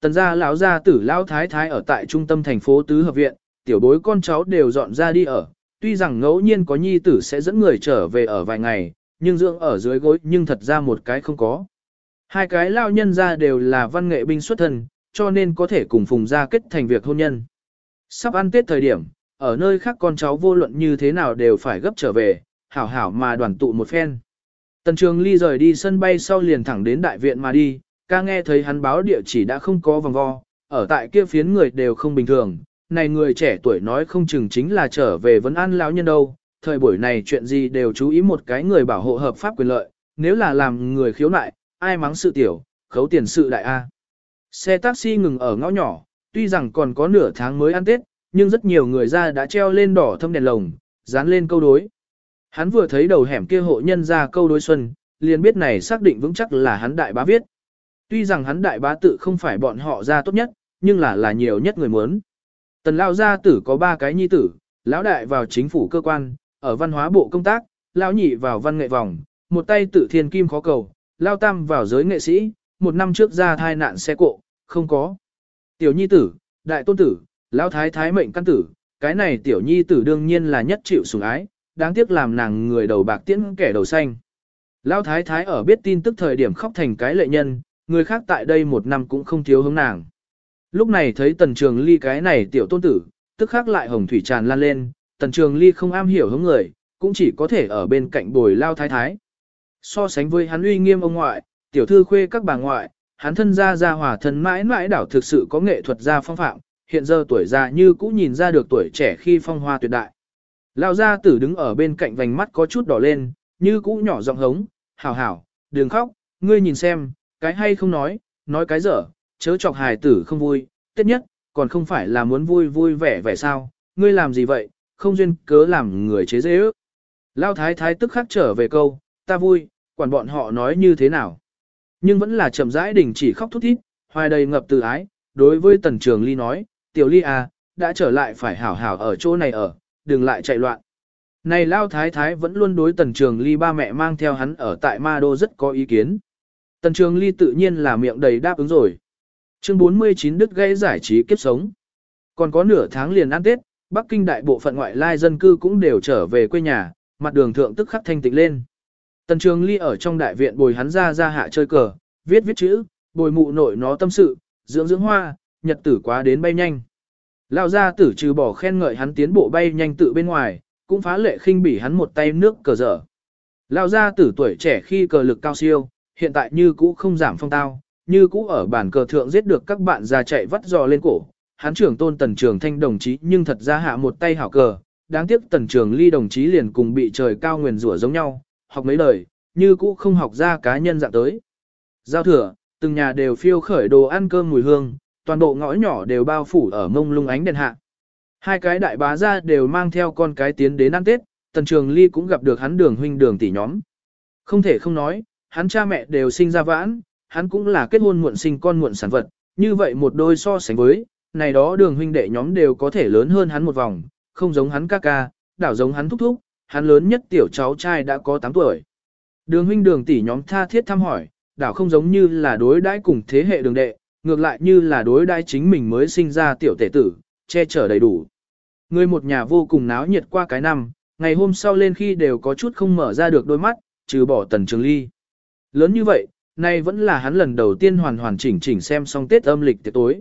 Tần gia lão gia tử lão thái thái ở tại trung tâm thành phố tứ hợp viện, tiểu bối con cháu đều dọn ra đi ở, tuy rằng ngẫu nhiên có nhi tử sẽ dẫn người trở về ở vài ngày, nhưng dưỡng ở dưới gối nhưng thật ra một cái không có. Hai cái lao nhân ra đều là văn nghệ binh xuất thân, cho nên có thể cùng phùng gia kết thành việc hôn nhân. Sắp ăn tết thời điểm, ở nơi khác con cháu vô luận như thế nào đều phải gấp trở về, hảo hảo mà đoàn tụ một phen. Tần trường ly rời đi sân bay sau liền thẳng đến đại viện mà đi, ca nghe thấy hắn báo địa chỉ đã không có vòng vo, ở tại kia phiến người đều không bình thường, này người trẻ tuổi nói không chừng chính là trở về vấn an lão nhân đâu, thời buổi này chuyện gì đều chú ý một cái người bảo hộ hợp pháp quyền lợi, nếu là làm người khiếu nại, ai mắng sự tiểu, khấu tiền sự đại A. Xe taxi ngừng ở ngõ nhỏ, tuy rằng còn có nửa tháng mới ăn Tết, nhưng rất nhiều người ra đã treo lên đỏ thâm đèn lồng, dán lên câu đối. Hắn vừa thấy đầu hẻm kia hộ nhân ra câu đối xuân, liền biết này xác định vững chắc là hắn đại bá viết. Tuy rằng hắn đại bá tự không phải bọn họ ra tốt nhất, nhưng là là nhiều nhất người muốn. Tần Lão gia tử có ba cái nhi tử, lão đại vào chính phủ cơ quan, ở văn hóa bộ công tác, lão nhị vào văn nghệ vòng, một tay tự thiên kim khó cầu, Lão tam vào giới nghệ sĩ, một năm trước ra thai nạn xe cộ, không có. Tiểu nhi tử, đại tôn tử, lão thái thái mệnh căn tử, cái này tiểu nhi tử đương nhiên là nhất chịu sủng ái, đáng tiếc làm nàng người đầu bạc tiễn kẻ đầu xanh. Lão thái thái ở biết tin tức thời điểm khóc thành cái lệ nhân, người khác tại đây một năm cũng không thiếu hướng nàng. Lúc này thấy tần trường ly cái này tiểu tôn tử, tức khắc lại hồng thủy tràn lan lên, tần trường ly không am hiểu hướng người, cũng chỉ có thể ở bên cạnh bồi lao thái thái. So sánh với hắn uy nghiêm ông ngoại, tiểu thư khuê các bà ngoại, hắn thân gia gia hòa thân mãi mãi đảo thực sự có nghệ thuật gia phong phạm, hiện giờ tuổi già như cũ nhìn ra được tuổi trẻ khi phong hoa tuyệt đại. Lao gia tử đứng ở bên cạnh vành mắt có chút đỏ lên, như cũ nhỏ giọng hống, hảo hảo, đừng khóc, ngươi nhìn xem, cái hay không nói, nói cái dở, chớ chọc hài tử không vui, tết nhất, còn không phải là muốn vui vui vẻ vẻ sao, ngươi làm gì vậy, không duyên cớ làm người chế dễ ước. Lao thái thái tức khắc trở về câu, ta vui, quản bọn họ nói như thế nào. Nhưng vẫn là chậm rãi đình chỉ khóc thút thít, hoài đầy ngập từ ái, đối với tần trường ly nói, tiểu ly à, đã trở lại phải hảo hảo ở chỗ này ở, đừng lại chạy loạn. Này Lao Thái Thái vẫn luôn đối tần trường ly ba mẹ mang theo hắn ở tại Ma Đô rất có ý kiến. Tần trường ly tự nhiên là miệng đầy đáp ứng rồi. Chương 49 Đức gây giải trí kiếp sống. Còn có nửa tháng liền ăn Tết, Bắc Kinh đại bộ phận ngoại lai dân cư cũng đều trở về quê nhà, mặt đường thượng tức khắc thanh tịnh lên. Tần Trường Ly ở trong đại viện bồi hắn ra ra hạ chơi cờ, viết viết chữ, bồi mụ nội nó tâm sự, dưỡng dưỡng hoa, nhật tử quá đến bay nhanh. Lão gia tử trừ bỏ khen ngợi hắn tiến bộ bay nhanh tự bên ngoài, cũng phá lệ khinh bỉ hắn một tay nước cờ dở. Lão gia tử tuổi trẻ khi cờ lực cao siêu, hiện tại như cũ không giảm phong tao, như cũ ở bản cờ thượng giết được các bạn già chạy vắt giò lên cổ. Hán trưởng tôn tần trường thanh đồng chí nhưng thật ra hạ một tay hảo cờ, đáng tiếc tần trường ly đồng chí liền cùng bị trời cao nguyền rủa giống nhau, học mấy lời, như cũ không học ra cá nhân dạng tới. Giao thừa, từng nhà đều phiêu khởi đồ ăn cơm mùi hương, toàn bộ ngõ nhỏ đều bao phủ ở mông lung ánh đèn hạ. Hai cái đại bá ra đều mang theo con cái tiến đến ăn Tết, tần trường ly cũng gặp được hắn đường huynh đường tỷ nhóm. Không thể không nói, hắn cha mẹ đều sinh ra vãn, hắn cũng là kết hôn muộn sinh con muộn sản vật, như vậy một đôi so sánh với, này đó đường huynh đệ nhóm đều có thể lớn hơn hắn một vòng, không giống hắn ca ca, đảo giống hắn thúc thúc, hắn lớn nhất tiểu cháu trai đã có 8 tuổi. Đường huynh đường tỷ nhóm tha thiết thăm hỏi, đảo không giống như là đối đãi cùng thế hệ đường đệ, ngược lại như là đối đãi chính mình mới sinh ra tiểu tể tử, che chở đầy đủ. Người một nhà vô cùng náo nhiệt qua cái năm, ngày hôm sau lên khi đều có chút không mở ra được đôi mắt, trừ bỏ tần trường ly. Lớn như vậy, nay vẫn là hắn lần đầu tiên hoàn hoàn chỉnh chỉnh xem xong Tết âm lịch tiệc tối.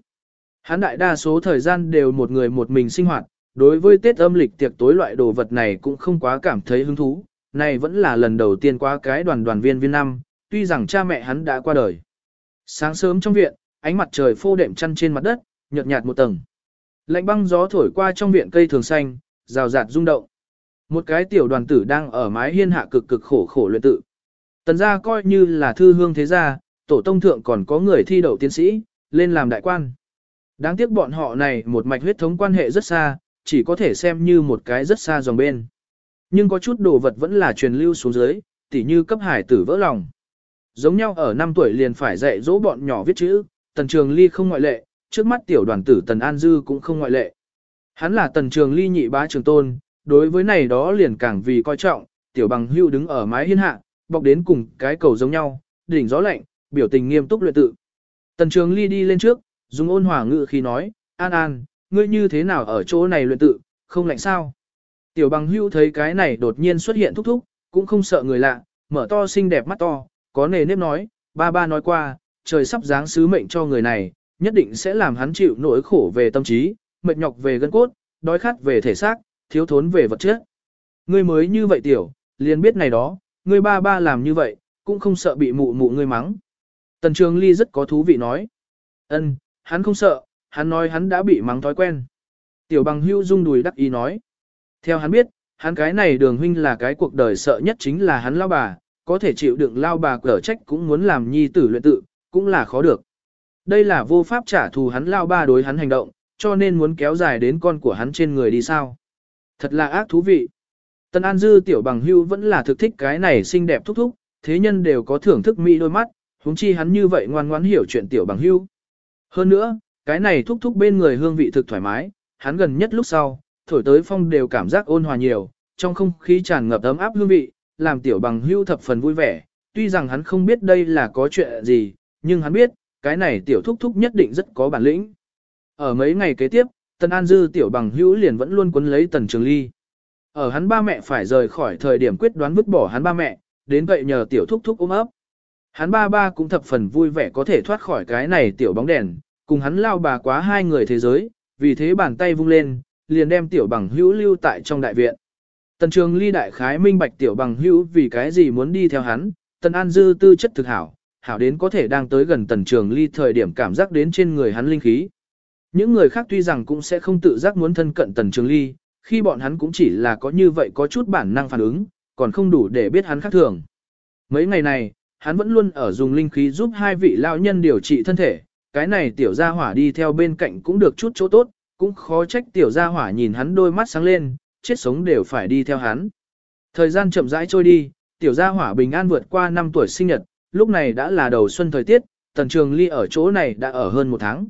Hắn đại đa số thời gian đều một người một mình sinh hoạt, đối với Tết âm lịch tiệc tối loại đồ vật này cũng không quá cảm thấy hứng thú, này vẫn là lần đầu tiên qua cái đoàn đoàn viên viên năm, tuy rằng cha mẹ hắn đã qua đời. Sáng sớm trong viện, ánh mặt trời phô đệm chăn trên mặt đất, nhợt nhạt một tầng. Lạnh băng gió thổi qua trong viện cây thường xanh, rào rạt rung động. Một cái tiểu đoàn tử đang ở mái hiên hạ cực cực khổ khổ luyện tự. Tần gia coi như là thư hương thế gia, tổ tông thượng còn có người thi đậu tiến sĩ, lên làm đại quan. Đáng tiếc bọn họ này một mạch huyết thống quan hệ rất xa, chỉ có thể xem như một cái rất xa dòng bên. Nhưng có chút đồ vật vẫn là truyền lưu xuống dưới, tỉ như cấp hải tử vỡ lòng. Giống nhau ở 5 tuổi liền phải dạy dỗ bọn nhỏ viết chữ, tần trường ly không ngoại lệ, trước mắt tiểu đoàn tử tần An Dư cũng không ngoại lệ. Hắn là tần trường ly nhị bá trường tôn, đối với này đó liền càng vì coi trọng, tiểu bằng hưu đứng ở mái hiên hạ, bọc đến cùng cái cầu giống nhau, đỉnh gió lạnh, biểu tình nghiêm túc luyện tự. Tần trường ly đi lên trước, dùng ôn hòa ngữ khi nói, An An, ngươi như thế nào ở chỗ này luyện tự, không lạnh sao? Tiểu bằng hưu thấy cái này đột nhiên xuất hiện thúc thúc, cũng không sợ người lạ, mở to xinh đẹp mắt to, có nề nếp nói, ba ba nói qua, trời sắp giáng sứ mệnh cho người này, nhất định sẽ làm hắn chịu nỗi khổ về tâm trí, mệt nhọc về gân cốt, đói khát về thể xác, thiếu thốn về vật chất. Ngươi mới như vậy tiểu, liền biết này đó, ngươi ba ba làm như vậy, cũng không sợ bị mụ mụ ngươi mắng. Tần Trường Ly rất có thú vị nói. Ân, hắn không sợ, hắn nói hắn đã bị mắng thói quen. Tiểu bằng hưu rung đùi đắc ý nói. Theo hắn biết, hắn cái này đường huynh là cái cuộc đời sợ nhất chính là hắn lao bà, có thể chịu đựng lao bà cở trách cũng muốn làm nhi tử luyện tự, cũng là khó được. Đây là vô pháp trả thù hắn lao ba đối hắn hành động, cho nên muốn kéo dài đến con của hắn trên người đi sao. Thật là ác thú vị. Tần An Dư tiểu bằng hưu vẫn là thực thích cái này xinh đẹp thúc thúc, thế nhân đều có thưởng thức mỹ đôi mắt, huống chi hắn như vậy ngoan ngoãn hiểu chuyện tiểu bằng hưu. Hơn nữa, cái này thúc thúc bên người hương vị thực thoải mái, hắn gần nhất lúc sau, thổi tới phong đều cảm giác ôn hòa nhiều, trong không khí tràn ngập ấm áp hương vị, làm tiểu bằng hưu thập phần vui vẻ, tuy rằng hắn không biết đây là có chuyện gì, nhưng hắn biết, cái này tiểu thúc thúc nhất định rất có bản lĩnh. Ở mấy ngày kế tiếp, Tần An Dư tiểu bằng hữu liền vẫn luôn quấn lấy Tần Trường Ly. Ở hắn ba mẹ phải rời khỏi thời điểm quyết đoán vứt bỏ hắn ba mẹ, đến vậy nhờ tiểu thúc thúc ôm ấp. Hắn ba ba cũng thập phần vui vẻ có thể thoát khỏi cái này tiểu bóng đèn, cùng hắn lao bà quá hai người thế giới, vì thế bàn tay vung lên, liền đem tiểu bằng hữu lưu tại trong đại viện. Tần Trường Ly đại khái minh bạch tiểu bằng hữu vì cái gì muốn đi theo hắn, Tần An Dư tư chất thực hảo, hảo đến có thể đang tới gần Tần Trường Ly thời điểm cảm giác đến trên người hắn linh khí. Những người khác tuy rằng cũng sẽ không tự giác muốn thân cận Tần Trường Ly, khi bọn hắn cũng chỉ là có như vậy có chút bản năng phản ứng, còn không đủ để biết hắn khác thường. Mấy ngày này, hắn vẫn luôn ở dùng linh khí giúp hai vị lão nhân điều trị thân thể, cái này tiểu gia hỏa đi theo bên cạnh cũng được chút chỗ tốt, cũng khó trách tiểu gia hỏa nhìn hắn đôi mắt sáng lên, chết sống đều phải đi theo hắn. Thời gian chậm rãi trôi đi, tiểu gia hỏa bình an vượt qua 5 tuổi sinh nhật, lúc này đã là đầu xuân thời tiết, tần trường ly ở chỗ này đã ở hơn một tháng.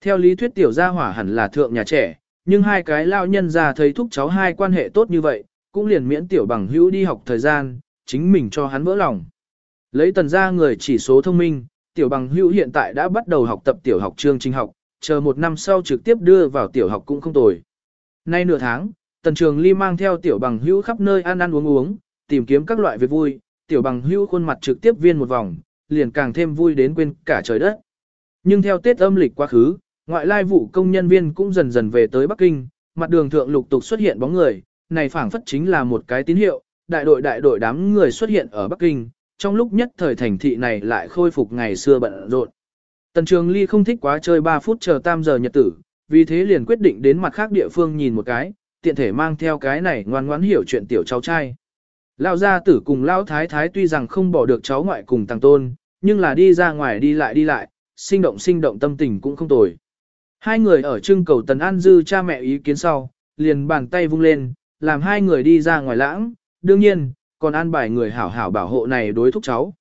Theo lý thuyết tiểu gia hỏa hẳn là thượng nhà trẻ, nhưng hai cái lao nhân già thấy thúc cháu hai quan hệ tốt như vậy, cũng liền miễn tiểu bằng hữu đi học thời gian, chính mình cho hắn vỡ lòng. Lấy tần gia người chỉ số thông minh, tiểu bằng hữu hiện tại đã bắt đầu học tập tiểu học chương trình học, chờ một năm sau trực tiếp đưa vào tiểu học cũng không tồi. Nay nửa tháng, tần trường ly mang theo tiểu bằng hữu khắp nơi ăn ăn uống uống, tìm kiếm các loại việc vui, tiểu bằng hữu khuôn mặt trực tiếp viên một vòng, liền càng thêm vui đến quên cả trời đất. Nhưng theo Tết âm lịch quá khứ, ngoại lai vụ công nhân viên cũng dần dần về tới Bắc Kinh, mặt đường thượng lục tục xuất hiện bóng người, này phảng phất chính là một cái tín hiệu, đại đội đại đội đám người xuất hiện ở Bắc Kinh, trong lúc nhất thời thành thị này lại khôi phục ngày xưa bận rộn. Tần Trường Ly không thích quá chơi 3 phút chờ tam giờ nhật tử, vì thế liền quyết định đến mặt khác địa phương nhìn một cái, tiện thể mang theo cái này ngoan ngoãn hiểu chuyện tiểu cháu trai. Lão gia tử cùng lão thái thái tuy rằng không bỏ được cháu ngoại cùng tăng tôn, nhưng là đi ra ngoài đi lại đi lại, sinh động sinh động tâm tình cũng không tồi. Hai người ở trưng cầu Tần An Dư cha mẹ ý kiến sau, liền bàn tay vung lên, làm hai người đi ra ngoài lãng, đương nhiên, còn an bài người hảo hảo bảo hộ này đối thúc cháu.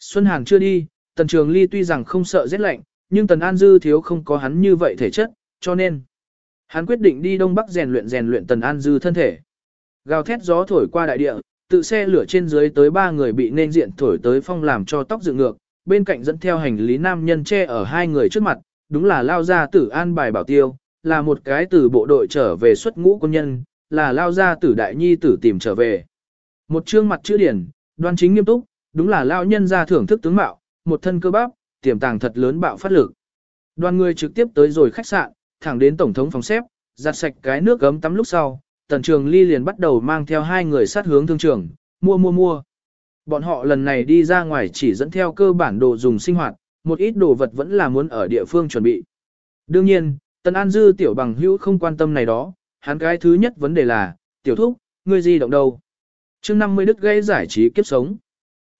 Xuân Hàn chưa đi, Tần Trường Ly tuy rằng không sợ rét lạnh, nhưng Tần An Dư thiếu không có hắn như vậy thể chất, cho nên hắn quyết định đi Đông Bắc rèn luyện rèn luyện Tần An Dư thân thể. Gào thét gió thổi qua đại địa, tự xe lửa trên dưới tới ba người bị nên diện thổi tới phong làm cho tóc dựng ngược, bên cạnh dẫn theo hành lý nam nhân che ở hai người trước mặt, đúng là lao gia tử an bài bảo tiêu, là một cái từ bộ đội trở về xuất ngũ quân nhân, là lao gia tử đại nhi tử tìm trở về. Một trương mặt chữ điển, đoan chính nghiêm túc, đúng là lao nhân gia thưởng thức tướng mạo, một thân cơ bắp, tiềm tàng thật lớn bạo phát lực. Đoàn người trực tiếp tới rồi khách sạn, thẳng đến tổng thống phòng xếp, giặt sạch cái nước gấm tắm lúc sau, tần trường ly liền bắt đầu mang theo hai người sát hướng thương trường, mua mua mua. Bọn họ lần này đi ra ngoài chỉ dẫn theo cơ bản đồ dùng sinh hoạt, một ít đồ vật vẫn là muốn ở địa phương chuẩn bị. Đương nhiên, Tần An Dư tiểu bằng hữu không quan tâm này đó, hắn cái thứ nhất vấn đề là, tiểu thúc, ngươi di động đâu? chương 50 đức gây giải trí kiếp sống.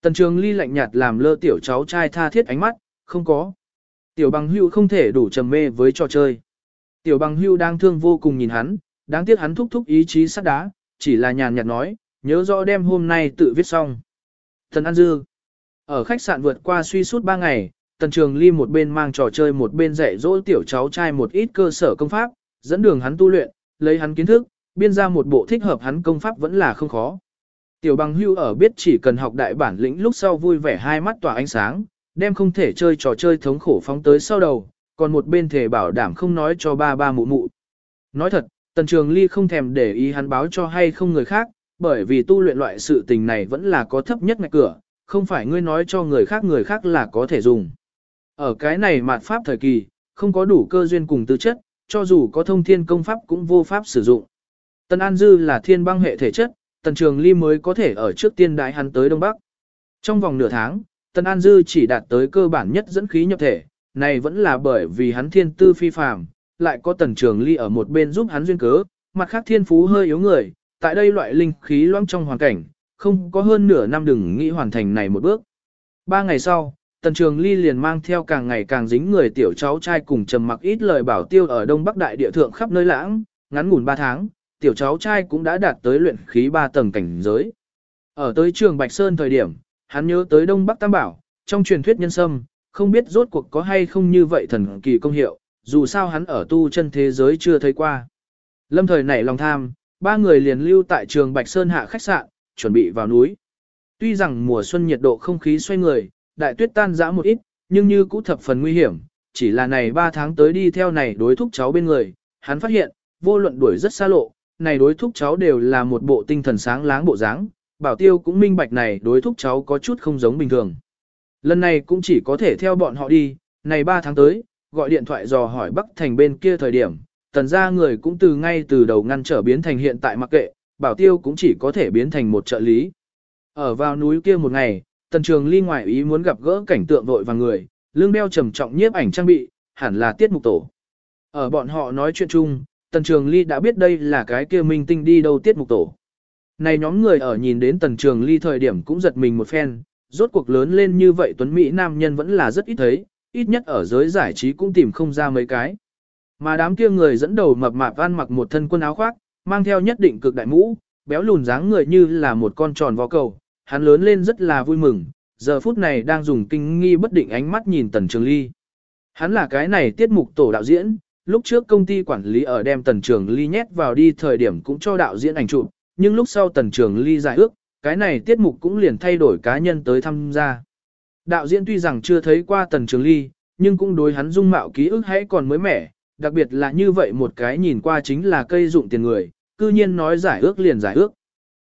Tần Trường Ly lạnh nhạt làm lơ tiểu cháu trai tha thiết ánh mắt, không có. Tiểu bằng hữu không thể đủ trầm mê với trò chơi. Tiểu bằng hữu đang thương vô cùng nhìn hắn, đáng tiếc hắn thúc thúc ý chí sắt đá, chỉ là nhàn nhạt nói, nhớ rõ đem hôm nay tự viết xong. tần An Dư. Ở khách sạn vượt qua suy suốt 3 ngày, Tần Trường Ly một bên mang trò chơi một bên dạy dỗ tiểu cháu trai một ít cơ sở công pháp, dẫn đường hắn tu luyện, lấy hắn kiến thức, biên ra một bộ thích hợp hắn công pháp vẫn là không khó. Tiểu bằng hưu ở biết chỉ cần học đại bản lĩnh lúc sau vui vẻ hai mắt tỏa ánh sáng, đem không thể chơi trò chơi thống khổ phóng tới sau đầu, còn một bên thể bảo đảm không nói cho ba ba mụ mụ. Nói thật, Tần Trường Ly không thèm để ý hắn báo cho hay không người khác, bởi vì tu luyện loại sự tình này vẫn là có thấp nhất ngạch cửa, không phải ngươi nói cho người khác người khác là có thể dùng. Ở cái này mạt pháp thời kỳ, không có đủ cơ duyên cùng tư chất, cho dù có thông thiên công pháp cũng vô pháp sử dụng. Tần An Dư là thiên băng hệ thể chất, Tần Trường Ly mới có thể ở trước tiên đại hắn tới Đông Bắc. Trong vòng nửa tháng, Tần An Dư chỉ đạt tới cơ bản nhất dẫn khí nhập thể, này vẫn là bởi vì hắn thiên tư phi phàm, lại có Tần Trường Ly ở một bên giúp hắn duyên cớ, mặt khác thiên phú hơi yếu người, tại đây loại linh khí loãng trong hoàn cảnh, không có hơn nửa năm đừng nghĩ hoàn thành này một bước. Ba ngày sau, Tần Trường Ly liền mang theo càng ngày càng dính người tiểu cháu trai cùng trầm mặc ít lời bảo tiêu ở Đông Bắc Đại địa thượng khắp nơi lãng, ngắn ngủn 3 tháng, tiểu cháu trai cũng đã đạt tới luyện khí 3 tầng cảnh giới. Ở tới trường Bạch Sơn thời điểm, hắn nhớ tới Đông Bắc Tam Bảo, trong truyền thuyết nhân sâm, không biết rốt cuộc có hay không như vậy thần kỳ công hiệu, dù sao hắn ở tu chân thế giới chưa thấy qua. Lâm thời nảy lòng tham, ba người liền lưu tại trường Bạch Sơn hạ khách sạn, chuẩn bị vào núi. Tuy rằng mùa xuân nhiệt độ không khí xoay người, đại tuyết tan rã một ít, nhưng như cũ thập phần nguy hiểm, chỉ là này 3 tháng tới đi theo này đối thúc cháu bên người, hắn phát hiện, vô luận đuổi rất xa lộ, này đối thúc cháu đều là một bộ tinh thần sáng láng bộ dáng, bảo tiêu cũng minh bạch này đối thúc cháu có chút không giống bình thường. Lần này cũng chỉ có thể theo bọn họ đi, này 3 tháng tới, gọi điện thoại dò hỏi Bắc Thành bên kia thời điểm, tần ra người cũng từ ngay từ đầu ngăn trở biến thành hiện tại mặc kệ, bảo tiêu cũng chỉ có thể biến thành một trợ lý. Ở vào núi kia một ngày, tần trường ly ngoại ý muốn gặp gỡ cảnh tượng vội và người, lương đeo trầm trọng nhiếp ảnh trang bị, hẳn là tiết mục tổ. Ở bọn họ nói chuyện chung, tần trường ly đã biết đây là cái kia minh tinh đi đâu tiết mục tổ. Này nhóm người ở nhìn đến tần trường ly thời điểm cũng giật mình một phen, rốt cuộc lớn lên như vậy tuấn Mỹ nam nhân vẫn là rất ít thấy, ít nhất ở giới giải trí cũng tìm không ra mấy cái. Mà đám kia người dẫn đầu mập mạp ăn mặc một thân quân áo khoác, mang theo nhất định cực đại mũ, béo lùn dáng người như là một con tròn vo cầu, hắn lớn lên rất là vui mừng, giờ phút này đang dùng kinh nghi bất định ánh mắt nhìn Tần Trường Ly. Hắn là cái này tiết mục tổ đạo diễn, lúc trước công ty quản lý ở đem Tần Trường Ly nhét vào đi thời điểm cũng cho đạo diễn ảnh chụp, nhưng lúc sau Tần Trường Ly giải ước, cái này tiết mục cũng liền thay đổi cá nhân tới tham gia. Đạo diễn tuy rằng chưa thấy qua Tần Trường Ly, nhưng cũng đối hắn dung mạo ký ức hãy còn mới mẻ, đặc biệt là như vậy một cái nhìn qua chính là cây dụng tiền người, cư nhiên nói giải ước liền giải ước.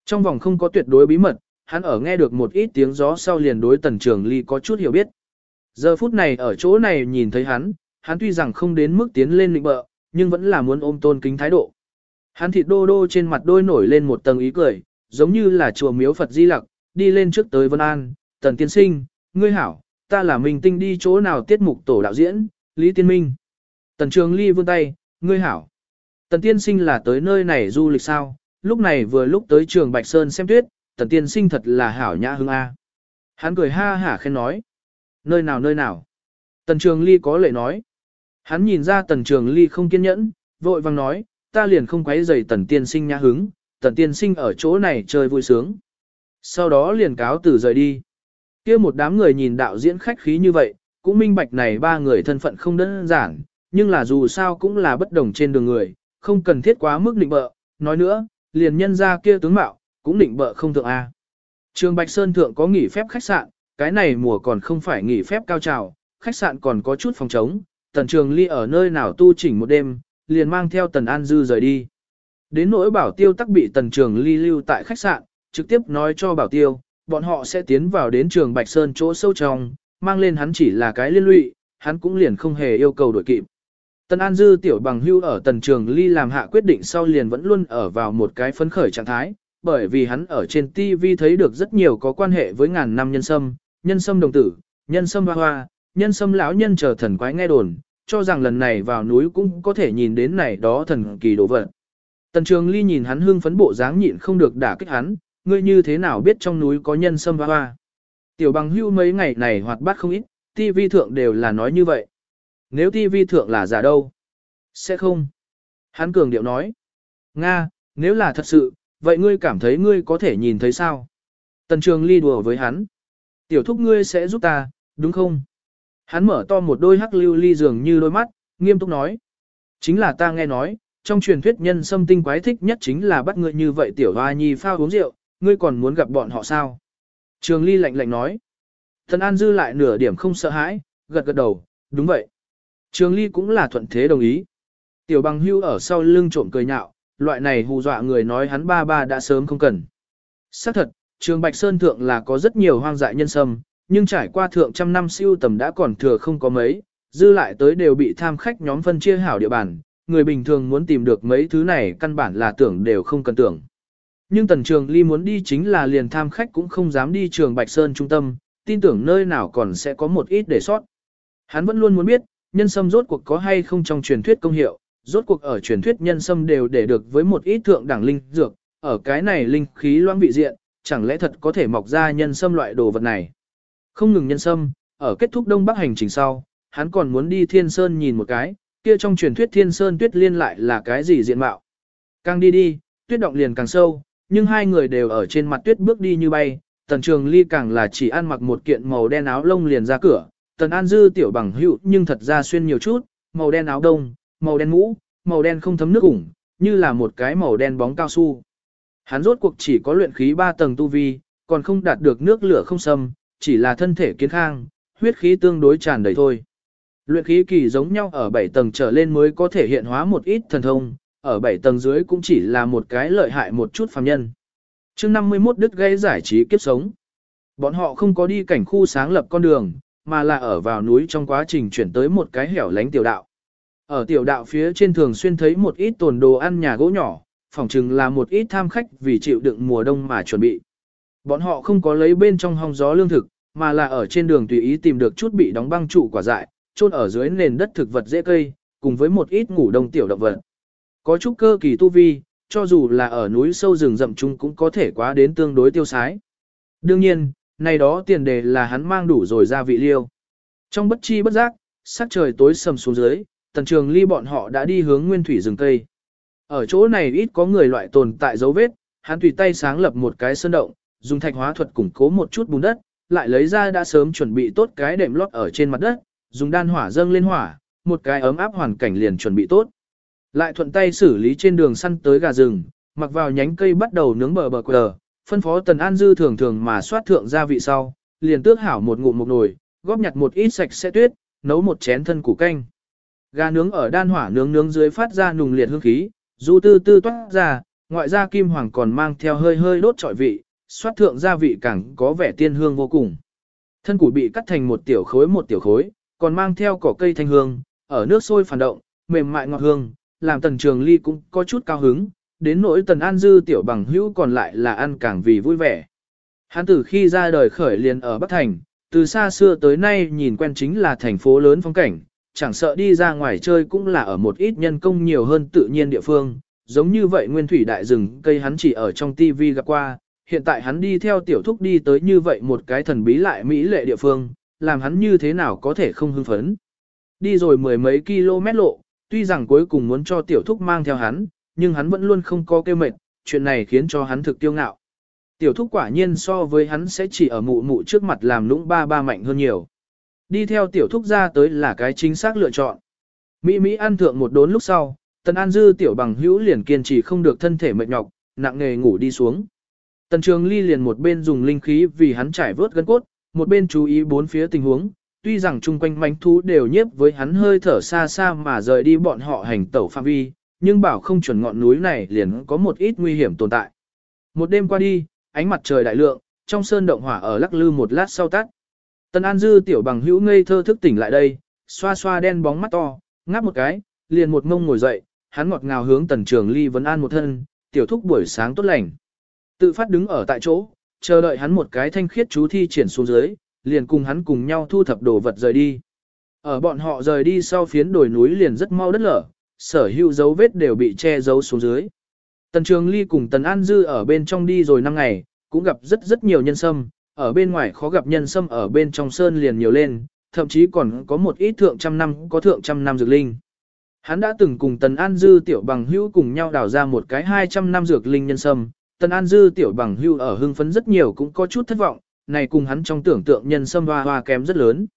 Trong vòng không có tuyệt đối bí mật, hắn ở nghe được một ít tiếng gió sau liền đối Tần Trường Ly có chút hiểu biết. Giờ phút này ở chỗ này nhìn thấy hắn, hắn tuy rằng không đến mức tiến lên lịnh bợ, nhưng vẫn là muốn ôm tôn kính thái độ. Hắn thịt đô đô trên mặt đôi nổi lên một tầng ý cười, giống như là chùa miếu Phật Di Lặc, đi lên trước tới Vân An, Tần Tiên Sinh, ngươi hảo, ta là Minh Tinh đi chỗ nào tiết mục tổ đạo diễn, Lý Tiên Minh. Tần Trường Ly vươn tay, ngươi hảo. Tần Tiên Sinh là tới nơi này du lịch sao, lúc này vừa lúc tới trường Bạch Sơn xem tuyết, Tần Tiên Sinh thật là hảo nhã hương A. Hắn cười ha hả khen nói. Nơi nào nơi nào. Tần Trường Ly có lệ nói. Hắn nhìn ra Tần Trường Ly không kiên nhẫn, vội vang nói, ta liền không quấy rầy Tần Tiên Sinh nhã hứng, Tần Tiên Sinh ở chỗ này chơi vui sướng. Sau đó liền cáo từ rời đi. kia một đám người nhìn đạo diễn khách khí như vậy, cũng minh bạch này ba người thân phận không đơn giản, nhưng là dù sao cũng là bất đồng trên đường người, không cần thiết quá mức định bợ. Nói nữa, liền nhân ra kia tướng mạo, cũng định bợ không thượng A. Trường Bạch Sơn thượng có nghỉ phép khách sạn, cái này mùa còn không phải nghỉ phép cao trào, khách sạn còn có chút phòng trống, tần trường ly ở nơi nào tu chỉnh một đêm, liền mang theo tần an dư rời đi. Đến nỗi bảo tiêu tắc bị tần trường ly lưu tại khách sạn, trực tiếp nói cho bảo tiêu, bọn họ sẽ tiến vào đến trường Bạch Sơn chỗ sâu trong, mang lên hắn chỉ là cái liên lụy, hắn cũng liền không hề yêu cầu đổi kịp. Tần An Dư tiểu bằng hưu ở tần trường ly làm hạ quyết định sau liền vẫn luôn ở vào một cái phấn khởi trạng thái, bởi vì hắn ở trên TV thấy được rất nhiều có quan hệ với ngàn năm nhân sâm, nhân sâm đồng tử, nhân sâm hoa hoa, nhân sâm lão nhân chờ thần quái nghe đồn, cho rằng lần này vào núi cũng có thể nhìn đến này đó thần kỳ đồ vật. Tần Trường Ly nhìn hắn hưng phấn bộ dáng nhịn không được đả kích hắn, ngươi như thế nào biết trong núi có nhân sâm hoa hoa. Tiểu bằng hưu mấy ngày này hoạt bát không ít, TV thượng đều là nói như vậy. Nếu TV thượng là giả đâu? Sẽ không. Hắn cường điệu nói. Nga, nếu là thật sự, vậy ngươi cảm thấy ngươi có thể nhìn thấy sao? Tần trường ly đùa với hắn. Tiểu thúc ngươi sẽ giúp ta, đúng không? Hắn mở to một đôi hắc lưu ly dường như đôi mắt, nghiêm túc nói. Chính là ta nghe nói, trong truyền thuyết nhân sâm tinh quái thích nhất chính là bắt ngươi như vậy tiểu hoa nhi phao uống rượu, ngươi còn muốn gặp bọn họ sao? Trường ly lạnh lạnh nói. Thần An dư lại nửa điểm không sợ hãi, gật gật đầu, đúng vậy. Trường Ly cũng là thuận thế đồng ý. Tiểu bằng hưu ở sau lưng trộm cười nhạo, loại này hù dọa người nói hắn ba ba đã sớm không cần. Xác thật, trường Bạch Sơn Thượng là có rất nhiều hoang dại nhân sâm, nhưng trải qua thượng trăm năm siêu tầm đã còn thừa không có mấy, dư lại tới đều bị tham khách nhóm phân chia hảo địa bàn, người bình thường muốn tìm được mấy thứ này căn bản là tưởng đều không cần tưởng. Nhưng Tần Trường Ly muốn đi chính là liền tham khách cũng không dám đi trường Bạch Sơn trung tâm, tin tưởng nơi nào còn sẽ có một ít để sót. Hắn vẫn luôn muốn biết, nhân sâm rốt cuộc có hay không trong truyền thuyết công hiệu, rốt cuộc ở truyền thuyết nhân sâm đều để được với một ít thượng đẳng linh dược, ở cái này linh khí loãng vị diện, chẳng lẽ thật có thể mọc ra nhân sâm loại đồ vật này. Không ngừng nhân sâm, ở kết thúc Đông Bắc hành trình sau, hắn còn muốn đi Thiên Sơn nhìn một cái, kia trong truyền thuyết Thiên Sơn tuyết liên lại là cái gì diện mạo. Càng đi đi, tuyết động liền càng sâu, nhưng hai người đều ở trên mặt tuyết bước đi như bay, tần trường ly càng là chỉ ăn mặc một kiện màu đen áo lông liền ra cửa, tần an dư tiểu bằng hữu nhưng thật ra xuyên nhiều chút, màu đen áo đông, màu đen mũ, màu đen không thấm nước ủng, như là một cái màu đen bóng cao su. Hắn rốt cuộc chỉ có luyện khí 3 tầng tu vi, còn không đạt được nước lửa không xâm, chỉ là thân thể kiến khang, huyết khí tương đối tràn đầy thôi. Luyện khí kỳ giống nhau ở 7 tầng trở lên mới có thể hiện hóa một ít thần thông, ở 7 tầng dưới cũng chỉ là một cái lợi hại một chút phàm nhân. chương 51 đứt gây giải trí kiếp sống. Bọn họ không có đi cảnh khu sáng lập con đường, mà là ở vào núi trong quá trình chuyển tới một cái hẻo lánh tiểu đạo. Ở tiểu đạo phía trên thường xuyên thấy một ít tồn đồ ăn nhà gỗ nhỏ, phòng chừng là một ít tham khách vì chịu đựng mùa đông mà chuẩn bị. Bọn họ không có lấy bên trong hong gió lương thực, mà là ở trên đường tùy ý tìm được chút bị đóng băng trụ quả dại, chôn ở dưới nền đất thực vật dễ cây, cùng với một ít ngủ đông tiểu động vật. Có chút cơ kỳ tu vi, cho dù là ở núi sâu rừng rậm chung cũng có thể quá đến tương đối tiêu sái. Đương nhiên, này đó tiền đề là hắn mang đủ rồi ra vị liêu. Trong bất chi bất giác, sắc trời tối sầm xuống dưới, tần trường ly bọn họ đã đi hướng nguyên thủy rừng cây. Ở chỗ này ít có người loại tồn tại dấu vết, hắn tùy tay sáng lập một cái sơn động, dùng thạch hóa thuật củng cố một chút bùn đất, lại lấy ra đã sớm chuẩn bị tốt cái đệm lót ở trên mặt đất, dùng đan hỏa dâng lên hỏa, một cái ấm áp hoàn cảnh liền chuẩn bị tốt. Lại thuận tay xử lý trên đường săn tới gà rừng, mặc vào nhánh cây bắt đầu nướng bờ bờ quờ, phân phó Tần An Dư thường thường mà soát thượng gia vị sau, liền tước hảo một ngụm một nồi, góp nhặt một ít sạch sẽ tuyết, nấu một chén thân củ canh. Gà nướng ở đan hỏa nướng nướng dưới phát ra nùng liệt hương khí, du tư tư toát ra, ngoại ra kim hoàng còn mang theo hơi hơi đốt trọi vị, xoát thượng gia vị càng có vẻ tiên hương vô cùng. Thân củ bị cắt thành một tiểu khối một tiểu khối, còn mang theo cỏ cây thanh hương, ở nước sôi phản động, mềm mại ngọt hương, làm tần trường ly cũng có chút cao hứng, đến nỗi tần an dư tiểu bằng hữu còn lại là ăn càng vì vui vẻ. Hắn từ khi ra đời khởi liền ở Bắc Thành, từ xa xưa tới nay nhìn quen chính là thành phố lớn phong cảnh, chẳng sợ đi ra ngoài chơi cũng là ở một ít nhân công nhiều hơn tự nhiên địa phương, giống như vậy nguyên thủy đại rừng cây hắn chỉ ở trong TV gặp qua, hiện tại hắn đi theo tiểu thúc đi tới như vậy một cái thần bí lại mỹ lệ địa phương, làm hắn như thế nào có thể không hưng phấn. Đi rồi mười mấy km lộ, tuy rằng cuối cùng muốn cho tiểu thúc mang theo hắn, nhưng hắn vẫn luôn không có kêu mệt, chuyện này khiến cho hắn thực tiêu ngạo. Tiểu thúc quả nhiên so với hắn sẽ chỉ ở mụ mụ trước mặt làm lũng ba ba mạnh hơn nhiều. Đi theo tiểu thúc ra tới là cái chính xác lựa chọn. Mỹ Mỹ ăn thượng một đốn lúc sau, Tần An Dư tiểu bằng hữu liền kiên trì không được thân thể mệt nhọc, nặng nề ngủ đi xuống. Tần Trường Ly liền một bên dùng linh khí vì hắn trải vớt gân cốt, một bên chú ý bốn phía tình huống, tuy rằng chung quanh manh thú đều nhiếp với hắn hơi thở xa xa mà rời đi bọn họ hành tẩu phạm vi, nhưng bảo không chuẩn ngọn núi này liền có một ít nguy hiểm tồn tại. Một đêm qua đi, ánh mặt trời đại lượng, trong sơn động hỏa ở lắc lư một lát sau tắt. Tần An Dư tiểu bằng hữu ngây thơ thức tỉnh lại đây, xoa xoa đen bóng mắt to, ngáp một cái, liền một ngông ngồi dậy, hắn ngọt ngào hướng Tần Trường Ly vấn an một thân, tiểu thúc buổi sáng tốt lành. Tự phát đứng ở tại chỗ, chờ đợi hắn một cái thanh khiết chú thi triển xuống dưới, liền cùng hắn cùng nhau thu thập đồ vật rời đi. Ở bọn họ rời đi sau phiến đồi núi liền rất mau đất lở, sở hữu dấu vết đều bị che giấu xuống dưới. Tần Trường Ly cùng Tần An Dư ở bên trong đi rồi 5 ngày, cũng gặp rất rất nhiều nhân sâm, ở bên ngoài khó gặp nhân sâm ở bên trong sơn liền nhiều lên, thậm chí còn có một ít thượng trăm năm có thượng trăm năm dược linh. Hắn đã từng cùng Tần An Dư tiểu bằng hữu cùng nhau đào ra một cái 200 năm dược linh nhân sâm, Tần An Dư tiểu bằng hưu ở hưng phấn rất nhiều cũng có chút thất vọng, này cùng hắn trong tưởng tượng nhân sâm hoa hoa kém rất lớn.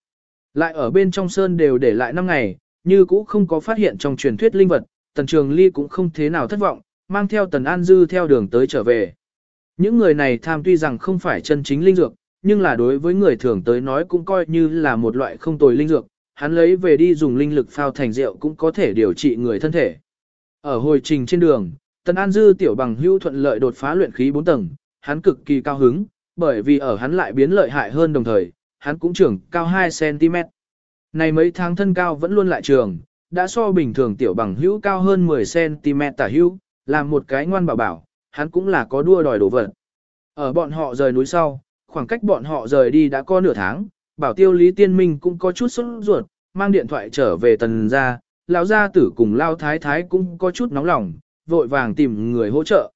Lại ở bên trong sơn đều để lại 5 ngày, như cũ không có phát hiện trong truyền thuyết linh vật, Tần Trường Ly cũng không thế nào thất vọng, mang theo Tần An Dư theo đường tới trở về. Những người này tham tuy rằng không phải chân chính linh dược, nhưng là đối với người thường tới nói cũng coi như là một loại không tồi linh dược, hắn lấy về đi dùng linh lực phao thành rượu cũng có thể điều trị người thân thể. Ở hồi trình trên đường, Tần An Dư tiểu bằng hưu thuận lợi đột phá luyện khí 4 tầng, hắn cực kỳ cao hứng, bởi vì ở hắn lại biến lợi hại hơn đồng thời, hắn cũng trưởng cao 2cm. Này mấy tháng thân cao vẫn luôn lại trường, đã so bình thường tiểu bằng hữu cao hơn 10cm tả hữu, làm một cái ngoan bảo bảo, hắn cũng là có đua đòi đồ vật. Ở bọn họ rời núi sau, khoảng cách bọn họ rời đi đã có nửa tháng, bảo tiêu Lý Tiên Minh cũng có chút sốt ruột, mang điện thoại trở về tần gia, lão gia tử cùng lao thái thái cũng có chút nóng lòng, vội vàng tìm người hỗ trợ.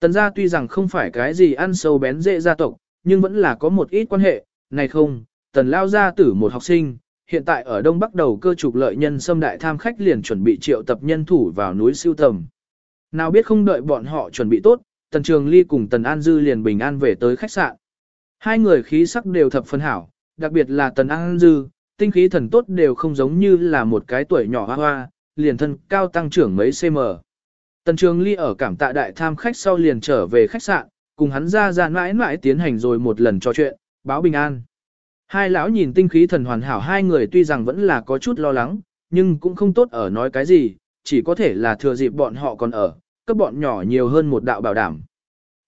Tần gia tuy rằng không phải cái gì ăn sâu bén dễ gia tộc, nhưng vẫn là có một ít quan hệ, này không, tần lao gia tử một học sinh, hiện tại ở Đông Bắc đầu cơ trục lợi nhân xâm đại tham khách liền chuẩn bị triệu tập nhân thủ vào núi siêu tầm. Nào biết không đợi bọn họ chuẩn bị tốt, Tần Trường Ly cùng Tần An Dư liền bình an về tới khách sạn. Hai người khí sắc đều thập phân hảo, đặc biệt là Tần An Dư, tinh khí thần tốt đều không giống như là một cái tuổi nhỏ hoa hoa, liền thân cao tăng trưởng mấy cm. Tần Trường Ly ở cảm tạ đại tham khách sau liền trở về khách sạn, cùng hắn ra ra mãi mãi tiến hành rồi một lần trò chuyện, báo bình an. Hai lão nhìn tinh khí thần hoàn hảo hai người tuy rằng vẫn là có chút lo lắng, nhưng cũng không tốt ở nói cái gì, chỉ có thể là thừa dịp bọn họ còn ở, cấp bọn nhỏ nhiều hơn một đạo bảo đảm.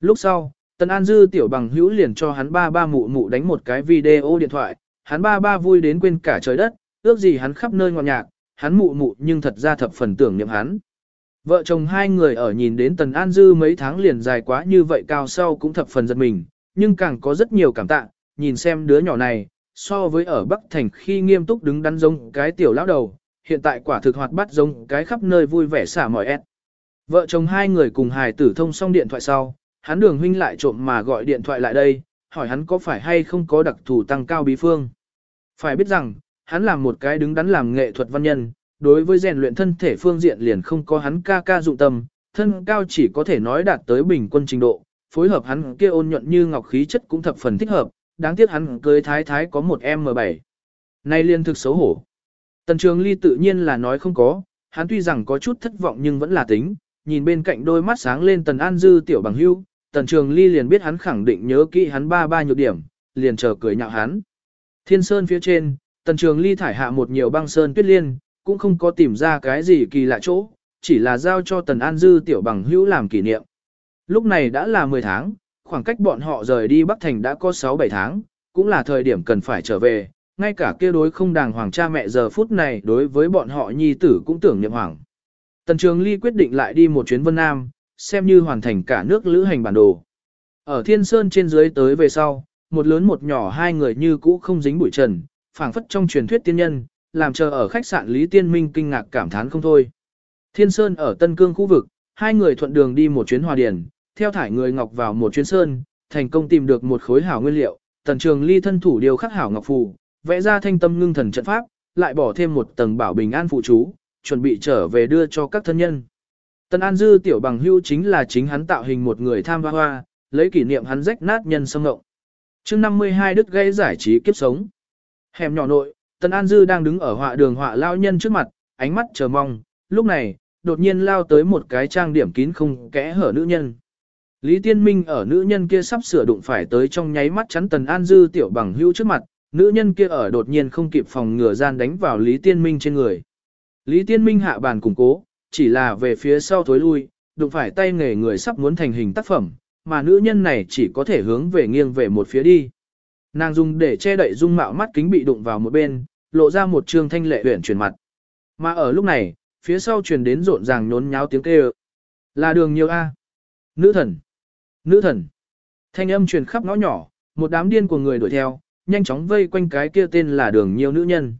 Lúc sau, Tần An Dư tiểu bằng hữu liền cho hắn ba ba mụ mụ đánh một cái video điện thoại, hắn ba ba vui đến quên cả trời đất, ước gì hắn khắp nơi ngọt nhạc, hắn mụ mụ nhưng thật ra thập phần tưởng niệm hắn. Vợ chồng hai người ở nhìn đến Tần An Dư mấy tháng liền dài quá như vậy cao sau cũng thập phần giật mình, nhưng càng có rất nhiều cảm tạ, nhìn xem đứa nhỏ này, so với ở Bắc Thành khi nghiêm túc đứng đắn giống cái tiểu lão đầu, hiện tại quả thực hoạt bát giống cái khắp nơi vui vẻ xả mọi ép. Vợ chồng hai người cùng hài tử thông xong điện thoại sau, hắn đường huynh lại trộm mà gọi điện thoại lại đây, hỏi hắn có phải hay không có đặc thù tăng cao bí phương. Phải biết rằng, hắn làm một cái đứng đắn làm nghệ thuật văn nhân, đối với rèn luyện thân thể phương diện liền không có hắn ca ca dụng tâm, thân cao chỉ có thể nói đạt tới bình quân trình độ, phối hợp hắn kia ôn nhuận như ngọc khí chất cũng thập phần thích hợp, đáng tiếc hắn cưới thái thái có một M7. Nay liên thực xấu hổ. Tần Trường Ly tự nhiên là nói không có, hắn tuy rằng có chút thất vọng nhưng vẫn là tính, nhìn bên cạnh đôi mắt sáng lên Tần An Dư tiểu bằng hưu, Tần Trường Ly liền biết hắn khẳng định nhớ kỹ hắn ba ba nhược điểm, liền chờ cười nhạo hắn. Thiên Sơn phía trên, Tần Trường Ly thải hạ một nhiều băng sơn tuyết liên, cũng không có tìm ra cái gì kỳ lạ chỗ, chỉ là giao cho Tần An Dư tiểu bằng hữu làm kỷ niệm. Lúc này đã là 10 tháng, khoảng cách bọn họ rời đi Bắc Thành đã có 6-7 tháng, cũng là thời điểm cần phải trở về, ngay cả kia đối không đàng hoàng cha mẹ giờ phút này đối với bọn họ nhi tử cũng tưởng niệm hoàng. Tần Trường Ly quyết định lại đi một chuyến Vân Nam, xem như hoàn thành cả nước lữ hành bản đồ. Ở Thiên Sơn trên dưới tới về sau, một lớn một nhỏ hai người như cũ không dính bụi trần, phảng phất trong truyền thuyết tiên nhân, làm chờ ở khách sạn Lý Tiên Minh kinh ngạc cảm thán không thôi. Thiên Sơn ở Tân Cương khu vực, hai người thuận đường đi một chuyến hòa điển, theo thải người ngọc vào một chuyến sơn, thành công tìm được một khối hảo nguyên liệu, tần trường ly thân thủ điều khắc hảo ngọc phù, vẽ ra thanh tâm ngưng thần trận pháp, lại bỏ thêm một tầng bảo bình an phụ chú, chuẩn bị trở về đưa cho các thân nhân. Tần An Dư tiểu bằng hưu chính là chính hắn tạo hình một người tham hoa hoa, lấy kỷ niệm hắn rách nát nhân sâm ngộng. chương 52 đứt gây giải trí kiếp sống. Hẻm nhỏ nội, Tần An Dư đang đứng ở họa đường họa lao nhân trước mặt, ánh mắt chờ mong, lúc này, đột nhiên lao tới một cái trang điểm kín không kẽ hở nữ nhân. Lý Tiên Minh ở nữ nhân kia sắp sửa đụng phải tới trong nháy mắt chắn Tần An Dư tiểu bằng hưu trước mặt, nữ nhân kia ở đột nhiên không kịp phòng ngừa gian đánh vào Lý Tiên Minh trên người. Lý Tiên Minh hạ bàn củng cố, chỉ là về phía sau thối lui, đụng phải tay nghề người sắp muốn thành hình tác phẩm, mà nữ nhân này chỉ có thể hướng về nghiêng về một phía đi. Nàng dùng để che đậy dung mạo mắt kính bị đụng vào một bên, lộ ra một trương thanh lệ huyển chuyển mặt. Mà ở lúc này, phía sau truyền đến rộn ràng nhốn nháo tiếng kêu. Là đường nhiều A. Nữ thần. Nữ thần. Thanh âm truyền khắp ngõ nhỏ, một đám điên của người đuổi theo, nhanh chóng vây quanh cái kia tên là đường nhiều nữ nhân.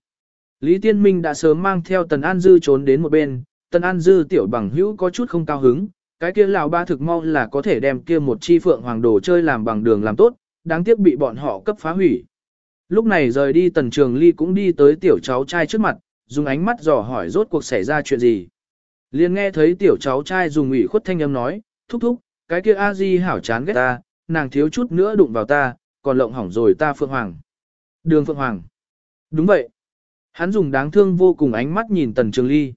Lý Tiên Minh đã sớm mang theo Tần An Dư trốn đến một bên, Tần An Dư tiểu bằng hữu có chút không cao hứng, cái kia lão ba thực mau là có thể đem kia một chi phượng hoàng đồ chơi làm bằng đường làm tốt, đáng tiếc bị bọn họ cấp phá hủy. Lúc này rời đi Tần Trường Ly cũng đi tới tiểu cháu trai trước mặt, dùng ánh mắt dò hỏi rốt cuộc xảy ra chuyện gì. Liền nghe thấy tiểu cháu trai dùng ủy khuất thanh âm nói, thúc thúc, cái kia a di hảo chán ghét ta, nàng thiếu chút nữa đụng vào ta, còn lộng hỏng rồi ta Phượng Hoàng. Đường Phượng Hoàng. Đúng vậy. Hắn dùng đáng thương vô cùng ánh mắt nhìn Tần Trường Ly.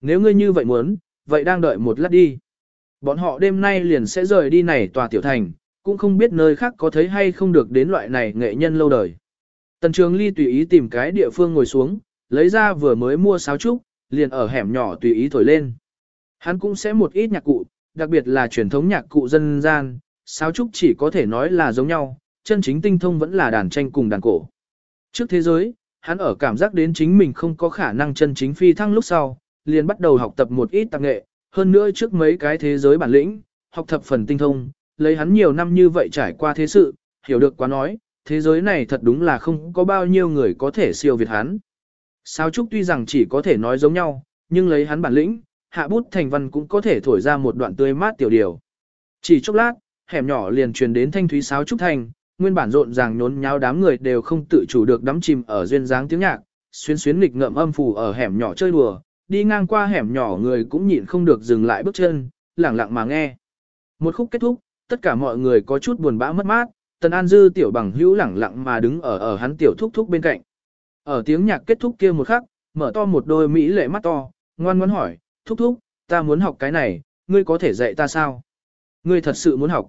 Nếu ngươi như vậy muốn, vậy đang đợi một lát đi. Bọn họ đêm nay liền sẽ rời đi này tòa tiểu thành, cũng không biết nơi khác có thấy hay không được đến loại này nghệ nhân lâu đời. Tần Trường Ly tùy ý tìm cái địa phương ngồi xuống, lấy ra vừa mới mua sáo trúc, liền ở hẻm nhỏ tùy ý thổi lên. Hắn cũng sẽ một ít nhạc cụ, đặc biệt là truyền thống nhạc cụ dân gian, sáo trúc chỉ có thể nói là giống nhau, chân chính tinh thông vẫn là đàn tranh cùng đàn cổ. Trước thế giới, hắn ở cảm giác đến chính mình không có khả năng chân chính phi thăng lúc sau, liền bắt đầu học tập một ít tạp nghệ, hơn nữa trước mấy cái thế giới bản lĩnh, học thập phần tinh thông, lấy hắn nhiều năm như vậy trải qua thế sự, hiểu được quá nói, thế giới này thật đúng là không có bao nhiêu người có thể siêu việt hắn. Sao Trúc tuy rằng chỉ có thể nói giống nhau, nhưng lấy hắn bản lĩnh, hạ bút thành văn cũng có thể thổi ra một đoạn tươi mát tiểu điều. Chỉ chốc lát, hẻm nhỏ liền truyền đến thanh thúy sáo trúc thành, nguyên bản rộn ràng nhốn nháo đám người đều không tự chủ được đắm chìm ở duyên dáng tiếng nhạc, xuyên xuyến nghịch ngợm âm phủ ở hẻm nhỏ chơi đùa, đi ngang qua hẻm nhỏ người cũng nhịn không được dừng lại bước chân, lặng lặng mà nghe. Một khúc kết thúc, tất cả mọi người có chút buồn bã mất mát, Tần An Dư tiểu bằng hữu lẳng lặng mà đứng ở ở hắn tiểu thúc thúc bên cạnh. Ở tiếng nhạc kết thúc kia một khắc, mở to một đôi mỹ lệ mắt to, ngoan ngoãn hỏi, thúc thúc, ta muốn học cái này, ngươi có thể dạy ta sao? Ngươi thật sự muốn học.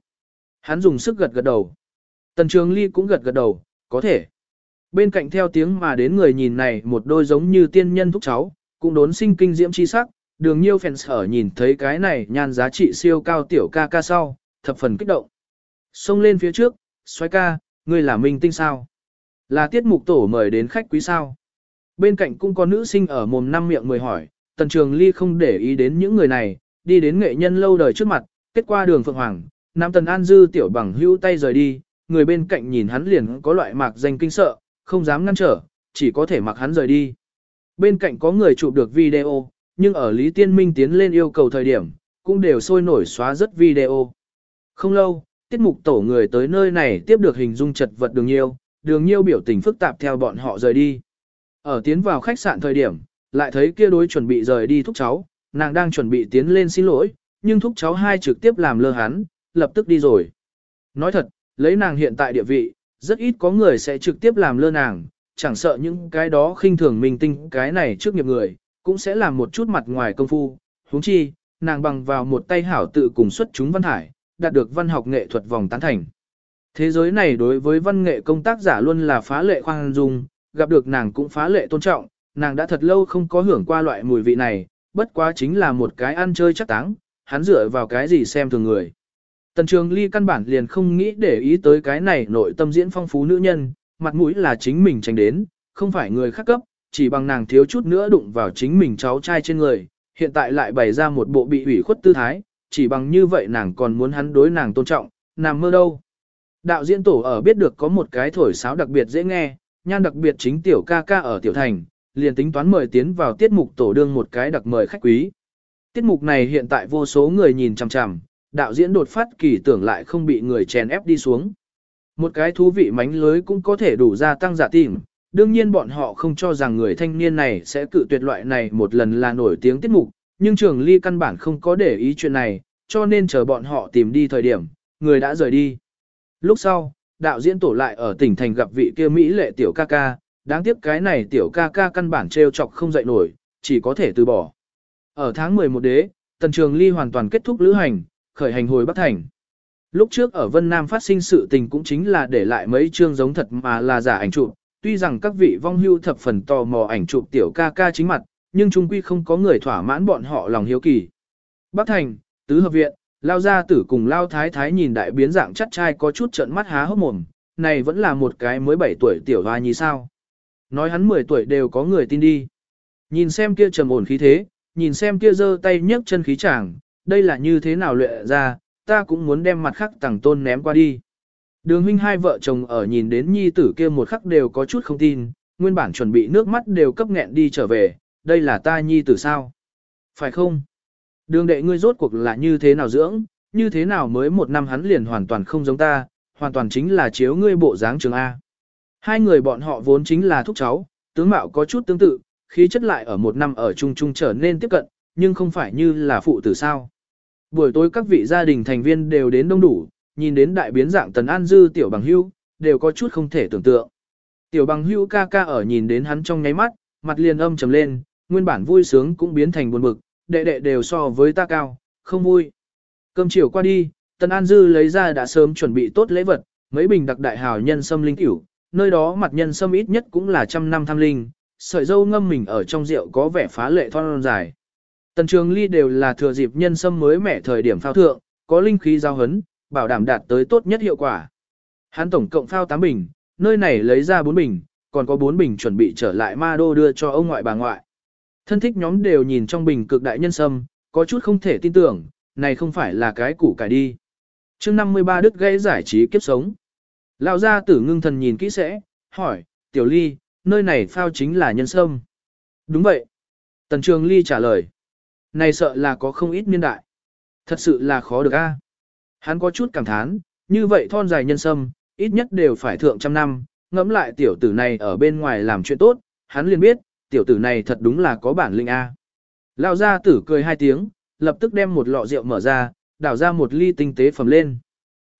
Hắn dùng sức gật gật đầu. Tần Trường Ly cũng gật gật đầu, có thể. Bên cạnh theo tiếng mà đến người nhìn này một đôi giống như tiên nhân thúc cháu, cũng đốn sinh kinh diễm chi sắc, đường nhiêu fans ở nhìn thấy cái này nhan giá trị siêu cao tiểu ca ca sau, thập phần kích động. Xông lên phía trước, xoay ca, ngươi là minh tinh sao? Là tiết mục tổ mời đến khách quý sao? Bên cạnh cũng có nữ sinh ở mồm năm miệng mười hỏi, tần trường ly không để ý đến những người này, đi đến nghệ nhân lâu đời trước mặt, kết qua đường Phượng Hoàng, Nam Tần An Dư tiểu bằng hữu tay rời đi, người bên cạnh nhìn hắn liền có loại mạc danh kinh sợ, không dám ngăn trở, chỉ có thể mặc hắn rời đi. Bên cạnh có người chụp được video, nhưng ở Lý Tiên Minh tiến lên yêu cầu thời điểm, cũng đều sôi nổi xóa rất video. Không lâu, tiết mục tổ người tới nơi này tiếp được hình dung chật vật đường nhiêu, đường nhiêu biểu tình phức tạp theo bọn họ rời đi. Ở tiến vào khách sạn thời điểm, lại thấy kia đối chuẩn bị rời đi thúc cháu, nàng đang chuẩn bị tiến lên xin lỗi, nhưng thúc cháu hai trực tiếp làm lơ hắn, lập tức đi rồi. Nói thật, lấy nàng hiện tại địa vị, rất ít có người sẽ trực tiếp làm lơ nàng, chẳng sợ những cái đó khinh thường mình tinh cái này trước nghiệp người, cũng sẽ làm một chút mặt ngoài công phu, huống chi, nàng bằng vào một tay hảo tự cùng xuất chúng văn hải, đạt được văn học nghệ thuật vòng tán thành. Thế giới này đối với văn nghệ công tác giả luôn là phá lệ khoan dung, gặp được nàng cũng phá lệ tôn trọng, nàng đã thật lâu không có hưởng qua loại mùi vị này, bất quá chính là một cái ăn chơi chắc táng, hắn dựa vào cái gì xem thường người. Tần Trường Ly căn bản liền không nghĩ để ý tới cái này nội tâm diễn phong phú nữ nhân, mặt mũi là chính mình tránh đến, không phải người khác cấp, chỉ bằng nàng thiếu chút nữa đụng vào chính mình cháu trai trên người, hiện tại lại bày ra một bộ bị ủy khuất tư thái, chỉ bằng như vậy nàng còn muốn hắn đối nàng tôn trọng, nằm mơ đâu. Đạo diễn tổ ở biết được có một cái thổi sáo đặc biệt dễ nghe, nhan đặc biệt chính tiểu ca ca ở tiểu thành, liền tính toán mời tiến vào tiết mục tổ đương một cái đặc mời khách quý. Tiết mục này hiện tại vô số người nhìn chằm chằm, đạo diễn đột phát kỳ tưởng lại không bị người chèn ép đi xuống. Một cái thú vị mánh lưới cũng có thể đủ gia tăng giả tìm, đương nhiên bọn họ không cho rằng người thanh niên này sẽ cự tuyệt loại này một lần là nổi tiếng tiết mục, nhưng trường ly căn bản không có để ý chuyện này, cho nên chờ bọn họ tìm đi thời điểm, người đã rời đi. Lúc sau, đạo diễn tổ lại ở tỉnh thành gặp vị kia Mỹ lệ tiểu ca ca, đáng tiếc cái này tiểu ca ca căn bản trêu chọc không dậy nổi, chỉ có thể từ bỏ. Ở tháng 11 đế, tần trường ly hoàn toàn kết thúc lữ hành, khởi hành hồi Bắc Thành. Lúc trước ở Vân Nam phát sinh sự tình cũng chính là để lại mấy chương giống thật mà là giả ảnh chụp, tuy rằng các vị vong hưu thập phần tò mò ảnh chụp tiểu ca ca chính mặt, nhưng chung quy không có người thỏa mãn bọn họ lòng hiếu kỳ. Bắc Thành, Tứ Hợp Viện, Lao Gia Tử cùng Lao Thái Thái nhìn đại biến dạng chắc trai có chút trận mắt há hốc mồm, này vẫn là một cái mới 7 tuổi tiểu hoa nhì sao. Nói hắn 10 tuổi đều có người tin đi. Nhìn xem kia trầm ổn khí thế, nhìn xem kia giơ tay nhấc chân khí chàng, đây là như thế nào luyện ra, ta cũng muốn đem mặt khắc tàng tôn ném qua đi. Đường huynh hai vợ chồng ở nhìn đến nhi tử kia một khắc đều có chút không tin, nguyên bản chuẩn bị nước mắt đều cấp nghẹn đi trở về, đây là ta nhi tử sao? Phải không? Đường đệ ngươi rốt cuộc là như thế nào dưỡng, như thế nào mới một năm hắn liền hoàn toàn không giống ta, hoàn toàn chính là chiếu ngươi bộ dáng trường A. Hai người bọn họ vốn chính là thúc cháu, tướng mạo có chút tương tự, khí chất lại ở một năm ở chung chung trở nên tiếp cận, nhưng không phải như là phụ tử sao. Buổi tối các vị gia đình thành viên đều đến đông đủ, nhìn đến đại biến dạng tần an dư tiểu bằng hưu, đều có chút không thể tưởng tượng. Tiểu bằng hưu ca ca ở nhìn đến hắn trong nháy mắt, mặt liền âm trầm lên, nguyên bản vui sướng cũng biến thành buồn bực, đệ đệ đều so với ta cao, không vui. Cơm chiều qua đi, tần an dư lấy ra đã sớm chuẩn bị tốt lễ vật, mấy bình đặc đại hào nhân sâm linh tiểu, nơi đó mặt nhân sâm ít nhất cũng là trăm năm tham linh, sợi dâu ngâm mình ở trong rượu có vẻ phá lệ thon dài. Tần trường ly đều là thừa dịp nhân sâm mới mẻ thời điểm phao thượng, có linh khí giao hấn, bảo đảm đạt tới tốt nhất hiệu quả. Hắn tổng cộng phao 8 bình, nơi này lấy ra 4 bình, còn có 4 bình chuẩn bị trở lại ma đô đưa cho ông ngoại bà ngoại. Thân thích nhóm đều nhìn trong bình cực đại nhân sâm, có chút không thể tin tưởng, này không phải là cái củ cải đi. chương 53 Đức gây giải trí kiếp sống. Lão gia tử ngưng thần nhìn kỹ sẽ, hỏi, tiểu ly, nơi này phao chính là nhân sâm. Đúng vậy. Tần trường ly trả lời. Này sợ là có không ít niên đại. Thật sự là khó được a. Hắn có chút cảm thán, như vậy thon dài nhân sâm, ít nhất đều phải thượng trăm năm, ngẫm lại tiểu tử này ở bên ngoài làm chuyện tốt, hắn liền biết, tiểu tử này thật đúng là có bản lĩnh A. Lão gia tử cười hai tiếng, lập tức đem một lọ rượu mở ra, đảo ra một ly tinh tế phẩm lên.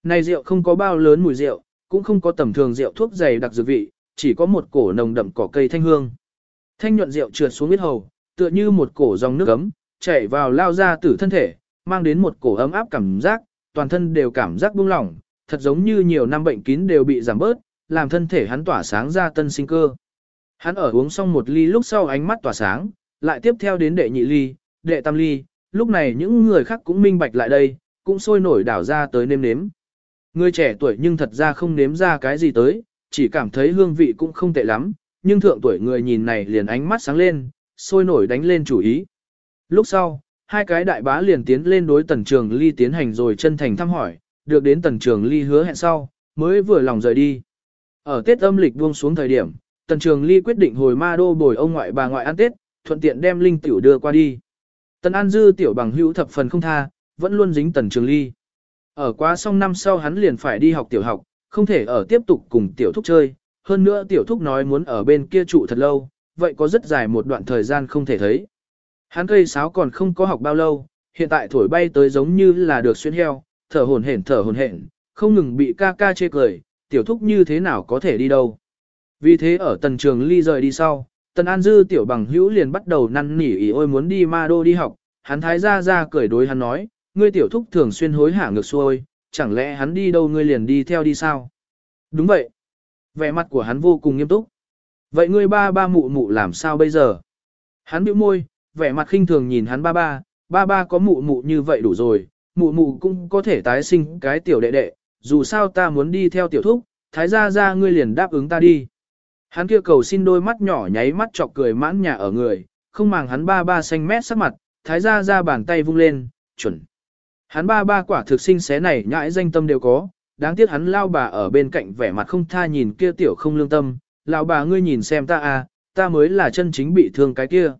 Này rượu không có bao lớn mùi rượu, cũng không có tầm thường rượu thuốc dày đặc dược vị, chỉ có một cổ nồng đậm cỏ cây thanh hương. Thanh nhuận rượu trượt xuống huyết hầu, tựa như một cổ dòng nước ấm, chảy vào lao ra tử thân thể, mang đến một cổ ấm áp cảm giác, toàn thân đều cảm giác buông lỏng, thật giống như nhiều năm bệnh kín đều bị giảm bớt, làm thân thể hắn tỏa sáng ra tân sinh cơ. Hắn ở uống xong một ly lúc sau ánh mắt tỏa sáng, lại tiếp theo đến đệ nhị ly, đệ tam ly, lúc này những người khác cũng minh bạch lại đây, cũng sôi nổi đảo ra tới nêm nếm. Người trẻ tuổi nhưng thật ra không nếm ra cái gì tới, chỉ cảm thấy hương vị cũng không tệ lắm, nhưng thượng tuổi người nhìn này liền ánh mắt sáng lên, sôi nổi đánh lên chủ ý. Lúc sau, hai cái đại bá liền tiến lên đối tần trường ly tiến hành rồi chân thành thăm hỏi, được đến tần trường ly hứa hẹn sau, mới vừa lòng rời đi. Ở Tết âm lịch buông xuống thời điểm, tần trường ly quyết định hồi ma đô bồi ông ngoại bà ngoại ăn Tết, thuận tiện đem linh tiểu đưa qua đi. Tần An Dư tiểu bằng hữu thập phần không tha, vẫn luôn dính tần trường ly. Ở quá xong năm sau hắn liền phải đi học tiểu học, không thể ở tiếp tục cùng tiểu thúc chơi, hơn nữa tiểu thúc nói muốn ở bên kia trụ thật lâu, vậy có rất dài một đoạn thời gian không thể thấy. Hắn cây sáo còn không có học bao lâu, hiện tại thổi bay tới giống như là được xuyên heo, thở hồn hển thở hồn hển, không ngừng bị ca ca chê cười, tiểu thúc như thế nào có thể đi đâu. Vì thế ở tần trường ly rời đi sau, tần an dư tiểu bằng hữu liền bắt đầu năn nỉ ý ôi muốn đi ma đô đi học, hắn thái ra ra cười đối hắn nói, ngươi tiểu thúc thường xuyên hối hả ngược xuôi, chẳng lẽ hắn đi đâu ngươi liền đi theo đi sao? Đúng vậy. Vẻ mặt của hắn vô cùng nghiêm túc. Vậy ngươi ba ba mụ mụ làm sao bây giờ? Hắn bĩu môi, vẻ mặt khinh thường nhìn hắn ba ba, ba ba có mụ mụ như vậy đủ rồi, mụ mụ cũng có thể tái sinh cái tiểu đệ đệ, dù sao ta muốn đi theo tiểu thúc, thái gia gia ngươi liền đáp ứng ta đi. Hắn kia cầu xin đôi mắt nhỏ nháy mắt chọc cười mãn nhà ở người, không màng hắn ba ba xanh mét sắc mặt, thái gia gia bàn tay vung lên, chuẩn. Hắn ba ba quả thực sinh xé này nhãi danh tâm đều có, đáng tiếc hắn lao bà ở bên cạnh vẻ mặt không tha nhìn kia tiểu không lương tâm, lão bà ngươi nhìn xem ta à, ta mới là chân chính bị thương cái kia.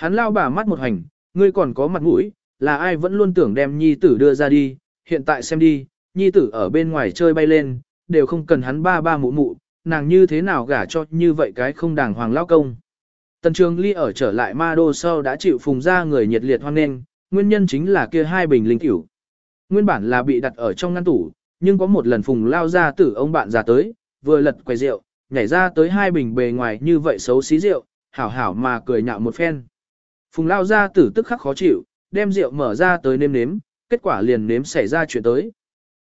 Hắn lao bà mắt một hành, ngươi còn có mặt mũi, là ai vẫn luôn tưởng đem nhi tử đưa ra đi, hiện tại xem đi, nhi tử ở bên ngoài chơi bay lên, đều không cần hắn ba ba mụ mụ, nàng như thế nào gả cho như vậy cái không đàng hoàng lao công. Tần Trường Ly ở trở lại ma đô sau đã chịu phùng ra người nhiệt liệt hoan nghênh, nguyên nhân chính là kia hai bình linh cửu. Nguyên bản là bị đặt ở trong ngăn tủ, nhưng có một lần phùng lao ra tử ông bạn già tới, vừa lật quầy rượu, nhảy ra tới hai bình bề ngoài như vậy xấu xí rượu, hảo hảo mà cười nhạo một phen. Phùng lao ra tử tức khắc khó chịu, đem rượu mở ra tới nếm nếm, kết quả liền nếm xảy ra chuyện tới.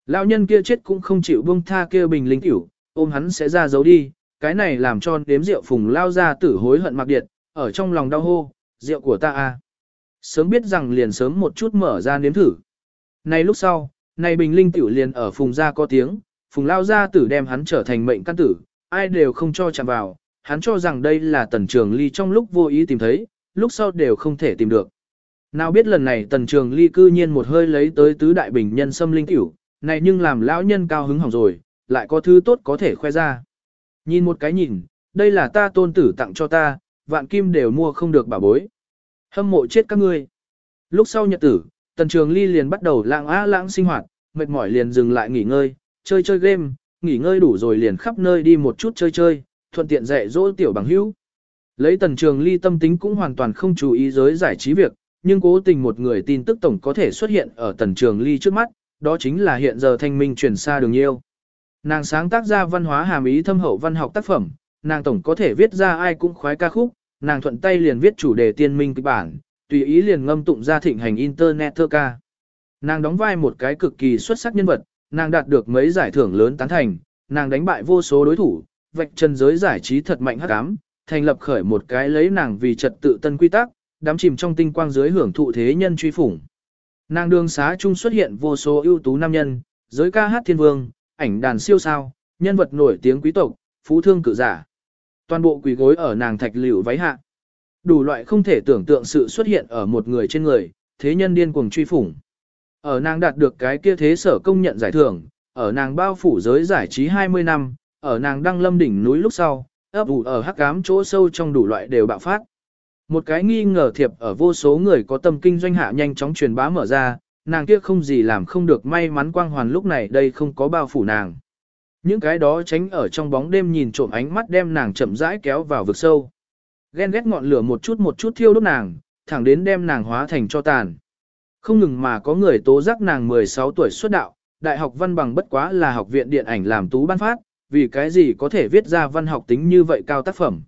Lão nhân kia chết cũng không chịu buông tha kia bình linh tiểu, ôm hắn sẽ ra giấu đi, cái này làm cho nếm rượu phùng lao ra tử hối hận mặc điện, ở trong lòng đau hô, rượu của ta à. Sớm biết rằng liền sớm một chút mở ra nếm thử. Này lúc sau, này bình linh tiểu liền ở phùng ra có tiếng, phùng lao ra tử đem hắn trở thành mệnh căn tử, ai đều không cho chạm vào, hắn cho rằng đây là tần trường ly trong lúc vô ý tìm thấy, lúc sau đều không thể tìm được. Nào biết lần này tần trường ly cư nhiên một hơi lấy tới tứ đại bình nhân xâm linh tiểu, này nhưng làm lão nhân cao hứng hỏng rồi, lại có thứ tốt có thể khoe ra. Nhìn một cái nhìn, đây là ta tôn tử tặng cho ta, vạn kim đều mua không được bảo bối. Hâm mộ chết các ngươi. Lúc sau nhật tử, tần trường ly liền bắt đầu lãng á lãng sinh hoạt, mệt mỏi liền dừng lại nghỉ ngơi, chơi chơi game, nghỉ ngơi đủ rồi liền khắp nơi đi một chút chơi chơi, thuận tiện dạy dỗ tiểu bằng hữu. Lấy tần trường ly tâm tính cũng hoàn toàn không chú ý giới giải trí việc, nhưng cố tình một người tin tức tổng có thể xuất hiện ở tần trường ly trước mắt, đó chính là hiện giờ thanh minh truyền xa đường yêu. Nàng sáng tác ra văn hóa hàm ý thâm hậu văn học tác phẩm, nàng tổng có thể viết ra ai cũng khoái ca khúc, nàng thuận tay liền viết chủ đề tiên minh kịch bản, tùy ý liền ngâm tụng ra thịnh hành internet thơ ca. Nàng đóng vai một cái cực kỳ xuất sắc nhân vật, nàng đạt được mấy giải thưởng lớn tán thành, nàng đánh bại vô số đối thủ, vạch chân giới giải trí thật mạnh hắc ám, thành lập khởi một cái lấy nàng vì trật tự tân quy tắc, đắm chìm trong tinh quang dưới hưởng thụ thế nhân truy phủng. Nàng đường xá chung xuất hiện vô số ưu tú nam nhân, giới ca hát thiên vương, ảnh đàn siêu sao, nhân vật nổi tiếng quý tộc, phú thương cử giả. Toàn bộ quỳ gối ở nàng thạch liễu váy hạ. Đủ loại không thể tưởng tượng sự xuất hiện ở một người trên người, thế nhân điên cuồng truy phủng. Ở nàng đạt được cái kia thế sở công nhận giải thưởng, ở nàng bao phủ giới giải trí 20 năm, ở nàng đăng lâm đỉnh núi lúc sau, ấp ủ ở hắc ám chỗ sâu trong đủ loại đều bạo phát. Một cái nghi ngờ thiệp ở vô số người có tâm kinh doanh hạ nhanh chóng truyền bá mở ra, nàng kia không gì làm không được may mắn quang hoàn lúc này đây không có bao phủ nàng. Những cái đó tránh ở trong bóng đêm nhìn trộm ánh mắt đem nàng chậm rãi kéo vào vực sâu. Ghen ghét ngọn lửa một chút một chút thiêu đốt nàng, thẳng đến đem nàng hóa thành cho tàn. Không ngừng mà có người tố giác nàng 16 tuổi xuất đạo, đại học văn bằng bất quá là học viện điện ảnh làm tú ban phát, vì cái gì có thể viết ra văn học tính như vậy cao tác phẩm.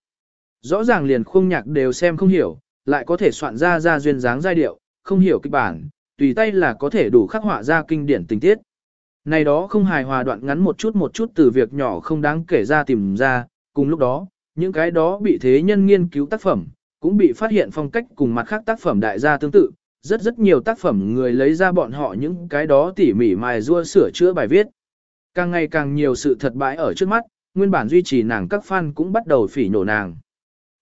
Rõ ràng liền khung nhạc đều xem không hiểu, lại có thể soạn ra ra duyên dáng giai điệu, không hiểu kịch bản, tùy tay là có thể đủ khắc họa ra kinh điển tình tiết. Này đó không hài hòa đoạn ngắn một chút một chút từ việc nhỏ không đáng kể ra tìm ra, cùng lúc đó, những cái đó bị thế nhân nghiên cứu tác phẩm, cũng bị phát hiện phong cách cùng mặt khác tác phẩm đại gia tương tự, rất rất nhiều tác phẩm người lấy ra bọn họ những cái đó tỉ mỉ mài rua sửa chữa bài viết. Càng ngày càng nhiều sự thật bãi ở trước mắt, nguyên bản duy trì nàng các fan cũng bắt đầu phỉ nhổ nàng.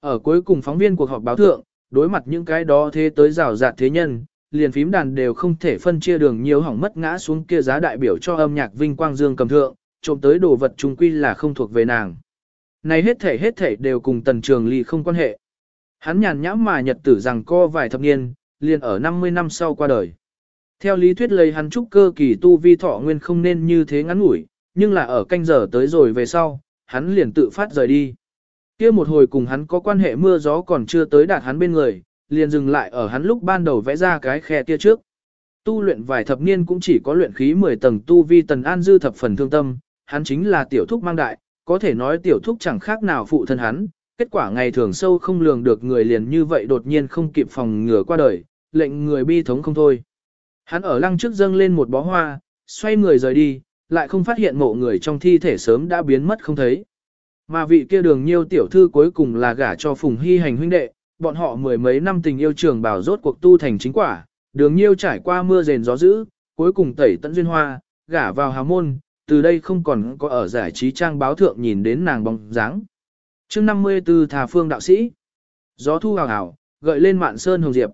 Ở cuối cùng phóng viên cuộc họp báo thượng, đối mặt những cái đó thế tới rào rạt thế nhân, liền phím đàn đều không thể phân chia đường nhiều hỏng mất ngã xuống kia giá đại biểu cho âm nhạc vinh quang dương cầm thượng, trộm tới đồ vật trung quy là không thuộc về nàng. Này hết thể hết thể đều cùng tần trường ly không quan hệ. Hắn nhàn nhãm mà nhật tử rằng co vài thập niên, liền ở 50 năm sau qua đời. Theo lý thuyết lấy hắn trúc cơ kỳ tu vi thọ nguyên không nên như thế ngắn ngủi, nhưng là ở canh giờ tới rồi về sau, hắn liền tự phát rời đi. kia một hồi cùng hắn có quan hệ mưa gió còn chưa tới đạt hắn bên người, liền dừng lại ở hắn lúc ban đầu vẽ ra cái khe kia trước. Tu luyện vài thập niên cũng chỉ có luyện khí 10 tầng tu vi tần an dư thập phần thương tâm, hắn chính là tiểu thúc mang đại, có thể nói tiểu thúc chẳng khác nào phụ thân hắn, kết quả ngày thường sâu không lường được người liền như vậy đột nhiên không kịp phòng ngừa qua đời, lệnh người bi thống không thôi. Hắn ở lăng trước dâng lên một bó hoa, xoay người rời đi, lại không phát hiện mộ người trong thi thể sớm đã biến mất không thấy. Mà vị kia đường nhiêu tiểu thư cuối cùng là gả cho Phùng Hy hành huynh đệ, bọn họ mười mấy năm tình yêu trường bảo rốt cuộc tu thành chính quả, đường nhiêu trải qua mưa rền gió dữ, cuối cùng tẩy tận duyên hoa, gả vào hào môn, từ đây không còn có ở giải trí trang báo thượng nhìn đến nàng bóng dáng. chương 54 thà phương đạo sĩ, gió thu hào hào, gợi lên mạn sơn hồng diệp.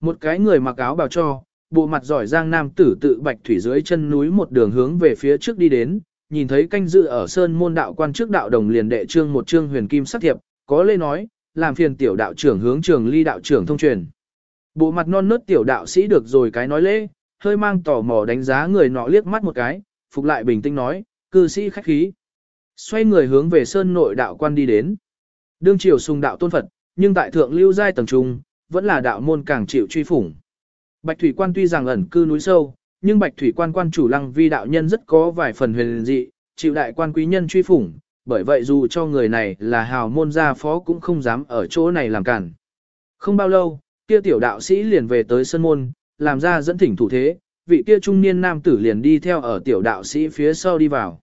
Một cái người mặc áo bào cho, bộ mặt giỏi giang nam tử tự bạch thủy dưới chân núi một đường hướng về phía trước đi đến, nhìn thấy canh dự ở sơn môn đạo quan trước đạo đồng liền đệ trương một trương huyền kim sắc thiệp, có lê nói, làm phiền tiểu đạo trưởng hướng trường ly đạo trưởng thông truyền. Bộ mặt non nớt tiểu đạo sĩ được rồi cái nói lễ, hơi mang tò mò đánh giá người nọ liếc mắt một cái, phục lại bình tĩnh nói, cư sĩ khách khí. Xoay người hướng về sơn nội đạo quan đi đến. Đương triều sùng đạo tôn Phật, nhưng tại thượng lưu giai tầng trung, vẫn là đạo môn càng chịu truy phủng. Bạch thủy quan tuy rằng ẩn cư núi sâu, nhưng bạch thủy quan quan chủ lăng vi đạo nhân rất có vài phần huyền dị, chịu đại quan quý nhân truy phủng, bởi vậy dù cho người này là hào môn gia phó cũng không dám ở chỗ này làm cản. Không bao lâu, kia tiểu đạo sĩ liền về tới sân môn, làm ra dẫn thỉnh thủ thế, vị kia trung niên nam tử liền đi theo ở tiểu đạo sĩ phía sau đi vào.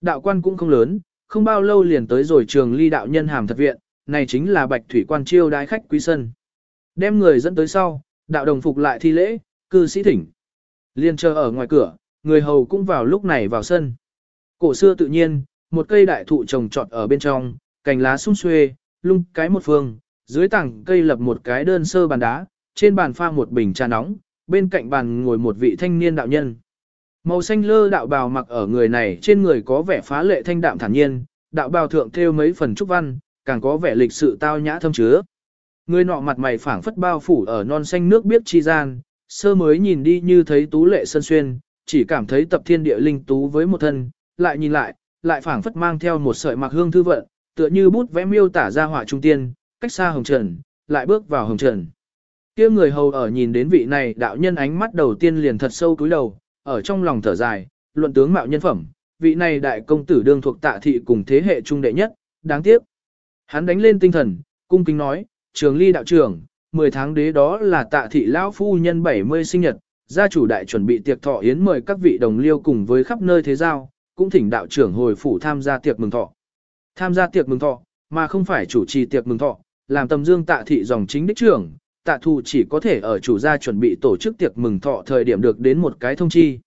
Đạo quan cũng không lớn, không bao lâu liền tới rồi trường ly đạo nhân hàm thật viện, này chính là bạch thủy quan chiêu đái khách quý sân. Đem người dẫn tới sau, đạo đồng phục lại thi lễ, cư sĩ thỉnh. Liên chờ ở ngoài cửa, người hầu cũng vào lúc này vào sân. Cổ xưa tự nhiên, một cây đại thụ trồng trọt ở bên trong, cành lá sung xuê, lung cái một phương, dưới tảng cây lập một cái đơn sơ bàn đá, trên bàn pha một bình trà nóng, bên cạnh bàn ngồi một vị thanh niên đạo nhân. Màu xanh lơ đạo bào mặc ở người này trên người có vẻ phá lệ thanh đạm thản nhiên, đạo bào thượng thêu mấy phần trúc văn, càng có vẻ lịch sự tao nhã thâm chứa. Người nọ mặt mày phảng phất bao phủ ở non xanh nước biết chi gian, sơ mới nhìn đi như thấy tú lệ sân xuyên, chỉ cảm thấy tập thiên địa linh tú với một thân, lại nhìn lại, lại phảng phất mang theo một sợi mặc hương thư vận, tựa như bút vẽ miêu tả ra họa trung tiên, cách xa hồng trần, lại bước vào hồng trần. Kia người hầu ở nhìn đến vị này đạo nhân ánh mắt đầu tiên liền thật sâu túi đầu, ở trong lòng thở dài, luận tướng mạo nhân phẩm, vị này đại công tử đương thuộc tạ thị cùng thế hệ trung đệ nhất, đáng tiếc. Hắn đánh lên tinh thần, cung kính nói, trường ly đạo trưởng, 10 tháng đế đó là tạ thị lão phu nhân 70 sinh nhật, gia chủ đại chuẩn bị tiệc thọ yến mời các vị đồng liêu cùng với khắp nơi thế giao, cũng thỉnh đạo trưởng hồi phủ tham gia tiệc mừng thọ. Tham gia tiệc mừng thọ, mà không phải chủ trì tiệc mừng thọ, làm tầm dương tạ thị dòng chính đích trưởng, tạ thù chỉ có thể ở chủ gia chuẩn bị tổ chức tiệc mừng thọ thời điểm được đến một cái thông chi.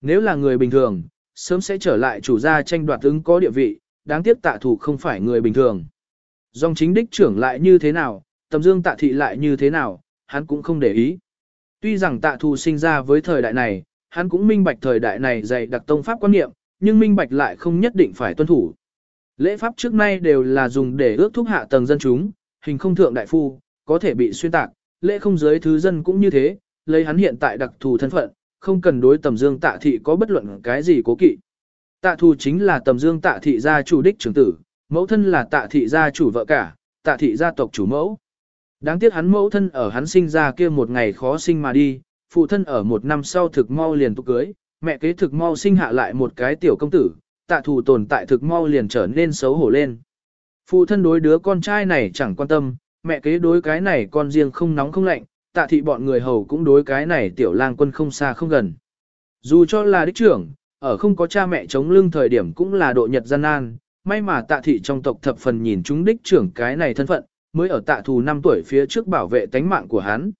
Nếu là người bình thường, sớm sẽ trở lại chủ gia tranh đoạt ứng có địa vị, đáng tiếc tạ thù không phải người bình thường. Dòng chính đích trưởng lại như thế nào, tầm dương tạ thị lại như thế nào, hắn cũng không để ý. Tuy rằng tạ thù sinh ra với thời đại này, hắn cũng minh bạch thời đại này dạy đặc tông pháp quan niệm, nhưng minh bạch lại không nhất định phải tuân thủ. Lễ pháp trước nay đều là dùng để ước thúc hạ tầng dân chúng, hình không thượng đại phu, có thể bị xuyên tạc, lễ không giới thứ dân cũng như thế, lấy hắn hiện tại đặc thù thân phận, không cần đối tầm dương tạ thị có bất luận cái gì cố kỵ. Tạ thù chính là tầm dương tạ thị gia chủ đích trưởng tử, mẫu thân là tạ thị gia chủ vợ cả, tạ thị gia tộc chủ mẫu. Đáng tiếc hắn mẫu thân ở hắn sinh ra kia một ngày khó sinh mà đi, phụ thân ở một năm sau thực mau liền tục cưới, mẹ kế thực mau sinh hạ lại một cái tiểu công tử, tạ thù tồn tại thực mau liền trở nên xấu hổ lên. Phụ thân đối đứa con trai này chẳng quan tâm, mẹ kế đối cái này con riêng không nóng không lạnh, tạ thị bọn người hầu cũng đối cái này tiểu lang quân không xa không gần. Dù cho là đích trưởng, ở không có cha mẹ chống lưng thời điểm cũng là độ nhật gian nan, may mà tạ thị trong tộc thập phần nhìn chúng đích trưởng cái này thân phận, mới ở tạ thù 5 tuổi phía trước bảo vệ tánh mạng của hắn.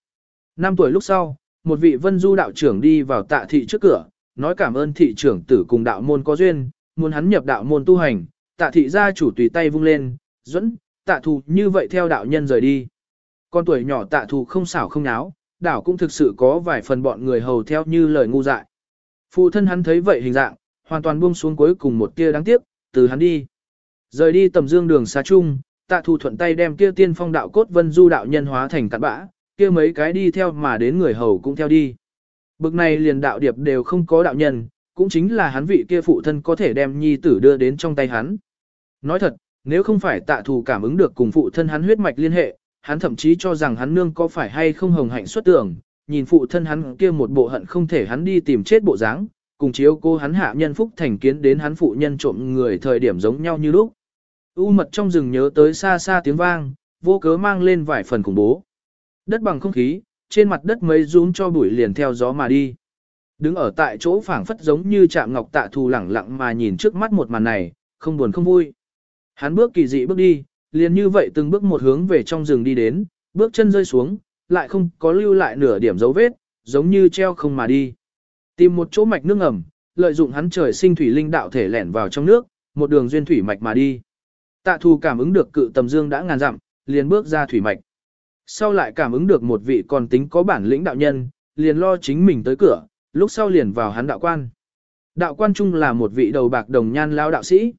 5 tuổi lúc sau, một vị vân du đạo trưởng đi vào tạ thị trước cửa, nói cảm ơn thị trưởng tử cùng đạo môn có duyên, muốn hắn nhập đạo môn tu hành, tạ thị gia chủ tùy tay vung lên, dẫn, tạ thù như vậy theo đạo nhân rời đi. Con tuổi nhỏ tạ thù không xảo không náo, đảo cũng thực sự có vài phần bọn người hầu theo như lời ngu dại. Phụ thân hắn thấy vậy hình dạng, hoàn toàn buông xuống cuối cùng một tia đáng tiếc, từ hắn đi. Rời đi tầm dương đường xa chung, tạ thù thuận tay đem kia tiên phong đạo cốt vân du đạo nhân hóa thành cặn bã, kia mấy cái đi theo mà đến người hầu cũng theo đi. Bực này liền đạo điệp đều không có đạo nhân, cũng chính là hắn vị kia phụ thân có thể đem nhi tử đưa đến trong tay hắn. Nói thật, nếu không phải tạ thù cảm ứng được cùng phụ thân hắn huyết mạch liên hệ, hắn thậm chí cho rằng hắn nương có phải hay không hồng hạnh xuất tưởng, nhìn phụ thân hắn kia một bộ hận không thể hắn đi tìm chết bộ dáng, cùng chiếu cô hắn hạ nhân phúc thành kiến đến hắn phụ nhân trộm người thời điểm giống nhau như lúc. U mật trong rừng nhớ tới xa xa tiếng vang, vô cớ mang lên vài phần khủng bố. Đất bằng không khí, trên mặt đất mấy rúm cho bụi liền theo gió mà đi. Đứng ở tại chỗ phảng phất giống như chạm ngọc tạ thù lẳng lặng mà nhìn trước mắt một màn này, không buồn không vui. Hắn bước kỳ dị bước đi, liền như vậy từng bước một hướng về trong rừng đi đến, bước chân rơi xuống, lại không có lưu lại nửa điểm dấu vết, giống như treo không mà đi. Tìm một chỗ mạch nước ngầm, lợi dụng hắn trời sinh thủy linh đạo thể lẻn vào trong nước, một đường duyên thủy mạch mà đi. Tạ thù cảm ứng được cự tầm dương đã ngàn dặm, liền bước ra thủy mạch. Sau lại cảm ứng được một vị còn tính có bản lĩnh đạo nhân, liền lo chính mình tới cửa, lúc sau liền vào hắn đạo quan. Đạo quan trung là một vị đầu bạc đồng nhan lão đạo sĩ.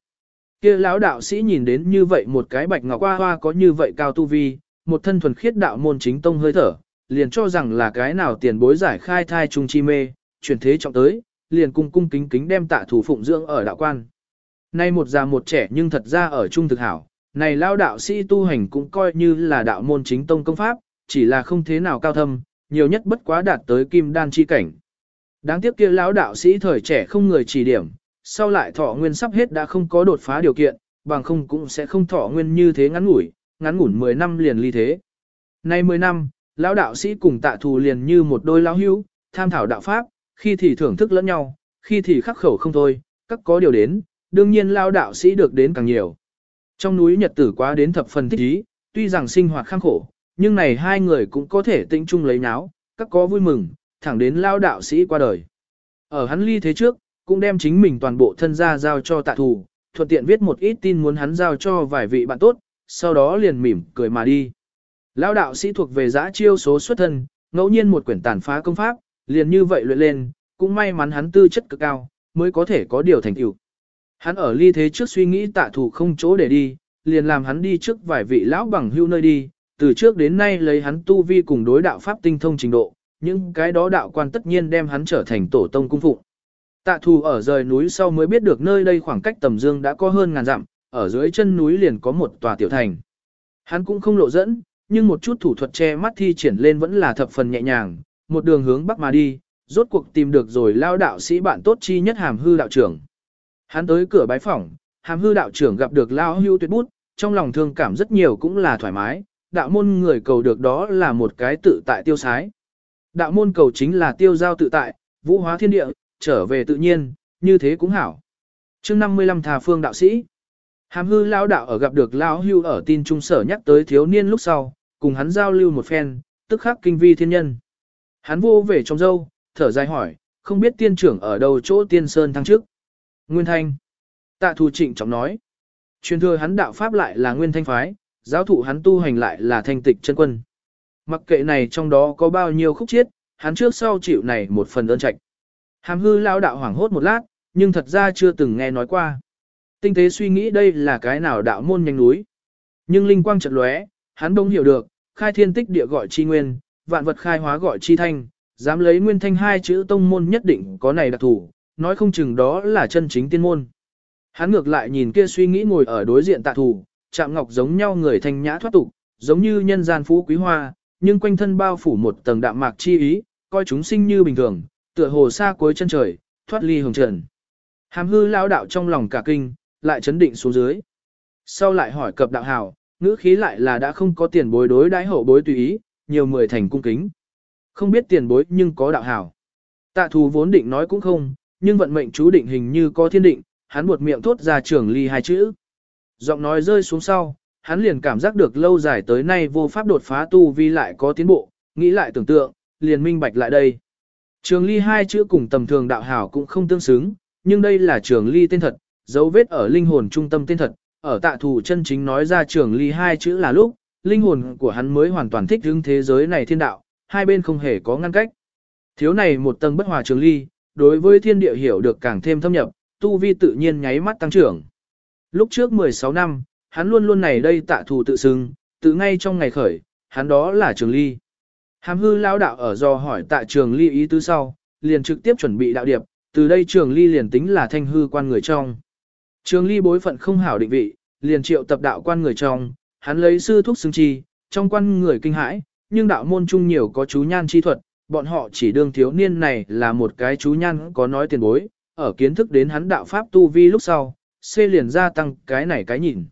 Kia lão đạo sĩ nhìn đến như vậy một cái bạch ngọc hoa hoa có như vậy cao tu vi, một thân thuần khiết đạo môn chính tông hơi thở, liền cho rằng là cái nào tiền bối giải khai thai trung chi mê, chuyển thế trọng tới, liền cung cung kính kính đem tạ thủ phụng dưỡng ở đạo quan. Nay một già một trẻ nhưng thật ra ở trung thực hảo, này lao đạo sĩ tu hành cũng coi như là đạo môn chính tông công pháp, chỉ là không thế nào cao thâm, nhiều nhất bất quá đạt tới kim đan chi cảnh. Đáng tiếc kia lão đạo sĩ thời trẻ không người chỉ điểm, sau lại thọ nguyên sắp hết đã không có đột phá điều kiện, bằng không cũng sẽ không thọ nguyên như thế ngắn ngủi, ngắn ngủn 10 năm liền ly thế. Nay 10 năm, lão đạo sĩ cùng tạ thù liền như một đôi lão hữu, tham thảo đạo pháp, khi thì thưởng thức lẫn nhau, khi thì khắc khẩu không thôi, các có điều đến, đương nhiên lao đạo sĩ được đến càng nhiều. Trong núi nhật tử quá đến thập phần thích ý, tuy rằng sinh hoạt khang khổ, nhưng này hai người cũng có thể tĩnh chung lấy náo, các có vui mừng, thẳng đến lao đạo sĩ qua đời. Ở hắn ly thế trước, cũng đem chính mình toàn bộ thân gia giao cho tạ thù, thuận tiện viết một ít tin muốn hắn giao cho vài vị bạn tốt, sau đó liền mỉm cười mà đi. lao đạo sĩ thuộc về giã chiêu số xuất thân, ngẫu nhiên một quyển tàn phá công pháp, liền như vậy luyện lên, cũng may mắn hắn tư chất cực cao, mới có thể có điều thành tựu. Hắn ở ly thế trước suy nghĩ tạ thủ không chỗ để đi, liền làm hắn đi trước vài vị lão bằng hưu nơi đi, từ trước đến nay lấy hắn tu vi cùng đối đạo pháp tinh thông trình độ, những cái đó đạo quan tất nhiên đem hắn trở thành tổ tông cung phụng. Tạ thù ở rời núi sau mới biết được nơi đây khoảng cách tầm dương đã có hơn ngàn dặm, ở dưới chân núi liền có một tòa tiểu thành. Hắn cũng không lộ dẫn, nhưng một chút thủ thuật che mắt thi triển lên vẫn là thập phần nhẹ nhàng, một đường hướng bắc mà đi, rốt cuộc tìm được rồi lao đạo sĩ bạn tốt chi nhất hàm hư đạo trưởng. Hắn tới cửa bái phỏng, hàm hư đạo trưởng gặp được lao hưu tuyệt bút, trong lòng thương cảm rất nhiều cũng là thoải mái, đạo môn người cầu được đó là một cái tự tại tiêu sái. Đạo môn cầu chính là tiêu giao tự tại, vũ hóa thiên địa, trở về tự nhiên, như thế cũng hảo. chương 55 thà phương đạo sĩ. Hàm hư lão đạo ở gặp được lão hưu ở tin trung sở nhắc tới thiếu niên lúc sau, cùng hắn giao lưu một phen, tức khắc kinh vi thiên nhân. Hắn vô về trong dâu, thở dài hỏi, không biết tiên trưởng ở đâu chỗ tiên sơn thăng trước. Nguyên Thanh. Tạ thù trịnh trọng nói. Truyền thừa hắn đạo pháp lại là Nguyên Thanh phái, giáo thụ hắn tu hành lại là thanh tịch chân quân. Mặc kệ này trong đó có bao nhiêu khúc chiết, hắn trước sau chịu này một phần ơn trạch. Hàm hư lao đạo hoảng hốt một lát, nhưng thật ra chưa từng nghe nói qua. Tinh tế suy nghĩ đây là cái nào đạo môn nhanh núi. Nhưng linh quang chợt lóe, hắn đông hiểu được, khai thiên tích địa gọi chi nguyên, vạn vật khai hóa gọi chi thanh, dám lấy nguyên thanh hai chữ tông môn nhất định có này đặc thủ, nói không chừng đó là chân chính tiên môn. Hắn ngược lại nhìn kia suy nghĩ ngồi ở đối diện tạ thủ, chạm ngọc giống nhau người thanh nhã thoát tục, giống như nhân gian phú quý hoa, nhưng quanh thân bao phủ một tầng đạm mạc chi ý, coi chúng sinh như bình thường, tựa hồ xa cuối chân trời, thoát ly hồng trần. Hàm hư lao đạo trong lòng cả kinh, lại chấn định xuống dưới. Sau lại hỏi cập đạo hào, ngữ khí lại là đã không có tiền bối đối đãi hậu bối tùy ý, nhiều mười thành cung kính. Không biết tiền bối nhưng có đạo hào. Tạ thù vốn định nói cũng không, nhưng vận mệnh chú định hình như có thiên định, hắn buột miệng thốt ra trưởng ly hai chữ. Giọng nói rơi xuống sau, hắn liền cảm giác được lâu dài tới nay vô pháp đột phá tu vi lại có tiến bộ, nghĩ lại tưởng tượng, liền minh bạch lại đây. Trường ly hai chữ cùng tầm thường đạo hảo cũng không tương xứng, nhưng đây là trường ly tên thật, dấu vết ở linh hồn trung tâm tên thật, ở tạ thủ chân chính nói ra trường ly hai chữ là lúc, linh hồn của hắn mới hoàn toàn thích ứng thế giới này thiên đạo, hai bên không hề có ngăn cách. Thiếu này một tầng bất hòa trường ly, đối với thiên địa hiểu được càng thêm thâm nhập, tu vi tự nhiên nháy mắt tăng trưởng. Lúc trước 16 năm, hắn luôn luôn này đây tạ thù tự xưng, tự ngay trong ngày khởi, hắn đó là trường ly. Hàm hư lao đạo ở do hỏi tạ trường ly ý tứ sau, liền trực tiếp chuẩn bị đạo điệp, từ đây trường ly liền tính là thanh hư quan người trong. Trường ly bối phận không hảo định vị, liền triệu tập đạo quan người trong, hắn lấy sư thuốc xưng chi, trong quan người kinh hãi, nhưng đạo môn trung nhiều có chú nhan chi thuật, bọn họ chỉ đương thiếu niên này là một cái chú nhan có nói tiền bối, ở kiến thức đến hắn đạo pháp tu vi lúc sau, C liền gia tăng cái này cái nhìn.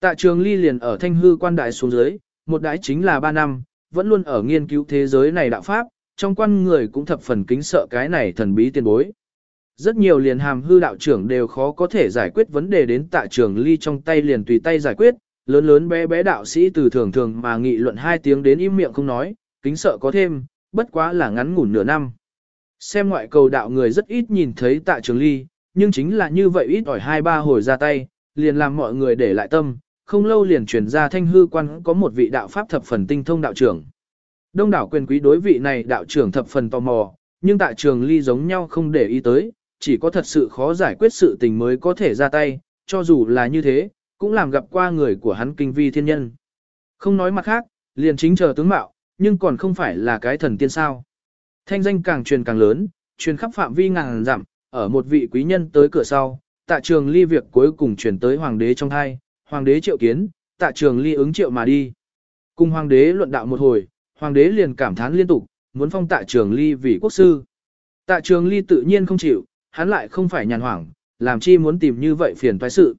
Tạ trường ly liền ở thanh hư quan đại xuống dưới, một đại chính là 3 năm, vẫn luôn ở nghiên cứu thế giới này đạo pháp, trong quan người cũng thập phần kính sợ cái này thần bí tiền bối. Rất nhiều liền hàm hư đạo trưởng đều khó có thể giải quyết vấn đề đến tạ trường ly trong tay liền tùy tay giải quyết, lớn lớn bé bé đạo sĩ từ thường thường mà nghị luận hai tiếng đến im miệng không nói, kính sợ có thêm, bất quá là ngắn ngủn nửa năm. Xem ngoại cầu đạo người rất ít nhìn thấy tạ trường ly, nhưng chính là như vậy ít ỏi hai ba hồi ra tay, liền làm mọi người để lại tâm, không lâu liền truyền ra thanh hư quan có một vị đạo pháp thập phần tinh thông đạo trưởng. Đông đảo quyền quý đối vị này đạo trưởng thập phần tò mò, nhưng tại trường ly giống nhau không để ý tới, chỉ có thật sự khó giải quyết sự tình mới có thể ra tay, cho dù là như thế, cũng làm gặp qua người của hắn kinh vi thiên nhân. Không nói mặt khác, liền chính chờ tướng mạo, nhưng còn không phải là cái thần tiên sao. Thanh danh càng truyền càng lớn, truyền khắp phạm vi ngàn dặm, ở một vị quý nhân tới cửa sau, tạ trường ly việc cuối cùng truyền tới hoàng đế trong hai, hoàng đế triệu kiến, tạ trường ly ứng triệu mà đi. Cùng hoàng đế luận đạo một hồi, hoàng đế liền cảm thán liên tục, muốn phong tạ trường ly vì quốc sư. Tạ trường ly tự nhiên không chịu, hắn lại không phải nhàn hoảng, làm chi muốn tìm như vậy phiền toái sự.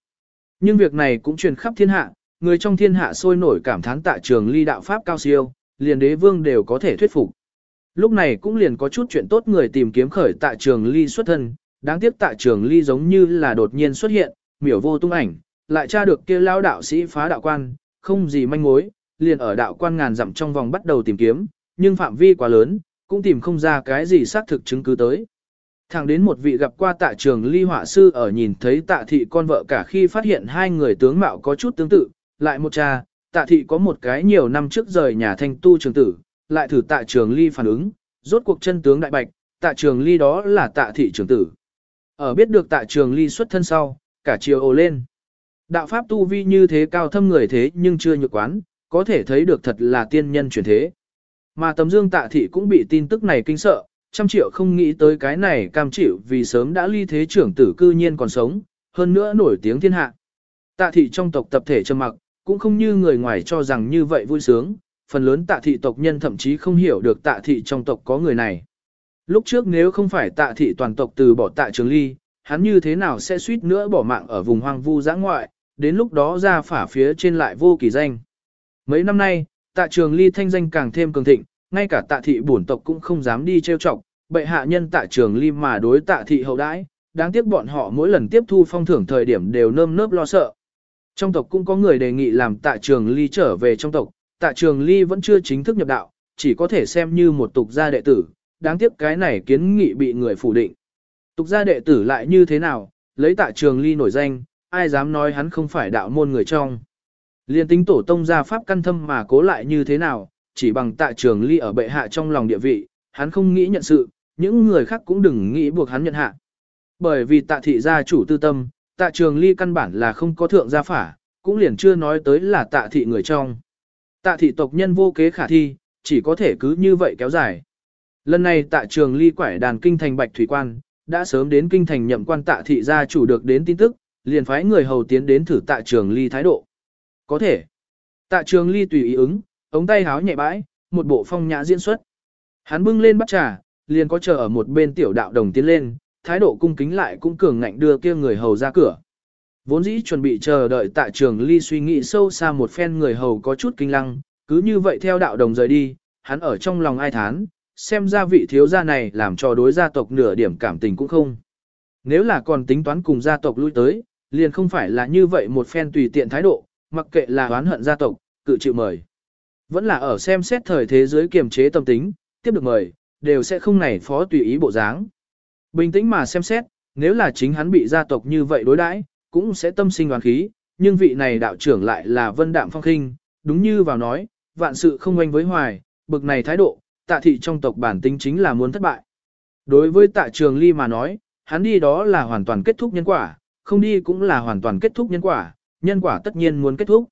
Nhưng việc này cũng truyền khắp thiên hạ, người trong thiên hạ sôi nổi cảm thán tạ trường ly đạo pháp cao siêu, liền đế vương đều có thể thuyết phục. Lúc này cũng liền có chút chuyện tốt người tìm kiếm khởi tạ trường ly xuất thân, đáng tiếc tạ trường ly giống như là đột nhiên xuất hiện, miểu vô tung ảnh, lại tra được kia lao đạo sĩ phá đạo quan, không gì manh mối, liền ở đạo quan ngàn dặm trong vòng bắt đầu tìm kiếm, nhưng phạm vi quá lớn, cũng tìm không ra cái gì xác thực chứng cứ tới. Thẳng đến một vị gặp qua tạ trường ly họa sư ở nhìn thấy tạ thị con vợ cả khi phát hiện hai người tướng mạo có chút tương tự, lại một cha, tạ thị có một cái nhiều năm trước rời nhà thanh tu trường tử, lại thử tạ trường ly phản ứng, rốt cuộc chân tướng đại bạch, tạ trường ly đó là tạ thị trường tử. Ở biết được tạ trường ly xuất thân sau, cả chiều ồ lên. Đạo pháp tu vi như thế cao thâm người thế nhưng chưa nhược quán, có thể thấy được thật là tiên nhân chuyển thế. Mà tấm dương tạ thị cũng bị tin tức này kinh sợ, trăm triệu không nghĩ tới cái này cam chịu vì sớm đã ly thế trưởng tử cư nhiên còn sống, hơn nữa nổi tiếng thiên hạ. Tạ thị trong tộc tập thể trầm mặc, cũng không như người ngoài cho rằng như vậy vui sướng, phần lớn tạ thị tộc nhân thậm chí không hiểu được tạ thị trong tộc có người này. Lúc trước nếu không phải tạ thị toàn tộc từ bỏ tạ trường ly, hắn như thế nào sẽ suýt nữa bỏ mạng ở vùng hoang vu giã ngoại, đến lúc đó ra phả phía trên lại vô kỳ danh. Mấy năm nay, tạ trường ly thanh danh càng thêm cường thịnh, ngay cả tạ thị bổn tộc cũng không dám đi trêu chọc, bệ hạ nhân tạ trường ly mà đối tạ thị hậu đãi, đáng tiếc bọn họ mỗi lần tiếp thu phong thưởng thời điểm đều nơm nớp lo sợ. Trong tộc cũng có người đề nghị làm tạ trường ly trở về trong tộc, tạ trường ly vẫn chưa chính thức nhập đạo, chỉ có thể xem như một tục gia đệ tử, đáng tiếc cái này kiến nghị bị người phủ định. Tục gia đệ tử lại như thế nào, lấy tạ trường ly nổi danh, ai dám nói hắn không phải đạo môn người trong. Liên tính tổ tông gia pháp căn thâm mà cố lại như thế nào, chỉ bằng tạ trường ly ở bệ hạ trong lòng địa vị, hắn không nghĩ nhận sự, những người khác cũng đừng nghĩ buộc hắn nhận hạ. Bởi vì tạ thị gia chủ tư tâm, tạ trường ly căn bản là không có thượng gia phả, cũng liền chưa nói tới là tạ thị người trong. Tạ thị tộc nhân vô kế khả thi, chỉ có thể cứ như vậy kéo dài. Lần này tạ trường ly quải đàn kinh thành bạch thủy quan, đã sớm đến kinh thành nhậm quan tạ thị gia chủ được đến tin tức, liền phái người hầu tiến đến thử tạ trường ly thái độ. Có thể. Tạ trường ly tùy ý ứng, ống tay háo nhẹ bãi, một bộ phong nhã diễn xuất. Hắn bưng lên bắt trà, liền có chờ ở một bên tiểu đạo đồng tiến lên, thái độ cung kính lại cũng cường ngạnh đưa kia người hầu ra cửa. Vốn dĩ chuẩn bị chờ đợi tạ trường ly suy nghĩ sâu xa một phen người hầu có chút kinh lăng, cứ như vậy theo đạo đồng rời đi, hắn ở trong lòng ai thán, xem ra vị thiếu gia này làm cho đối gia tộc nửa điểm cảm tình cũng không. Nếu là còn tính toán cùng gia tộc lui tới, liền không phải là như vậy một phen tùy tiện thái độ, mặc kệ là oán hận gia tộc, cự chịu mời. Vẫn là ở xem xét thời thế giới kiềm chế tâm tính, tiếp được mời, đều sẽ không này phó tùy ý bộ dáng. Bình tĩnh mà xem xét, nếu là chính hắn bị gia tộc như vậy đối đãi, cũng sẽ tâm sinh oán khí, nhưng vị này đạo trưởng lại là vân đạm phong khinh, đúng như vào nói, vạn sự không oanh với hoài, bực này thái độ, tạ thị trong tộc bản tính chính là muốn thất bại. Đối với tạ trường ly mà nói, hắn đi đó là hoàn toàn kết thúc nhân quả, không đi cũng là hoàn toàn kết thúc nhân quả, nhân quả tất nhiên muốn kết thúc.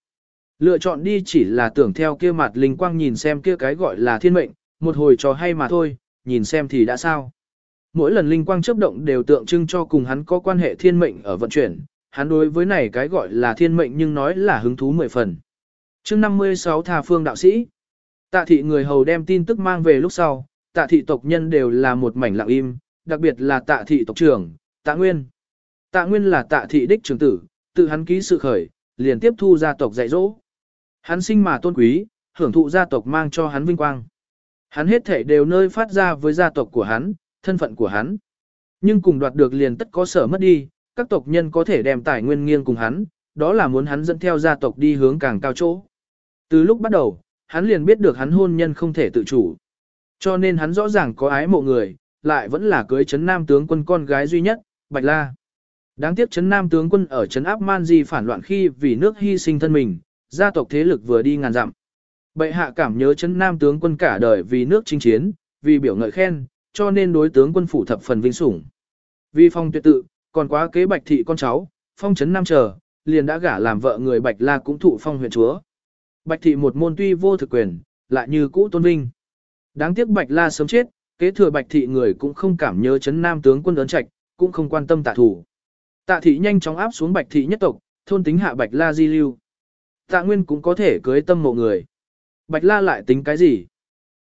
Lựa chọn đi chỉ là tưởng theo kia mặt linh quang nhìn xem kia cái gọi là thiên mệnh, một hồi trò hay mà thôi, nhìn xem thì đã sao. Mỗi lần linh quang chớp động đều tượng trưng cho cùng hắn có quan hệ thiên mệnh ở vận chuyển, hắn đối với này cái gọi là thiên mệnh nhưng nói là hứng thú mười phần. chương 56 Tha Phương Đạo Sĩ Tạ thị người hầu đem tin tức mang về lúc sau, tạ thị tộc nhân đều là một mảnh lặng im, đặc biệt là tạ thị tộc trưởng, tạ nguyên. Tạ nguyên là tạ thị đích trưởng tử, tự hắn ký sự khởi, liền tiếp thu gia tộc dạy dỗ. Hắn sinh mà tôn quý, hưởng thụ gia tộc mang cho hắn vinh quang. Hắn hết thể đều nơi phát ra với gia tộc của hắn, thân phận của hắn. Nhưng cùng đoạt được liền tất có sở mất đi, các tộc nhân có thể đem tài nguyên nghiêng cùng hắn, đó là muốn hắn dẫn theo gia tộc đi hướng càng cao chỗ. Từ lúc bắt đầu, hắn liền biết được hắn hôn nhân không thể tự chủ. Cho nên hắn rõ ràng có ái mộ người, lại vẫn là cưới chấn nam tướng quân con gái duy nhất, Bạch La. Đáng tiếc chấn nam tướng quân ở chấn áp man di phản loạn khi vì nước hy sinh thân mình, gia tộc thế lực vừa đi ngàn dặm. Bệ hạ cảm nhớ chấn nam tướng quân cả đời vì nước chinh chiến, vì biểu ngợi khen, cho nên đối tướng quân phủ thập phần vinh sủng. Vì phong tuyệt tự, còn quá kế bạch thị con cháu, phong chấn nam chờ, liền đã gả làm vợ người bạch la cũng thụ phong huyện chúa. Bạch thị một môn tuy vô thực quyền, lại như cũ tôn vinh. Đáng tiếc bạch la sớm chết, kế thừa bạch thị người cũng không cảm nhớ chấn nam tướng quân ấn trạch, cũng không quan tâm tạ thủ. Tạ thị nhanh chóng áp xuống bạch thị nhất tộc, thôn tính hạ bạch la di lưu. Tạ nguyên cũng có thể cưới tâm mộ người. Bạch la lại tính cái gì?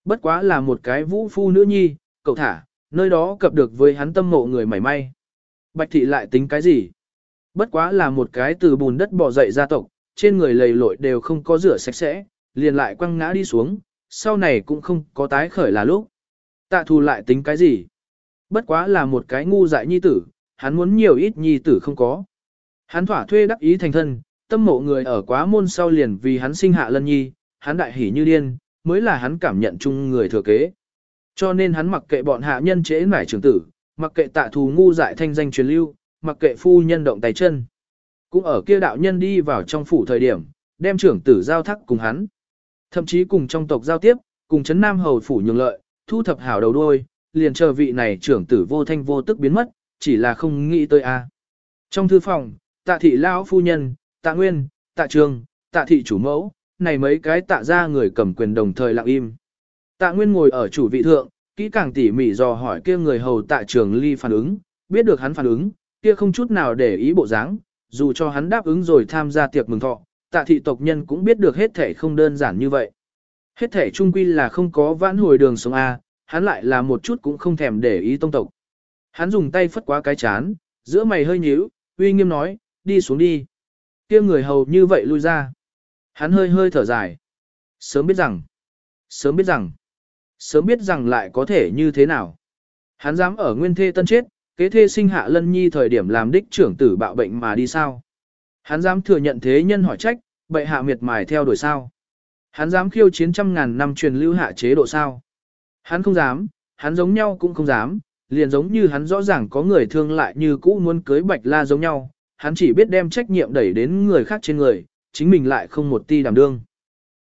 Bất quá là một cái vũ phu nữ nhi, cậu thả, nơi đó cập được với hắn tâm mộ người mảy may. Bạch thị lại tính cái gì? Bất quá là một cái từ bùn đất bò dậy gia tộc, trên người lầy lội đều không có rửa sạch sẽ, liền lại quăng ngã đi xuống, sau này cũng không có tái khởi là lúc. Tạ thù lại tính cái gì? Bất quá là một cái ngu dại nhi tử, hắn muốn nhiều ít nhi tử không có. Hắn thỏa thuê đắc ý thành thân, tâm mộ người ở quá môn sau liền vì hắn sinh hạ lân nhi, hắn đại hỉ như điên, mới là hắn cảm nhận chung người thừa kế. Cho nên hắn mặc kệ bọn hạ nhân chế mải trưởng tử, mặc kệ tạ thù ngu dại thanh danh truyền lưu, mặc kệ phu nhân động tay chân. Cũng ở kia đạo nhân đi vào trong phủ thời điểm, đem trưởng tử giao thắc cùng hắn. Thậm chí cùng trong tộc giao tiếp, cùng chấn nam hầu phủ nhường lợi, thu thập hảo đầu đuôi, liền chờ vị này trưởng tử vô thanh vô tức biến mất, chỉ là không nghĩ tới a. Trong thư phòng, tạ thị lão phu nhân, tạ nguyên, tạ trường, tạ thị chủ mẫu, này mấy cái tạ ra người cầm quyền đồng thời lặng im. Tạ nguyên ngồi ở chủ vị thượng, kỹ càng tỉ mỉ dò hỏi kia người hầu tạ trường ly phản ứng, biết được hắn phản ứng, kia không chút nào để ý bộ dáng, dù cho hắn đáp ứng rồi tham gia tiệc mừng thọ, tạ thị tộc nhân cũng biết được hết thể không đơn giản như vậy. Hết thể trung quy là không có vãn hồi đường sống A, hắn lại là một chút cũng không thèm để ý tông tộc. Hắn dùng tay phất quá cái chán, giữa mày hơi nhíu, uy nghiêm nói, đi xuống đi. kia người hầu như vậy lui ra. Hắn hơi hơi thở dài. Sớm biết rằng, sớm biết rằng, sớm biết rằng lại có thể như thế nào. Hắn dám ở nguyên thê tân chết, kế thê sinh hạ lân nhi thời điểm làm đích trưởng tử bạo bệnh mà đi sao. Hắn dám thừa nhận thế nhân hỏi trách, bệ hạ miệt mài theo đuổi sao. Hắn dám khiêu chiến trăm ngàn năm truyền lưu hạ chế độ sao. Hắn không dám, hắn giống nhau cũng không dám, liền giống như hắn rõ ràng có người thương lại như cũ muốn cưới bạch la giống nhau, hắn chỉ biết đem trách nhiệm đẩy đến người khác trên người, chính mình lại không một ti đảm đương.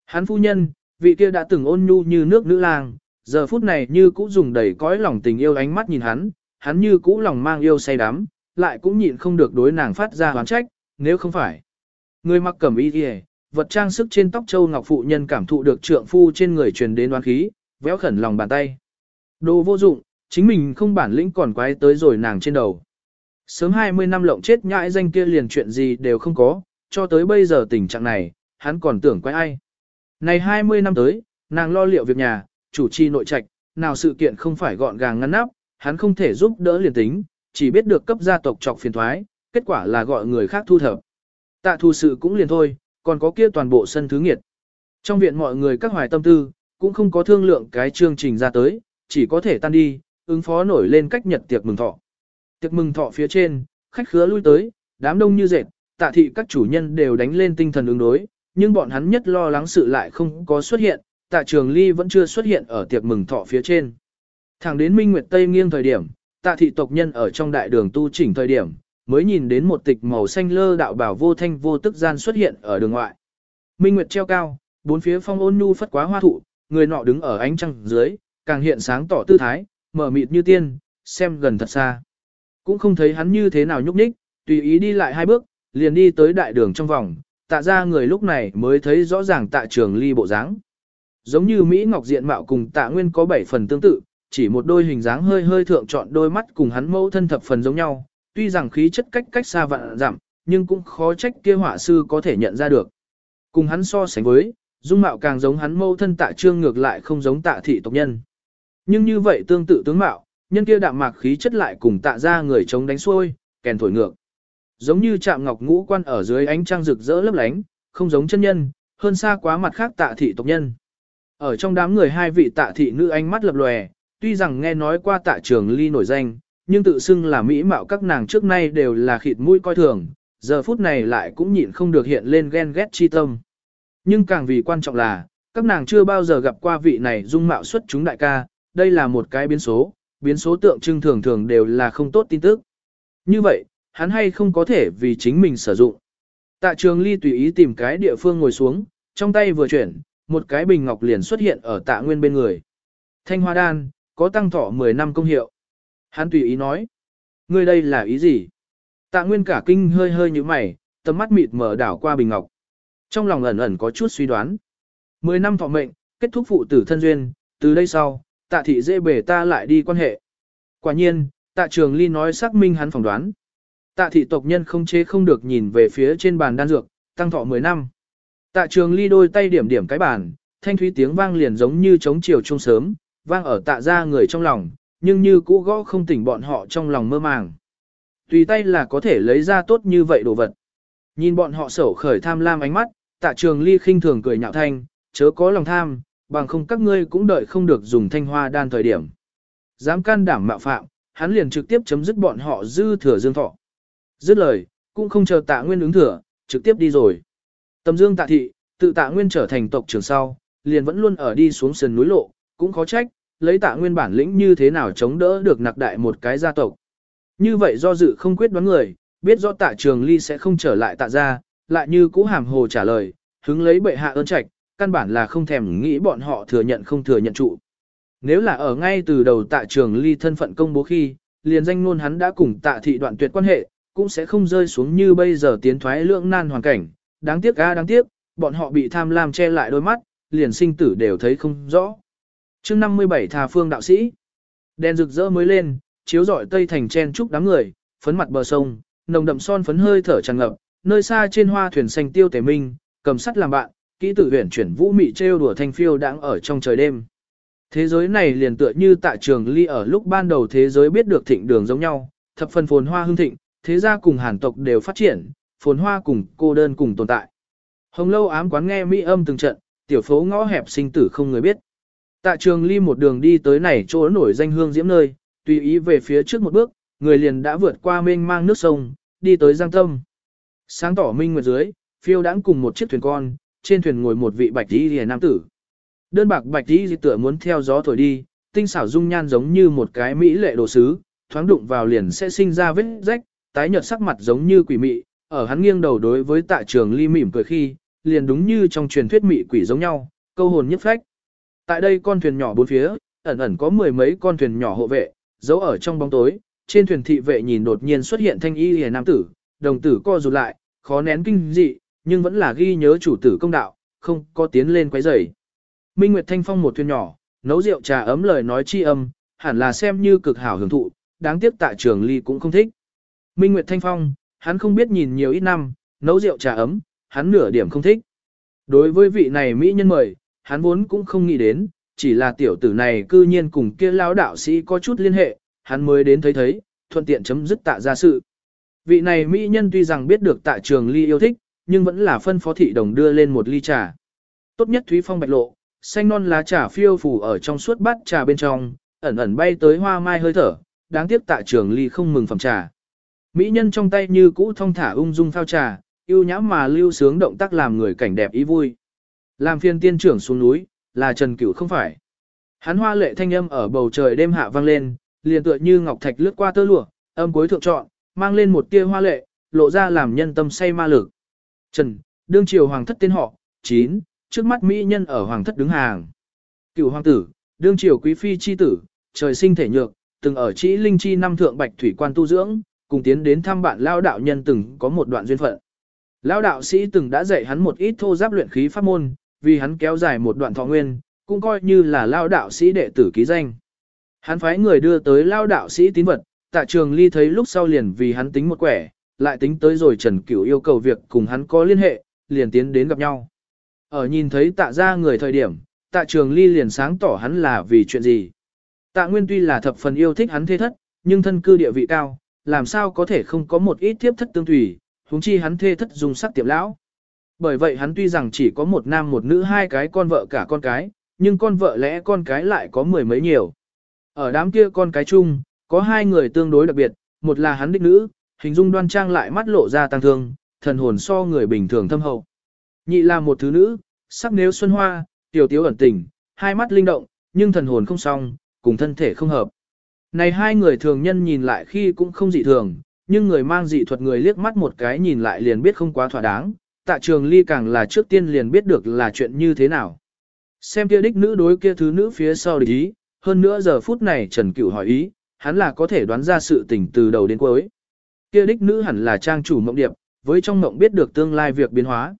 Hắn phu nhân, vị kia đã từng ôn nhu như nước nữ lang, giờ phút này như cũ dùng đầy cõi lòng tình yêu ánh mắt nhìn hắn, hắn như cũ lòng mang yêu say đắm, lại cũng nhịn không được đối nàng phát ra hoán trách, nếu không phải. Người mặc cẩm y kìa, vật trang sức trên tóc châu ngọc phụ nhân cảm thụ được trượng phu trên người truyền đến đoán khí, véo khẩn lòng bàn tay. Đồ vô dụng, chính mình không bản lĩnh còn quái tới rồi nàng trên đầu. Sớm 20 năm lộng chết nhãi danh kia liền chuyện gì đều không có, cho tới bây giờ tình trạng này, hắn còn tưởng quái ai. Này 20 năm tới, nàng lo liệu việc nhà, chủ trì nội trạch, nào sự kiện không phải gọn gàng ngăn nắp, hắn không thể giúp đỡ liền tính, chỉ biết được cấp gia tộc trọc phiền thoái, kết quả là gọi người khác thu thập. Tạ thu sự cũng liền thôi, còn có kia toàn bộ sân thứ nghiệt. Trong viện mọi người các hoài tâm tư, cũng không có thương lượng cái chương trình ra tới, chỉ có thể tan đi, ứng phó nổi lên cách nhật tiệc mừng thọ. Tiệc mừng thọ phía trên, khách khứa lui tới, đám đông như dệt, tạ thị các chủ nhân đều đánh lên tinh thần ứng đối, nhưng bọn hắn nhất lo lắng sự lại không có xuất hiện, tạ trường ly vẫn chưa xuất hiện ở tiệc mừng thọ phía trên. Thẳng đến Minh Nguyệt Tây nghiêng thời điểm, tạ thị tộc nhân ở trong đại đường tu chỉnh thời điểm, mới nhìn đến một tịch màu xanh lơ đạo bảo vô thanh vô tức gian xuất hiện ở đường ngoại. Minh Nguyệt treo cao, bốn phía phong ôn nhu phất quá hoa thụ, người nọ đứng ở ánh trăng dưới, càng hiện sáng tỏ tư thái, mở mịt như tiên, xem gần thật xa. Cũng không thấy hắn như thế nào nhúc nhích, tùy ý đi lại hai bước, liền đi tới đại đường trong vòng, tạ ra người lúc này mới thấy rõ ràng tạ trường ly bộ dáng. Giống như Mỹ Ngọc diện mạo cùng tạ nguyên có bảy phần tương tự, chỉ một đôi hình dáng hơi hơi thượng chọn đôi mắt cùng hắn mẫu thân thập phần giống nhau, tuy rằng khí chất cách cách xa vạn giảm nhưng cũng khó trách kia họa sư có thể nhận ra được. Cùng hắn so sánh với, dung mạo càng giống hắn mẫu thân tạ trương ngược lại không giống tạ thị tộc nhân. Nhưng như vậy tương tự tướng mạo, nhân kia đạm mạc khí chất lại cùng tạ ra người chống đánh xuôi, kèn thổi ngược. Giống như chạm ngọc ngũ quan ở dưới ánh trăng rực rỡ lấp lánh, không giống chân nhân, hơn xa quá mặt khác tạ thị tộc nhân. Ở trong đám người hai vị tạ thị nữ ánh mắt lập lòe, tuy rằng nghe nói qua tạ trường ly nổi danh, nhưng tự xưng là mỹ mạo các nàng trước nay đều là khịt mũi coi thường, giờ phút này lại cũng nhịn không được hiện lên ghen ghét chi tâm. Nhưng càng vì quan trọng là, các nàng chưa bao giờ gặp qua vị này dung mạo xuất chúng đại ca, đây là một cái biến số, biến số tượng trưng thường thường đều là không tốt tin tức. Như vậy, hắn hay không có thể vì chính mình sử dụng. Tạ trường ly tùy ý tìm cái địa phương ngồi xuống, trong tay vừa chuyển, một cái bình ngọc liền xuất hiện ở tạ nguyên bên người. Thanh hoa đan, có tăng thọ 10 năm công hiệu. Hắn tùy ý nói. Ngươi đây là ý gì? Tạ nguyên cả kinh hơi hơi như mày, tầm mắt mịt mở đảo qua bình ngọc. Trong lòng ẩn ẩn có chút suy đoán. 10 năm thọ mệnh, kết thúc phụ tử thân duyên, từ đây sau, tạ thị dễ bể ta lại đi quan hệ. Quả nhiên, tạ trường ly nói xác minh hắn phỏng đoán. Tạ thị tộc nhân không chế không được nhìn về phía trên bàn đan dược, tăng thọ 10 năm. Tạ trường ly đôi tay điểm điểm cái bàn, thanh thúy tiếng vang liền giống như trống chiều trung sớm, vang ở tạ ra người trong lòng, nhưng như cũ gõ không tỉnh bọn họ trong lòng mơ màng. Tùy tay là có thể lấy ra tốt như vậy đồ vật. Nhìn bọn họ sổ khởi tham lam ánh mắt, tạ trường ly khinh thường cười nhạo thanh, chớ có lòng tham, bằng không các ngươi cũng đợi không được dùng thanh hoa đan thời điểm. Dám can đảm mạo phạm, hắn liền trực tiếp chấm dứt bọn họ dư thừa dương thọ. Dứt lời, cũng không chờ tạ nguyên ứng thừa, trực tiếp đi rồi. Tầm dương tạ thị, tự tạ nguyên trở thành tộc trưởng sau, liền vẫn luôn ở đi xuống sườn núi lộ, cũng khó trách, lấy tạ nguyên bản lĩnh như thế nào chống đỡ được nặc đại một cái gia tộc. Như vậy do dự không quyết đoán người, biết rõ tạ trường ly sẽ không trở lại tạ ra, lại như cũ hàm hồ trả lời, hứng lấy bệ hạ ơn trạch, căn bản là không thèm nghĩ bọn họ thừa nhận không thừa nhận trụ. Nếu là ở ngay từ đầu tạ trường ly thân phận công bố khi, liền danh luôn hắn đã cùng tạ thị đoạn tuyệt quan hệ, cũng sẽ không rơi xuống như bây giờ tiến thoái lưỡng nan hoàn cảnh. Đáng tiếc a đáng tiếc, bọn họ bị tham lam che lại đôi mắt, liền sinh tử đều thấy không rõ. chương 57 thà phương đạo sĩ, đèn rực rỡ mới lên, chiếu rọi tây thành chen trúc đám người, phấn mặt bờ sông, nồng đậm son phấn hơi thở tràn ngập, nơi xa trên hoa thuyền xanh tiêu tề minh, cầm sắt làm bạn, kỹ tử huyền chuyển vũ mị trêu đùa thanh phiêu đang ở trong trời đêm. Thế giới này liền tựa như tại trường ly ở lúc ban đầu thế giới biết được thịnh đường giống nhau, thập phần phồn hoa hương thịnh, thế gia cùng hàn tộc đều phát triển, phồn hoa cùng cô đơn cùng tồn tại. Hồng lâu ám quán nghe mỹ âm từng trận, tiểu phố ngõ hẹp sinh tử không người biết. Tạ trường ly một đường đi tới này chỗ nổi danh hương diễm nơi, tùy ý về phía trước một bước, người liền đã vượt qua mênh mang nước sông, đi tới giang tâm. Sáng tỏ minh nguyệt dưới, phiêu đãng cùng một chiếc thuyền con, trên thuyền ngồi một vị bạch y nam tử. Đơn bạc bạch y tựa muốn theo gió thổi đi, tinh xảo dung nhan giống như một cái mỹ lệ đồ sứ, thoáng đụng vào liền sẽ sinh ra vết rách, tái nhợt sắc mặt giống như quỷ mị, ở hắn nghiêng đầu đối với tạ trường ly mỉm cười khi, liền đúng như trong truyền thuyết mị quỷ giống nhau, câu hồn nhất phách. Tại đây con thuyền nhỏ bốn phía, ẩn ẩn có mười mấy con thuyền nhỏ hộ vệ, giấu ở trong bóng tối, trên thuyền thị vệ nhìn đột nhiên xuất hiện thanh y hề nam tử, đồng tử co rụt lại, khó nén kinh dị, nhưng vẫn là ghi nhớ chủ tử công đạo, không có tiến lên quấy rầy. Minh Nguyệt Thanh Phong một thuyền nhỏ, nấu rượu trà ấm lời nói chi âm, hẳn là xem như cực hảo hưởng thụ, đáng tiếc tạ trường ly cũng không thích. Minh Nguyệt Thanh Phong, hắn không biết nhìn nhiều ít năm, nấu rượu trà ấm, hắn nửa điểm không thích. Đối với vị này Mỹ nhân mời, hắn vốn cũng không nghĩ đến, chỉ là tiểu tử này cư nhiên cùng kia lão đạo sĩ có chút liên hệ, hắn mới đến thấy thấy, thuận tiện chấm dứt tạ ra sự. Vị này Mỹ nhân tuy rằng biết được tạ trường ly yêu thích, nhưng vẫn là phân phó thị đồng đưa lên một ly trà. Tốt nhất Thúy Phong bạch lộ, xanh non lá trà phiêu phủ ở trong suốt bát trà bên trong, ẩn ẩn bay tới hoa mai hơi thở, đáng tiếc tạ trường ly không mừng phẩm trà. Mỹ nhân trong tay như cũ thông thả ung dung phao trà, yêu nhã mà lưu sướng động tác làm người cảnh đẹp ý vui. Làm phiên tiên trưởng xuống núi, là Trần Cửu không phải. Hắn hoa lệ thanh âm ở bầu trời đêm hạ vang lên, liền tựa như ngọc thạch lướt qua tơ lụa, âm cuối thượng trọn, mang lên một tia hoa lệ, lộ ra làm nhân tâm say ma lực. Trần, đương triều hoàng thất tên họ, 9, trước mắt mỹ nhân ở hoàng thất đứng hàng. Cửu hoàng tử, đương triều quý phi chi tử, trời sinh thể nhược, từng ở chỉ linh chi năm thượng bạch thủy quan tu dưỡng, cùng tiến đến thăm bạn lao đạo nhân từng có một đoạn duyên phận. Lao đạo sĩ từng đã dạy hắn một ít thô giáp luyện khí pháp môn, vì hắn kéo dài một đoạn thọ nguyên, cũng coi như là lao đạo sĩ đệ tử ký danh. Hắn phái người đưa tới lao đạo sĩ tín vật, tạ trường ly thấy lúc sau liền vì hắn tính một quẻ, lại tính tới rồi Trần Cửu yêu cầu việc cùng hắn có liên hệ, liền tiến đến gặp nhau. Ở nhìn thấy tạ ra người thời điểm, tạ trường ly liền sáng tỏ hắn là vì chuyện gì. Tạ Nguyên tuy là thập phần yêu thích hắn thế thất, nhưng thân cư địa vị cao, làm sao có thể không có một ít tiếp thất tương thủy, huống chi hắn thê thất dùng sắc tiệm lão. Bởi vậy hắn tuy rằng chỉ có một nam một nữ hai cái con vợ cả con cái, nhưng con vợ lẽ con cái lại có mười mấy nhiều. Ở đám kia con cái chung, có hai người tương đối đặc biệt, một là hắn đích nữ, hình dung đoan trang lại mắt lộ ra tăng thương, thần hồn so người bình thường thâm hậu. Nhị là một thứ nữ, sắc nếu xuân hoa, tiểu tiếu ẩn tình, hai mắt linh động, nhưng thần hồn không song, cùng thân thể không hợp. Này hai người thường nhân nhìn lại khi cũng không dị thường, nhưng người mang dị thuật người liếc mắt một cái nhìn lại liền biết không quá thỏa đáng, tạ trường ly càng là trước tiên liền biết được là chuyện như thế nào. Xem kia đích nữ đối kia thứ nữ phía sau địch ý, hơn nữa giờ phút này Trần Cửu hỏi ý, hắn là có thể đoán ra sự tình từ đầu đến cuối. Kia đích nữ hẳn là trang chủ mộng điệp, với trong mộng biết được tương lai việc biến hóa.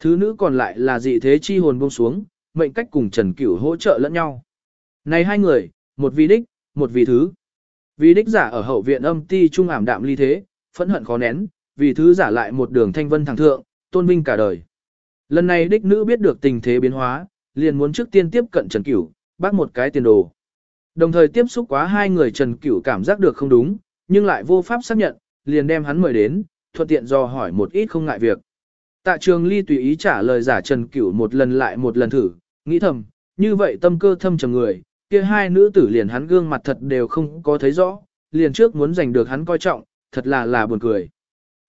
Thứ nữ còn lại là dị thế chi hồn buông xuống, mệnh cách cùng Trần Cửu hỗ trợ lẫn nhau. Này hai người, một vì đích, một vì thứ. Vì đích giả ở hậu viện âm ti trung ảm đạm ly thế, phẫn hận khó nén, vì thứ giả lại một đường thanh vân thẳng thượng, tôn vinh cả đời. Lần này đích nữ biết được tình thế biến hóa, liền muốn trước tiên tiếp cận Trần Cửu, bác một cái tiền đồ. Đồng thời tiếp xúc quá hai người Trần Cửu cảm giác được không đúng, nhưng lại vô pháp xác nhận, liền đem hắn mời đến, thuận tiện do hỏi một ít không ngại việc. Tạ trường ly tùy ý trả lời giả Trần Cửu một lần lại một lần thử, nghĩ thầm, như vậy tâm cơ thâm trầm người, kia hai nữ tử liền hắn gương mặt thật đều không có thấy rõ, liền trước muốn giành được hắn coi trọng, thật là là buồn cười.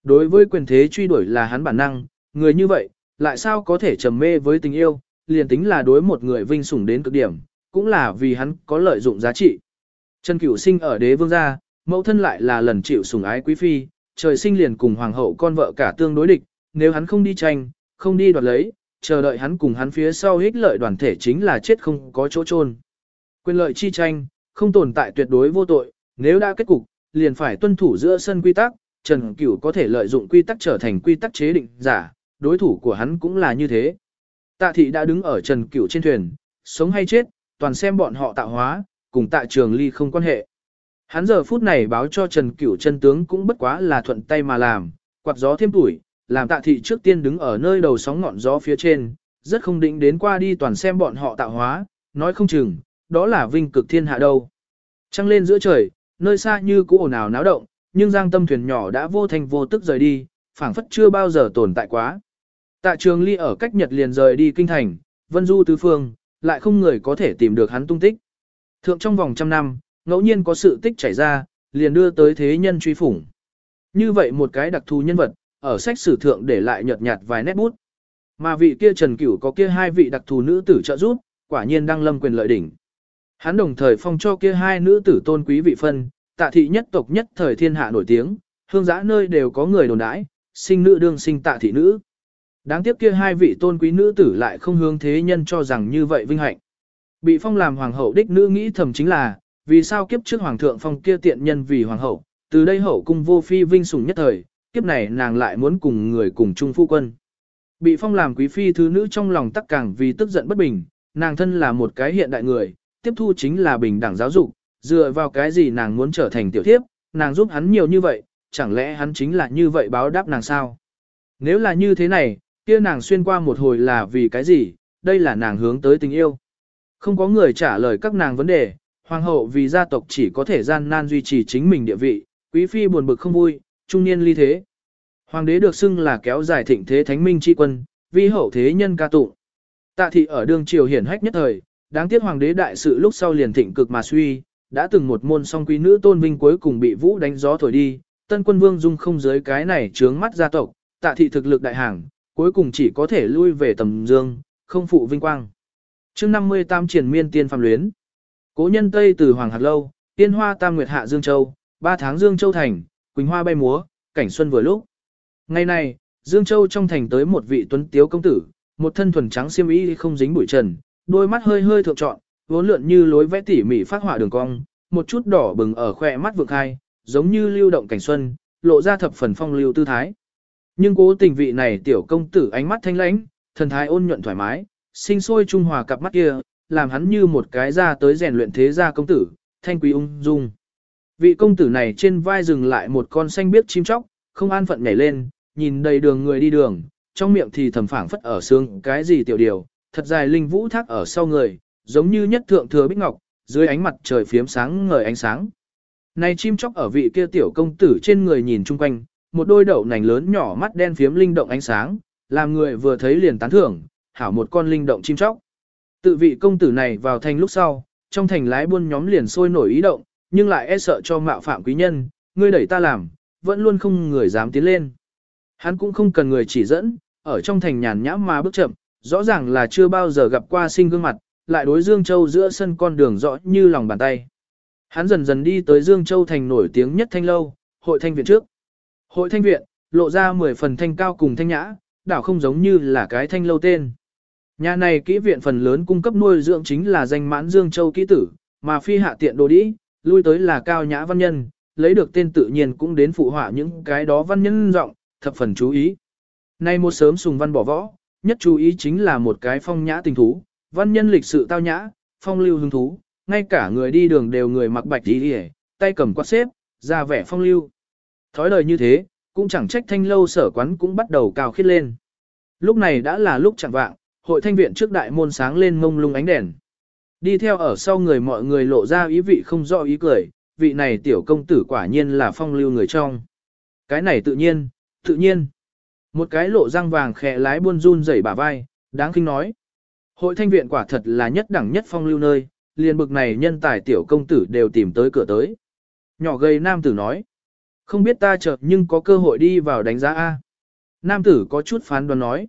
Đối với quyền thế truy đuổi là hắn bản năng, người như vậy, lại sao có thể trầm mê với tình yêu, liền tính là đối một người vinh sủng đến cực điểm, cũng là vì hắn có lợi dụng giá trị. Trần Cửu sinh ở đế vương gia, mẫu thân lại là lần chịu sủng ái quý phi, trời sinh liền cùng hoàng hậu con vợ cả tương đối địch, nếu hắn không đi tranh, không đi đoạt lấy, chờ đợi hắn cùng hắn phía sau hích lợi đoàn thể chính là chết không có chỗ chôn. Quyền lợi chi tranh, không tồn tại tuyệt đối vô tội, nếu đã kết cục, liền phải tuân thủ giữa sân quy tắc, Trần Cửu có thể lợi dụng quy tắc trở thành quy tắc chế định giả, đối thủ của hắn cũng là như thế. Tạ thị đã đứng ở Trần Cửu trên thuyền, sống hay chết, toàn xem bọn họ tạo hóa, cùng tạ trường ly không quan hệ. Hắn giờ phút này báo cho Trần Cửu chân tướng cũng bất quá là thuận tay mà làm, quạt gió thêm tuổi, làm tạ thị trước tiên đứng ở nơi đầu sóng ngọn gió phía trên, rất không định đến qua đi toàn xem bọn họ tạo hóa, nói không chừng, đó là vinh cực thiên hạ đâu. Trăng lên giữa trời, nơi xa như cũ ồn ào náo động, nhưng giang tâm thuyền nhỏ đã vô thành vô tức rời đi, phảng phất chưa bao giờ tồn tại quá. Tạ trường ly ở cách Nhật liền rời đi kinh thành, vân du tứ phương, lại không người có thể tìm được hắn tung tích. Thượng trong vòng trăm năm, ngẫu nhiên có sự tích chảy ra, liền đưa tới thế nhân truy phủng. Như vậy một cái đặc thù nhân vật, ở sách sử thượng để lại nhợt nhạt vài nét bút. Mà vị kia Trần Cửu có kia hai vị đặc thù nữ tử trợ giúp, quả nhiên đang lâm quyền lợi đỉnh. Hắn đồng thời phong cho kia hai nữ tử tôn quý vị phân, tạ thị nhất tộc nhất thời thiên hạ nổi tiếng, hương giã nơi đều có người đồn đãi, sinh nữ đương sinh tạ thị nữ. Đáng tiếc kia hai vị tôn quý nữ tử lại không hướng thế nhân cho rằng như vậy vinh hạnh. Bị phong làm hoàng hậu đích nữ nghĩ thầm chính là, vì sao kiếp trước hoàng thượng phong kia tiện nhân vì hoàng hậu, từ đây hậu cung vô phi vinh sủng nhất thời, kiếp này nàng lại muốn cùng người cùng chung phu quân. Bị phong làm quý phi thứ nữ trong lòng tắc càng vì tức giận bất bình, nàng thân là một cái hiện đại người, tiếp thu chính là bình đẳng giáo dục, dựa vào cái gì nàng muốn trở thành tiểu thiếp, nàng giúp hắn nhiều như vậy, chẳng lẽ hắn chính là như vậy báo đáp nàng sao? Nếu là như thế này, kia nàng xuyên qua một hồi là vì cái gì, đây là nàng hướng tới tình yêu. Không có người trả lời các nàng vấn đề, hoàng hậu vì gia tộc chỉ có thể gian nan duy trì chính mình địa vị, quý phi buồn bực không vui, trung niên ly thế. Hoàng đế được xưng là kéo dài thịnh thế thánh minh tri quân, vi hậu thế nhân ca tụng. Tạ thị ở đương triều hiển hách nhất thời, đáng tiếc hoàng đế đại sự lúc sau liền thịnh cực mà suy, đã từng một môn song quý nữ tôn vinh cuối cùng bị vũ đánh gió thổi đi, tân quân vương dung không dưới cái này trướng mắt gia tộc, tạ thị thực lực đại hàng, cuối cùng chỉ có thể lui về tầm dương, không phụ vinh quang. chương 58 triển miên tiên phàm luyến. Cố nhân Tây từ Hoàng Hạt Lâu, tiên hoa tam nguyệt hạ Dương Châu, ba tháng Dương Châu thành, quỳnh hoa bay múa, cảnh xuân vừa lúc. Ngày này, Dương Châu trong thành tới một vị tuấn tiếu công tử, một thân thuần trắng xiêm y không dính bụi trần, đôi mắt hơi hơi thượng trọn, vốn lượn như lối vẽ tỉ mỉ phát họa đường cong, một chút đỏ bừng ở khỏe mắt vượng hai, giống như lưu động cảnh xuân, lộ ra thập phần phong lưu tư thái. Nhưng cố tình vị này tiểu công tử ánh mắt thanh lãnh, thần thái ôn nhuận thoải mái, sinh sôi trung hòa cặp mắt kia, làm hắn như một cái ra tới rèn luyện thế gia công tử, thanh quý ung dung. Vị công tử này trên vai dừng lại một con xanh biếc chim chóc, không an phận nhảy lên, nhìn đầy đường người đi đường, trong miệng thì thầm phảng phất ở xương cái gì tiểu điều, thật dài linh vũ thác ở sau người, giống như nhất thượng thừa bích ngọc, dưới ánh mặt trời phiếm sáng ngời ánh sáng. Này chim chóc ở vị kia tiểu công tử trên người nhìn chung quanh, một đôi đậu nành lớn nhỏ mắt đen phiếm linh động ánh sáng, làm người vừa thấy liền tán thưởng, hảo một con linh động chim chóc. Tự vị công tử này vào thành lúc sau, trong thành lái buôn nhóm liền sôi nổi ý động, nhưng lại e sợ cho mạo phạm quý nhân, ngươi đẩy ta làm, vẫn luôn không người dám tiến lên. Hắn cũng không cần người chỉ dẫn, ở trong thành nhàn nhã mà bước chậm, rõ ràng là chưa bao giờ gặp qua sinh gương mặt, lại đối Dương Châu giữa sân con đường rõ như lòng bàn tay. Hắn dần dần đi tới Dương Châu thành nổi tiếng nhất thanh lâu, hội thanh viện trước. Hội thanh viện, lộ ra 10 phần thanh cao cùng thanh nhã, đảo không giống như là cái thanh lâu tên. Nhà này kỹ viện phần lớn cung cấp nuôi dưỡng chính là danh mãn Dương Châu kỹ tử, mà phi hạ tiện đồ đĩ, lui tới là cao nhã văn nhân, lấy được tên tự nhiên cũng đến phụ họa những cái đó văn nhân rộng, thập phần chú ý. Nay một sớm sùng văn bỏ võ, nhất chú ý chính là một cái phong nhã tình thú, văn nhân lịch sự tao nhã, phong lưu hứng thú, ngay cả người đi đường đều người mặc bạch đi hề, tay cầm quạt xếp, ra vẻ phong lưu. Thói lời như thế, cũng chẳng trách thanh lâu sở quán cũng bắt đầu cao khít lên. Lúc này đã là lúc chẳng vạng, hội thanh viện trước đại môn sáng lên mông lung ánh đèn. Đi theo ở sau người mọi người lộ ra ý vị không rõ ý cười, vị này tiểu công tử quả nhiên là phong lưu người trong. Cái này tự nhiên, tự nhiên. Một cái lộ răng vàng khẽ lái buôn run rẩy bả vai, đáng kinh nói. Hội thanh viện quả thật là nhất đẳng nhất phong lưu nơi, liền bực này nhân tài tiểu công tử đều tìm tới cửa tới. Nhỏ gầy nam tử nói. Không biết ta chợt nhưng có cơ hội đi vào đánh giá A. Nam tử có chút phán đoán nói.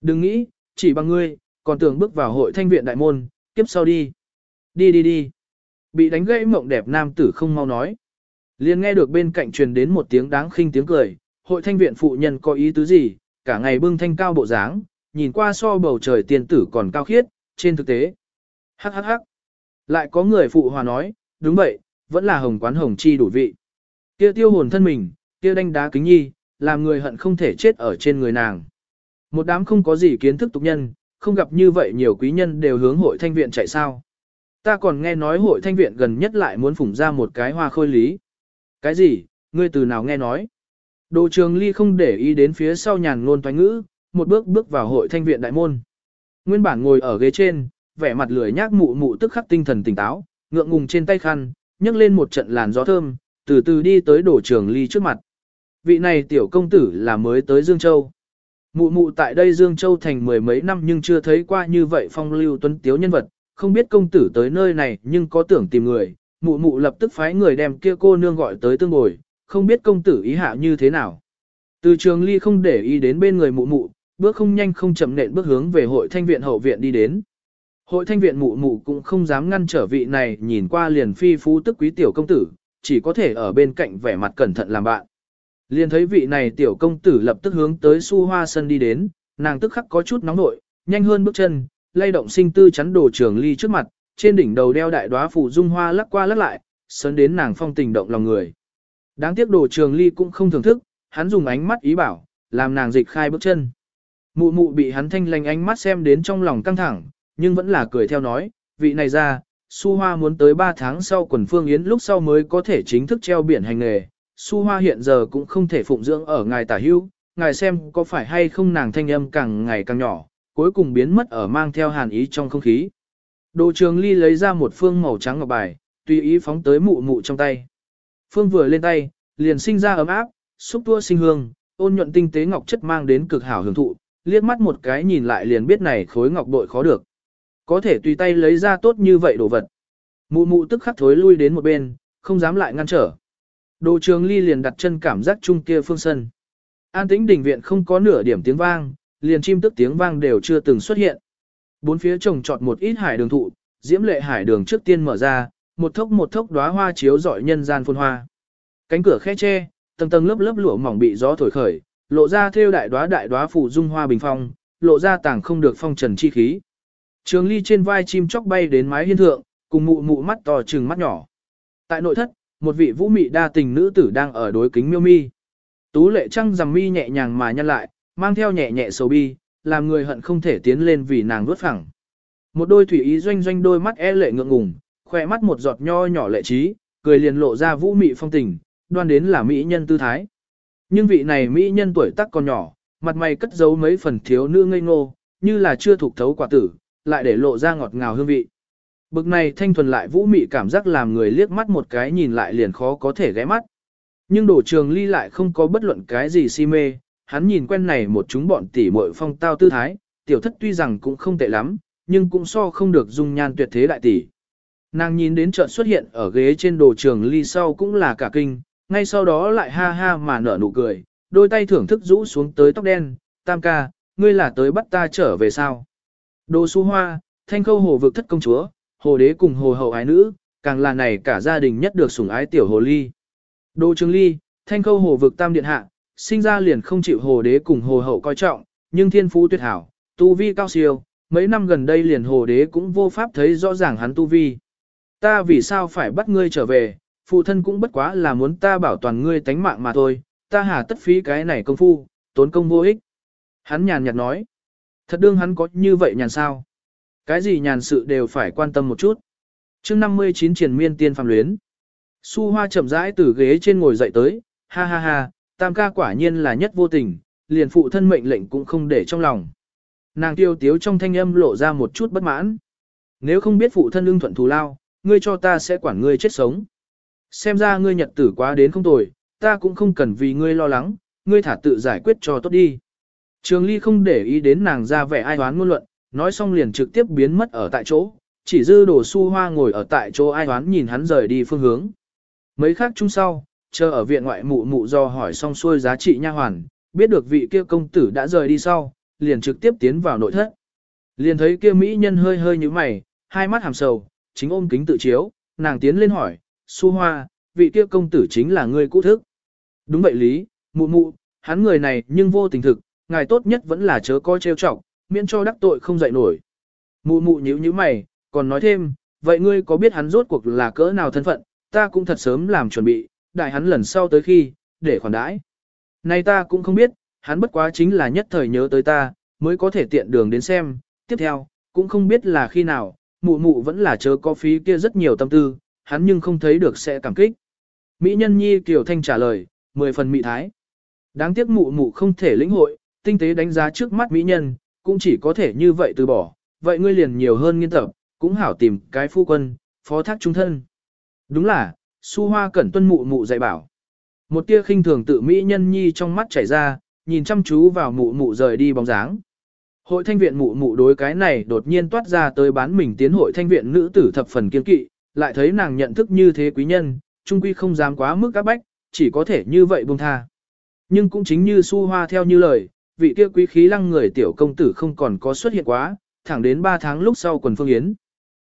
Đừng nghĩ, chỉ bằng ngươi, còn tưởng bước vào hội thanh viện đại môn, tiếp sau đi. Đi đi đi. Bị đánh gãy mộng đẹp nam tử không mau nói. liền nghe được bên cạnh truyền đến một tiếng đáng khinh tiếng cười, hội thanh viện phụ nhân có ý tứ gì, cả ngày bưng thanh cao bộ dáng, nhìn qua so bầu trời tiền tử còn cao khiết, trên thực tế. Hắc hắc hắc. Lại có người phụ hòa nói, đúng vậy, vẫn là hồng quán hồng chi đủ vị. Kia tiêu hồn thân mình, kia đánh đá kính nhi, làm người hận không thể chết ở trên người nàng. Một đám không có gì kiến thức tục nhân, không gặp như vậy nhiều quý nhân đều hướng hội thanh viện chạy sao. Ta còn nghe nói hội thanh viện gần nhất lại muốn phủng ra một cái hoa khôi lý. Cái gì, ngươi từ nào nghe nói? Đồ trường ly không để ý đến phía sau nhàn ngôn toán ngữ, một bước bước vào hội thanh viện đại môn. Nguyên bản ngồi ở ghế trên, vẻ mặt lười nhác mụ mụ tức khắc tinh thần tỉnh táo, ngượng ngùng trên tay khăn, nhấc lên một trận làn gió thơm, từ từ đi tới đồ trường ly trước mặt. Vị này tiểu công tử là mới tới Dương Châu. Mụ mụ tại đây Dương Châu thành mười mấy năm nhưng chưa thấy qua như vậy phong lưu tuấn tiếu nhân vật, không biết công tử tới nơi này nhưng có tưởng tìm người, mụ mụ lập tức phái người đem kia cô nương gọi tới tương bồi, không biết công tử ý hạ như thế nào. Từ trường ly không để ý đến bên người mụ mụ, bước không nhanh không chậm nện bước hướng về hội thanh viện hậu viện đi đến. Hội thanh viện mụ mụ cũng không dám ngăn trở vị này nhìn qua liền phi phú tức quý tiểu công tử, chỉ có thể ở bên cạnh vẻ mặt cẩn thận làm bạn. Liền thấy vị này tiểu công tử lập tức hướng tới su hoa sân đi đến, nàng tức khắc có chút nóng nội, nhanh hơn bước chân, lay động sinh tư chắn đồ trường ly trước mặt, trên đỉnh đầu đeo đại đóa phủ dung hoa lắc qua lắc lại, sớn đến nàng phong tình động lòng người. Đáng tiếc đồ trường ly cũng không thưởng thức, hắn dùng ánh mắt ý bảo, làm nàng dịch khai bước chân. Mụ mụ bị hắn thanh lành ánh mắt xem đến trong lòng căng thẳng, nhưng vẫn là cười theo nói, vị này ra, Su Hoa muốn tới 3 tháng sau quần phương yến lúc sau mới có thể chính thức treo biển hành nghề. Su Hoa hiện giờ cũng không thể phụng dưỡng ở ngài tả hưu, ngài xem có phải hay không nàng thanh âm càng ngày càng nhỏ, cuối cùng biến mất ở mang theo hàn ý trong không khí. Đồ trường ly lấy ra một phương màu trắng ngọc bài, tùy ý phóng tới mụ mụ trong tay. Phương vừa lên tay, liền sinh ra ấm áp, xúc tua sinh hương, ôn nhuận tinh tế ngọc chất mang đến cực hảo hưởng thụ, liếc mắt một cái nhìn lại liền biết này khối ngọc bội khó được. Có thể tùy tay lấy ra tốt như vậy đồ vật. Mụ mụ tức khắc thối lui đến một bên, không dám lại ngăn trở. Đồ trường ly liền đặt chân cảm giác chung kia phương sân. An tĩnh đỉnh viện không có nửa điểm tiếng vang, liền chim tức tiếng vang đều chưa từng xuất hiện. Bốn phía trồng trọt một ít hải đường thụ, diễm lệ hải đường trước tiên mở ra, một thốc một thốc đóa hoa chiếu rọi nhân gian phồn hoa. Cánh cửa khe che, tầng tầng lớp lớp lụa mỏng bị gió thổi khởi, lộ ra thêu đại đóa đại đóa phủ dung hoa bình phong, lộ ra tảng không được phong trần chi khí. Trường ly trên vai chim chóc bay đến mái hiên thượng, cùng mụ mụ mắt to trừng mắt nhỏ. Tại nội thất, một vị vũ mị đa tình nữ tử đang ở đối kính miêu mi. Tú lệ trăng rằm mi nhẹ nhàng mà nhăn lại, mang theo nhẹ nhẹ sầu bi, làm người hận không thể tiến lên vì nàng vuốt phẳng. Một đôi thủy ý doanh doanh đôi mắt e lệ ngượng ngùng, khỏe mắt một giọt nho nhỏ lệ trí, cười liền lộ ra vũ mị phong tình, đoan đến là mỹ nhân tư thái. Nhưng vị này mỹ nhân tuổi tác còn nhỏ, mặt mày cất giấu mấy phần thiếu nữ ngây ngô, như là chưa thuộc thấu quả tử, lại để lộ ra ngọt ngào hương vị. Bực này thanh thuần lại vũ mị cảm giác làm người liếc mắt một cái nhìn lại liền khó có thể ghé mắt. Nhưng đổ trường ly lại không có bất luận cái gì si mê, hắn nhìn quen này một chúng bọn tỷ muội phong tao tư thái, tiểu thất tuy rằng cũng không tệ lắm, nhưng cũng so không được dung nhan tuyệt thế đại tỷ. Nàng nhìn đến chợt xuất hiện ở ghế trên đồ trường ly sau cũng là cả kinh, ngay sau đó lại ha ha mà nở nụ cười, đôi tay thưởng thức rũ xuống tới tóc đen, tam ca, ngươi là tới bắt ta trở về sao. Đồ su hoa, thanh khâu hồ vực thất công chúa, hồ đế cùng hồ hậu ái nữ, càng là này cả gia đình nhất được sủng ái tiểu hồ ly. Đồ trường ly, thanh khâu hồ vực tam điện hạ, sinh ra liền không chịu hồ đế cùng hồ hậu coi trọng, nhưng thiên phú tuyệt hảo, tu vi cao siêu, mấy năm gần đây liền hồ đế cũng vô pháp thấy rõ ràng hắn tu vi. Ta vì sao phải bắt ngươi trở về, phụ thân cũng bất quá là muốn ta bảo toàn ngươi tánh mạng mà thôi, ta hà tất phí cái này công phu, tốn công vô ích. Hắn nhàn nhạt nói, thật đương hắn có như vậy nhàn sao. Cái gì nhàn sự đều phải quan tâm một chút. chương 59 triển miên tiên phàm luyến. Su hoa chậm rãi từ ghế trên ngồi dậy tới, ha ha ha, tam ca quả nhiên là nhất vô tình, liền phụ thân mệnh lệnh cũng không để trong lòng. Nàng tiêu tiếu trong thanh âm lộ ra một chút bất mãn. Nếu không biết phụ thân ưng thuận thù lao, ngươi cho ta sẽ quản ngươi chết sống. Xem ra ngươi nhật tử quá đến không tồi, ta cũng không cần vì ngươi lo lắng, ngươi thả tự giải quyết cho tốt đi. Trường Ly không để ý đến nàng ra vẻ ai oán ngôn luận, nói xong liền trực tiếp biến mất ở tại chỗ, chỉ dư đồ su hoa ngồi ở tại chỗ ai oán nhìn hắn rời đi phương hướng. Mấy khắc chung sau, chờ ở viện ngoại mụ mụ do hỏi xong xuôi giá trị nha hoàn, biết được vị kia công tử đã rời đi sau, liền trực tiếp tiến vào nội thất. Liền thấy kia mỹ nhân hơi hơi như mày, hai mắt hàm sầu, chính ôm kính tự chiếu, nàng tiến lên hỏi, Su Hoa, vị kia công tử chính là người cũ thức. Đúng vậy lý, mụ mụ, hắn người này nhưng vô tình thực, ngài tốt nhất vẫn là chớ coi trêu chọc, miễn cho đắc tội không dậy nổi. Mụ mụ nhíu nhíu mày, còn nói thêm, vậy ngươi có biết hắn rốt cuộc là cỡ nào thân phận, ta cũng thật sớm làm chuẩn bị, đại hắn lần sau tới khi, để khoản đãi. Này ta cũng không biết, hắn bất quá chính là nhất thời nhớ tới ta, mới có thể tiện đường đến xem, tiếp theo, cũng không biết là khi nào, mụ mụ vẫn là chớ có phí kia rất nhiều tâm tư, hắn nhưng không thấy được sẽ cảm kích. Mỹ nhân nhi Kiều Thanh trả lời, mười phần mị thái. Đáng tiếc mụ mụ không thể lĩnh hội, tinh tế đánh giá trước mắt Mỹ nhân, cũng chỉ có thể như vậy từ bỏ, vậy ngươi liền nhiều hơn nghiên tập, cũng hảo tìm cái phu quân, phó thác trung thân. Đúng là, su hoa cẩn tuân mụ mụ dạy bảo. Một tia khinh thường tự Mỹ nhân nhi trong mắt chảy ra, nhìn chăm chú vào mụ mụ rời đi bóng dáng. Hội thanh viện mụ mụ đối cái này đột nhiên toát ra tới bán mình tiến hội thanh viện nữ tử thập phần kiên kỵ, lại thấy nàng nhận thức như thế quý nhân, trung quy không dám quá mức các bách, chỉ có thể như vậy buông tha. Nhưng cũng chính như su hoa theo như lời, vị kia quý khí lăng người tiểu công tử không còn có xuất hiện quá, thẳng đến 3 tháng lúc sau quần phương yến.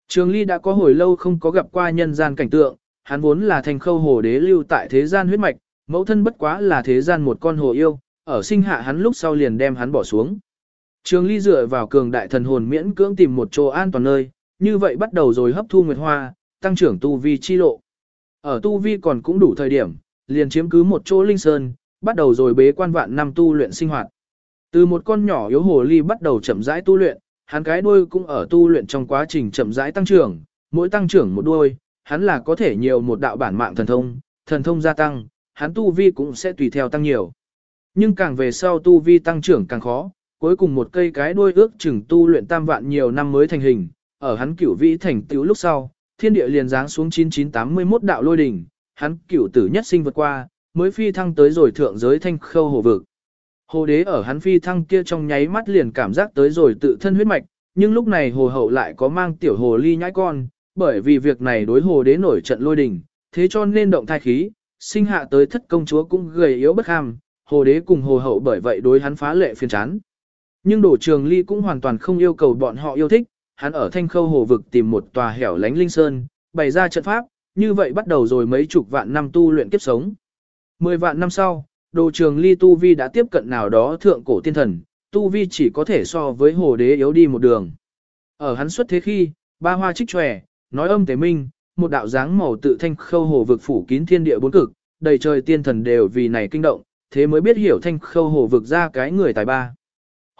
Trường Ly đã có hồi lâu không có gặp qua nhân gian cảnh tượng, hắn vốn là thành khâu hồ đế lưu tại thế gian huyết mạch, mẫu thân bất quá là thế gian một con hồ yêu, ở sinh hạ hắn lúc sau liền đem hắn bỏ xuống. Trường Ly dựa vào cường đại thần hồn miễn cưỡng tìm một chỗ an toàn nơi, như vậy bắt đầu rồi hấp thu nguyệt hoa, tăng trưởng tu vi chi lộ. Ở tu vi còn cũng đủ thời điểm, liền chiếm cứ một chỗ linh sơn, bắt đầu rồi bế quan vạn năm tu luyện sinh hoạt. Từ một con nhỏ yếu hồ ly bắt đầu chậm rãi tu luyện, hắn cái đuôi cũng ở tu luyện trong quá trình chậm rãi tăng trưởng, mỗi tăng trưởng một đuôi, hắn là có thể nhiều một đạo bản mạng thần thông, thần thông gia tăng, hắn tu vi cũng sẽ tùy theo tăng nhiều. Nhưng càng về sau tu vi tăng trưởng càng khó, cuối cùng một cây cái đuôi ước chừng tu luyện tam vạn nhiều năm mới thành hình, ở hắn cửu vĩ thành tựu lúc sau, thiên địa liền giáng xuống 9981 đạo lôi đỉnh, hắn cửu tử nhất sinh vượt qua, mới phi thăng tới rồi thượng giới thanh khâu hồ vực. Hồ đế ở hắn phi thăng kia trong nháy mắt liền cảm giác tới rồi tự thân huyết mạch, nhưng lúc này hồ hậu lại có mang tiểu hồ ly nhãi con, bởi vì việc này đối hồ đế nổi trận lôi đình, thế cho nên động thai khí, sinh hạ tới thất công chúa cũng gầy yếu bất ham, hồ đế cùng hồ hậu bởi vậy đối hắn phá lệ phiền chán. Nhưng đổ trường ly cũng hoàn toàn không yêu cầu bọn họ yêu thích, hắn ở thanh khâu hồ vực tìm một tòa hẻo lánh linh sơn, bày ra trận pháp, như vậy bắt đầu rồi mấy chục vạn năm tu luyện kiếp sống. Mười vạn năm sau, đồ trường ly tu vi đã tiếp cận nào đó thượng cổ tiên thần, tu vi chỉ có thể so với hồ đế yếu đi một đường. Ở hắn xuất thế khi, ba hoa trích tròe, nói âm tế minh, một đạo dáng màu tự thanh khâu hồ vực phủ kín thiên địa bốn cực, đầy trời tiên thần đều vì này kinh động, thế mới biết hiểu thanh khâu hồ vực ra cái người tài ba.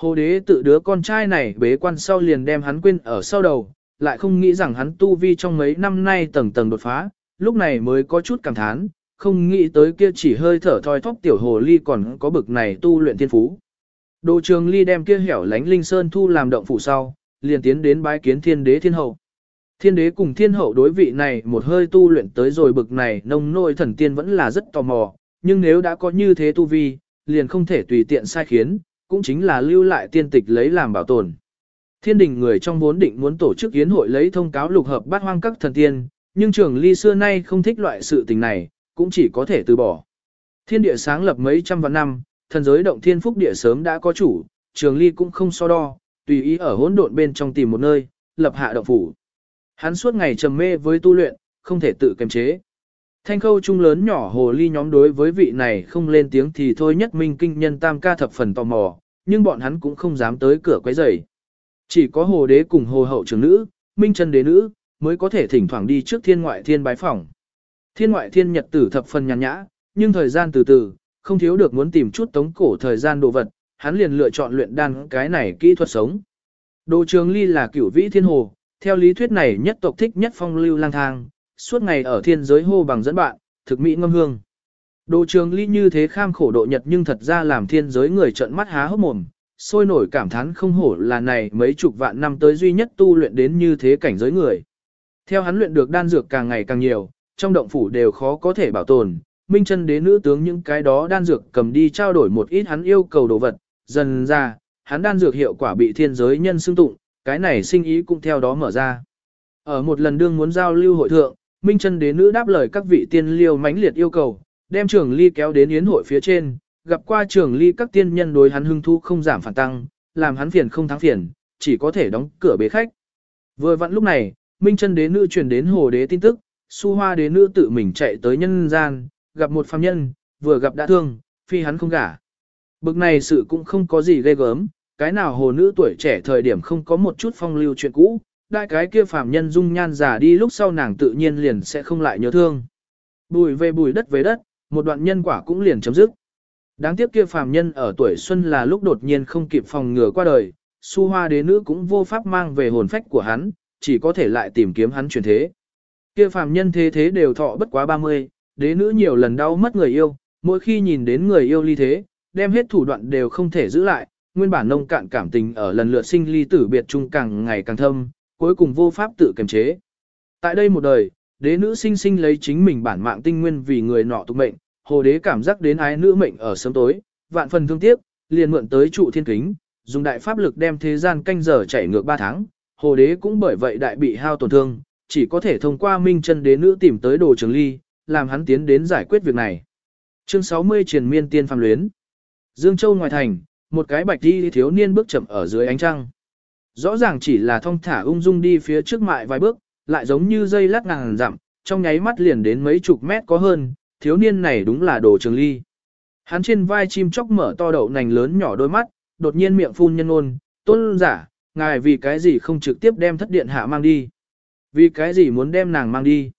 Hồ đế tự đứa con trai này bế quan sau liền đem hắn quên ở sau đầu, lại không nghĩ rằng hắn tu vi trong mấy năm nay tầng tầng đột phá, lúc này mới có chút cảm thán, không nghĩ tới kia chỉ hơi thở thoi thóp tiểu hồ ly còn có bực này tu luyện thiên phú. Đồ trường ly đem kia hẻo lánh linh sơn thu làm động phủ sau, liền tiến đến bái kiến thiên đế thiên hậu. Thiên đế cùng thiên hậu đối vị này một hơi tu luyện tới rồi bực này nông nôi thần tiên vẫn là rất tò mò, nhưng nếu đã có như thế tu vi, liền không thể tùy tiện sai khiến, cũng chính là lưu lại tiên tịch lấy làm bảo tồn. Thiên đình người trong vốn định muốn tổ chức yến hội lấy thông cáo lục hợp bát hoang các thần tiên, nhưng trường ly xưa nay không thích loại sự tình này, cũng chỉ có thể từ bỏ. Thiên địa sáng lập mấy trăm vạn năm, thần giới động thiên phúc địa sớm đã có chủ, trường ly cũng không so đo, tùy ý ở hỗn độn bên trong tìm một nơi, lập hạ động phủ. Hắn suốt ngày trầm mê với tu luyện, không thể tự kiềm chế. Thanh khâu trung lớn nhỏ hồ ly nhóm đối với vị này không lên tiếng thì thôi nhất minh kinh nhân tam ca thập phần tò mò, nhưng bọn hắn cũng không dám tới cửa quấy rầy. Chỉ có hồ đế cùng hồ hậu trưởng nữ, minh chân đế nữ, mới có thể thỉnh thoảng đi trước thiên ngoại thiên bái phỏng. Thiên ngoại thiên nhật tử thập phần nhàn nhã, nhưng thời gian từ từ, không thiếu được muốn tìm chút tống cổ thời gian đồ vật, hắn liền lựa chọn luyện đan cái này kỹ thuật sống. Đồ trường ly là cửu vĩ thiên hồ, theo lý thuyết này nhất tộc thích nhất phong lưu lang thang, suốt ngày ở thiên giới hô bằng dẫn bạn, thực mỹ ngâm hương. Đồ trường ly như thế kham khổ độ nhật nhưng thật ra làm thiên giới người trợn mắt há hốc mồm, sôi nổi cảm thán không hổ là này mấy chục vạn năm tới duy nhất tu luyện đến như thế cảnh giới người. Theo hắn luyện được đan dược càng ngày càng nhiều, trong động phủ đều khó có thể bảo tồn, minh chân đế nữ tướng những cái đó đan dược cầm đi trao đổi một ít hắn yêu cầu đồ vật, dần ra, hắn đan dược hiệu quả bị thiên giới nhân xưng tụng, cái này sinh ý cũng theo đó mở ra. Ở một lần đương muốn giao lưu hội thượng, minh chân đế nữ đáp lời các vị tiên liêu mãnh liệt yêu cầu, đem trường ly kéo đến yến hội phía trên, gặp qua trường ly các tiên nhân đối hắn hưng thu không giảm phản tăng, làm hắn phiền không thắng phiền, chỉ có thể đóng cửa bế khách. Vừa vặn lúc này, minh chân đế nữ truyền đến hồ đế tin tức, su hoa đế nữ tự mình chạy tới nhân gian, gặp một phàm nhân, vừa gặp đã thương, phi hắn không gả. Bực này sự cũng không có gì ghê gớm, cái nào hồ nữ tuổi trẻ thời điểm không có một chút phong lưu chuyện cũ, đại cái kia phàm nhân dung nhan giả đi lúc sau nàng tự nhiên liền sẽ không lại nhớ thương. Bùi về bùi đất về đất, một đoạn nhân quả cũng liền chấm dứt. Đáng tiếc kia phàm nhân ở tuổi xuân là lúc đột nhiên không kịp phòng ngừa qua đời, su hoa đế nữ cũng vô pháp mang về hồn phách của hắn, chỉ có thể lại tìm kiếm hắn chuyển thế. Kia phàm nhân thế thế đều thọ bất quá 30, đế nữ nhiều lần đau mất người yêu, mỗi khi nhìn đến người yêu ly thế, đem hết thủ đoạn đều không thể giữ lại, nguyên bản nông cạn cảm tình ở lần lượt sinh ly tử biệt chung càng ngày càng thâm, cuối cùng vô pháp tự kiềm chế. Tại đây một đời, đế nữ sinh sinh lấy chính mình bản mạng tinh nguyên vì người nọ tục mệnh, hồ đế cảm giác đến ái nữ mệnh ở sớm tối, vạn phần thương tiếc, liền mượn tới trụ thiên kính, dùng đại pháp lực đem thế gian canh giờ chảy ngược 3 tháng, hồ đế cũng bởi vậy đại bị hao tổn thương, chỉ có thể thông qua minh chân đế nữ tìm tới đồ trường ly, làm hắn tiến đến giải quyết việc này. Chương 60 Triền Miên Tiên Phàm Luyến Dương Châu ngoài thành, một cái bạch đi thiếu niên bước chậm ở dưới ánh trăng. Rõ ràng chỉ là thong thả ung dung đi phía trước mại vài bước, lại giống như dây lát ngàn dặm, trong nháy mắt liền đến mấy chục mét có hơn, thiếu niên này đúng là đồ trường ly. Hắn trên vai chim chóc mở to đậu nành lớn nhỏ đôi mắt, đột nhiên miệng phun nhân ôn, tôn giả, ngài vì cái gì không trực tiếp đem thất điện hạ mang đi. Vì cái gì muốn đem nàng mang đi.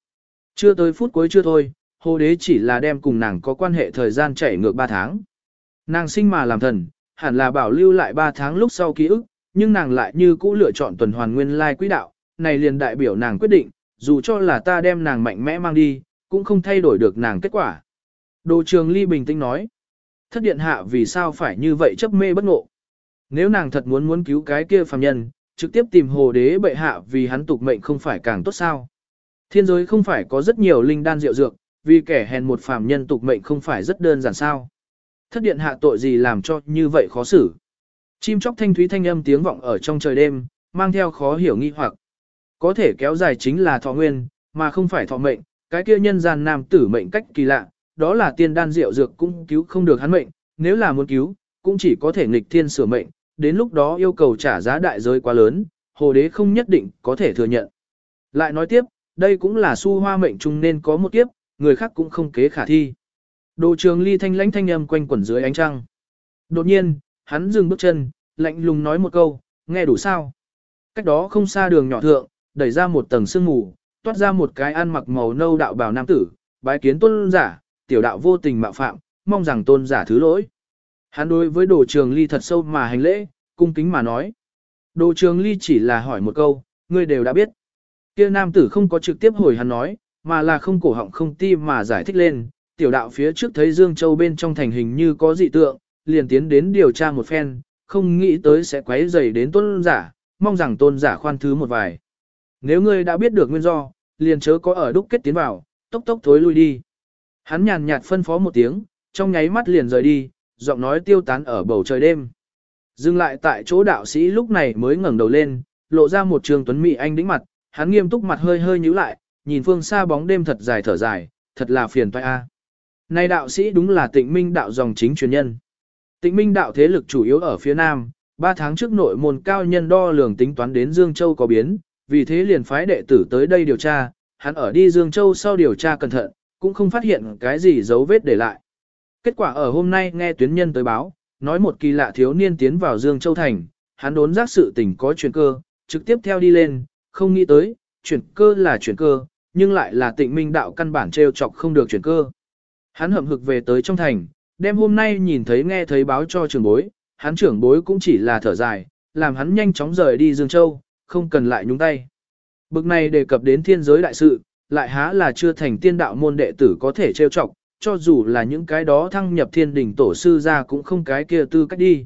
Chưa tới phút cuối chưa thôi, hồ đế chỉ là đem cùng nàng có quan hệ thời gian chảy ngược 3 tháng. Nàng sinh mà làm thần, hẳn là bảo lưu lại 3 tháng lúc sau ký ức, nhưng nàng lại như cũ lựa chọn tuần hoàn nguyên lai quỹ đạo, này liền đại biểu nàng quyết định, dù cho là ta đem nàng mạnh mẽ mang đi, cũng không thay đổi được nàng kết quả. Đồ trường ly bình tĩnh nói, thất điện hạ vì sao phải như vậy chấp mê bất ngộ. Nếu nàng thật muốn muốn cứu cái kia phàm nhân, trực tiếp tìm hồ đế bệ hạ vì hắn tục mệnh không phải càng tốt sao. Thiên giới không phải có rất nhiều linh đan rượu dược, vì kẻ hèn một phàm nhân tục mệnh không phải rất đơn giản sao. Thất điện hạ tội gì làm cho như vậy khó xử. Chim chóc thanh thúy thanh âm tiếng vọng ở trong trời đêm, mang theo khó hiểu nghi hoặc. Có thể kéo dài chính là thọ nguyên, mà không phải thọ mệnh, cái kia nhân gian nam tử mệnh cách kỳ lạ, đó là tiên đan rượu dược cũng cứu không được hắn mệnh, nếu là muốn cứu, cũng chỉ có thể nghịch thiên sửa mệnh, đến lúc đó yêu cầu trả giá đại giới quá lớn, hồ đế không nhất định có thể thừa nhận. Lại nói tiếp, đây cũng là su hoa mệnh chung nên có một kiếp, người khác cũng không kế khả thi. Đồ trường ly thanh lãnh thanh âm quanh quẩn dưới ánh trăng. Đột nhiên, hắn dừng bước chân, lạnh lùng nói một câu, nghe đủ sao. Cách đó không xa đường nhỏ thượng, đẩy ra một tầng sương mù, toát ra một cái ăn mặc màu nâu đạo bào nam tử, bái kiến tôn giả, tiểu đạo vô tình mạo phạm, mong rằng tôn giả thứ lỗi. Hắn đối với đồ trường ly thật sâu mà hành lễ, cung kính mà nói. Đồ trường ly chỉ là hỏi một câu, ngươi đều đã biết. kia nam tử không có trực tiếp hồi hắn nói, mà là không cổ họng không ti mà giải thích lên. Tiểu đạo phía trước thấy Dương Châu bên trong thành hình như có dị tượng, liền tiến đến điều tra một phen, không nghĩ tới sẽ quấy rầy đến tôn giả, mong rằng tôn giả khoan thứ một vài. Nếu ngươi đã biết được nguyên do, liền chớ có ở đúc kết tiến vào, tốc tốc thối lui đi. Hắn nhàn nhạt phân phó một tiếng, trong nháy mắt liền rời đi, giọng nói tiêu tán ở bầu trời đêm. Dừng lại tại chỗ đạo sĩ lúc này mới ngẩng đầu lên, lộ ra một trường tuấn mỹ anh đĩnh mặt, hắn nghiêm túc mặt hơi hơi nhíu lại, nhìn phương xa bóng đêm thật dài thở dài, thật là phiền toái a. À. Này đạo sĩ đúng là tịnh minh đạo dòng chính truyền nhân. Tịnh minh đạo thế lực chủ yếu ở phía nam, 3 tháng trước nội môn cao nhân đo lường tính toán đến Dương Châu có biến, vì thế liền phái đệ tử tới đây điều tra, hắn ở đi Dương Châu sau điều tra cẩn thận, cũng không phát hiện cái gì dấu vết để lại. Kết quả ở hôm nay nghe tuyến nhân tới báo, nói một kỳ lạ thiếu niên tiến vào Dương Châu Thành, hắn đốn giác sự tình có chuyển cơ, trực tiếp theo đi lên, không nghĩ tới, chuyển cơ là chuyển cơ, nhưng lại là tịnh minh đạo căn bản treo chọc không được chuyển cơ. Hắn hậm hực về tới trong thành, đem hôm nay nhìn thấy nghe thấy báo cho trưởng bối, hắn trưởng bối cũng chỉ là thở dài, làm hắn nhanh chóng rời đi Dương Châu, không cần lại nhúng tay. Bực này đề cập đến thiên giới đại sự, lại há là chưa thành tiên đạo môn đệ tử có thể trêu chọc, cho dù là những cái đó thăng nhập thiên đỉnh tổ sư ra cũng không cái kia tư cách đi.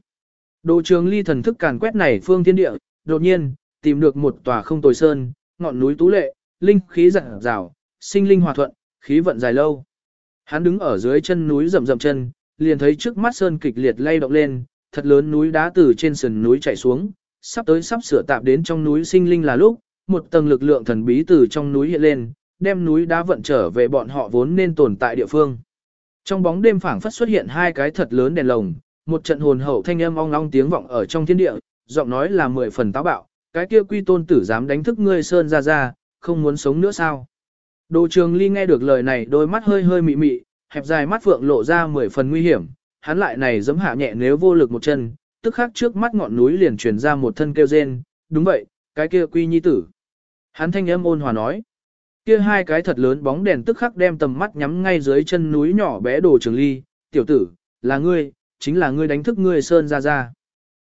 Đồ trường ly thần thức càn quét này phương thiên địa, đột nhiên, tìm được một tòa không tồi sơn, ngọn núi tú lệ, linh khí rạng rào, sinh linh hòa thuận, khí vận dài lâu. Hắn đứng ở dưới chân núi rậm rậm chân, liền thấy trước mắt sơn kịch liệt lay động lên, thật lớn núi đá từ trên sườn núi chảy xuống, sắp tới sắp sửa tạp đến trong núi sinh linh là lúc, một tầng lực lượng thần bí từ trong núi hiện lên, đem núi đá vận trở về bọn họ vốn nên tồn tại địa phương. Trong bóng đêm phảng phất xuất hiện hai cái thật lớn đèn lồng, một trận hồn hậu thanh âm ong ong tiếng vọng ở trong thiên địa, giọng nói là mười phần táo bạo, cái kia quy tôn tử dám đánh thức ngươi sơn ra ra, không muốn sống nữa sao? Đồ Trường Ly nghe được lời này, đôi mắt hơi hơi mị mị, hẹp dài mắt phượng lộ ra mười phần nguy hiểm, hắn lại này giẫm hạ nhẹ nếu vô lực một chân, tức khắc trước mắt ngọn núi liền truyền ra một thân kêu rên, đúng vậy, cái kia quy nhi tử. Hắn thanh âm ôn hòa nói, kia hai cái thật lớn bóng đèn tức khắc đem tầm mắt nhắm ngay dưới chân núi nhỏ bé đồ trường ly, tiểu tử, là ngươi, chính là ngươi đánh thức ngươi sơn ra ra.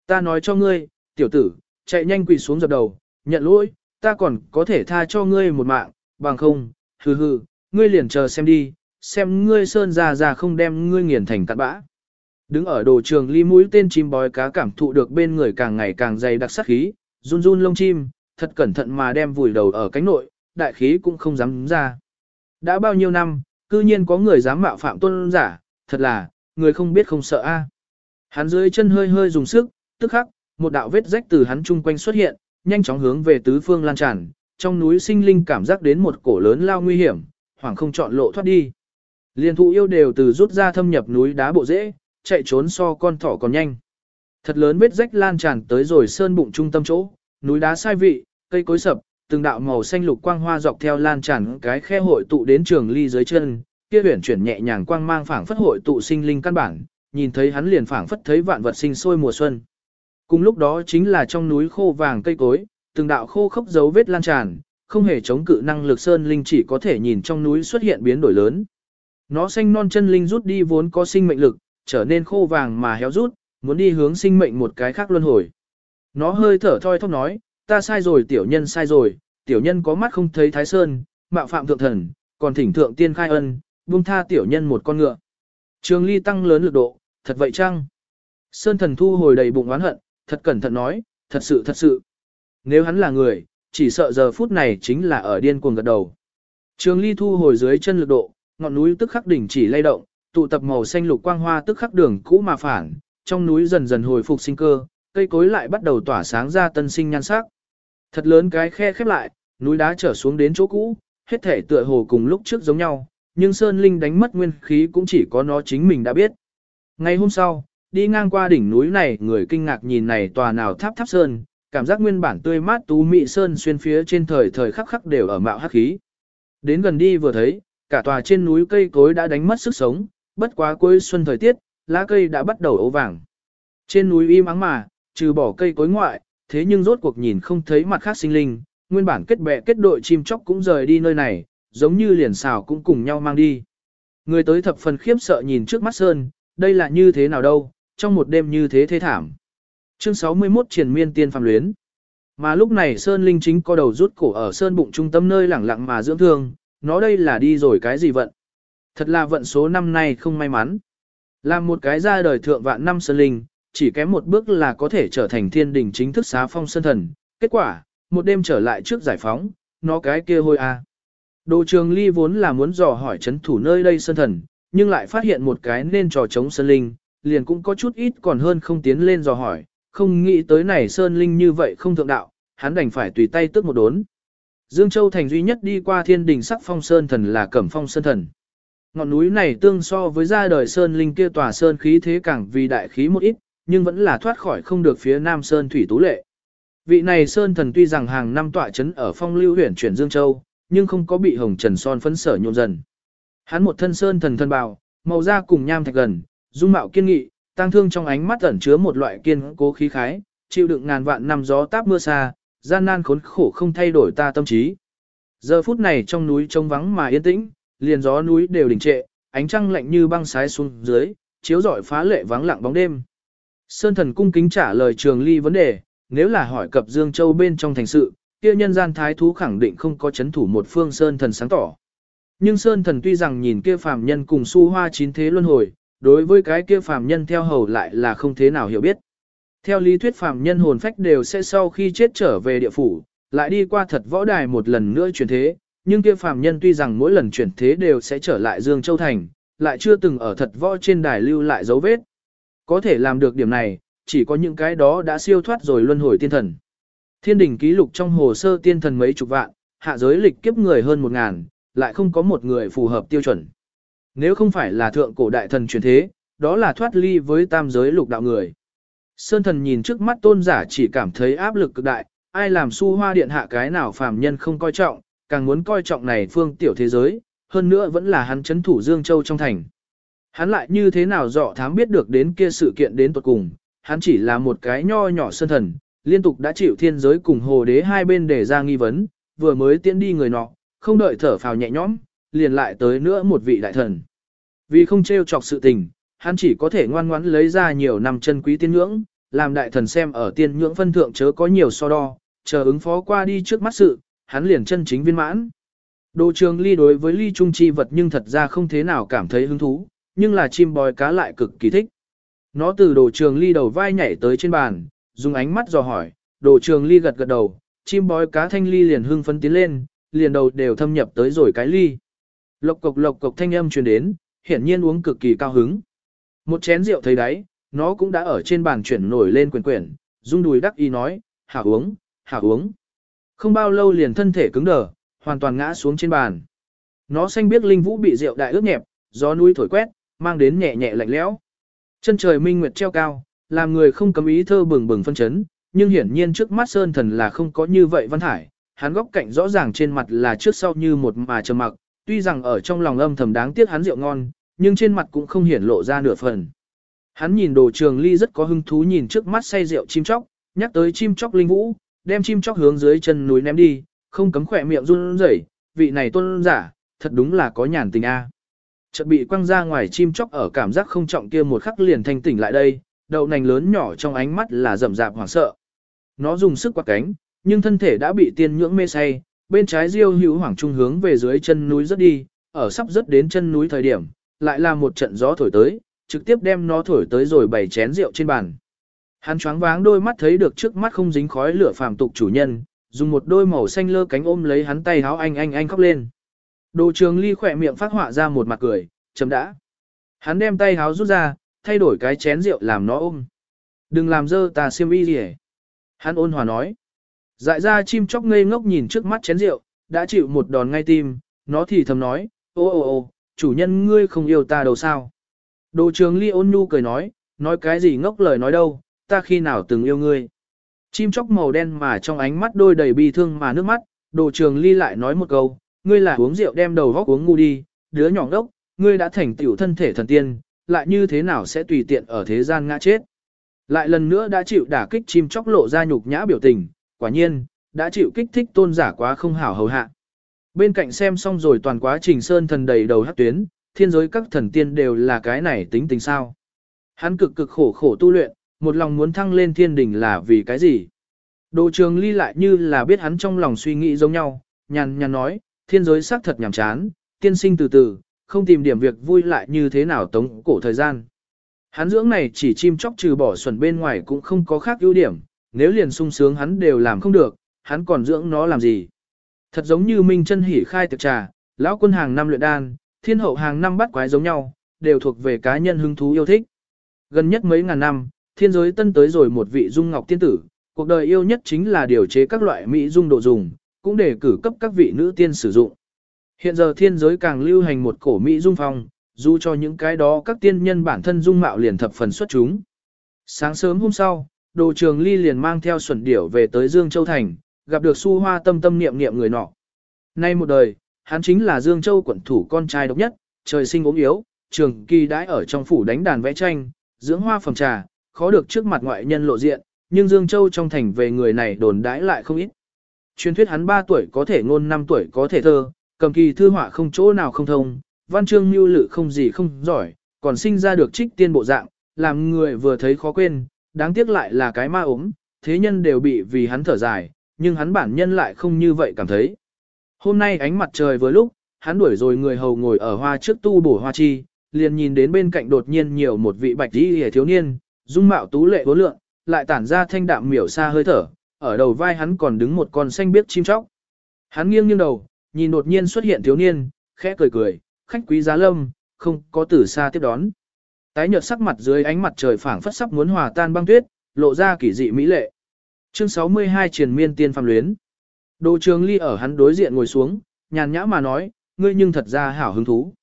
Ta nói cho ngươi, tiểu tử, chạy nhanh quỳ xuống dập đầu, nhận lỗi, ta còn có thể tha cho ngươi một mạng, bằng không, hừ hừ, ngươi liền chờ xem đi, xem ngươi sơn ra ra không đem ngươi nghiền thành cặn bã. Đứng ở đồ trường ly mũi tên chim bói cá cảm thụ được bên người càng ngày càng dày đặc sắc khí, run run lông chim, thật cẩn thận mà đem vùi đầu ở cánh nội, đại khí cũng không dám ra. Đã bao nhiêu năm, cư nhiên có người dám mạo phạm tôn giả, thật là, người không biết không sợ a. Hắn dưới chân hơi hơi dùng sức, tức khắc, một đạo vết rách từ hắn chung quanh xuất hiện, nhanh chóng hướng về tứ phương lan tràn, trong núi sinh linh cảm giác đến một cổ lớn lao nguy hiểm, hoàng không chọn lộ thoát đi. Liên thụ yêu đều từ rút ra thâm nhập núi đá bộ dễ, chạy trốn so con thỏ còn nhanh. Thật lớn vết rách lan tràn tới rồi sơn bụng trung tâm chỗ, núi đá sai vị, cây cối sập, từng đạo màu xanh lục quang hoa dọc theo lan tràn cái khe hội tụ đến trường ly dưới chân, kia huyền chuyển nhẹ nhàng quang mang phảng phất hội tụ sinh linh căn bản, nhìn thấy hắn liền phảng phất thấy vạn vật sinh sôi mùa xuân. Cùng lúc đó chính là trong núi khô vàng cây cối, từng đạo khô khốc dấu vết lan tràn, không hề chống cự năng lực sơn linh chỉ có thể nhìn trong núi xuất hiện biến đổi lớn. Nó xanh non chân linh rút đi vốn có sinh mệnh lực, trở nên khô vàng mà héo rút, muốn đi hướng sinh mệnh một cái khác luân hồi. Nó hơi thở thoi thóp nói, ta sai rồi tiểu nhân sai rồi, tiểu nhân có mắt không thấy thái sơn, mạo phạm thượng thần, còn thỉnh thượng tiên khai ân, buông tha tiểu nhân một con ngựa. Trường ly tăng lớn lực độ, thật vậy chăng? Sơn thần thu hồi đầy bụng oán hận, thật cẩn thận nói, thật sự thật sự. Nếu hắn là người, chỉ sợ giờ phút này chính là ở điên cuồng gật đầu. Trường ly thu hồi dưới chân lực độ, ngọn núi tức khắc đỉnh chỉ lay động, tụ tập màu xanh lục quang hoa tức khắc đường cũ mà phản, trong núi dần dần hồi phục sinh cơ, cây cối lại bắt đầu tỏa sáng ra tân sinh nhan sắc. Thật lớn cái khe khép lại, núi đá trở xuống đến chỗ cũ, hết thể tựa hồ cùng lúc trước giống nhau, nhưng Sơn Linh đánh mất nguyên khí cũng chỉ có nó chính mình đã biết. Ngày hôm sau, đi ngang qua đỉnh núi này người kinh ngạc nhìn này tòa nào tháp tháp sơn, cảm giác nguyên bản tươi mát tú mị sơn xuyên phía trên thời thời khắc khắc đều ở mạo hắc khí. Đến gần đi vừa thấy, cả tòa trên núi cây cối đã đánh mất sức sống, bất quá cuối xuân thời tiết, lá cây đã bắt đầu ấu vàng. Trên núi im ắng mà, trừ bỏ cây cối ngoại, thế nhưng rốt cuộc nhìn không thấy mặt khác sinh linh, nguyên bản kết bè kết đội chim chóc cũng rời đi nơi này, giống như liền xào cũng cùng nhau mang đi. Người tới thập phần khiếp sợ nhìn trước mắt Sơn, đây là như thế nào đâu, trong một đêm như thế thế thảm. Chương 61 Triển Miên Tiên Phạm Luyến Mà lúc này Sơn Linh chính co đầu rút cổ ở Sơn bụng trung tâm nơi lẳng lặng mà dưỡng thương, nó đây là đi rồi cái gì vận. Thật là vận số năm nay không may mắn. Làm một cái ra đời thượng vạn năm Sơn Linh, chỉ kém một bước là có thể trở thành thiên đỉnh chính thức xá phong Sơn Thần. Kết quả, một đêm trở lại trước giải phóng, nó cái kia hôi a. Đồ trường ly vốn là muốn dò hỏi chấn thủ nơi đây Sơn Thần, nhưng lại phát hiện một cái nên trò chống Sơn Linh, liền cũng có chút ít còn hơn không tiến lên dò hỏi, không nghĩ tới này Sơn Linh như vậy không thượng đạo, hắn đành phải tùy tay tước một đốn. Dương Châu thành duy nhất đi qua thiên đình sắc phong Sơn Thần là Cẩm Phong Sơn Thần. Ngọn núi này tương so với ra đời Sơn Linh kia tòa Sơn khí thế càng vì đại khí một ít, nhưng vẫn là thoát khỏi không được phía Nam Sơn Thủy Tú Lệ. Vị này Sơn Thần tuy rằng hàng năm tọa chấn ở phong lưu huyện chuyển Dương Châu, nhưng không có bị hồng trần son phấn sở nhộn dần. Hắn một thân Sơn Thần thân bào, màu da cùng nham thạch gần, dung mạo kiên nghị, tăng thương trong ánh mắt ẩn chứa một loại kiên cố khí khái, chịu đựng ngàn vạn năm gió táp mưa xa, gian nan khốn khổ không thay đổi ta tâm trí. Giờ phút này trong núi trông vắng mà yên tĩnh, liền gió núi đều đình trệ, ánh trăng lạnh như băng sái xuống dưới, chiếu rọi phá lệ vắng lặng bóng đêm. Sơn thần cung kính trả lời trường ly vấn đề, nếu là hỏi cập Dương Châu bên trong thành sự, kia nhân gian thái thú khẳng định không có chấn thủ một phương Sơn thần sáng tỏ. Nhưng Sơn thần tuy rằng nhìn kia phàm nhân cùng su hoa chín thế luân hồi, đối với cái kia phàm nhân theo hầu lại là không thế nào hiểu biết. Theo lý thuyết phàm nhân hồn phách đều sẽ sau khi chết trở về địa phủ, lại đi qua thật võ đài một lần nữa chuyển thế, nhưng kia phàm nhân tuy rằng mỗi lần chuyển thế đều sẽ trở lại Dương Châu Thành, lại chưa từng ở thật võ trên đài lưu lại dấu vết. Có thể làm được điểm này, chỉ có những cái đó đã siêu thoát rồi luân hồi tiên thần. Thiên đình ký lục trong hồ sơ tiên thần mấy chục vạn, hạ giới lịch kiếp người hơn một ngàn, lại không có một người phù hợp tiêu chuẩn. Nếu không phải là thượng cổ đại thần chuyển thế, đó là thoát ly với tam giới lục đạo người. Sơn thần nhìn trước mắt tôn giả chỉ cảm thấy áp lực cực đại, ai làm su hoa điện hạ cái nào phàm nhân không coi trọng, càng muốn coi trọng này phương tiểu thế giới, hơn nữa vẫn là hắn chấn thủ Dương Châu trong thành. Hắn lại như thế nào dọ thám biết được đến kia sự kiện đến tuột cùng, hắn chỉ là một cái nho nhỏ sơn thần, liên tục đã chịu thiên giới cùng hồ đế hai bên để ra nghi vấn, vừa mới tiến đi người nọ, không đợi thở phào nhẹ nhõm, liền lại tới nữa một vị đại thần. Vì không trêu chọc sự tình, hắn chỉ có thể ngoan ngoãn lấy ra nhiều năm chân quý tiên ngưỡng, làm đại thần xem ở tiên ngưỡng phân thượng chớ có nhiều so đo, chờ ứng phó qua đi trước mắt sự, hắn liền chân chính viên mãn. Đồ trường ly đối với ly trung chi vật nhưng thật ra không thế nào cảm thấy hứng thú, nhưng là chim bòi cá lại cực kỳ thích. Nó từ đồ trường ly đầu vai nhảy tới trên bàn, dùng ánh mắt dò hỏi, đồ trường ly gật gật đầu, chim bói cá thanh ly liền hưng phấn tiến lên, liền đầu đều thâm nhập tới rồi cái ly. Lộc cộc lộc cộc thanh âm truyền đến, hiển nhiên uống cực kỳ cao hứng. Một chén rượu thấy đấy, nó cũng đã ở trên bàn chuyển nổi lên quyền quyển, rung đùi đắc ý nói, hảo uống, hảo uống. Không bao lâu liền thân thể cứng đờ, hoàn toàn ngã xuống trên bàn. Nó xanh biết linh vũ bị rượu đại ướt nhẹp, gió núi thổi quét, mang đến nhẹ nhẹ lạnh lẽo. Chân trời minh nguyệt treo cao, làm người không cấm ý thơ bừng bừng phân chấn, nhưng hiển nhiên trước mắt Sơn Thần là không có như vậy văn hải, hắn góc cạnh rõ ràng trên mặt là trước sau như một mà trầm mặc, tuy rằng ở trong lòng âm thầm đáng tiếc hắn rượu ngon, nhưng trên mặt cũng không hiển lộ ra nửa phần. Hắn nhìn đồ trường ly rất có hứng thú nhìn trước mắt say rượu chim chóc, nhắc tới chim chóc linh vũ, đem chim chóc hướng dưới chân núi ném đi, không cấm khỏe miệng run rẩy, vị này tôn giả, thật đúng là có nhàn tình a. Chợt bị quăng ra ngoài chim chóc ở cảm giác không trọng kia một khắc liền thanh tỉnh lại đây, đầu nành lớn nhỏ trong ánh mắt là rậm rạp hoảng sợ. Nó dùng sức quạt cánh, nhưng thân thể đã bị tiên nhưỡng mê say, bên trái diêu hữu hoảng trung hướng về dưới chân núi rất đi, ở sắp rất đến chân núi thời điểm, lại là một trận gió thổi tới, trực tiếp đem nó thổi tới rồi bày chén rượu trên bàn. Hắn choáng váng đôi mắt thấy được trước mắt không dính khói lửa phàm tục chủ nhân, dùng một đôi màu xanh lơ cánh ôm lấy hắn tay háo anh anh anh khóc lên. Đồ trường ly khỏe miệng phát họa ra một mặt cười, chấm đã. Hắn đem tay háo rút ra, thay đổi cái chén rượu làm nó ôm. Đừng làm dơ ta xiêm y gì Hắn ôn hòa nói. Dại ra chim chóc ngây ngốc nhìn trước mắt chén rượu, đã chịu một đòn ngay tim, nó thì thầm nói, ô ô ô, chủ nhân ngươi không yêu ta đâu sao. Đồ trường ly ôn nhu cười nói, nói cái gì ngốc lời nói đâu, ta khi nào từng yêu ngươi. Chim chóc màu đen mà trong ánh mắt đôi đầy bi thương mà nước mắt, đồ trường ly lại nói một câu, ngươi là uống rượu đem đầu góc uống ngu đi, đứa nhỏ ngốc, ngươi đã thành tiểu thân thể thần tiên, lại như thế nào sẽ tùy tiện ở thế gian ngã chết. Lại lần nữa đã chịu đả kích chim chóc lộ ra nhục nhã biểu tình, quả nhiên, đã chịu kích thích tôn giả quá không hảo hầu hạ. Bên cạnh xem xong rồi toàn quá trình sơn thần đầy đầu hát tuyến, thiên giới các thần tiên đều là cái này tính tình sao. Hắn cực cực khổ khổ tu luyện, một lòng muốn thăng lên thiên đỉnh là vì cái gì? Đồ trường ly lại như là biết hắn trong lòng suy nghĩ giống nhau, nhàn nhàn nói, thiên giới xác thật nhàm chán, tiên sinh từ từ, không tìm điểm việc vui lại như thế nào tống cổ thời gian. Hắn dưỡng này chỉ chim chóc trừ bỏ xuẩn bên ngoài cũng không có khác ưu điểm, nếu liền sung sướng hắn đều làm không được, hắn còn dưỡng nó làm gì. Thật giống như Minh chân hỉ khai tiệc trà, lão quân hàng năm luyện đan, thiên hậu hàng năm bắt quái giống nhau, đều thuộc về cá nhân hứng thú yêu thích. Gần nhất mấy ngàn năm, thiên giới tân tới rồi một vị dung ngọc tiên tử, cuộc đời yêu nhất chính là điều chế các loại mỹ dung độ dùng, cũng để cử cấp các vị nữ tiên sử dụng. Hiện giờ thiên giới càng lưu hành một cổ mỹ dung phong, dù cho những cái đó các tiên nhân bản thân dung mạo liền thập phần xuất chúng. Sáng sớm hôm sau, đồ trường ly liền mang theo xuẩn điểu về tới Dương Châu Thành, gặp được su hoa tâm tâm niệm niệm người nọ. Nay một đời, hắn chính là Dương Châu quận thủ con trai độc nhất, trời sinh ốm yếu, trường kỳ đãi ở trong phủ đánh đàn vẽ tranh, dưỡng hoa phòng trà, khó được trước mặt ngoại nhân lộ diện, nhưng Dương Châu trong thành về người này đồn đãi lại không ít. Truyền thuyết hắn 3 tuổi có thể ngôn 5 tuổi có thể thơ, cầm kỳ thư họa không chỗ nào không thông, văn chương mưu lự không gì không giỏi, còn sinh ra được trích tiên bộ dạng, làm người vừa thấy khó quên, đáng tiếc lại là cái ma ốm, thế nhân đều bị vì hắn thở dài, nhưng hắn bản nhân lại không như vậy cảm thấy. Hôm nay ánh mặt trời vừa lúc, hắn đuổi rồi người hầu ngồi ở hoa trước tu bổ hoa chi, liền nhìn đến bên cạnh đột nhiên nhiều một vị bạch y hề thiếu niên, dung mạo tú lệ vô lượng, lại tản ra thanh đạm miểu xa hơi thở, ở đầu vai hắn còn đứng một con xanh biếc chim chóc. Hắn nghiêng nghiêng đầu, nhìn đột nhiên xuất hiện thiếu niên, khẽ cười cười, khách quý giá lâm, không có từ xa tiếp đón. Tái nhợt sắc mặt dưới ánh mặt trời phảng phất sắp muốn hòa tan băng tuyết, lộ ra kỳ dị mỹ lệ. Chương 62 Triển Miên Tiên Phàm Luyến. Đồ Trường Ly ở hắn đối diện ngồi xuống, nhàn nhã mà nói, ngươi nhưng thật ra hảo hứng thú.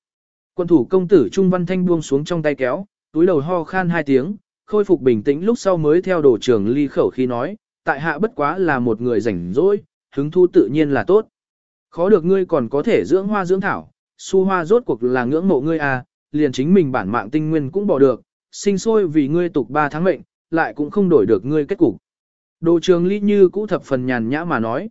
Quân thủ công tử Trung Văn Thanh buông xuống trong tay kéo, túi đầu ho khan hai tiếng, khôi phục bình tĩnh lúc sau mới theo Đồ Trường Ly khẩu khí nói, tại hạ bất quá là một người rảnh rỗi, hứng thú tự nhiên là tốt. Khó được ngươi còn có thể dưỡng hoa dưỡng thảo, su hoa rốt cuộc là ngưỡng mộ ngươi à, liền chính mình bản mạng tinh nguyên cũng bỏ được, sinh sôi vì ngươi tục ba tháng mệnh, lại cũng không đổi được ngươi kết cục. Đồ trường ly như cũ thập phần nhàn nhã mà nói.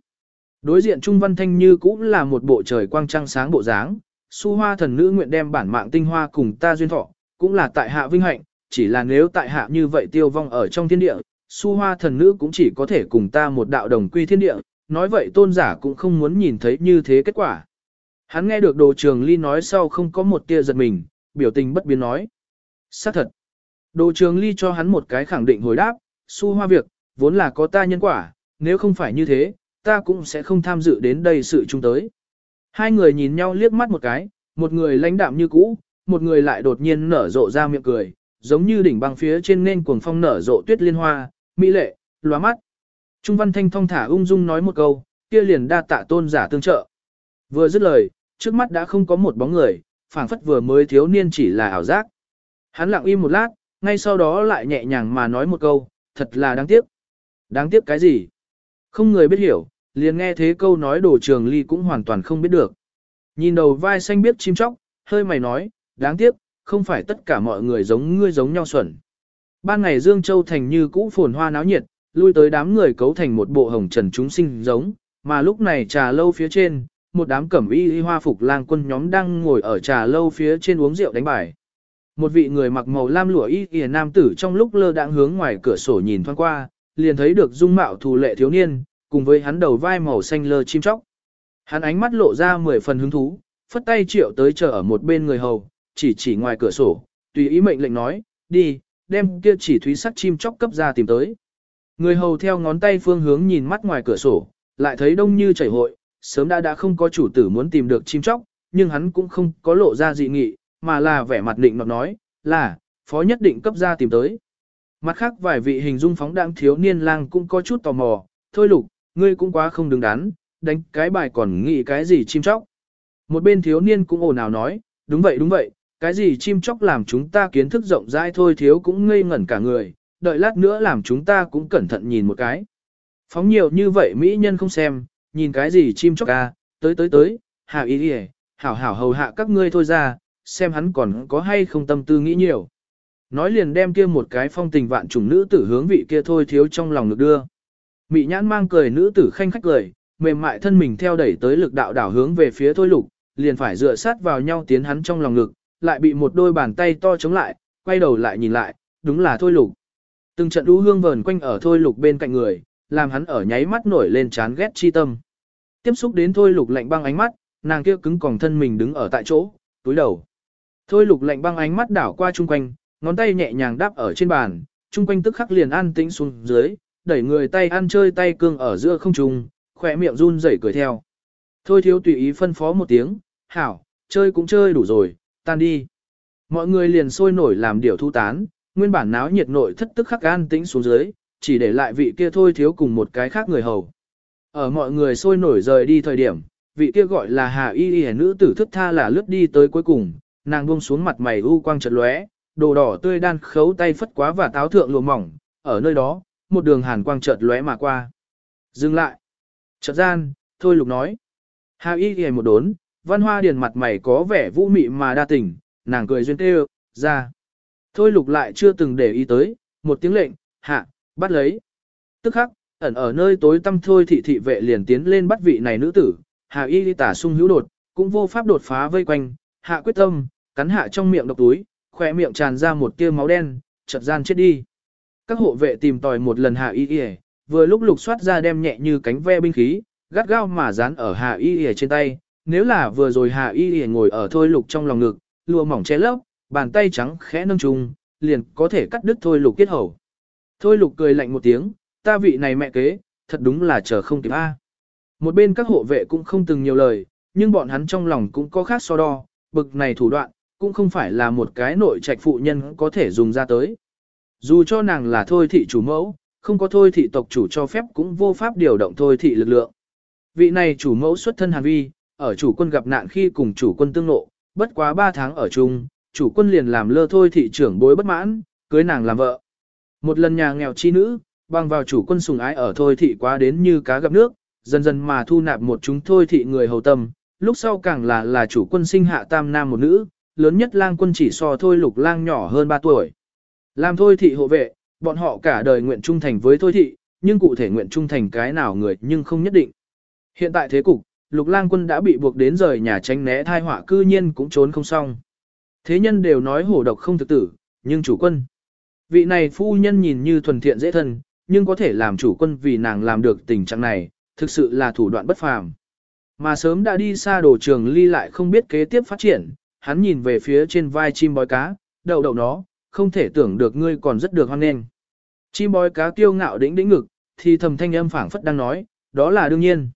Đối diện Trung Văn Thanh như cũ là một bộ trời quang trăng sáng bộ dáng, su hoa thần nữ nguyện đem bản mạng tinh hoa cùng ta duyên thọ, cũng là tại hạ vinh hạnh, chỉ là nếu tại hạ như vậy tiêu vong ở trong thiên địa, su hoa thần nữ cũng chỉ có thể cùng ta một đạo đồng quy thiên địa, nói vậy tôn giả cũng không muốn nhìn thấy như thế kết quả. Hắn nghe được đồ trường ly nói sau không có một tia giật mình, biểu tình bất biến nói. xác thật. Đồ trường ly cho hắn một cái khẳng định hồi đáp, su hoa việc, vốn là có ta nhân quả, nếu không phải như thế, ta cũng sẽ không tham dự đến đây sự chung tới. Hai người nhìn nhau liếc mắt một cái, một người lãnh đạm như cũ, một người lại đột nhiên nở rộ ra miệng cười, giống như đỉnh băng phía trên nên cuồng phong nở rộ tuyết liên hoa, mỹ lệ, lóa mắt. Trung Văn Thanh thong thả ung dung nói một câu, kia liền đa tạ tôn giả tương trợ. Vừa dứt lời, trước mắt đã không có một bóng người, phảng phất vừa mới thiếu niên chỉ là ảo giác. Hắn lặng im một lát, ngay sau đó lại nhẹ nhàng mà nói một câu, thật là đáng tiếc. Đáng tiếc cái gì? Không người biết hiểu, liền nghe thế câu nói đồ trường ly cũng hoàn toàn không biết được. Nhìn đầu vai xanh biết chim chóc, hơi mày nói, đáng tiếc, không phải tất cả mọi người giống ngươi giống nhau xuẩn. Ban ngày Dương Châu thành như cũ phồn hoa náo nhiệt, lui tới đám người cấu thành một bộ hồng trần chúng sinh giống, mà lúc này trà lâu phía trên, một đám cẩm y y hoa phục lang quân nhóm đang ngồi ở trà lâu phía trên uống rượu đánh bài. Một vị người mặc màu lam lụa y y nam tử trong lúc lơ đãng hướng ngoài cửa sổ nhìn thoáng qua, liền thấy được dung mạo thù lệ thiếu niên, cùng với hắn đầu vai màu xanh lơ chim chóc. Hắn ánh mắt lộ ra mười phần hứng thú, phất tay triệu tới chờ ở một bên người hầu, chỉ chỉ ngoài cửa sổ, tùy ý mệnh lệnh nói, đi, đem kia chỉ thúy sắc chim chóc cấp ra tìm tới. Người hầu theo ngón tay phương hướng nhìn mắt ngoài cửa sổ, lại thấy đông như chảy hội, sớm đã đã không có chủ tử muốn tìm được chim chóc, nhưng hắn cũng không có lộ ra dị nghị, mà là vẻ mặt định nọt nói, là, phó nhất định cấp ra tìm tới. Mặt khác vài vị hình dung phóng đãng thiếu niên lang cũng có chút tò mò, thôi lục, ngươi cũng quá không đứng đắn, đánh cái bài còn nghĩ cái gì chim chóc. Một bên thiếu niên cũng ồn ào nói, đúng vậy đúng vậy, cái gì chim chóc làm chúng ta kiến thức rộng rãi thôi thiếu cũng ngây ngẩn cả người, đợi lát nữa làm chúng ta cũng cẩn thận nhìn một cái. Phóng nhiều như vậy mỹ nhân không xem, nhìn cái gì chim chóc ca, tới tới tới, hạ ý đi hảo hảo hầu hạ các ngươi thôi ra, xem hắn còn có hay không tâm tư nghĩ nhiều. Nói liền đem kia một cái phong tình vạn trùng nữ tử hướng vị kia thôi thiếu trong lòng được đưa. Mị nhãn mang cười nữ tử khanh khách cười, mềm mại thân mình theo đẩy tới lực đạo đảo hướng về phía thôi lục, liền phải dựa sát vào nhau tiến hắn trong lòng ngực, lại bị một đôi bàn tay to chống lại, quay đầu lại nhìn lại, đúng là thôi lục. Từng trận đu hương vờn quanh ở thôi lục bên cạnh người, làm hắn ở nháy mắt nổi lên chán ghét chi tâm. Tiếp xúc đến thôi lục lạnh băng ánh mắt, nàng kia cứng còng thân mình đứng ở tại chỗ, túi đầu. Thôi lục lạnh băng ánh mắt đảo qua chung quanh, ngón tay nhẹ nhàng đáp ở trên bàn, chung quanh tức khắc liền an tĩnh xuống dưới, đẩy người tay ăn chơi tay cương ở giữa không trung, khỏe miệng run rẩy cười theo. Thôi thiếu tùy ý phân phó một tiếng, hảo, chơi cũng chơi đủ rồi, tan đi. Mọi người liền sôi nổi làm điều thu tán, nguyên bản náo nhiệt nội thất tức khắc an tĩnh xuống dưới, chỉ để lại vị kia thôi thiếu cùng một cái khác người hầu. Ở mọi người sôi nổi rời đi thời điểm, vị kia gọi là Hà Y Y nữ tử thức tha là lướt đi tới cuối cùng, nàng buông xuống mặt mày u quang chợt lóe, đồ đỏ tươi đan khấu tay phất quá và táo thượng lụa mỏng, ở nơi đó, một đường hàn quang chợt lóe mà qua. Dừng lại. Chợt gian, thôi lục nói. Hà Y Y một đốn, văn hoa điền mặt mày có vẻ vũ mị mà đa tình, nàng cười duyên tê ra. Thôi lục lại chưa từng để ý tới, một tiếng lệnh, hạ, bắt lấy. Tức khắc, ẩn ở nơi tối tăm thôi thị thị vệ liền tiến lên bắt vị này nữ tử, Hà y tả sung hữu đột, cũng vô pháp đột phá vây quanh, hạ quyết tâm, cắn hạ trong miệng độc túi, khỏe miệng tràn ra một tia máu đen, chợt gian chết đi. Các hộ vệ tìm tòi một lần hạ y y, vừa lúc lục soát ra đem nhẹ như cánh ve binh khí, gắt gao mà dán ở hạ y y trên tay, nếu là vừa rồi hạ y y ngồi ở thôi lục trong lòng ngực, lụa mỏng che lấp, bàn tay trắng khẽ nâng trùng, liền có thể cắt đứt thôi lục kết hầu. Thôi lục cười lạnh một tiếng, ta vị này mẹ kế, thật đúng là chờ không kịp A. Một bên các hộ vệ cũng không từng nhiều lời, nhưng bọn hắn trong lòng cũng có khác so đo, bực này thủ đoạn, cũng không phải là một cái nội trạch phụ nhân có thể dùng ra tới. Dù cho nàng là thôi thị chủ mẫu, không có thôi thị tộc chủ cho phép cũng vô pháp điều động thôi thị lực lượng. Vị này chủ mẫu xuất thân Hàn Vi, ở chủ quân gặp nạn khi cùng chủ quân tương nộ, bất quá 3 tháng ở chung, chủ quân liền làm lơ thôi thị trưởng bối bất mãn, cưới nàng làm vợ. Một lần nhà nghèo chi nữ, bằng vào chủ quân sùng ái ở thôi thị quá đến như cá gặp nước, dần dần mà thu nạp một chúng thôi thị người hầu tâm, lúc sau càng là là chủ quân sinh hạ tam nam một nữ, lớn nhất lang quân chỉ so thôi lục lang nhỏ hơn 3 tuổi. Làm thôi thị hộ vệ, bọn họ cả đời nguyện trung thành với thôi thị, nhưng cụ thể nguyện trung thành cái nào người nhưng không nhất định. Hiện tại thế cục, lục lang quân đã bị buộc đến rời nhà tránh né thai họa cư nhiên cũng trốn không xong. Thế nhân đều nói hổ độc không thực tử, nhưng chủ quân. Vị này phu nhân nhìn như thuần thiện dễ thân, nhưng có thể làm chủ quân vì nàng làm được tình trạng này, thực sự là thủ đoạn bất phàm. Mà sớm đã đi xa đồ trường ly lại không biết kế tiếp phát triển, hắn nhìn về phía trên vai chim bói cá, đậu đậu nó, không thể tưởng được ngươi còn rất được hoan nghênh. Chim bói cá kiêu ngạo đĩnh đĩnh ngực, thì thầm thanh âm phảng phất đang nói, đó là đương nhiên.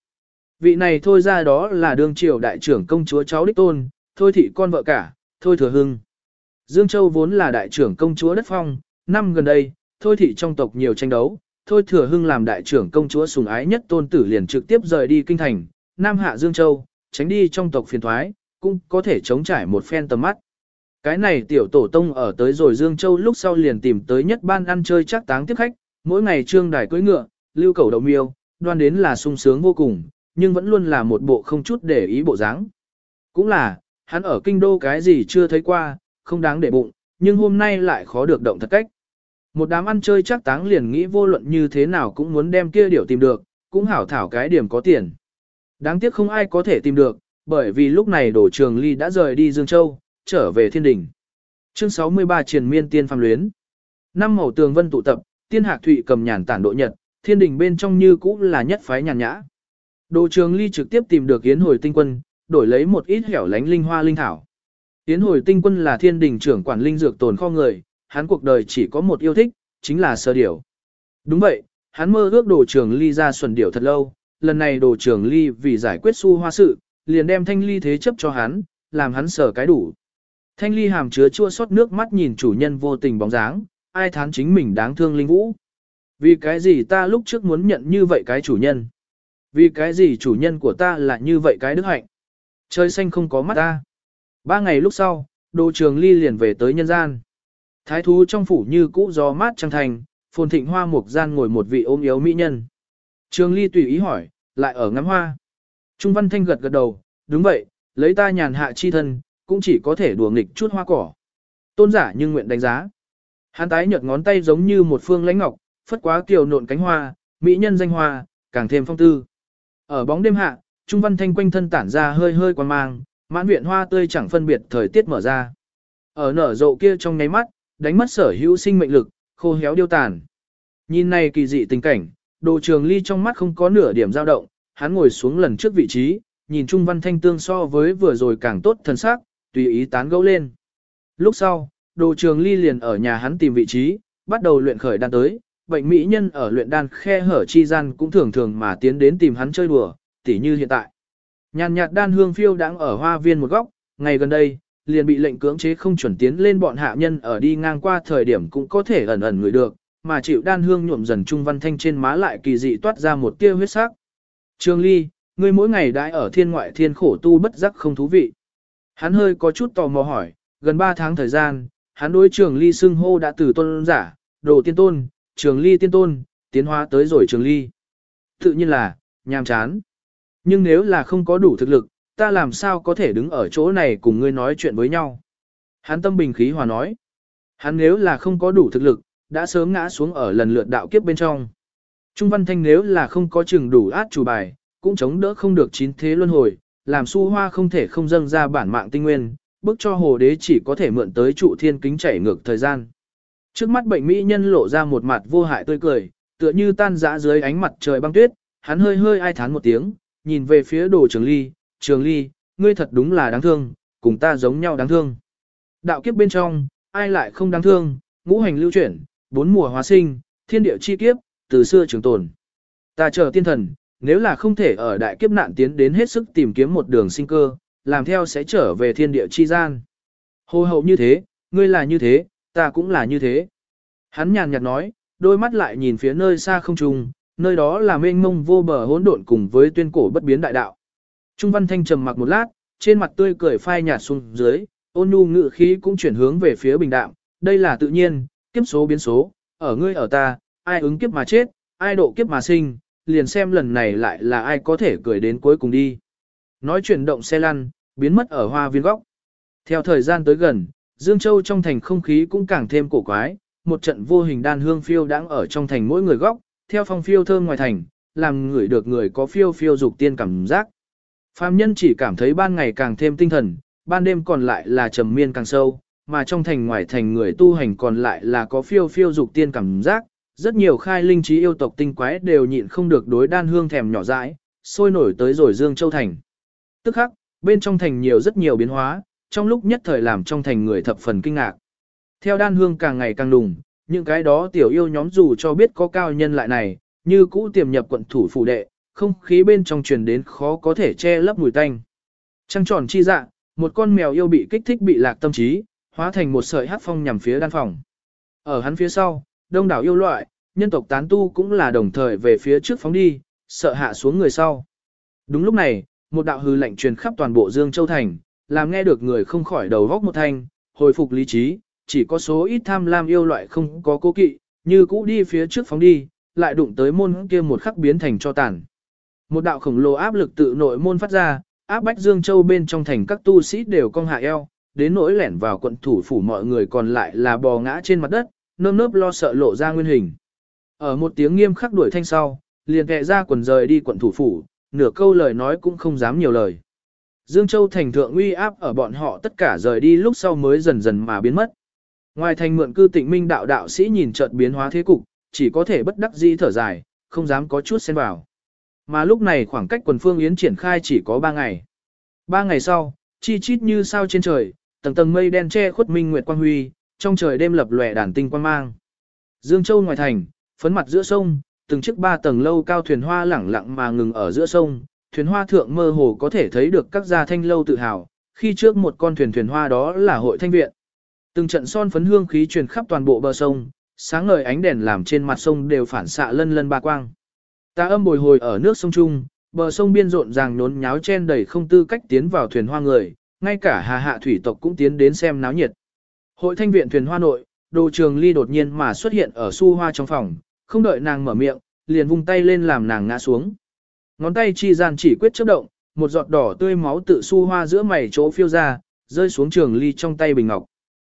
Vị này thôi ra đó là đương triều đại trưởng công chúa cháu đích tôn, thôi thị con vợ cả, thôi thừa hưng. Dương Châu vốn là đại trưởng công chúa đất phong, năm gần đây, thôi thị trong tộc nhiều tranh đấu, thôi thừa hưng làm đại trưởng công chúa sùng ái nhất tôn tử liền trực tiếp rời đi kinh thành, Nam Hạ Dương Châu, tránh đi trong tộc phiền thoái, cũng có thể chống trải một phen tầm mắt. Cái này tiểu tổ tông ở tới rồi Dương Châu lúc sau liền tìm tới nhất ban ăn chơi chắc táng tiếp khách, mỗi ngày trương đài cưỡi ngựa, lưu cầu đầu miêu, đoan đến là sung sướng vô cùng, nhưng vẫn luôn là một bộ không chút để ý bộ dáng. Cũng là, hắn ở kinh đô cái gì chưa thấy qua, không đáng để bụng, nhưng hôm nay lại khó được động thật cách. Một đám ăn chơi chắc táng liền nghĩ vô luận như thế nào cũng muốn đem kia điều tìm được, cũng hảo thảo cái điểm có tiền. Đáng tiếc không ai có thể tìm được, bởi vì lúc này đổ trường ly đã rời đi Dương Châu, trở về thiên đình. Chương 63 Triền Miên Tiên Phàm Luyến Năm màu tường vân tụ tập, tiên hạc thụy cầm nhàn tản độ nhật, thiên đình bên trong như cũ là nhất phái nhàn nhã. Đồ trường ly trực tiếp tìm được yến hồi tinh quân, đổi lấy một ít hẻo lánh linh hoa linh thảo. Yến hồi tinh quân là thiên đình trưởng quản linh dược tồn kho người, hắn cuộc đời chỉ có một yêu thích, chính là sơ điểu. Đúng vậy, hắn mơ ước đồ trường ly ra xuẩn điểu thật lâu, lần này đồ trường ly vì giải quyết su hoa sự, liền đem thanh ly thế chấp cho hắn, làm hắn sở cái đủ. Thanh ly hàm chứa chua xót nước mắt nhìn chủ nhân vô tình bóng dáng, ai thán chính mình đáng thương linh vũ. Vì cái gì ta lúc trước muốn nhận như vậy cái chủ nhân? Vì cái gì chủ nhân của ta là như vậy cái đức hạnh? Trời xanh không có mắt ta. Ba ngày lúc sau, đồ trường ly liền về tới nhân gian. Thái thú trong phủ như cũ gió mát trăng thành, phồn thịnh hoa mục gian ngồi một vị ôm yếu mỹ nhân. Trường ly tùy ý hỏi, lại ở ngắm hoa. Trung văn thanh gật gật đầu, đúng vậy, lấy ta nhàn hạ chi thân, cũng chỉ có thể đùa nghịch chút hoa cỏ. Tôn giả nhưng nguyện đánh giá. Hắn tái nhợt ngón tay giống như một phương lãnh ngọc, phất quá kiều nộn cánh hoa, mỹ nhân danh hoa, càng thêm phong tư. Ở bóng đêm hạ, Trung Văn Thanh quanh thân tản ra hơi hơi quan mang, mãn viện hoa tươi chẳng phân biệt thời tiết mở ra. Ở nở rộ kia trong nháy mắt, đánh mất sở hữu sinh mệnh lực, khô héo điêu tàn. Nhìn này kỳ dị tình cảnh, đồ trường ly trong mắt không có nửa điểm dao động, hắn ngồi xuống lần trước vị trí, nhìn Trung Văn Thanh tương so với vừa rồi càng tốt thần sắc, tùy ý tán gẫu lên. Lúc sau, đồ trường ly liền ở nhà hắn tìm vị trí, bắt đầu luyện khởi đan tới, bệnh mỹ nhân ở luyện đan khe hở chi gian cũng thường thường mà tiến đến tìm hắn chơi đùa, tỉ như hiện tại. Nhàn nhạt đan hương phiêu đang ở hoa viên một góc, ngày gần đây, liền bị lệnh cưỡng chế không chuẩn tiến lên bọn hạ nhân ở đi ngang qua thời điểm cũng có thể ẩn ẩn người được, mà chịu đan hương nhuộm dần trung văn thanh trên má lại kỳ dị toát ra một tia huyết sắc. Trương Ly, ngươi mỗi ngày đãi ở thiên ngoại thiên khổ tu bất giác không thú vị. Hắn hơi có chút tò mò hỏi, gần 3 tháng thời gian, hắn đối trường ly xưng hô đã từ tôn giả, đồ tiên tôn, trường ly tiên tôn, tiến hóa tới rồi trường ly. Tự nhiên là, nhàm chán. Nhưng nếu là không có đủ thực lực, ta làm sao có thể đứng ở chỗ này cùng ngươi nói chuyện với nhau. Hắn tâm bình khí hòa nói. Hắn nếu là không có đủ thực lực, đã sớm ngã xuống ở lần lượt đạo kiếp bên trong. Trung Văn Thanh nếu là không có chừng đủ át chủ bài, cũng chống đỡ không được chín thế luân hồi, làm su hoa không thể không dâng ra bản mạng tinh nguyên, bức cho hồ đế chỉ có thể mượn tới trụ thiên kính chảy ngược thời gian. Trước mắt bệnh mỹ nhân lộ ra một mặt vô hại tươi cười, tựa như tan rã dưới ánh mặt trời băng tuyết, hắn hơi hơi ai thán một tiếng, nhìn về phía đồ trường ly, trường ly, ngươi thật đúng là đáng thương, cùng ta giống nhau đáng thương. Đạo kiếp bên trong, ai lại không đáng thương, ngũ hành lưu chuyển, bốn mùa hóa sinh, thiên địa chi kiếp, từ xưa trường tồn. Ta chờ tiên thần, nếu là không thể ở đại kiếp nạn tiến đến hết sức tìm kiếm một đường sinh cơ, làm theo sẽ trở về thiên địa chi gian. Hồ hậu như thế, ngươi là như thế, ta cũng là như thế. Hắn nhàn nhạt nói, đôi mắt lại nhìn phía nơi xa không trùng, nơi đó là mênh mông vô bờ hỗn độn cùng với tuyên cổ bất biến đại đạo. Trung Văn Thanh trầm mặc một lát, trên mặt tươi cười phai nhạt xuống dưới, ôn nhu ngự khí cũng chuyển hướng về phía bình đạm, đây là tự nhiên, kiếp số biến số, ở ngươi ở ta, ai ứng kiếp mà chết, ai độ kiếp mà sinh, liền xem lần này lại là ai có thể cười đến cuối cùng đi. Nói chuyển động xe lăn, biến mất ở hoa viên góc. Theo thời gian tới gần, Dương Châu trong thành không khí cũng càng thêm cổ quái, một trận vô hình đan hương phiêu đang ở trong thành mỗi người góc, theo phong phiêu thơm ngoài thành, làm người được người có phiêu phiêu dục tiên cảm giác. Phạm nhân chỉ cảm thấy ban ngày càng thêm tinh thần, ban đêm còn lại là trầm miên càng sâu, mà trong thành ngoài thành người tu hành còn lại là có phiêu phiêu dục tiên cảm giác. Rất nhiều khai linh trí yêu tộc tinh quái đều nhịn không được đối đan hương thèm nhỏ dãi, sôi nổi tới rồi Dương Châu Thành. Tức khắc, bên trong thành nhiều rất nhiều biến hóa, trong lúc nhất thời làm trong thành người thập phần kinh ngạc. Theo đan hương càng ngày càng đùng, những cái đó tiểu yêu nhóm dù cho biết có cao nhân lại này, như cũ tiềm nhập quận thủ phủ đệ, không khí bên trong truyền đến khó có thể che lấp mùi tanh. Trăng tròn chi dạ, một con mèo yêu bị kích thích bị lạc tâm trí, hóa thành một sợi hát phong nhằm phía đan phòng. Ở hắn phía sau, đông đảo yêu loại, nhân tộc tán tu cũng là đồng thời về phía trước phóng đi, sợ hạ xuống người sau. Đúng lúc này, một đạo hư lệnh truyền khắp toàn bộ Dương Châu Thành, làm nghe được người không khỏi đầu góc một thanh, hồi phục lý trí, chỉ có số ít tham lam yêu loại không có cố kỵ, như cũ đi phía trước phóng đi, lại đụng tới môn kia một khắc biến thành cho tàn. Một đạo khổng lồ áp lực tự nội môn phát ra, áp bách Dương Châu bên trong thành các tu sĩ đều cong hạ eo, đến nỗi lẻn vào quận thủ phủ mọi người còn lại là bò ngã trên mặt đất, nơm nớp lo sợ lộ ra nguyên hình. Ở một tiếng nghiêm khắc đuổi thanh sau, liền kẹ ra quần rời đi quận thủ phủ, nửa câu lời nói cũng không dám nhiều lời. Dương Châu thành thượng uy áp ở bọn họ tất cả rời đi lúc sau mới dần dần mà biến mất. Ngoài thành mượn cư tịnh minh đạo đạo sĩ nhìn chợt biến hóa thế cục, chỉ có thể bất đắc dĩ thở dài, không dám có chút xen vào. Mà lúc này khoảng cách quần phương yến triển khai chỉ có 3 ngày. 3 ngày sau, chi chít như sao trên trời, tầng tầng mây đen che khuất minh nguyệt quang huy, trong trời đêm lập lòe đàn tinh quang mang. Dương Châu ngoài thành, phấn mặt giữa sông, từng chiếc ba tầng lâu cao thuyền hoa lẳng lặng mà ngừng ở giữa sông, thuyền hoa thượng mơ hồ có thể thấy được các gia thanh lâu tự hào, khi trước một con thuyền thuyền hoa đó là hội thanh viện. Từng trận son phấn hương khí truyền khắp toàn bộ bờ sông, sáng ngời ánh đèn làm trên mặt sông đều phản xạ lân lân ba quang. Ta âm bồi hồi ở nước sông Trung, bờ sông biên rộn ràng nhốn nháo chen đầy không tư cách tiến vào thuyền hoa người, ngay cả hà hạ thủy tộc cũng tiến đến xem náo nhiệt. Hội thanh viện thuyền hoa nội, đồ trường ly đột nhiên mà xuất hiện ở su hoa trong phòng, không đợi nàng mở miệng, liền vung tay lên làm nàng ngã xuống. Ngón tay chi gian chỉ quyết chớp động, một giọt đỏ tươi máu tự su hoa giữa mày chỗ phiêu ra, rơi xuống trường ly trong tay bình ngọc.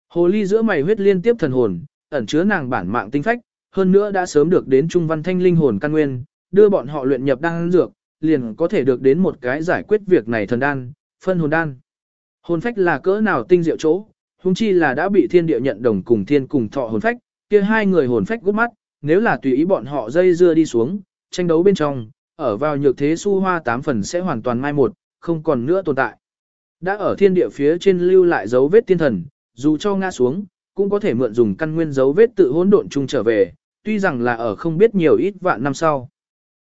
Hồ ly giữa mày huyết liên tiếp thần hồn, ẩn chứa nàng bản mạng tinh phách, hơn nữa đã sớm được đến trung văn thanh linh hồn căn nguyên, đưa bọn họ luyện nhập đan dược, liền có thể được đến một cái giải quyết việc này thần đan, phân hồn đan. Hồn phách là cỡ nào tinh diệu chỗ, huống chi là đã bị thiên địa nhận đồng cùng thiên cùng thọ hồn phách, kia hai người hồn phách gút mắt, nếu là tùy ý bọn họ dây dưa đi xuống, tranh đấu bên trong, ở vào nhược thế su hoa tám phần sẽ hoàn toàn mai một, không còn nữa tồn tại. Đã ở thiên địa phía trên lưu lại dấu vết tiên thần, dù cho ngã xuống, cũng có thể mượn dùng căn nguyên dấu vết tự hỗn độn chung trở về, tuy rằng là ở không biết nhiều ít vạn năm sau.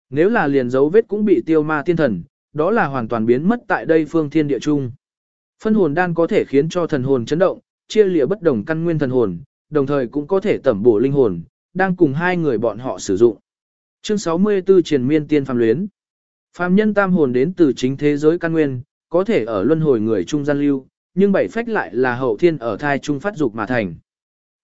Nếu là liền dấu vết cũng bị tiêu ma tiên thần, đó là hoàn toàn biến mất tại đây phương thiên địa chung. Phân hồn đan có thể khiến cho thần hồn chấn động, chia lìa bất đồng căn nguyên thần hồn, đồng thời cũng có thể tẩm bổ linh hồn, đang cùng hai người bọn họ sử dụng. Chương 64 Triền Miên Tiên Phàm Luyến Phàm nhân tam hồn đến từ chính thế giới căn nguyên, có thể ở luân hồi người trung gian lưu, nhưng bảy phách lại là hậu thiên ở thai trung phát dục mà thành.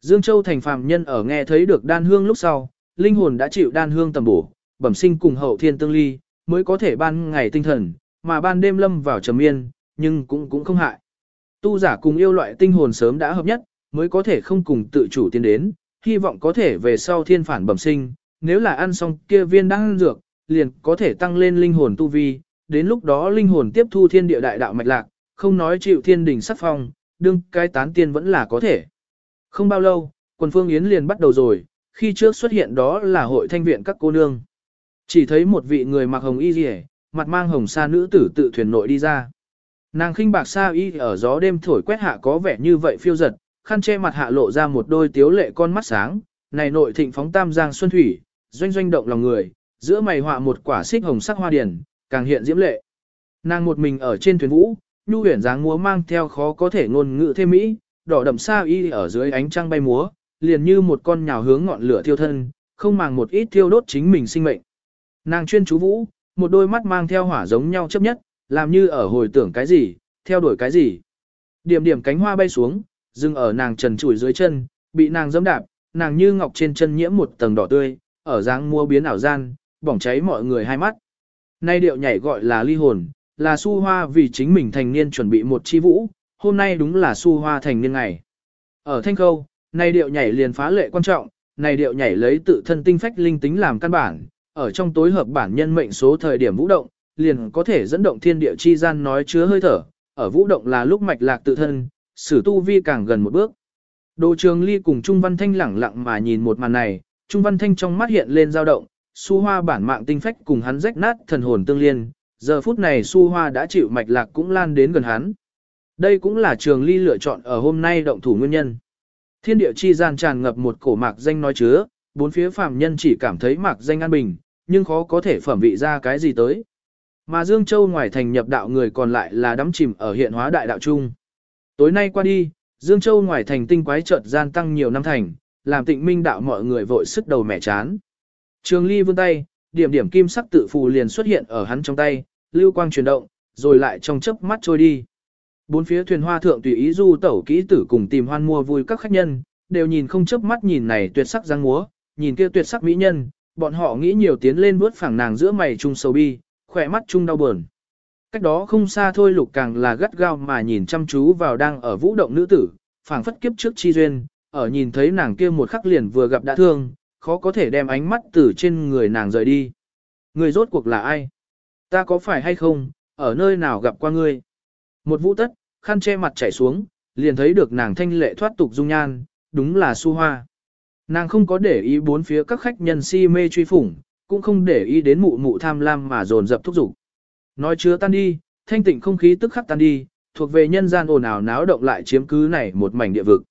Dương Châu thành phàm nhân ở nghe thấy được đan hương lúc sau, linh hồn đã chịu đan hương tầm bổ, bẩm sinh cùng hậu thiên tương ly, mới có thể ban ngày tinh thần, mà ban đêm lâm vào trầm miên, nhưng cũng cũng không hại. Tu giả cùng yêu loại tinh hồn sớm đã hợp nhất, mới có thể không cùng tự chủ tiến đến, hy vọng có thể về sau thiên phản bẩm sinh, nếu là ăn xong kia viên đan dược, liền có thể tăng lên linh hồn tu vi, đến lúc đó linh hồn tiếp thu thiên địa đại đạo mạch lạc, không nói chịu thiên đình sắc phong, đương cái tán tiên vẫn là có thể. Không bao lâu, quần phương yến liền bắt đầu rồi, khi trước xuất hiện đó là hội thanh viện các cô nương. Chỉ thấy một vị người mặc hồng y rỉ, mặt mang hồng sa nữ tử tự thuyền nội đi ra. Nàng khinh bạc sa y ở gió đêm thổi quét hạ có vẻ như vậy phiêu giật, khăn che mặt hạ lộ ra một đôi tiếu lệ con mắt sáng, này nội thịnh phóng tam giang xuân thủy, doanh doanh động lòng người, giữa mày họa một quả xích hồng sắc hoa điển, càng hiện diễm lệ. Nàng một mình ở trên thuyền vũ, nhu huyền dáng múa mang theo khó có thể ngôn ngữ thêm mỹ, đỏ đậm sa y ở dưới ánh trăng bay múa, liền như một con nhào hướng ngọn lửa thiêu thân, không màng một ít thiêu đốt chính mình sinh mệnh. Nàng chuyên chú vũ, một đôi mắt mang theo hỏa giống nhau chấp nhất, làm như ở hồi tưởng cái gì, theo đuổi cái gì. Điểm điểm cánh hoa bay xuống, dừng ở nàng trần trụi dưới chân, bị nàng giẫm đạp, nàng như ngọc trên chân nhiễm một tầng đỏ tươi, ở dáng mua biến ảo gian, bỏng cháy mọi người hai mắt. Nay điệu nhảy gọi là ly hồn, là su hoa vì chính mình thành niên chuẩn bị một chi vũ, hôm nay đúng là su hoa thành niên ngày. Ở thanh khâu, nay điệu nhảy liền phá lệ quan trọng, này điệu nhảy lấy tự thân tinh phách linh tính làm căn bản, ở trong tối hợp bản nhân mệnh số thời điểm vũ động, liền có thể dẫn động thiên địa chi gian nói chứa hơi thở, ở vũ động là lúc mạch lạc tự thân, sử tu vi càng gần một bước. Đồ trường ly cùng Trung Văn Thanh lẳng lặng mà nhìn một màn này, Trung Văn Thanh trong mắt hiện lên dao động, su hoa bản mạng tinh phách cùng hắn rách nát thần hồn tương liên, giờ phút này su hoa đã chịu mạch lạc cũng lan đến gần hắn. Đây cũng là trường ly lựa chọn ở hôm nay động thủ nguyên nhân. Thiên địa chi gian tràn ngập một cổ mạc danh nói chứa, bốn phía phàm nhân chỉ cảm thấy mạc danh an bình, nhưng khó có thể phẩm vị ra cái gì tới. Mà Dương Châu ngoài thành nhập đạo người còn lại là đắm chìm ở hiện hóa đại đạo chung. Tối nay qua đi, Dương Châu ngoài thành tinh quái chợt gian tăng nhiều năm thành, làm tịnh minh đạo mọi người vội sức đầu mẻ chán. Trường Ly vươn tay, điểm điểm kim sắc tự phù liền xuất hiện ở hắn trong tay, lưu quang chuyển động, rồi lại trong chớp mắt trôi đi. Bốn phía thuyền hoa thượng tùy ý du tẩu kỹ tử cùng tìm hoan mua vui các khách nhân, đều nhìn không chớp mắt nhìn này tuyệt sắc giang múa, nhìn kia tuyệt sắc mỹ nhân, bọn họ nghĩ nhiều tiến lên bước phẳng nàng giữa mày trung sầu bi, khỏe mắt trung đau buồn. Cách đó không xa thôi lục càng là gắt gao mà nhìn chăm chú vào đang ở vũ động nữ tử, phảng phất kiếp trước chi duyên, ở nhìn thấy nàng kia một khắc liền vừa gặp đã thương, khó có thể đem ánh mắt từ trên người nàng rời đi. Người rốt cuộc là ai? Ta có phải hay không, ở nơi nào gặp qua ngươi? Một vũ tất, khăn che mặt chảy xuống, liền thấy được nàng thanh lệ thoát tục dung nhan, đúng là su hoa. Nàng không có để ý bốn phía các khách nhân si mê truy phủng, cũng không để ý đến mụ mụ tham lam mà dồn dập thúc giục. Nói chứa tan đi, thanh tịnh không khí tức khắc tan đi, thuộc về nhân gian ồn ào náo động lại chiếm cứ này một mảnh địa vực.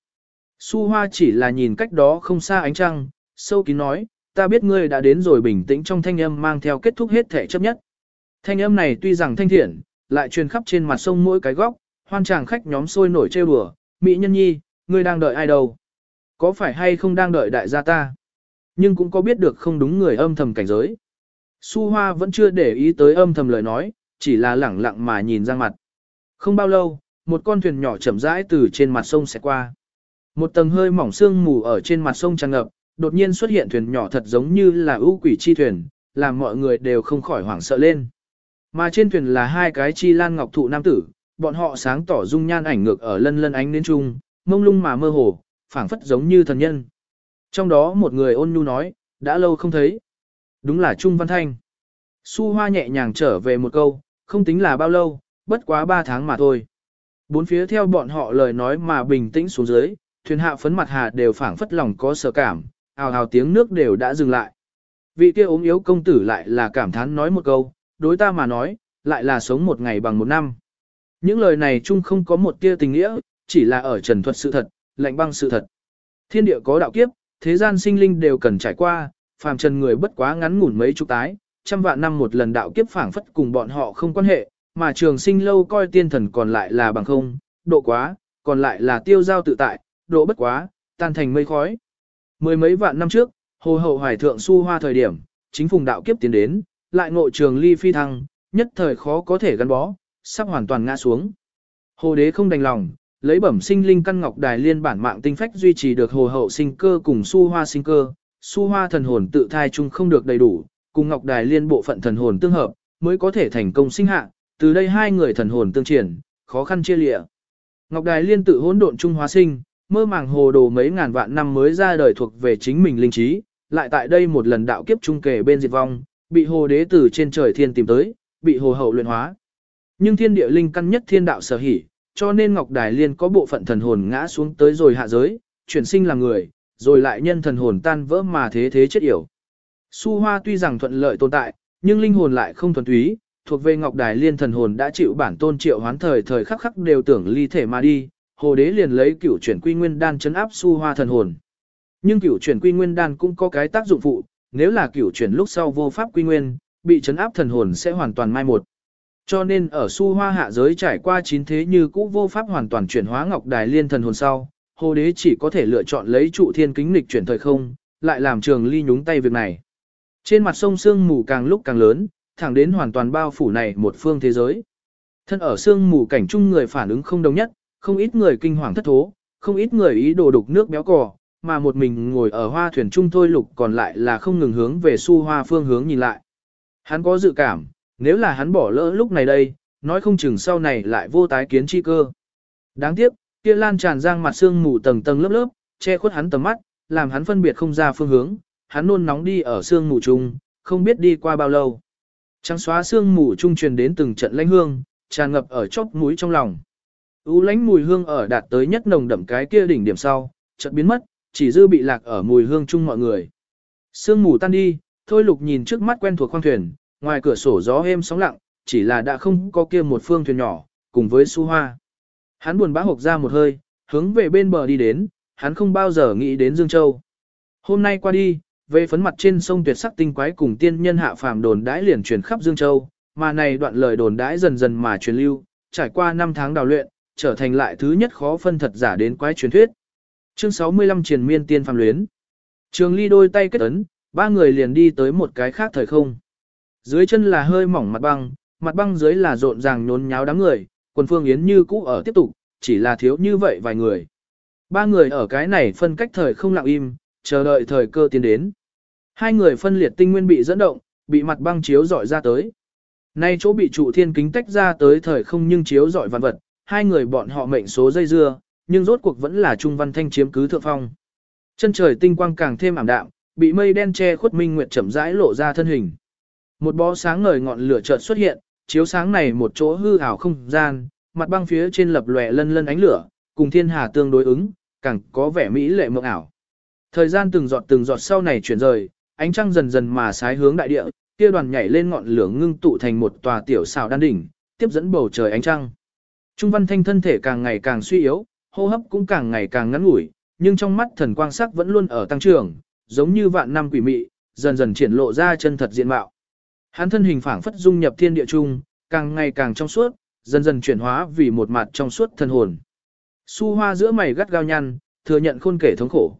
Su Hoa chỉ là nhìn cách đó không xa ánh trăng, sâu kín nói, ta biết ngươi đã đến rồi bình tĩnh trong thanh âm mang theo kết thúc hết thể chấp nhất. Thanh âm này tuy rằng thanh thiện, lại truyền khắp trên mặt sông mỗi cái góc, hoan chàng khách nhóm sôi nổi trêu đùa, mỹ nhân nhi, ngươi đang đợi ai đâu? Có phải hay không đang đợi đại gia ta? Nhưng cũng có biết được không đúng người âm thầm cảnh giới. Su Hoa vẫn chưa để ý tới âm thầm lời nói, chỉ là lẳng lặng mà nhìn ra mặt. Không bao lâu, một con thuyền nhỏ chậm rãi từ trên mặt sông sẽ qua. Một tầng hơi mỏng sương mù ở trên mặt sông tràn ngập, đột nhiên xuất hiện thuyền nhỏ thật giống như là ưu quỷ chi thuyền, làm mọi người đều không khỏi hoảng sợ lên. Mà trên thuyền là hai cái chi lan ngọc thụ nam tử, bọn họ sáng tỏ dung nhan ảnh ngược ở lân lân ánh đến trung, mông lung mà mơ hồ, phảng phất giống như thần nhân. Trong đó một người ôn nhu nói, đã lâu không thấy. Đúng là Trung Văn Thanh. Su Hoa nhẹ nhàng trở về một câu, không tính là bao lâu, bất quá ba tháng mà thôi. Bốn phía theo bọn họ lời nói mà bình tĩnh xuống dưới, thuyền hạ phấn mặt hà đều phảng phất lòng có sợ cảm, ào ào tiếng nước đều đã dừng lại. Vị kia ốm yếu công tử lại là cảm thán nói một câu, đối ta mà nói, lại là sống một ngày bằng một năm. Những lời này chung không có một tia tình nghĩa, chỉ là ở trần thuật sự thật, lạnh băng sự thật. Thiên địa có đạo kiếp, thế gian sinh linh đều cần trải qua, phàm trần người bất quá ngắn ngủn mấy chục tái, trăm vạn năm một lần đạo kiếp phảng phất cùng bọn họ không quan hệ, mà trường sinh lâu coi tiên thần còn lại là bằng không, độ quá, còn lại là tiêu giao tự tại, độ bất quá, tan thành mây khói. Mười mấy vạn năm trước, hồ hậu hoài thượng su hoa thời điểm, chính phùng đạo kiếp tiến đến, lại ngộ trường ly phi thăng, nhất thời khó có thể gắn bó, sắp hoàn toàn ngã xuống. Hồ đế không đành lòng, lấy bẩm sinh linh căn ngọc đài liên bản mạng tinh phách duy trì được hồ hậu sinh cơ cùng su hoa sinh cơ, su hoa thần hồn tự thai chung không được đầy đủ, cùng ngọc đài liên bộ phận thần hồn tương hợp, mới có thể thành công sinh hạ, từ đây hai người thần hồn tương triển, khó khăn chia lịa. Ngọc đài liên tự hỗn độn trung hóa sinh, mơ màng hồ đồ mấy ngàn vạn năm mới ra đời thuộc về chính mình linh trí, lại tại đây một lần đạo kiếp trung kể bên diệt vong, bị hồ đế tử trên trời thiên tìm tới, bị hồ hậu luyện hóa. Nhưng thiên địa linh căn nhất thiên đạo sở hỉ, cho nên Ngọc Đài Liên có bộ phận thần hồn ngã xuống tới rồi hạ giới, chuyển sinh làm người, rồi lại nhân thần hồn tan vỡ mà thế thế chết yểu. Su Hoa tuy rằng thuận lợi tồn tại, nhưng linh hồn lại không thuần túy, thuộc về Ngọc Đài Liên thần hồn đã chịu bản tôn triệu hoán thời thời khắc khắc đều tưởng ly thể mà đi, hồ đế liền lấy cửu chuyển quy nguyên đan chấn áp Su Hoa thần hồn. Nhưng cửu chuyển quy nguyên đan cũng có cái tác dụng phụ, nếu là cửu chuyển lúc sau vô pháp quy nguyên, bị chấn áp thần hồn sẽ hoàn toàn mai một. Cho nên ở su hoa hạ giới trải qua chín thế như cũ vô pháp hoàn toàn chuyển hóa ngọc đài liên thần hồn sau, hồ đế chỉ có thể lựa chọn lấy trụ thiên kính lịch chuyển thời không, lại làm trường ly nhúng tay việc này. Trên mặt sông sương mù càng lúc càng lớn, thẳng đến hoàn toàn bao phủ này một phương thế giới. Thân ở sương mù cảnh chung người phản ứng không đồng nhất, không ít người kinh hoàng thất thố, không ít người ý đồ đục nước béo cò, mà một mình ngồi ở hoa thuyền chung thôi lục còn lại là không ngừng hướng về su hoa phương hướng nhìn lại. Hắn có dự cảm, nếu là hắn bỏ lỡ lúc này đây, nói không chừng sau này lại vô tái kiến chi cơ. Đáng tiếc, kia lan tràn giang mặt xương mù tầng tầng lớp lớp, che khuất hắn tầm mắt, làm hắn phân biệt không ra phương hướng, hắn nôn nóng đi ở xương mù chung, không biết đi qua bao lâu. Trắng xóa xương mù trung truyền đến từng trận lãnh hương, tràn ngập ở chóp mũi trong lòng. U lãnh mùi hương ở đạt tới nhất nồng đậm cái kia đỉnh điểm sau, chợt biến mất, chỉ dư bị lạc ở mùi hương chung mọi người. Sương mù tan đi, thôi lục nhìn trước mắt quen thuộc khoang thuyền, ngoài cửa sổ gió êm sóng lặng, chỉ là đã không có kia một phương thuyền nhỏ, cùng với su hoa. Hắn buồn bã hộc ra một hơi, hướng về bên bờ đi đến, hắn không bao giờ nghĩ đến Dương Châu. Hôm nay qua đi, về phấn mặt trên sông tuyệt sắc tinh quái cùng tiên nhân hạ phàm đồn đãi liền truyền khắp Dương Châu, mà này đoạn lời đồn đãi dần dần mà truyền lưu, trải qua 5 tháng đào luyện, trở thành lại thứ nhất khó phân thật giả đến quái truyền thuyết. Chương 65 truyền miên tiên phàm luyến. Trường Ly đôi tay kết ấn, ba người liền đi tới một cái khác thời không. Dưới chân là hơi mỏng mặt băng, mặt băng dưới là rộn ràng nhốn nháo đám người, Quần phương yến như cũ ở tiếp tục, chỉ là thiếu như vậy vài người. Ba người ở cái này phân cách thời không lặng im, chờ đợi thời cơ tiến đến. Hai người phân liệt tinh nguyên bị dẫn động, bị mặt băng chiếu dọi ra tới. Nay chỗ bị trụ thiên kính tách ra tới thời không nhưng chiếu dọi vạn vật, hai người bọn họ mệnh số dây dưa, nhưng rốt cuộc vẫn là Trung Văn Thanh chiếm cứ thượng phong. Chân trời tinh quang càng thêm ảm đạm, bị mây đen che khuất minh nguyệt chậm rãi lộ ra thân hình. Một bó sáng ngời ngọn lửa chợt xuất hiện, chiếu sáng này một chỗ hư ảo không gian, mặt băng phía trên lập lòe lân lân ánh lửa, cùng thiên hà tương đối ứng, càng có vẻ mỹ lệ mộng ảo. Thời gian từng giọt từng giọt sau này chuyển rời, ánh trăng dần dần mà sái hướng đại địa, kia đoàn nhảy lên ngọn lửa ngưng tụ thành một tòa tiểu xào đan đỉnh, tiếp dẫn bầu trời ánh trăng. Trung Văn Thanh thân thể càng ngày càng suy yếu, hô hấp cũng càng ngày càng ngắn ngủi, nhưng trong mắt thần quang sắc vẫn luôn ở tăng trưởng, giống như vạn năm quỷ mị, dần dần triển lộ ra chân thật diện mạo. Hắn thân hình phảng phất dung nhập thiên địa trung, càng ngày càng trong suốt, dần dần chuyển hóa vì một mặt trong suốt thân hồn. Su hoa giữa mày gắt gao nhăn, thừa nhận khôn kể thống khổ.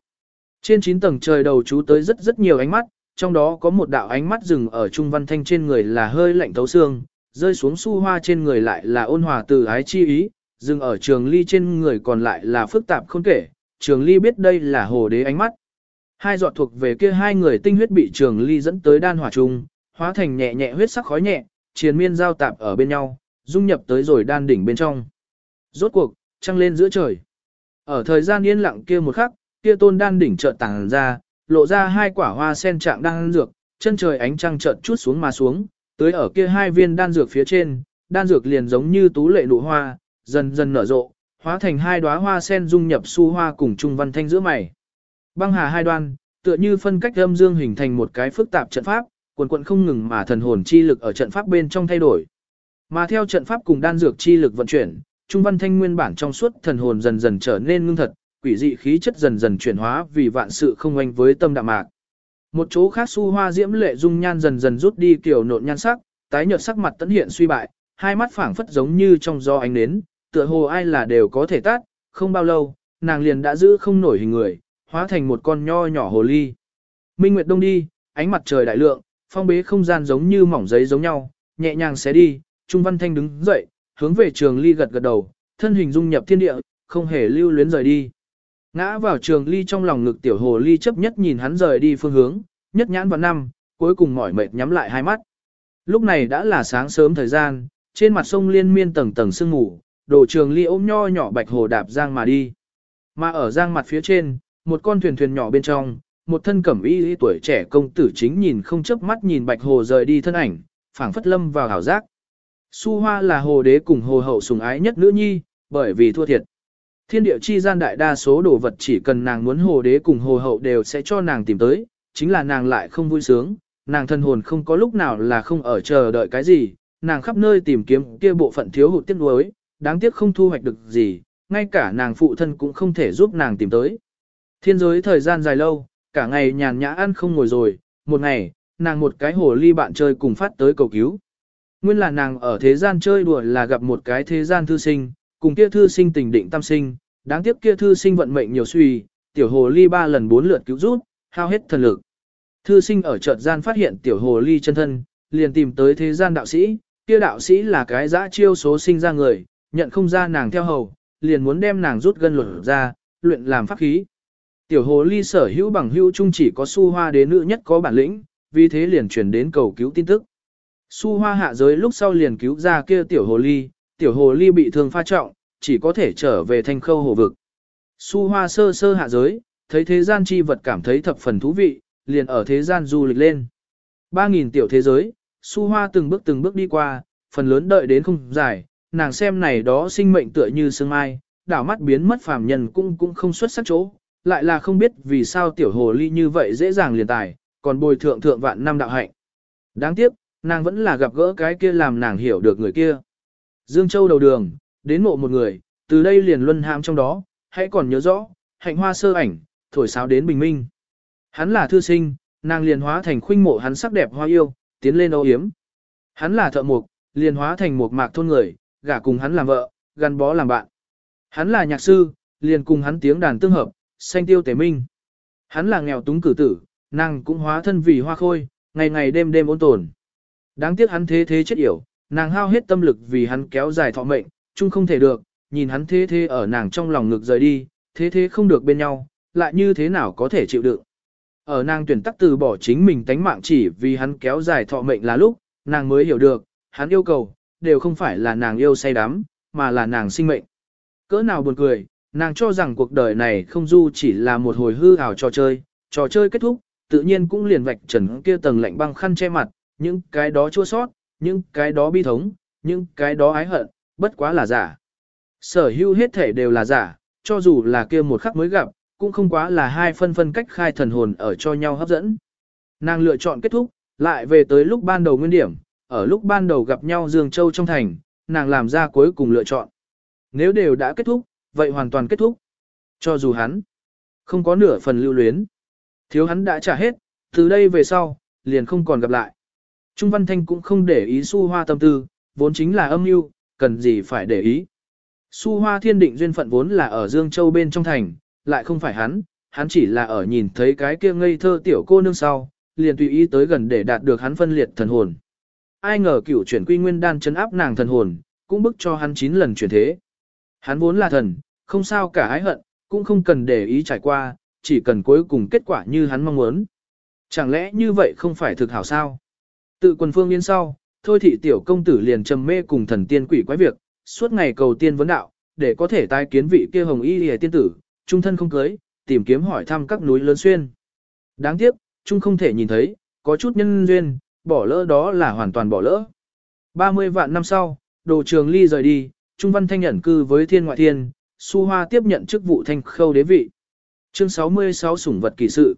Trên 9 tầng trời đầu chú tới rất rất nhiều ánh mắt, trong đó có một đạo ánh mắt dừng ở Trung Văn Thanh trên người là hơi lạnh thấu xương, rơi xuống su hoa trên người lại là ôn hòa từ ái chi ý, dừng ở trường ly trên người còn lại là phức tạp khôn kể, trường ly biết đây là hồ đế ánh mắt. Hai giọt thuộc về kia hai người tinh huyết bị trường ly dẫn tới đan hỏa trung, hóa thành nhẹ nhẹ huyết sắc khói nhẹ, triền miên giao tạp ở bên nhau, dung nhập tới rồi đan đỉnh bên trong. Rốt cuộc, trăng lên giữa trời. Ở thời gian yên lặng kia một khắc, kia tôn đan đỉnh chợt tàng ra, lộ ra hai quả hoa sen trạng đan dược, chân trời ánh trăng chợt chút xuống mà xuống, tới ở kia hai viên đan dược phía trên, đan dược liền giống như tú lệ nụ hoa, dần dần nở rộ, hóa thành hai đóa hoa sen dung nhập su hoa cùng trung văn thanh giữa mày. Băng hà hai đoan, tựa như phân cách âm dương hình thành một cái phức tạp trận pháp, quần quận không ngừng mà thần hồn chi lực ở trận pháp bên trong thay đổi. Mà theo trận pháp cùng đan dược chi lực vận chuyển, trung văn thanh nguyên bản trong suốt thần hồn dần dần trở nên ngưng thật, quỷ dị khí chất dần dần chuyển hóa vì vạn sự không oanh với tâm đạm mạc. Một chỗ khác su hoa diễm lệ dung nhan dần dần rút đi kiểu nộn nhan sắc, tái nhợt sắc mặt tấn hiện suy bại, hai mắt phảng phất giống như trong gió ánh nến, tựa hồ ai là đều có thể tát, không bao lâu, nàng liền đã giữ không nổi hình người, hóa thành một con nho nhỏ hồ ly. Minh Nguyệt đông đi, ánh mặt trời đại lượng, phong bế không gian giống như mỏng giấy giống nhau, nhẹ nhàng xé đi, Trung Văn Thanh đứng dậy, hướng về trường ly gật gật đầu, thân hình dung nhập thiên địa, không hề lưu luyến rời đi. Ngã vào trường ly trong lòng ngực tiểu hồ ly chấp nhất nhìn hắn rời đi phương hướng, nhất nhãn vào năm, cuối cùng mỏi mệt nhắm lại hai mắt. Lúc này đã là sáng sớm thời gian, trên mặt sông liên miên tầng tầng sương mù, đổ trường ly ôm nho nhỏ bạch hồ đạp giang mà đi. Mà ở giang mặt phía trên, một con thuyền thuyền nhỏ bên trong, một thân cẩm y tuổi trẻ công tử chính nhìn không chớp mắt nhìn bạch hồ rời đi thân ảnh, phảng phất lâm vào hảo giác. Su Hoa là hồ đế cùng hồ hậu sùng ái nhất nữ nhi, bởi vì thua thiệt. Thiên địa chi gian đại đa số đồ vật chỉ cần nàng muốn hồ đế cùng hồ hậu đều sẽ cho nàng tìm tới, chính là nàng lại không vui sướng, nàng thân hồn không có lúc nào là không ở chờ đợi cái gì, nàng khắp nơi tìm kiếm kia bộ phận thiếu hụt tiếc nuối, đáng tiếc không thu hoạch được gì, ngay cả nàng phụ thân cũng không thể giúp nàng tìm tới. Thiên giới thời gian dài lâu, cả ngày nhàn nhã ăn không ngồi rồi, một ngày, nàng một cái hồ ly bạn chơi cùng phát tới cầu cứu. Nguyên là nàng ở thế gian chơi đùa là gặp một cái thế gian thư sinh, cùng kia thư sinh tình định tâm sinh, đáng tiếc kia thư sinh vận mệnh nhiều suy, tiểu hồ ly ba lần bốn lượt cứu rút, hao hết thần lực. Thư sinh ở chợt gian phát hiện tiểu hồ ly chân thân, liền tìm tới thế gian đạo sĩ, kia đạo sĩ là cái dã chiêu số sinh ra người, nhận không ra nàng theo hầu, liền muốn đem nàng rút gân luật ra, luyện làm pháp khí. Tiểu hồ ly sở hữu bằng hữu chung chỉ có su hoa đế nữ nhất có bản lĩnh, vì thế liền truyền đến cầu cứu tin tức. Su hoa hạ giới lúc sau liền cứu ra kia tiểu hồ ly, tiểu hồ ly bị thương pha trọng, chỉ có thể trở về thanh khâu hồ vực. Su hoa sơ sơ hạ giới, thấy thế gian chi vật cảm thấy thập phần thú vị, liền ở thế gian du lịch lên. Ba nghìn tiểu thế giới, su hoa từng bước từng bước đi qua, phần lớn đợi đến không dài, nàng xem này đó sinh mệnh tựa như sương mai, đảo mắt biến mất phàm nhân cũng cũng không xuất sắc chỗ, lại là không biết vì sao tiểu hồ ly như vậy dễ dàng liền tài, còn bồi thượng thượng vạn năm đạo hạnh. Đáng tiếc, nàng vẫn là gặp gỡ cái kia làm nàng hiểu được người kia. Dương Châu đầu đường, đến mộ một người, từ đây liền luân hãm trong đó, hãy còn nhớ rõ, hạnh hoa sơ ảnh, thổi sáo đến bình minh. Hắn là thư sinh, nàng liền hóa thành khuynh mộ hắn sắc đẹp hoa yêu, tiến lên âu yếm. Hắn là thợ mộc, liền hóa thành một mạc thôn người, gả cùng hắn làm vợ, gắn bó làm bạn. Hắn là nhạc sư, liền cùng hắn tiếng đàn tương hợp, xanh tiêu tế minh. Hắn là nghèo túng cử tử, nàng cũng hóa thân vì hoa khôi, ngày ngày đêm đêm ôn tồn. Đáng tiếc hắn thế thế chết yểu, nàng hao hết tâm lực vì hắn kéo dài thọ mệnh, chung không thể được, nhìn hắn thế thế ở nàng trong lòng ngực rời đi, thế thế không được bên nhau, lại như thế nào có thể chịu đựng. Ở nàng tuyển tắc từ bỏ chính mình tánh mạng chỉ vì hắn kéo dài thọ mệnh là lúc, nàng mới hiểu được, hắn yêu cầu, đều không phải là nàng yêu say đắm, mà là nàng sinh mệnh. Cỡ nào buồn cười, nàng cho rằng cuộc đời này không du chỉ là một hồi hư ảo trò chơi, trò chơi kết thúc, tự nhiên cũng liền vạch trần kia tầng lạnh băng khăn che mặt, những cái đó chua sót, những cái đó bi thống, những cái đó ái hận, bất quá là giả. Sở hữu hết thể đều là giả, cho dù là kia một khắc mới gặp, cũng không quá là hai phân phân cách khai thần hồn ở cho nhau hấp dẫn. Nàng lựa chọn kết thúc, lại về tới lúc ban đầu nguyên điểm, ở lúc ban đầu gặp nhau Dương Châu trong thành, nàng làm ra cuối cùng lựa chọn. Nếu đều đã kết thúc, vậy hoàn toàn kết thúc. Cho dù hắn không có nửa phần lưu luyến, thiếu hắn đã trả hết, từ đây về sau, liền không còn gặp lại. Trung Văn Thanh cũng không để ý su hoa tâm tư, vốn chính là âm mưu, cần gì phải để ý. Su hoa thiên định duyên phận vốn là ở Dương Châu bên trong thành, lại không phải hắn, hắn chỉ là ở nhìn thấy cái kia ngây thơ tiểu cô nương sau, liền tùy ý tới gần để đạt được hắn phân liệt thần hồn. Ai ngờ cửu chuyển quy nguyên đan chấn áp nàng thần hồn, cũng bức cho hắn chín lần chuyển thế. Hắn vốn là thần, không sao cả ái hận, cũng không cần để ý trải qua, chỉ cần cuối cùng kết quả như hắn mong muốn. Chẳng lẽ như vậy không phải thực hảo sao? Tự quần phương yên sau, thôi thị tiểu công tử liền trầm mê cùng thần tiên quỷ quái việc, suốt ngày cầu tiên vấn đạo, để có thể tái kiến vị kia hồng y hề tiên tử, trung thân không cưới, tìm kiếm hỏi thăm các núi lớn xuyên. Đáng tiếc, trung không thể nhìn thấy, có chút nhân duyên, bỏ lỡ đó là hoàn toàn bỏ lỡ. 30 vạn năm sau, đồ trường ly rời đi, Trung Văn Thanh nhận cư với thiên ngoại thiên, Su Hoa tiếp nhận chức vụ thanh khâu đế vị. Chương 66 sủng vật kỳ sự.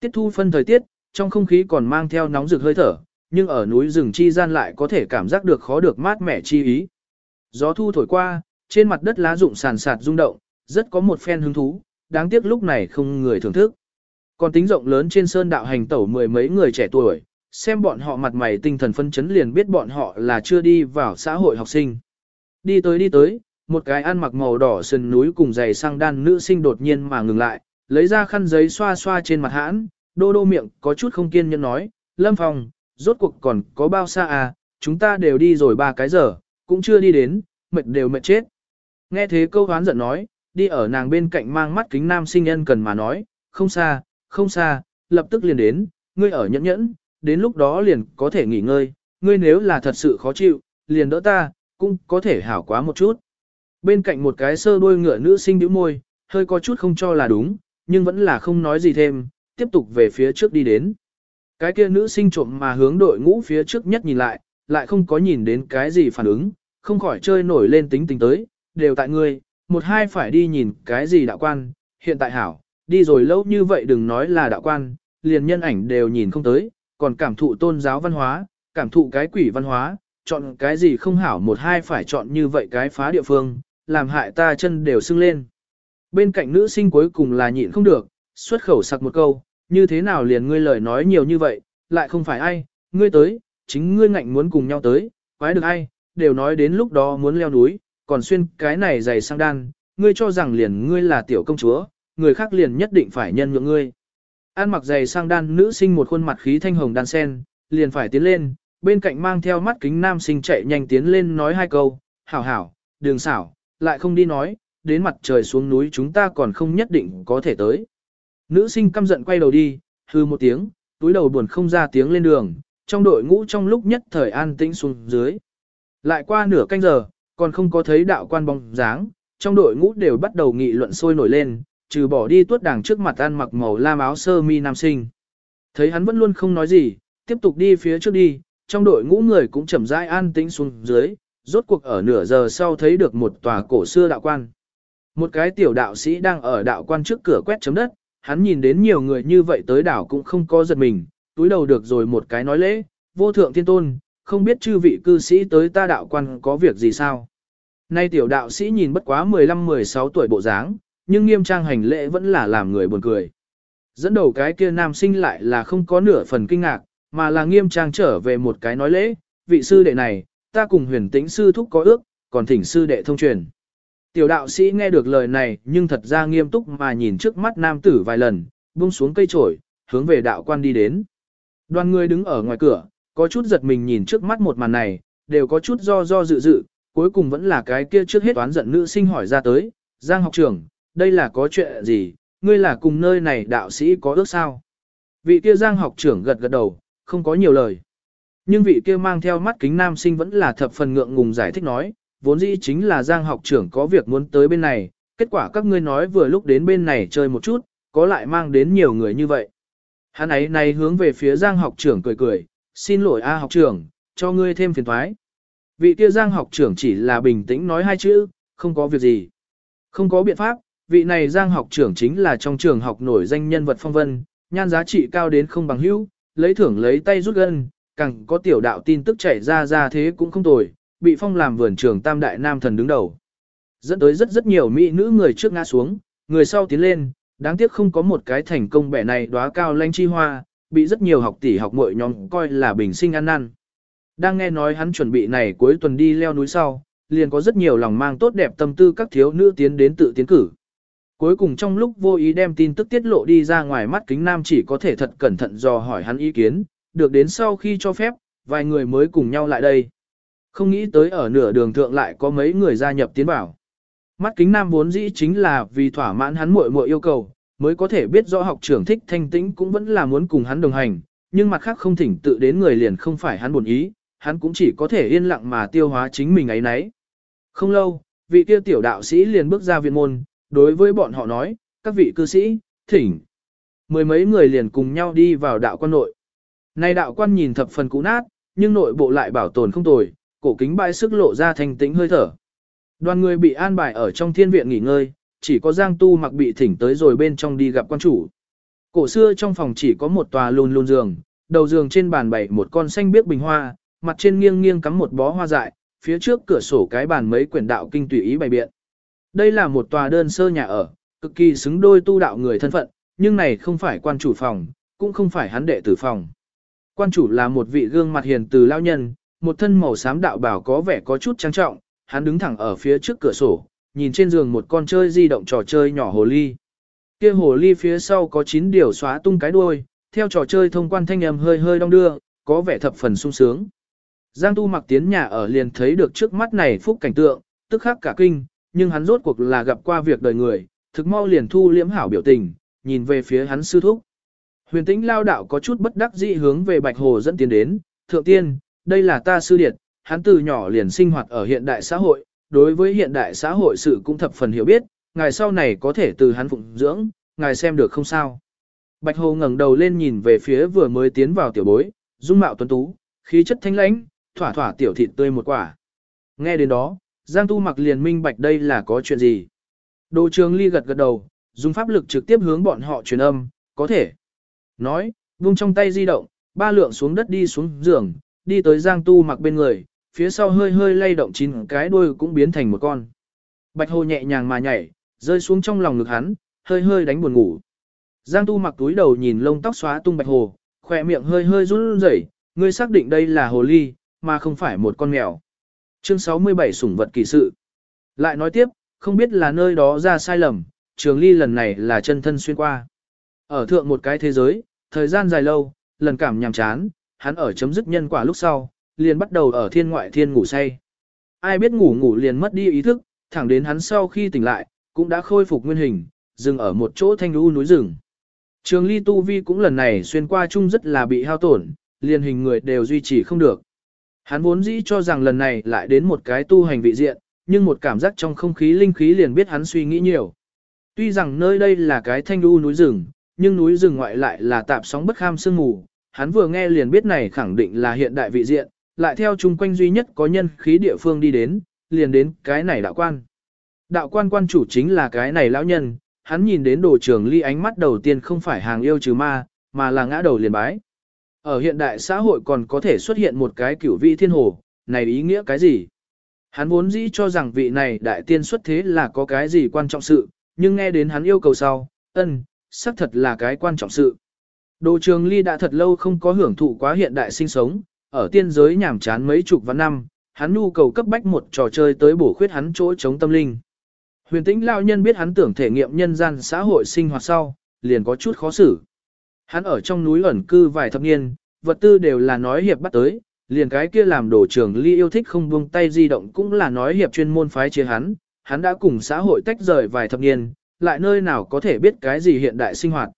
Tiết thu phân thời tiết, trong không khí còn mang theo nóng rực hơi thở, nhưng ở núi rừng chi gian lại có thể cảm giác được khó được mát mẻ chi ý. Gió thu thổi qua, trên mặt đất lá rụng sàn sạt rung động, rất có một phen hứng thú, đáng tiếc lúc này không người thưởng thức. Còn tính rộng lớn trên sơn đạo hành tẩu mười mấy người trẻ tuổi, xem bọn họ mặt mày tinh thần phân chấn liền biết bọn họ là chưa đi vào xã hội học sinh. Đi tới đi tới, một cái ăn mặc màu đỏ sườn núi cùng giày sang đan nữ sinh đột nhiên mà ngừng lại, lấy ra khăn giấy xoa xoa trên mặt hãn, đô đô miệng có chút không kiên nhẫn nói, Lâm Phong, rốt cuộc còn có bao xa à, chúng ta đều đi rồi ba cái giờ, cũng chưa đi đến, mệt đều mệt chết. Nghe thế câu hán giận nói, đi ở nàng bên cạnh mang mắt kính nam sinh nhân cần mà nói, không xa, không xa, lập tức liền đến, ngươi ở nhẫn nhẫn, đến lúc đó liền có thể nghỉ ngơi, ngươi nếu là thật sự khó chịu, liền đỡ ta, cũng có thể hảo quá một chút. Bên cạnh một cái sơ đuôi ngựa nữ sinh bĩu môi, hơi có chút không cho là đúng, nhưng vẫn là không nói gì thêm, tiếp tục về phía trước đi đến. Cái kia nữ sinh trộm mà hướng đội ngũ phía trước nhất nhìn lại, lại không có nhìn đến cái gì phản ứng, không khỏi chơi nổi lên tính tình tới, đều tại ngươi, một hai phải đi nhìn cái gì đạo quan, hiện tại hảo, đi rồi lâu như vậy đừng nói là đạo quan, liền nhân ảnh đều nhìn không tới, còn cảm thụ tôn giáo văn hóa, cảm thụ cái quỷ văn hóa, chọn cái gì không hảo một hai phải chọn như vậy cái phá địa phương, làm hại ta chân đều sưng lên. Bên cạnh nữ sinh cuối cùng là nhịn không được, xuất khẩu sặc một câu, như thế nào liền ngươi lời nói nhiều như vậy, lại không phải ai, ngươi tới, chính ngươi ngạnh muốn cùng nhau tới, quái được ai, đều nói đến lúc đó muốn leo núi, còn xuyên cái này dày sang đan, ngươi cho rằng liền ngươi là tiểu công chúa, người khác liền nhất định phải nhân nhượng ngươi. An mặc dày sang đan nữ sinh một khuôn mặt khí thanh hồng đan sen, liền phải tiến lên, bên cạnh mang theo mắt kính nam sinh chạy nhanh tiến lên nói hai câu, hảo hảo, đường xảo, lại không đi nói, đến mặt trời xuống núi chúng ta còn không nhất định có thể tới. Nữ sinh căm giận quay đầu đi, hư một tiếng, túi đầu buồn không ra tiếng lên đường, trong đội ngũ trong lúc nhất thời an tĩnh xuống dưới. Lại qua nửa canh giờ, còn không có thấy đạo quan bóng dáng, trong đội ngũ đều bắt đầu nghị luận sôi nổi lên, trừ bỏ đi tuốt đảng trước mặt ăn mặc màu lam áo sơ mi nam sinh. Thấy hắn vẫn luôn không nói gì, tiếp tục đi phía trước đi, trong đội ngũ người cũng chậm rãi an tĩnh xuống dưới, rốt cuộc ở nửa giờ sau thấy được một tòa cổ xưa đạo quan. Một cái tiểu đạo sĩ đang ở đạo quan trước cửa quét chấm đất, hắn nhìn đến nhiều người như vậy tới đảo cũng không có giật mình, túi đầu được rồi một cái nói lễ, vô thượng thiên tôn, không biết chư vị cư sĩ tới ta đạo quan có việc gì sao. Nay tiểu đạo sĩ nhìn bất quá 15-16 tuổi bộ dáng, nhưng nghiêm trang hành lễ vẫn là làm người buồn cười. Dẫn đầu cái kia nam sinh lại là không có nửa phần kinh ngạc, mà là nghiêm trang trở về một cái nói lễ, vị sư đệ này, ta cùng huyền tĩnh sư thúc có ước, còn thỉnh sư đệ thông truyền. Tiểu đạo sĩ nghe được lời này nhưng thật ra nghiêm túc mà nhìn trước mắt nam tử vài lần, buông xuống cây trổi, hướng về đạo quan đi đến. Đoàn người đứng ở ngoài cửa, có chút giật mình nhìn trước mắt một màn này, đều có chút do do dự dự, cuối cùng vẫn là cái kia trước hết toán giận nữ sinh hỏi ra tới, Giang học trưởng, đây là có chuyện gì, ngươi là cùng nơi này đạo sĩ có ước sao? Vị kia Giang học trưởng gật gật đầu, không có nhiều lời. Nhưng vị kia mang theo mắt kính nam sinh vẫn là thập phần ngượng ngùng giải thích nói, vốn dĩ chính là Giang học trưởng có việc muốn tới bên này, kết quả các ngươi nói vừa lúc đến bên này chơi một chút, có lại mang đến nhiều người như vậy. Hắn ấy này hướng về phía Giang học trưởng cười cười, xin lỗi A học trưởng, cho ngươi thêm phiền thoái. Vị kia Giang học trưởng chỉ là bình tĩnh nói hai chữ, không có việc gì. Không có biện pháp, vị này Giang học trưởng chính là trong trường học nổi danh nhân vật phong vân, nhan giá trị cao đến không bằng hữu, lấy thưởng lấy tay rút gân, càng có tiểu đạo tin tức chảy ra ra thế cũng không tồi, bị phong làm vườn trường tam đại nam thần đứng đầu. Dẫn tới rất rất nhiều mỹ nữ người trước ngã xuống, người sau tiến lên, đáng tiếc không có một cái thành công bẻ này đóa cao lanh chi hoa, bị rất nhiều học tỷ học muội nhóm coi là bình sinh ăn năn. Đang nghe nói hắn chuẩn bị này cuối tuần đi leo núi sau, liền có rất nhiều lòng mang tốt đẹp tâm tư các thiếu nữ tiến đến tự tiến cử. Cuối cùng trong lúc vô ý đem tin tức tiết lộ đi ra ngoài mắt kính nam chỉ có thể thật cẩn thận dò hỏi hắn ý kiến, được đến sau khi cho phép, vài người mới cùng nhau lại đây. Không nghĩ tới ở nửa đường thượng lại có mấy người gia nhập tiến bảo. Mắt kính nam vốn dĩ chính là vì thỏa mãn hắn muội muội yêu cầu, mới có thể biết rõ học trưởng thích thanh tĩnh cũng vẫn là muốn cùng hắn đồng hành, nhưng mặt khác không thỉnh tự đến người liền không phải hắn buồn ý, hắn cũng chỉ có thể yên lặng mà tiêu hóa chính mình ấy nấy. Không lâu, vị kia tiểu đạo sĩ liền bước ra viện môn, đối với bọn họ nói, các vị cư sĩ, thỉnh. Mười mấy người liền cùng nhau đi vào đạo quan nội. Này đạo quan nhìn thập phần cũ nát, nhưng nội bộ lại bảo tồn không tồi, cổ kính bãi sức lộ ra thanh tĩnh hơi thở. Đoàn người bị an bài ở trong thiên viện nghỉ ngơi, chỉ có Giang Tu mặc bị thỉnh tới rồi bên trong đi gặp quan chủ. Cổ xưa trong phòng chỉ có một tòa lùn lùn giường, đầu giường trên bàn bày một con xanh biếc bình hoa, mặt trên nghiêng nghiêng cắm một bó hoa dại, phía trước cửa sổ cái bàn mấy quyển đạo kinh tùy ý bày biện. Đây là một tòa đơn sơ nhà ở, cực kỳ xứng đôi tu đạo người thân phận, nhưng này không phải quan chủ phòng, cũng không phải hắn đệ tử phòng. Quan chủ là một vị gương mặt hiền từ lao nhân, một thân màu xám đạo bảo có vẻ có chút trang trọng, hắn đứng thẳng ở phía trước cửa sổ, nhìn trên giường một con chơi di động trò chơi nhỏ hồ ly. Kia hồ ly phía sau có 9 điều xóa tung cái đuôi, theo trò chơi thông quan thanh âm hơi hơi đong đưa, có vẻ thập phần sung sướng. Giang Tu mặc tiến nhà ở liền thấy được trước mắt này phúc cảnh tượng, tức khắc cả kinh, nhưng hắn rốt cuộc là gặp qua việc đời người, thực mau liền thu liễm hảo biểu tình, nhìn về phía hắn sư thúc. Huyền tĩnh lao đạo có chút bất đắc dĩ hướng về Bạch Hồ dẫn tiến đến, thượng tiên, đây là ta sư điệt, hắn từ nhỏ liền sinh hoạt ở hiện đại xã hội, đối với hiện đại xã hội sự cũng thập phần hiểu biết, ngài sau này có thể từ hắn phụng dưỡng, ngài xem được không sao. Bạch Hồ ngẩng đầu lên nhìn về phía vừa mới tiến vào tiểu bối, dung mạo tuấn tú, khí chất thanh lãnh, thỏa thỏa tiểu thịt tươi một quả. Nghe đến đó, Giang Tu mặc liền minh bạch đây là có chuyện gì. Đồ trường ly gật gật đầu, dùng pháp lực trực tiếp hướng bọn họ truyền âm, có thể. Nói, vung trong tay di động, ba lượng xuống đất đi xuống giường, đi tới Giang Tu mặc bên người, phía sau hơi hơi lay động chín cái đuôi cũng biến thành một con. Bạch hồ nhẹ nhàng mà nhảy, rơi xuống trong lòng ngực hắn, hơi hơi đánh buồn ngủ. Giang tu mặc túi đầu nhìn lông tóc xóa tung bạch hồ, khỏe miệng hơi hơi run rẩy, ngươi xác định đây là hồ ly, mà không phải một con mèo. Chương 67 sủng vật kỳ sự. Lại nói tiếp, không biết là nơi đó ra sai lầm, trường ly lần này là chân thân xuyên qua. Ở thượng một cái thế giới, thời gian dài lâu, lần cảm nhàm chán, hắn ở chấm dứt nhân quả lúc sau, liền bắt đầu ở thiên ngoại thiên ngủ say. Ai biết ngủ ngủ liền mất đi ý thức, thẳng đến hắn sau khi tỉnh lại, cũng đã khôi phục nguyên hình, dừng ở một chỗ thanh lưu núi rừng. Trường ly tu vi cũng lần này xuyên qua chung rất là bị hao tổn, liền hình người đều duy trì không được. Hắn vốn dĩ cho rằng lần này lại đến một cái tu hành vị diện, nhưng một cảm giác trong không khí linh khí liền biết hắn suy nghĩ nhiều. Tuy rằng nơi đây là cái thanh lưu núi rừng, nhưng núi rừng ngoại lại là tạp sóng bất kham sương mù, hắn vừa nghe liền biết này khẳng định là hiện đại vị diện, lại theo chung quanh duy nhất có nhân khí địa phương đi đến, liền đến cái này đạo quan. Đạo quan quan chủ chính là cái này lão nhân, hắn nhìn đến đồ trường ly ánh mắt đầu tiên không phải hàng yêu trừ ma, mà là ngã đầu liền bái. Ở hiện đại xã hội còn có thể xuất hiện một cái cửu vị thiên hồ, này ý nghĩa cái gì? Hắn vốn dĩ cho rằng vị này đại tiên xuất thế là có cái gì quan trọng sự, nhưng nghe đến hắn yêu cầu sau, ân, xác thật là cái quan trọng sự. Đồ trường ly đã thật lâu không có hưởng thụ quá hiện đại sinh sống, ở tiên giới nhảm chán mấy chục vạn năm, hắn nhu cầu cấp bách một trò chơi tới bổ khuyết hắn chỗ chống tâm linh. Huyền tĩnh lão nhân biết hắn tưởng thể nghiệm nhân gian xã hội sinh hoạt sau, liền có chút khó xử. Hắn ở trong núi ẩn cư vài thập niên, vật tư đều là nói hiệp bắt tới, liền cái kia làm đồ trường ly yêu thích không buông tay di động cũng là nói hiệp chuyên môn phái chế hắn, hắn đã cùng xã hội tách rời vài thập niên, lại nơi nào có thể biết cái gì hiện đại sinh hoạt.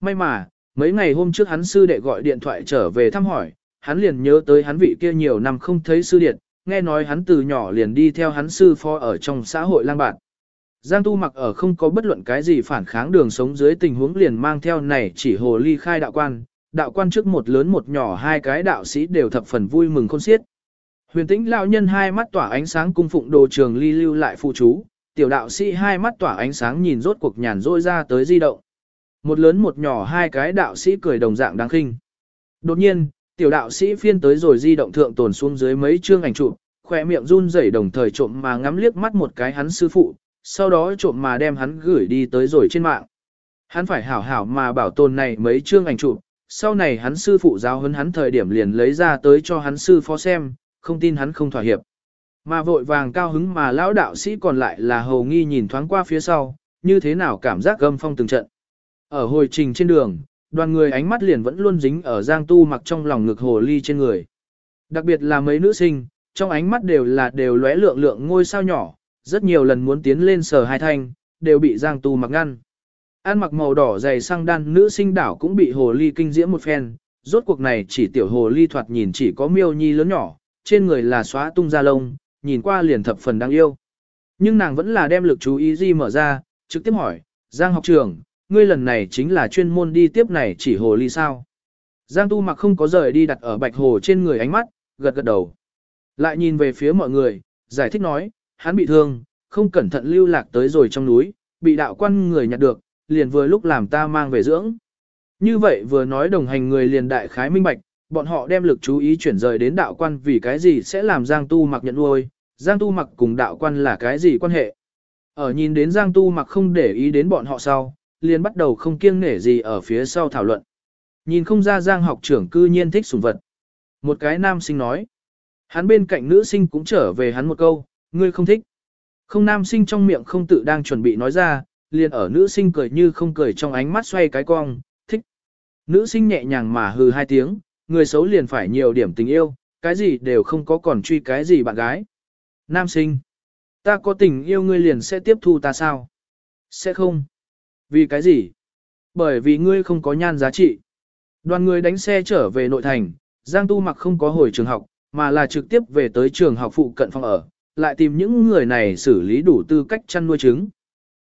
May mà, mấy ngày hôm trước hắn sư đệ gọi điện thoại trở về thăm hỏi, hắn liền nhớ tới hắn vị kia nhiều năm không thấy sư điện, nghe nói hắn từ nhỏ liền đi theo hắn sư phó ở trong xã hội lang bạt. Giang Tu mặc ở không có bất luận cái gì phản kháng đường sống dưới tình huống liền mang theo này chỉ hồ ly khai đạo quan, đạo quan trước một lớn một nhỏ hai cái đạo sĩ đều thập phần vui mừng khôn xiết. Huyền tĩnh lão nhân hai mắt tỏa ánh sáng cung phụng đồ trường ly lưu lại phụ chú, tiểu đạo sĩ hai mắt tỏa ánh sáng nhìn rốt cuộc nhàn rỗi ra tới di động. Một lớn một nhỏ hai cái đạo sĩ cười đồng dạng đáng khinh. Đột nhiên, tiểu đạo sĩ phiên tới rồi di động thượng tồn xuống dưới mấy chương ảnh chụp, khỏe miệng run rẩy đồng thời trộm mà ngắm liếc mắt một cái hắn sư phụ, sau đó trộm mà đem hắn gửi đi tới rồi trên mạng. Hắn phải hảo hảo mà bảo tồn này mấy chương ảnh chụp, sau này hắn sư phụ giáo huấn hắn thời điểm liền lấy ra tới cho hắn sư phó xem, không tin hắn không thỏa hiệp. Mà vội vàng cao hứng mà lão đạo sĩ còn lại là hầu nghi nhìn thoáng qua phía sau, như thế nào cảm giác gâm phong từng trận. Ở hồi trình trên đường, đoàn người ánh mắt liền vẫn luôn dính ở Giang Tu mặc trong lòng ngực hồ ly trên người. Đặc biệt là mấy nữ sinh, trong ánh mắt đều là đều lóe lượng lượng ngôi sao nhỏ, rất nhiều lần muốn tiến lên sờ hai thanh, đều bị Giang Tu mặc ngăn. An mặc màu đỏ dày sang đan nữ sinh đảo cũng bị hồ ly kinh diễm một phen, rốt cuộc này chỉ tiểu hồ ly thoạt nhìn chỉ có miêu nhi lớn nhỏ, trên người là xóa tung da lông, nhìn qua liền thập phần đáng yêu. Nhưng nàng vẫn là đem lực chú ý di mở ra, trực tiếp hỏi, Giang học trưởng ngươi lần này chính là chuyên môn đi tiếp này chỉ hồ ly sao. Giang tu mặc không có rời đi đặt ở bạch hồ trên người ánh mắt, gật gật đầu. Lại nhìn về phía mọi người, giải thích nói, hắn bị thương, không cẩn thận lưu lạc tới rồi trong núi, bị đạo quan người nhặt được, liền vừa lúc làm ta mang về dưỡng. Như vậy vừa nói đồng hành người liền đại khái minh bạch, bọn họ đem lực chú ý chuyển rời đến đạo quan vì cái gì sẽ làm Giang Tu mặc nhận nuôi, Giang Tu mặc cùng đạo quan là cái gì quan hệ. Ở nhìn đến Giang Tu mặc không để ý đến bọn họ sau, liền bắt đầu không kiêng nể gì ở phía sau thảo luận. Nhìn không ra Giang học trưởng cư nhiên thích sủng vật. Một cái nam sinh nói. Hắn bên cạnh nữ sinh cũng trở về hắn một câu, ngươi không thích. Không nam sinh trong miệng không tự đang chuẩn bị nói ra, liền ở nữ sinh cười như không cười trong ánh mắt xoay cái cong, thích. Nữ sinh nhẹ nhàng mà hừ hai tiếng, người xấu liền phải nhiều điểm tình yêu, cái gì đều không có còn truy cái gì bạn gái. Nam sinh, ta có tình yêu ngươi liền sẽ tiếp thu ta sao? Sẽ không. Vì cái gì? Bởi vì ngươi không có nhan giá trị. Đoàn người đánh xe trở về nội thành, Giang Tu mặc không có hồi trường học, mà là trực tiếp về tới trường học phụ cận phòng ở, lại tìm những người này xử lý đủ tư cách chăn nuôi trứng.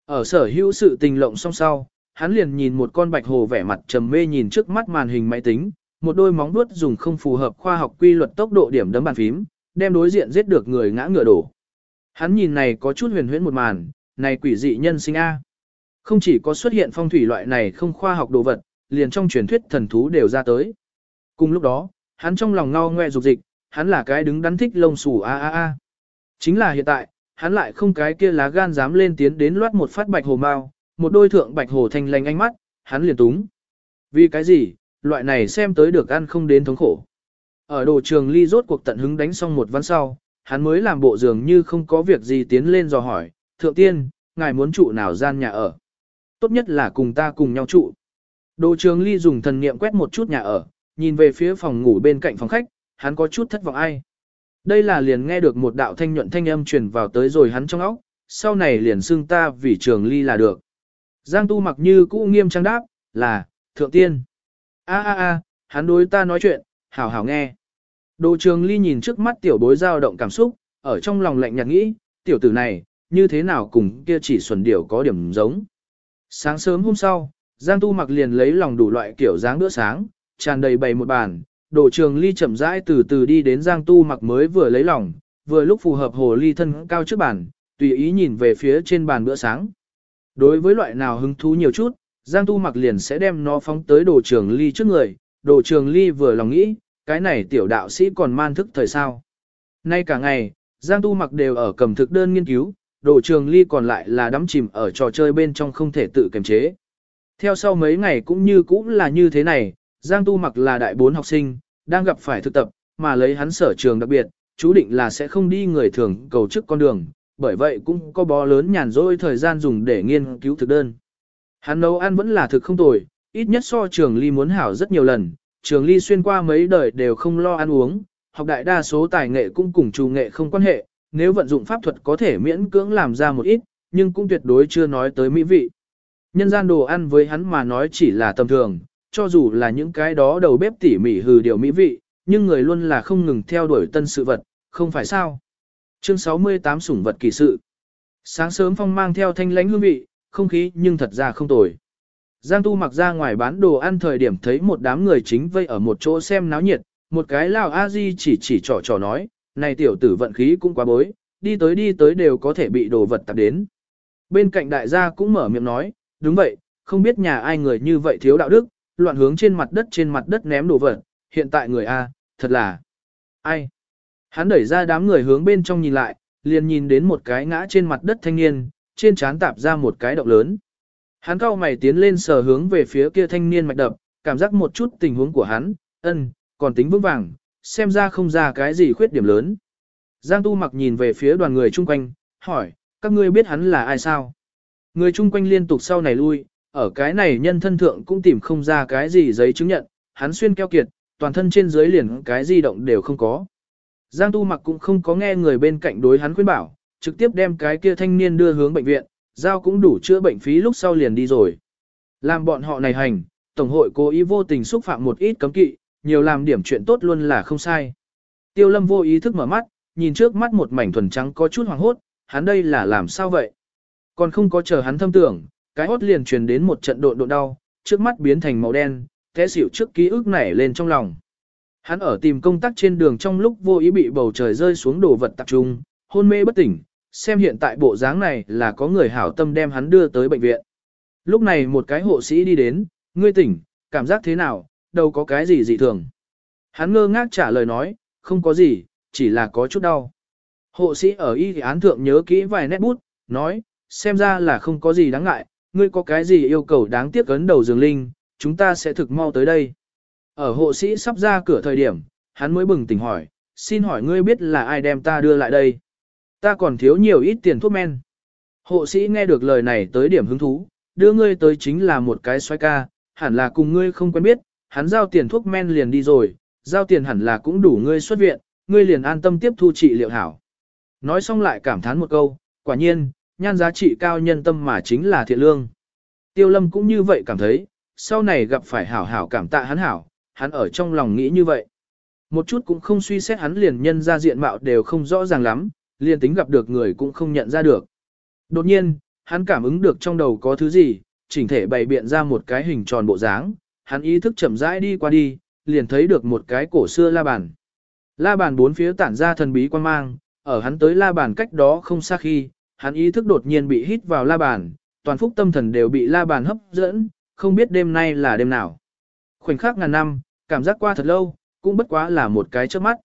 Ở sở hữu sự tình lộng song sau, hắn liền nhìn một con bạch hồ vẻ mặt trầm mê nhìn trước mắt màn hình máy tính, một đôi móng vuốt dùng không phù hợp khoa học quy luật tốc độ điểm đấm bàn phím, đem đối diện giết được người ngã ngựa đổ. Hắn nhìn này có chút huyền huyễn một màn, này quỷ dị nhân sinh A. Không chỉ có xuất hiện phong thủy loại này không khoa học đồ vật, liền trong truyền thuyết thần thú đều ra tới. Cùng lúc đó, hắn trong lòng ngao ngoe dục dịch, hắn là cái đứng đắn thích lông xù a a a. Chính là hiện tại, hắn lại không cái kia lá gan dám lên tiến đến loát một phát bạch hồ mao, một đôi thượng bạch hồ thanh lành ánh mắt, hắn liền túng. Vì cái gì, loại này xem tới được ăn không đến thống khổ. Ở đồ trường ly rốt cuộc tận hứng đánh xong một ván sau, hắn mới làm bộ dường như không có việc gì tiến lên dò hỏi, thượng tiên, ngài muốn trụ nào gian nhà ở. Tốt nhất là cùng ta cùng nhau trụ. Đồ trường ly dùng thần niệm quét một chút nhà ở, nhìn về phía phòng ngủ bên cạnh phòng khách, hắn có chút thất vọng ai. Đây là liền nghe được một đạo thanh nhuận thanh âm truyền vào tới rồi hắn trong óc, sau này liền xưng ta vì trường ly là được. Giang tu mặc như cũ nghiêm trang đáp, là, thượng tiên a a a hắn đối ta nói chuyện, hảo hảo nghe. Đồ trường ly nhìn trước mắt tiểu bối dao động cảm xúc, ở trong lòng lạnh nhạt nghĩ, tiểu tử này, như thế nào cùng kia chỉ xuẩn điểu có điểm giống. Sáng sớm hôm sau, Giang Tu mặc liền lấy lòng đủ loại kiểu dáng bữa sáng, tràn đầy bày một bàn, đồ trường ly chậm rãi từ từ đi đến Giang Tu mặc mới vừa lấy lòng, vừa lúc phù hợp hồ ly thân cao trước bàn, tùy ý nhìn về phía trên bàn bữa sáng. Đối với loại nào hứng thú nhiều chút, Giang Tu mặc liền sẽ đem nó phóng tới đồ trường ly trước người, đồ trường ly vừa lòng nghĩ, cái này tiểu đạo sĩ còn man thức thời sao. Nay cả ngày, Giang Tu mặc đều ở cầm thực đơn nghiên cứu, đồ trường ly còn lại là đắm chìm ở trò chơi bên trong không thể tự kiềm chế. Theo sau mấy ngày cũng như cũng là như thế này, Giang Tu mặc là đại bốn học sinh, đang gặp phải thực tập, mà lấy hắn sở trường đặc biệt, chú định là sẽ không đi người thường cầu chức con đường, bởi vậy cũng có bó lớn nhàn rỗi thời gian dùng để nghiên cứu thực đơn. Hắn nấu ăn vẫn là thực không tồi, ít nhất so trường ly muốn hảo rất nhiều lần, trường ly xuyên qua mấy đời đều không lo ăn uống, học đại đa số tài nghệ cũng cùng trù nghệ không quan hệ, nếu vận dụng pháp thuật có thể miễn cưỡng làm ra một ít, nhưng cũng tuyệt đối chưa nói tới mỹ vị. Nhân gian đồ ăn với hắn mà nói chỉ là tầm thường, cho dù là những cái đó đầu bếp tỉ mỉ hừ điều mỹ vị, nhưng người luôn là không ngừng theo đuổi tân sự vật, không phải sao. Chương 68 sủng vật kỳ sự. Sáng sớm phong mang theo thanh lãnh hương vị, không khí nhưng thật ra không tồi. Giang Tu mặc ra ngoài bán đồ ăn thời điểm thấy một đám người chính vây ở một chỗ xem náo nhiệt, một cái lao a di chỉ chỉ trò trò nói, này tiểu tử vận khí cũng quá bối, đi tới đi tới đều có thể bị đồ vật tạp đến. Bên cạnh đại gia cũng mở miệng nói, đúng vậy, không biết nhà ai người như vậy thiếu đạo đức, loạn hướng trên mặt đất trên mặt đất ném đồ vật, hiện tại người A, thật là, ai? Hắn đẩy ra đám người hướng bên trong nhìn lại, liền nhìn đến một cái ngã trên mặt đất thanh niên, trên trán tạp ra một cái động lớn. Hắn cao mày tiến lên sờ hướng về phía kia thanh niên mạch đập, cảm giác một chút tình huống của hắn, ân, còn tính vững vàng, xem ra không ra cái gì khuyết điểm lớn. Giang Tu mặc nhìn về phía đoàn người chung quanh, hỏi, các ngươi biết hắn là ai sao? Người chung quanh liên tục sau này lui, ở cái này nhân thân thượng cũng tìm không ra cái gì giấy chứng nhận, hắn xuyên keo kiệt, toàn thân trên dưới liền cái di động đều không có. Giang Tu mặc cũng không có nghe người bên cạnh đối hắn khuyên bảo, trực tiếp đem cái kia thanh niên đưa hướng bệnh viện, giao cũng đủ chữa bệnh phí lúc sau liền đi rồi. Làm bọn họ này hành, Tổng hội cố ý vô tình xúc phạm một ít cấm kỵ, nhiều làm điểm chuyện tốt luôn là không sai. Tiêu lâm vô ý thức mở mắt, nhìn trước mắt một mảnh thuần trắng có chút hoàng hốt, hắn đây là làm sao vậy? Còn không có chờ hắn thâm tưởng, cái hốt liền truyền đến một trận độn độn đau, trước mắt biến thành màu đen, té xỉu trước ký ức nảy lên trong lòng. Hắn ở tìm công tác trên đường trong lúc vô ý bị bầu trời rơi xuống đồ vật tập trung, hôn mê bất tỉnh, xem hiện tại bộ dáng này là có người hảo tâm đem hắn đưa tới bệnh viện. Lúc này một cái hộ sĩ đi đến, ngươi tỉnh, cảm giác thế nào, đâu có cái gì dị thường. Hắn ngơ ngác trả lời nói, không có gì, chỉ là có chút đau. Hộ sĩ ở y án thượng nhớ kỹ vài nét bút, nói, xem ra là không có gì đáng ngại, ngươi có cái gì yêu cầu đáng tiếc ấn đầu giường linh, chúng ta sẽ thực mau tới đây. Ở hộ sĩ sắp ra cửa thời điểm, hắn mới bừng tỉnh hỏi, xin hỏi ngươi biết là ai đem ta đưa lại đây. Ta còn thiếu nhiều ít tiền thuốc men. Hộ sĩ nghe được lời này tới điểm hứng thú, đưa ngươi tới chính là một cái xoay ca, hẳn là cùng ngươi không quen biết, hắn giao tiền thuốc men liền đi rồi, giao tiền hẳn là cũng đủ ngươi xuất viện, ngươi liền an tâm tiếp thu trị liệu hảo. Nói xong lại cảm thán một câu, quả nhiên, nhan giá trị cao nhân tâm mà chính là thiện lương. Tiêu lâm cũng như vậy cảm thấy, sau này gặp phải hảo hảo cảm tạ hắn hảo, hắn ở trong lòng nghĩ như vậy. Một chút cũng không suy xét hắn liền nhân ra diện mạo đều không rõ ràng lắm, liền tính gặp được người cũng không nhận ra được. Đột nhiên, hắn cảm ứng được trong đầu có thứ gì, chỉnh thể bày biện ra một cái hình tròn bộ dáng, hắn ý thức chậm rãi đi qua đi, liền thấy được một cái cổ xưa la bàn. La bàn bốn phía tản ra thần bí quan mang, ở hắn tới la bàn cách đó không xa khi, hắn ý thức đột nhiên bị hít vào la bàn, toàn phúc tâm thần đều bị la bàn hấp dẫn, không biết đêm nay là đêm nào. Khoảnh khắc ngàn năm, cảm giác qua thật lâu, cũng bất quá là một cái trước mắt.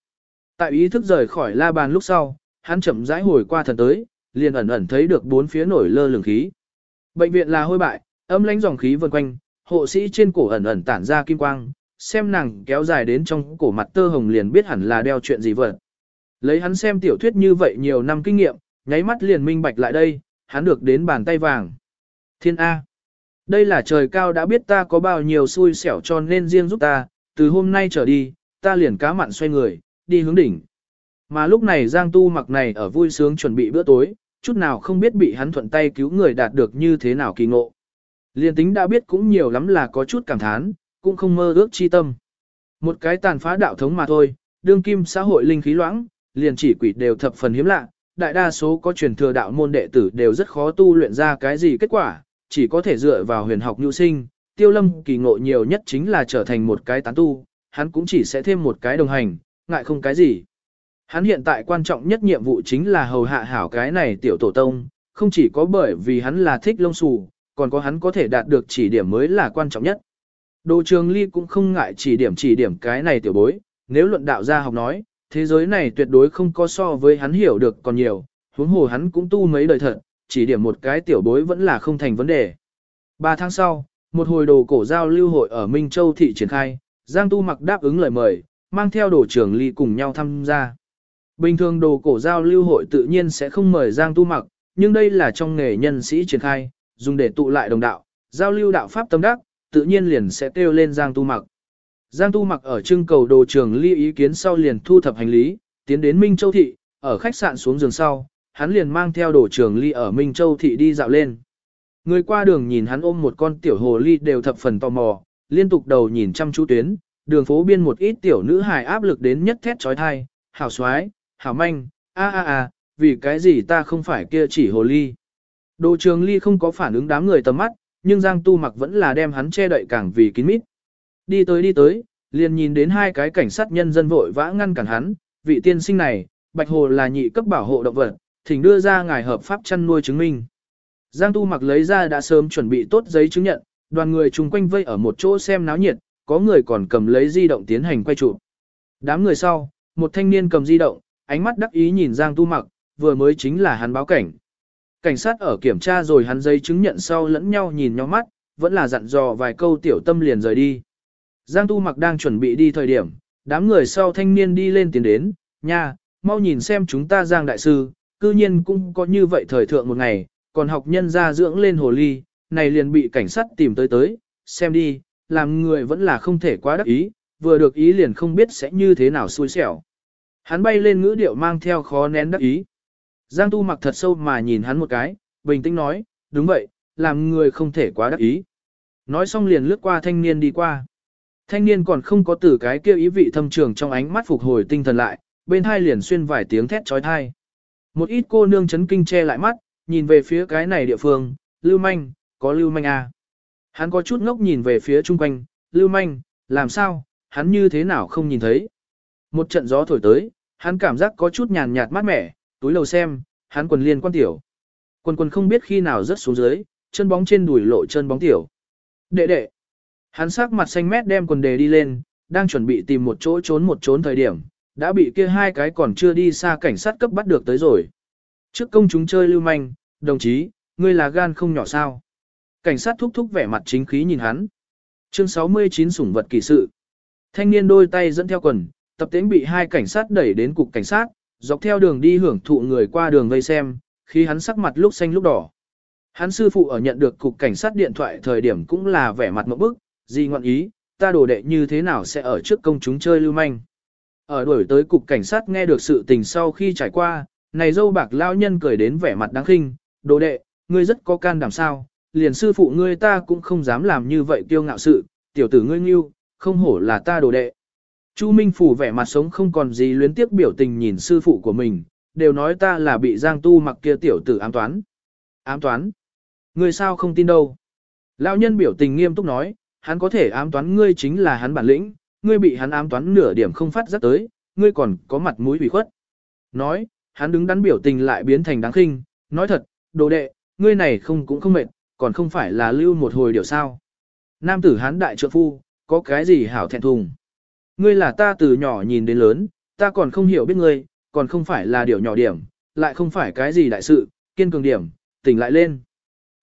Tại ý thức rời khỏi la bàn lúc sau, hắn chậm rãi hồi qua thần tới, liền ẩn ẩn thấy được bốn phía nổi lơ lửng khí. Bệnh viện là hôi bại, âm lãnh dòng khí vần quanh, hộ sĩ trên cổ ẩn ẩn tản ra kim quang, xem nàng kéo dài đến trong cổ mặt tơ hồng liền biết hẳn là đeo chuyện gì vật. Lấy hắn xem tiểu thuyết như vậy nhiều năm kinh nghiệm, nháy mắt liền minh bạch lại đây, hắn được đến bàn tay vàng. Thiên A. Đây là trời cao đã biết ta có bao nhiêu xui xẻo cho nên riêng giúp ta, từ hôm nay trở đi, ta liền cá mặn xoay người, đi hướng đỉnh. Mà lúc này Giang Tu mặc này ở vui sướng chuẩn bị bữa tối, chút nào không biết bị hắn thuận tay cứu người đạt được như thế nào kỳ ngộ. Liên tính đã biết cũng nhiều lắm là có chút cảm thán, cũng không mơ ước chi tâm. Một cái tàn phá đạo thống mà thôi, đương kim xã hội linh khí loãng, liền chỉ quỷ đều thập phần hiếm lạ, đại đa số có truyền thừa đạo môn đệ tử đều rất khó tu luyện ra cái gì kết quả, chỉ có thể dựa vào huyền học nhu sinh, tiêu lâm kỳ ngộ nhiều nhất chính là trở thành một cái tán tu, hắn cũng chỉ sẽ thêm một cái đồng hành, ngại không cái gì. Hắn hiện tại quan trọng nhất nhiệm vụ chính là hầu hạ hảo cái này tiểu tổ tông, không chỉ có bởi vì hắn là thích lông xù, còn có hắn có thể đạt được chỉ điểm mới là quan trọng nhất. Đồ trường ly cũng không ngại chỉ điểm chỉ điểm cái này tiểu bối, nếu luận đạo gia học nói, thế giới này tuyệt đối không có so với hắn hiểu được còn nhiều, huống hồ hắn cũng tu mấy đời thật, chỉ điểm một cái tiểu bối vẫn là không thành vấn đề. Ba tháng sau, một hồi đồ cổ giao lưu hội ở Minh Châu thị triển khai, Giang Tu mặc đáp ứng lời mời, mang theo đồ trưởng ly cùng nhau tham gia. Bình thường đồ cổ giao lưu hội tự nhiên sẽ không mời Giang Tu mặc, nhưng đây là trong nghề nhân sĩ triển khai, dùng để tụ lại đồng đạo, giao lưu đạo pháp tâm đắc, tự nhiên liền sẽ kêu lên Giang Tu mặc. Giang Tu mặc ở trưng cầu đồ trường ly ý kiến sau liền thu thập hành lý, tiến đến Minh Châu Thị, ở khách sạn xuống giường sau, hắn liền mang theo đồ trường ly ở Minh Châu Thị đi dạo lên. Người qua đường nhìn hắn ôm một con tiểu hồ ly đều thập phần tò mò, liên tục đầu nhìn chăm chú tuyến, đường phố biên một ít tiểu nữ hài áp lực đến nhất thét trói thai, hảo xoái, hảo manh, a a a, vì cái gì ta không phải kia chỉ hồ ly. Đồ trường ly không có phản ứng đám người tầm mắt, nhưng Giang Tu mặc vẫn là đem hắn che đậy càng vì kín mít. Đi tới đi tới, liền nhìn đến hai cái cảnh sát nhân dân vội vã ngăn cản hắn, vị tiên sinh này, bạch hồ là nhị cấp bảo hộ động vật, thỉnh đưa ra ngài hợp pháp chăn nuôi chứng minh. Giang Tu mặc lấy ra đã sớm chuẩn bị tốt giấy chứng nhận, đoàn người chung quanh vây ở một chỗ xem náo nhiệt, có người còn cầm lấy di động tiến hành quay chụp. Đám người sau, một thanh niên cầm di động, ánh mắt đắc ý nhìn Giang Tu mặc, vừa mới chính là hắn báo cảnh. Cảnh sát ở kiểm tra rồi hắn giấy chứng nhận sau lẫn nhau nhìn nhau mắt, vẫn là dặn dò vài câu tiểu tâm liền rời đi. Giang Tu mặc đang chuẩn bị đi thời điểm, đám người sau thanh niên đi lên tiến đến, nha, mau nhìn xem chúng ta Giang Đại Sư, cư nhiên cũng có như vậy thời thượng một ngày, còn học nhân ra dưỡng lên hồ ly, này liền bị cảnh sát tìm tới tới, xem đi, làm người vẫn là không thể quá đắc ý, vừa được ý liền không biết sẽ như thế nào xui xẻo. Hắn bay lên ngữ điệu mang theo khó nén đắc ý. Giang Tu mặc thật sâu mà nhìn hắn một cái, bình tĩnh nói, đúng vậy, làm người không thể quá đắc ý. Nói xong liền lướt qua thanh niên đi qua. Thanh niên còn không có từ cái kia ý vị thâm trường trong ánh mắt phục hồi tinh thần lại, bên hai liền xuyên vài tiếng thét trói thai. Một ít cô nương chấn kinh che lại mắt, nhìn về phía cái này địa phương, lưu manh, có lưu manh à. Hắn có chút ngốc nhìn về phía chung quanh, lưu manh, làm sao, hắn như thế nào không nhìn thấy. Một trận gió thổi tới, hắn cảm giác có chút nhàn nhạt mát mẻ, túi lầu xem, hắn quần liên quan tiểu. Quần quần không biết khi nào rớt xuống dưới, chân bóng trên đùi lộ chân bóng tiểu. Đệ đệ. Hắn sắc mặt xanh mét đem quần đề đi lên, đang chuẩn bị tìm một chỗ trốn một trốn thời điểm, đã bị kia hai cái còn chưa đi xa cảnh sát cấp bắt được tới rồi. Trước công chúng chơi lưu manh, đồng chí, ngươi là gan không nhỏ sao. Cảnh sát thúc thúc vẻ mặt chính khí nhìn hắn. Chương 69 sủng vật kỳ sự. Thanh niên đôi tay dẫn theo quần, tập tính bị hai cảnh sát đẩy đến cục cảnh sát, dọc theo đường đi hưởng thụ người qua đường vây xem, khi hắn sắc mặt lúc xanh lúc đỏ. Hắn sư phụ ở nhận được cục cảnh sát điện thoại thời điểm cũng là vẻ mặt một bức, gì ngọn ý, ta đồ đệ như thế nào sẽ ở trước công chúng chơi lưu manh. Ở đuổi tới cục cảnh sát nghe được sự tình sau khi trải qua, này dâu bạc lao nhân cười đến vẻ mặt đáng khinh, đồ đệ, ngươi rất có can đảm sao, liền sư phụ ngươi ta cũng không dám làm như vậy kiêu ngạo sự, tiểu tử ngươi nghiêu, không hổ là ta đồ đệ. Chu Minh Phủ vẻ mặt sống không còn gì luyến tiếc biểu tình nhìn sư phụ của mình, đều nói ta là bị Giang Tu mặc kia tiểu tử ám toán. Ám toán? Ngươi sao không tin đâu? Lão nhân biểu tình nghiêm túc nói, hắn có thể ám toán ngươi chính là hắn bản lĩnh, ngươi bị hắn ám toán nửa điểm không phát giác tới, ngươi còn có mặt mũi bị khuất. Nói, hắn đứng đắn biểu tình lại biến thành đáng khinh, nói thật, đồ đệ, ngươi này không cũng không mệt, còn không phải là lưu một hồi điều sao. Nam tử hắn đại trượng phu, có cái gì hảo thẹn thùng. Ngươi là ta từ nhỏ nhìn đến lớn, ta còn không hiểu biết ngươi, còn không phải là điều nhỏ điểm, lại không phải cái gì đại sự, kiên cường điểm, tỉnh lại lên.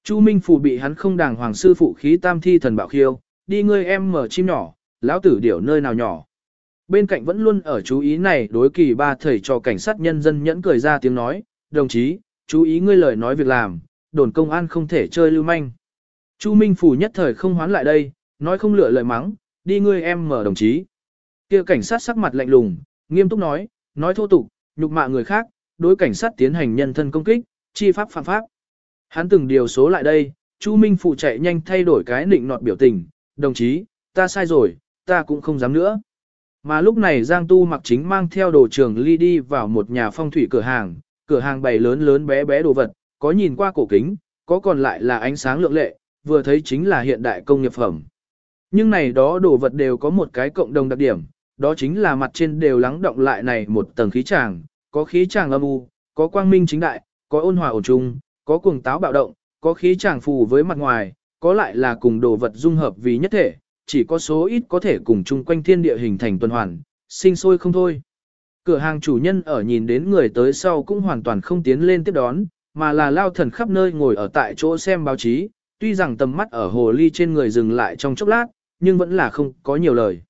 Chu Minh Phù bị hắn không đàng hoàng sư phụ khí tam thi thần bạo khiêu, đi ngươi em mở chim nhỏ, lão tử điểu nơi nào nhỏ. Bên cạnh vẫn luôn ở chú ý này đối kỳ ba thầy cho cảnh sát nhân dân nhẫn cười ra tiếng nói, đồng chí, chú ý ngươi lời nói việc làm, đồn công an không thể chơi lưu manh. Chu Minh Phủ nhất thời không hoán lại đây, nói không lựa lời mắng, đi ngươi em mở đồng chí kia cảnh sát sắc mặt lạnh lùng, nghiêm túc nói, nói thô tục, nhục mạ người khác, đối cảnh sát tiến hành nhân thân công kích, chi pháp phạm pháp. Hắn từng điều số lại đây, Chu Minh Phụ chạy nhanh thay đổi cái nịnh nọt biểu tình, đồng chí, ta sai rồi, ta cũng không dám nữa. Mà lúc này Giang Tu mặc chính mang theo đồ trường ly đi vào một nhà phong thủy cửa hàng, cửa hàng bày lớn lớn bé bé đồ vật, có nhìn qua cổ kính, có còn lại là ánh sáng lượng lệ, vừa thấy chính là hiện đại công nghiệp phẩm. Nhưng này đó đồ vật đều có một cái cộng đồng đặc điểm, đó chính là mặt trên đều lắng động lại này một tầng khí tràng, có khí tràng âm u, có quang minh chính đại, có ôn hòa ổn trung, có cuồng táo bạo động, có khí tràng phù với mặt ngoài, có lại là cùng đồ vật dung hợp vì nhất thể, chỉ có số ít có thể cùng chung quanh thiên địa hình thành tuần hoàn, sinh sôi không thôi. Cửa hàng chủ nhân ở nhìn đến người tới sau cũng hoàn toàn không tiến lên tiếp đón, mà là lao thần khắp nơi ngồi ở tại chỗ xem báo chí, tuy rằng tầm mắt ở hồ ly trên người dừng lại trong chốc lát, nhưng vẫn là không có nhiều lời.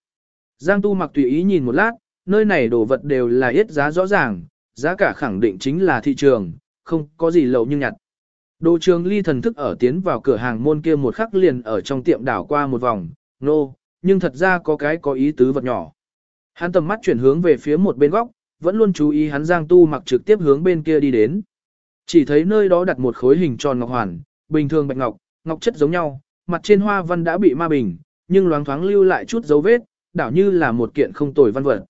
Giang Tu mặc tùy ý nhìn một lát, nơi này đồ vật đều là ít giá rõ ràng, giá cả khẳng định chính là thị trường, không có gì lậu nhưng nhặt. Đồ trường ly thần thức ở tiến vào cửa hàng môn kia một khắc liền ở trong tiệm đảo qua một vòng, nô, nhưng thật ra có cái có ý tứ vật nhỏ. Hắn tầm mắt chuyển hướng về phía một bên góc, vẫn luôn chú ý hắn Giang Tu mặc trực tiếp hướng bên kia đi đến. Chỉ thấy nơi đó đặt một khối hình tròn ngọc hoàn, bình thường bạch ngọc, ngọc chất giống nhau, mặt trên hoa văn đã bị ma bình, nhưng loáng thoáng lưu lại chút dấu vết, đảo như là một kiện không tồi văn vật.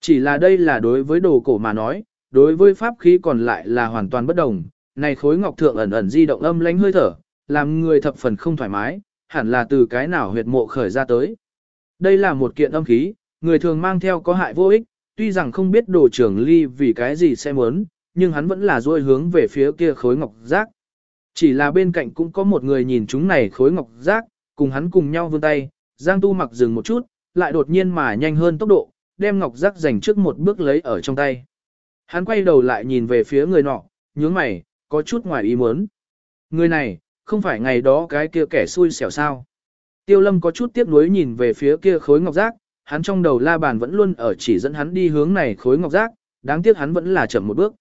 Chỉ là đây là đối với đồ cổ mà nói, đối với pháp khí còn lại là hoàn toàn bất đồng. Này khối ngọc thượng ẩn ẩn di động âm lánh hơi thở, làm người thập phần không thoải mái, hẳn là từ cái nào huyệt mộ khởi ra tới. Đây là một kiện âm khí, người thường mang theo có hại vô ích, tuy rằng không biết đồ trưởng ly vì cái gì sẽ muốn, nhưng hắn vẫn là dôi hướng về phía kia khối ngọc giác. Chỉ là bên cạnh cũng có một người nhìn chúng này khối ngọc giác, cùng hắn cùng nhau vươn tay, Giang Tu mặc dừng một chút, lại đột nhiên mà nhanh hơn tốc độ, đem ngọc giác dành trước một bước lấy ở trong tay. Hắn quay đầu lại nhìn về phía người nọ, nhướng mày, có chút ngoài ý muốn. Người này, không phải ngày đó cái kia kẻ xui xẻo sao. Tiêu lâm có chút tiếc nuối nhìn về phía kia khối ngọc giác, hắn trong đầu la bàn vẫn luôn ở chỉ dẫn hắn đi hướng này khối ngọc giác, đáng tiếc hắn vẫn là chậm một bước.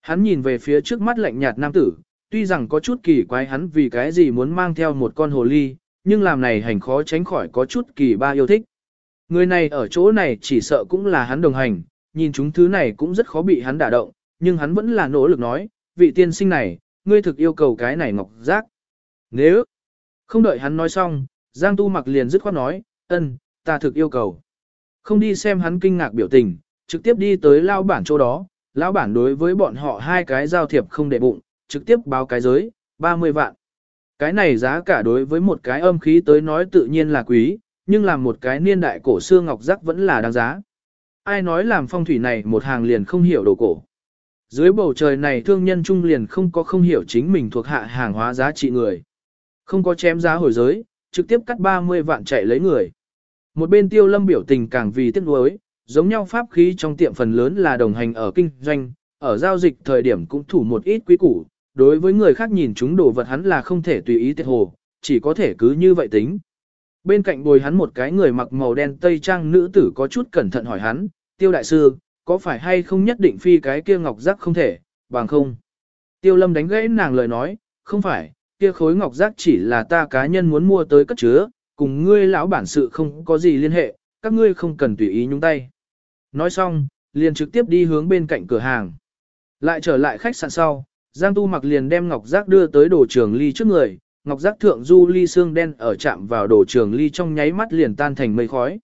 Hắn nhìn về phía trước mắt lạnh nhạt nam tử, tuy rằng có chút kỳ quái hắn vì cái gì muốn mang theo một con hồ ly, nhưng làm này hành khó tránh khỏi có chút kỳ ba yêu thích. Người này ở chỗ này chỉ sợ cũng là hắn đồng hành, nhìn chúng thứ này cũng rất khó bị hắn đả động, nhưng hắn vẫn là nỗ lực nói, vị tiên sinh này, ngươi thực yêu cầu cái này ngọc giác. Nếu không đợi hắn nói xong, Giang Tu mặc liền dứt khoát nói, ân, ta thực yêu cầu. Không đi xem hắn kinh ngạc biểu tình, trực tiếp đi tới lao bản chỗ đó, lão bản đối với bọn họ hai cái giao thiệp không để bụng, trực tiếp báo cái giới, 30 vạn. Cái này giá cả đối với một cái âm khí tới nói tự nhiên là quý, nhưng làm một cái niên đại cổ xưa ngọc giác vẫn là đáng giá. Ai nói làm phong thủy này một hàng liền không hiểu đồ cổ. Dưới bầu trời này thương nhân trung liền không có không hiểu chính mình thuộc hạ hàng hóa giá trị người. Không có chém giá hồi giới, trực tiếp cắt 30 vạn chạy lấy người. Một bên tiêu lâm biểu tình càng vì tiếc nuối, giống nhau pháp khí trong tiệm phần lớn là đồng hành ở kinh doanh, ở giao dịch thời điểm cũng thủ một ít quý củ, đối với người khác nhìn chúng đồ vật hắn là không thể tùy ý tiết hồ, chỉ có thể cứ như vậy tính. Bên cạnh bồi hắn một cái người mặc màu đen tây trang nữ tử có chút cẩn thận hỏi hắn, tiêu đại sư, có phải hay không nhất định phi cái kia ngọc giác không thể, bằng không. Tiêu lâm đánh gãy nàng lời nói, không phải, kia khối ngọc giác chỉ là ta cá nhân muốn mua tới cất chứa, cùng ngươi lão bản sự không có gì liên hệ, các ngươi không cần tùy ý nhúng tay. Nói xong, liền trực tiếp đi hướng bên cạnh cửa hàng. Lại trở lại khách sạn sau, Giang Tu mặc liền đem ngọc giác đưa tới đồ trường ly trước người, ngọc giác thượng du ly xương đen ở chạm vào đồ trường ly trong nháy mắt liền tan thành mây khói.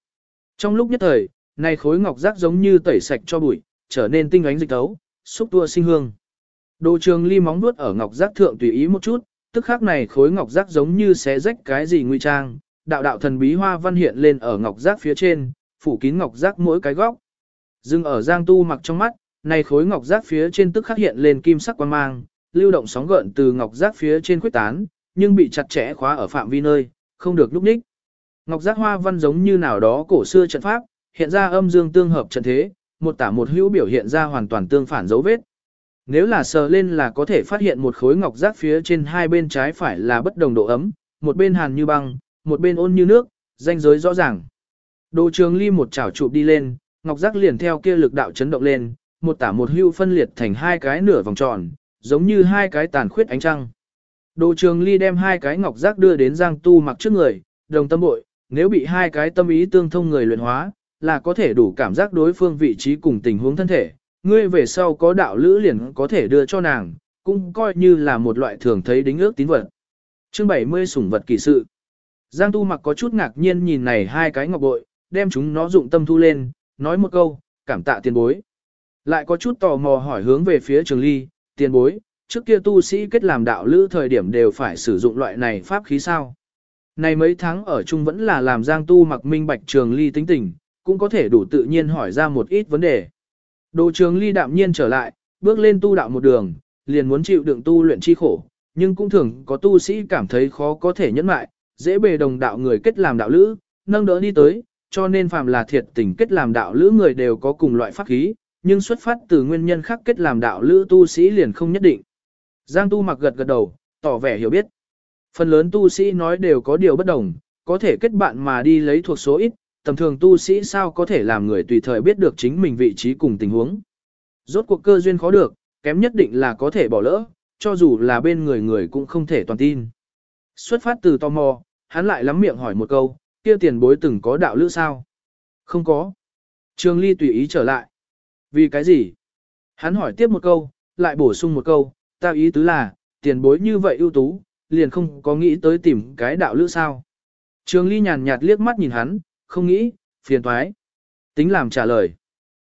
Trong lúc nhất thời, này khối ngọc giác giống như tẩy sạch cho bụi, trở nên tinh ánh dịch tấu, xúc tua sinh hương. Đồ trường ly móng nuốt ở ngọc giác thượng tùy ý một chút, tức khắc này khối ngọc giác giống như xé rách cái gì nguy trang, đạo đạo thần bí hoa văn hiện lên ở ngọc giác phía trên, phủ kín ngọc giác mỗi cái góc. Dừng ở Giang Tu mặc trong mắt, này khối ngọc giác phía trên tức khắc hiện lên kim sắc quang mang, lưu động sóng gợn từ ngọc giác phía trên khuếch tán, nhưng bị chặt chẽ khóa ở phạm vi nơi, không được núp ních. Ngọc giác hoa văn giống như nào đó cổ xưa trận pháp, hiện ra âm dương tương hợp trận thế, một tả một hữu biểu hiện ra hoàn toàn tương phản dấu vết. Nếu là sờ lên là có thể phát hiện một khối ngọc giác phía trên hai bên trái phải là bất đồng độ ấm, một bên hàn như băng, một bên ôn như nước, danh giới rõ ràng. Đồ trường ly một chảo chụp đi lên, ngọc giác liền theo kia lực đạo chấn động lên, một tả một hưu phân liệt thành hai cái nửa vòng tròn, giống như hai cái tàn khuyết ánh trăng. Đồ trường ly đem hai cái ngọc giác đưa đến Giang Tu mặc trước người, đồng tâm bội, nếu bị hai cái tâm ý tương thông người luyện hóa, là có thể đủ cảm giác đối phương vị trí cùng tình huống thân thể. Ngươi về sau có đạo lữ liền có thể đưa cho nàng, cũng coi như là một loại thường thấy đính ước tín vật. Chương 70 sủng vật kỳ sự. Giang Tu mặc có chút ngạc nhiên nhìn này hai cái ngọc bội, đem chúng nó dụng tâm thu lên, nói một câu, cảm tạ tiền bối. Lại có chút tò mò hỏi hướng về phía trường ly, tiền bối, trước kia tu sĩ kết làm đạo lữ thời điểm đều phải sử dụng loại này pháp khí sao. Này mấy tháng ở chung vẫn là làm giang tu mặc minh bạch trường ly tính tình, cũng có thể đủ tự nhiên hỏi ra một ít vấn đề. Đồ trường ly đạm nhiên trở lại, bước lên tu đạo một đường, liền muốn chịu đựng tu luyện chi khổ, nhưng cũng thường có tu sĩ cảm thấy khó có thể nhẫn mại, dễ bề đồng đạo người kết làm đạo lữ, nâng đỡ đi tới, cho nên phàm là thiệt tình kết làm đạo lữ người đều có cùng loại pháp khí, nhưng xuất phát từ nguyên nhân khác kết làm đạo lữ tu sĩ liền không nhất định. Giang tu mặc gật gật đầu, tỏ vẻ hiểu biết. Phần lớn tu sĩ nói đều có điều bất đồng, có thể kết bạn mà đi lấy thuộc số ít, tầm thường tu sĩ sao có thể làm người tùy thời biết được chính mình vị trí cùng tình huống. Rốt cuộc cơ duyên khó được, kém nhất định là có thể bỏ lỡ, cho dù là bên người người cũng không thể toàn tin. Xuất phát từ tò mò, hắn lại lắm miệng hỏi một câu, kia tiền bối từng có đạo lữ sao? Không có. Trường Ly tùy ý trở lại. Vì cái gì? Hắn hỏi tiếp một câu, lại bổ sung một câu, ta ý tứ là, tiền bối như vậy ưu tú, liền không có nghĩ tới tìm cái đạo lữ sao. Trường Ly nhàn nhạt liếc mắt nhìn hắn, không nghĩ, phiền toái. Tính làm trả lời.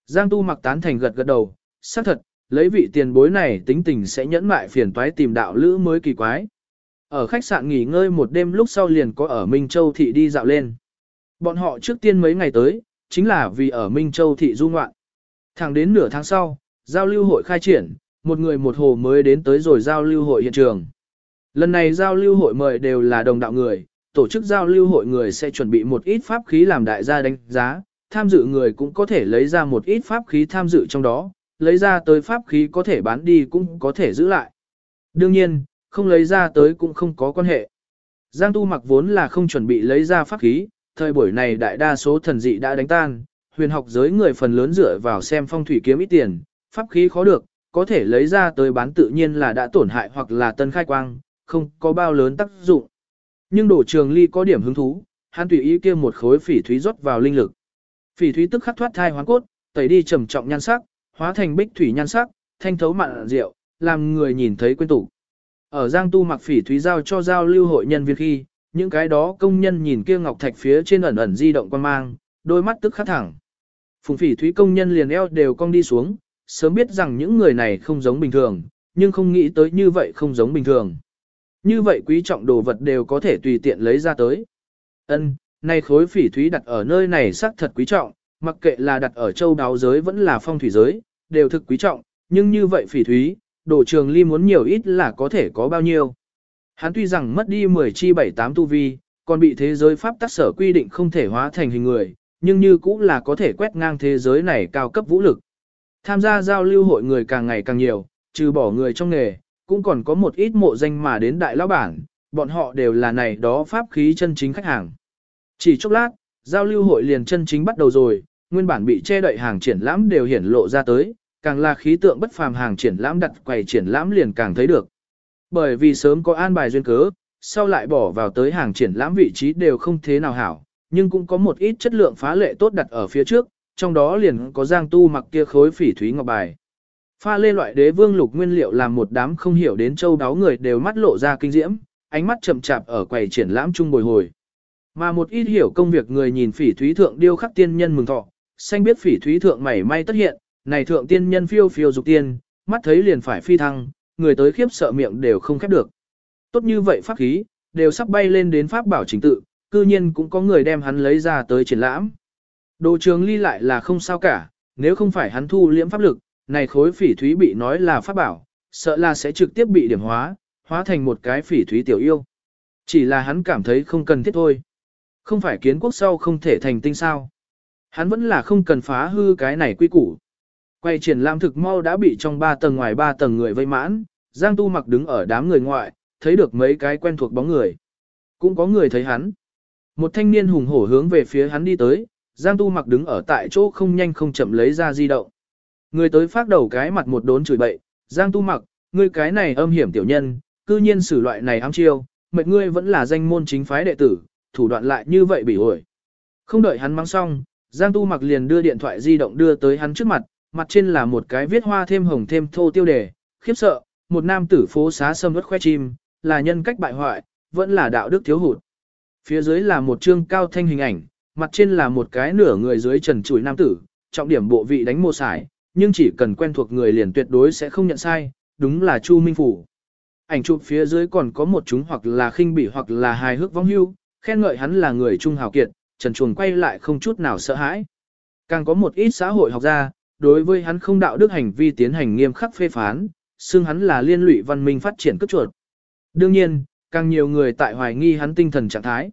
Giang Tu mặc tán thành gật gật đầu, xác thật, lấy vị tiền bối này tính tình sẽ nhẫn mại phiền toái tìm đạo lữ mới kỳ quái. Ở khách sạn nghỉ ngơi một đêm lúc sau liền có ở Minh Châu Thị đi dạo lên. Bọn họ trước tiên mấy ngày tới, chính là vì ở Minh Châu Thị du ngoạn. Thẳng đến nửa tháng sau, giao lưu hội khai triển, một người một hồ mới đến tới rồi giao lưu hội hiện trường. Lần này giao lưu hội mời đều là đồng đạo người, tổ chức giao lưu hội người sẽ chuẩn bị một ít pháp khí làm đại gia đánh giá, tham dự người cũng có thể lấy ra một ít pháp khí tham dự trong đó, lấy ra tới pháp khí có thể bán đi cũng có thể giữ lại. Đương nhiên, không lấy ra tới cũng không có quan hệ. Giang Tu mặc vốn là không chuẩn bị lấy ra pháp khí, thời buổi này đại đa số thần dị đã đánh tan, huyền học giới người phần lớn dựa vào xem phong thủy kiếm ít tiền, pháp khí khó được, có thể lấy ra tới bán tự nhiên là đã tổn hại hoặc là tân khai quang, không có bao lớn tác dụng. Nhưng đổ trường ly có điểm hứng thú, hắn tùy ý kia một khối phỉ thúy rót vào linh lực. Phỉ thúy tức khắc thoát thai hoán cốt, tẩy đi trầm trọng nhan sắc, hóa thành bích thủy nhan sắc, thanh thấu mặn rượu, làm người nhìn thấy quên tủ. Ở Giang Tu mặc phỉ thúy giao cho giao lưu hội nhân viên khi, những cái đó công nhân nhìn kia ngọc thạch phía trên ẩn ẩn di động quan mang, đôi mắt tức khắc thẳng. Phùng phỉ thúy công nhân liền eo đều cong đi xuống, sớm biết rằng những người này không giống bình thường, nhưng không nghĩ tới như vậy không giống bình thường. Như vậy quý trọng đồ vật đều có thể tùy tiện lấy ra tới. Ân, nay khối phỉ thúy đặt ở nơi này xác thật quý trọng, mặc kệ là đặt ở châu đáo giới vẫn là phong thủy giới, đều thực quý trọng, nhưng như vậy phỉ thúy, đồ trường ly muốn nhiều ít là có thể có bao nhiêu. Hắn tuy rằng mất đi 10 chi 7-8 tu vi, còn bị thế giới pháp tắc sở quy định không thể hóa thành hình người, nhưng như cũng là có thể quét ngang thế giới này cao cấp vũ lực. Tham gia giao lưu hội người càng ngày càng nhiều, trừ bỏ người trong nghề, cũng còn có một ít mộ danh mà đến đại lão bản, bọn họ đều là này đó pháp khí chân chính khách hàng. Chỉ chốc lát, giao lưu hội liền chân chính bắt đầu rồi, nguyên bản bị che đậy hàng triển lãm đều hiển lộ ra tới, càng là khí tượng bất phàm hàng triển lãm đặt quầy triển lãm liền càng thấy được. Bởi vì sớm có an bài duyên cớ, sau lại bỏ vào tới hàng triển lãm vị trí đều không thế nào hảo, nhưng cũng có một ít chất lượng phá lệ tốt đặt ở phía trước, trong đó liền có giang tu mặc kia khối phỉ thúy ngọc bài. Pha lê loại đế vương lục nguyên liệu làm một đám không hiểu đến châu đáo người đều mắt lộ ra kinh diễm, ánh mắt chậm chạp ở quầy triển lãm chung bồi hồi. Mà một ít hiểu công việc người nhìn phỉ thúy thượng điêu khắc tiên nhân mừng thọ, xanh biết phỉ thúy thượng mảy may tất hiện, này thượng tiên nhân phiêu phiêu dục tiên, mắt thấy liền phải phi thăng, người tới khiếp sợ miệng đều không khép được. Tốt như vậy pháp khí, đều sắp bay lên đến pháp bảo chính tự, cư nhiên cũng có người đem hắn lấy ra tới triển lãm. Đồ trường ly lại là không sao cả, nếu không phải hắn thu liễm pháp lực, này khối phỉ thúy bị nói là pháp bảo, sợ là sẽ trực tiếp bị điểm hóa, hóa thành một cái phỉ thúy tiểu yêu. Chỉ là hắn cảm thấy không cần thiết thôi. Không phải kiến quốc sau không thể thành tinh sao. Hắn vẫn là không cần phá hư cái này quy củ. Quay triển lãm thực mau đã bị trong ba tầng ngoài ba tầng người vây mãn, Giang Tu mặc đứng ở đám người ngoại, thấy được mấy cái quen thuộc bóng người. Cũng có người thấy hắn. Một thanh niên hùng hổ hướng về phía hắn đi tới, Giang Tu mặc đứng ở tại chỗ không nhanh không chậm lấy ra di động. Người tới phát đầu cái mặt một đốn chửi bậy, Giang Tu mặc, ngươi cái này âm hiểm tiểu nhân, cư nhiên xử loại này ám chiêu, mệt ngươi vẫn là danh môn chính phái đệ tử, thủ đoạn lại như vậy bị ổi. Không đợi hắn mang xong, Giang Tu mặc liền đưa điện thoại di động đưa tới hắn trước mặt, mặt trên là một cái viết hoa thêm hồng thêm thô tiêu đề, khiếp sợ, một nam tử phố xá sâm vất khoe chim, là nhân cách bại hoại, vẫn là đạo đức thiếu hụt. Phía dưới là một chương cao thanh hình ảnh, mặt trên là một cái nửa người dưới trần chuỗi nam tử, trọng điểm bộ vị đánh mô sải, nhưng chỉ cần quen thuộc người liền tuyệt đối sẽ không nhận sai, đúng là Chu Minh Phủ. Ảnh chụp phía dưới còn có một chúng hoặc là khinh bỉ hoặc là hài hước vong hưu, khen ngợi hắn là người trung hào kiệt, trần chuồng quay lại không chút nào sợ hãi. Càng có một ít xã hội học gia, đối với hắn không đạo đức hành vi tiến hành nghiêm khắc phê phán, xưng hắn là liên lụy văn minh phát triển cấp chuột. Đương nhiên, càng nhiều người tại hoài nghi hắn tinh thần trạng thái.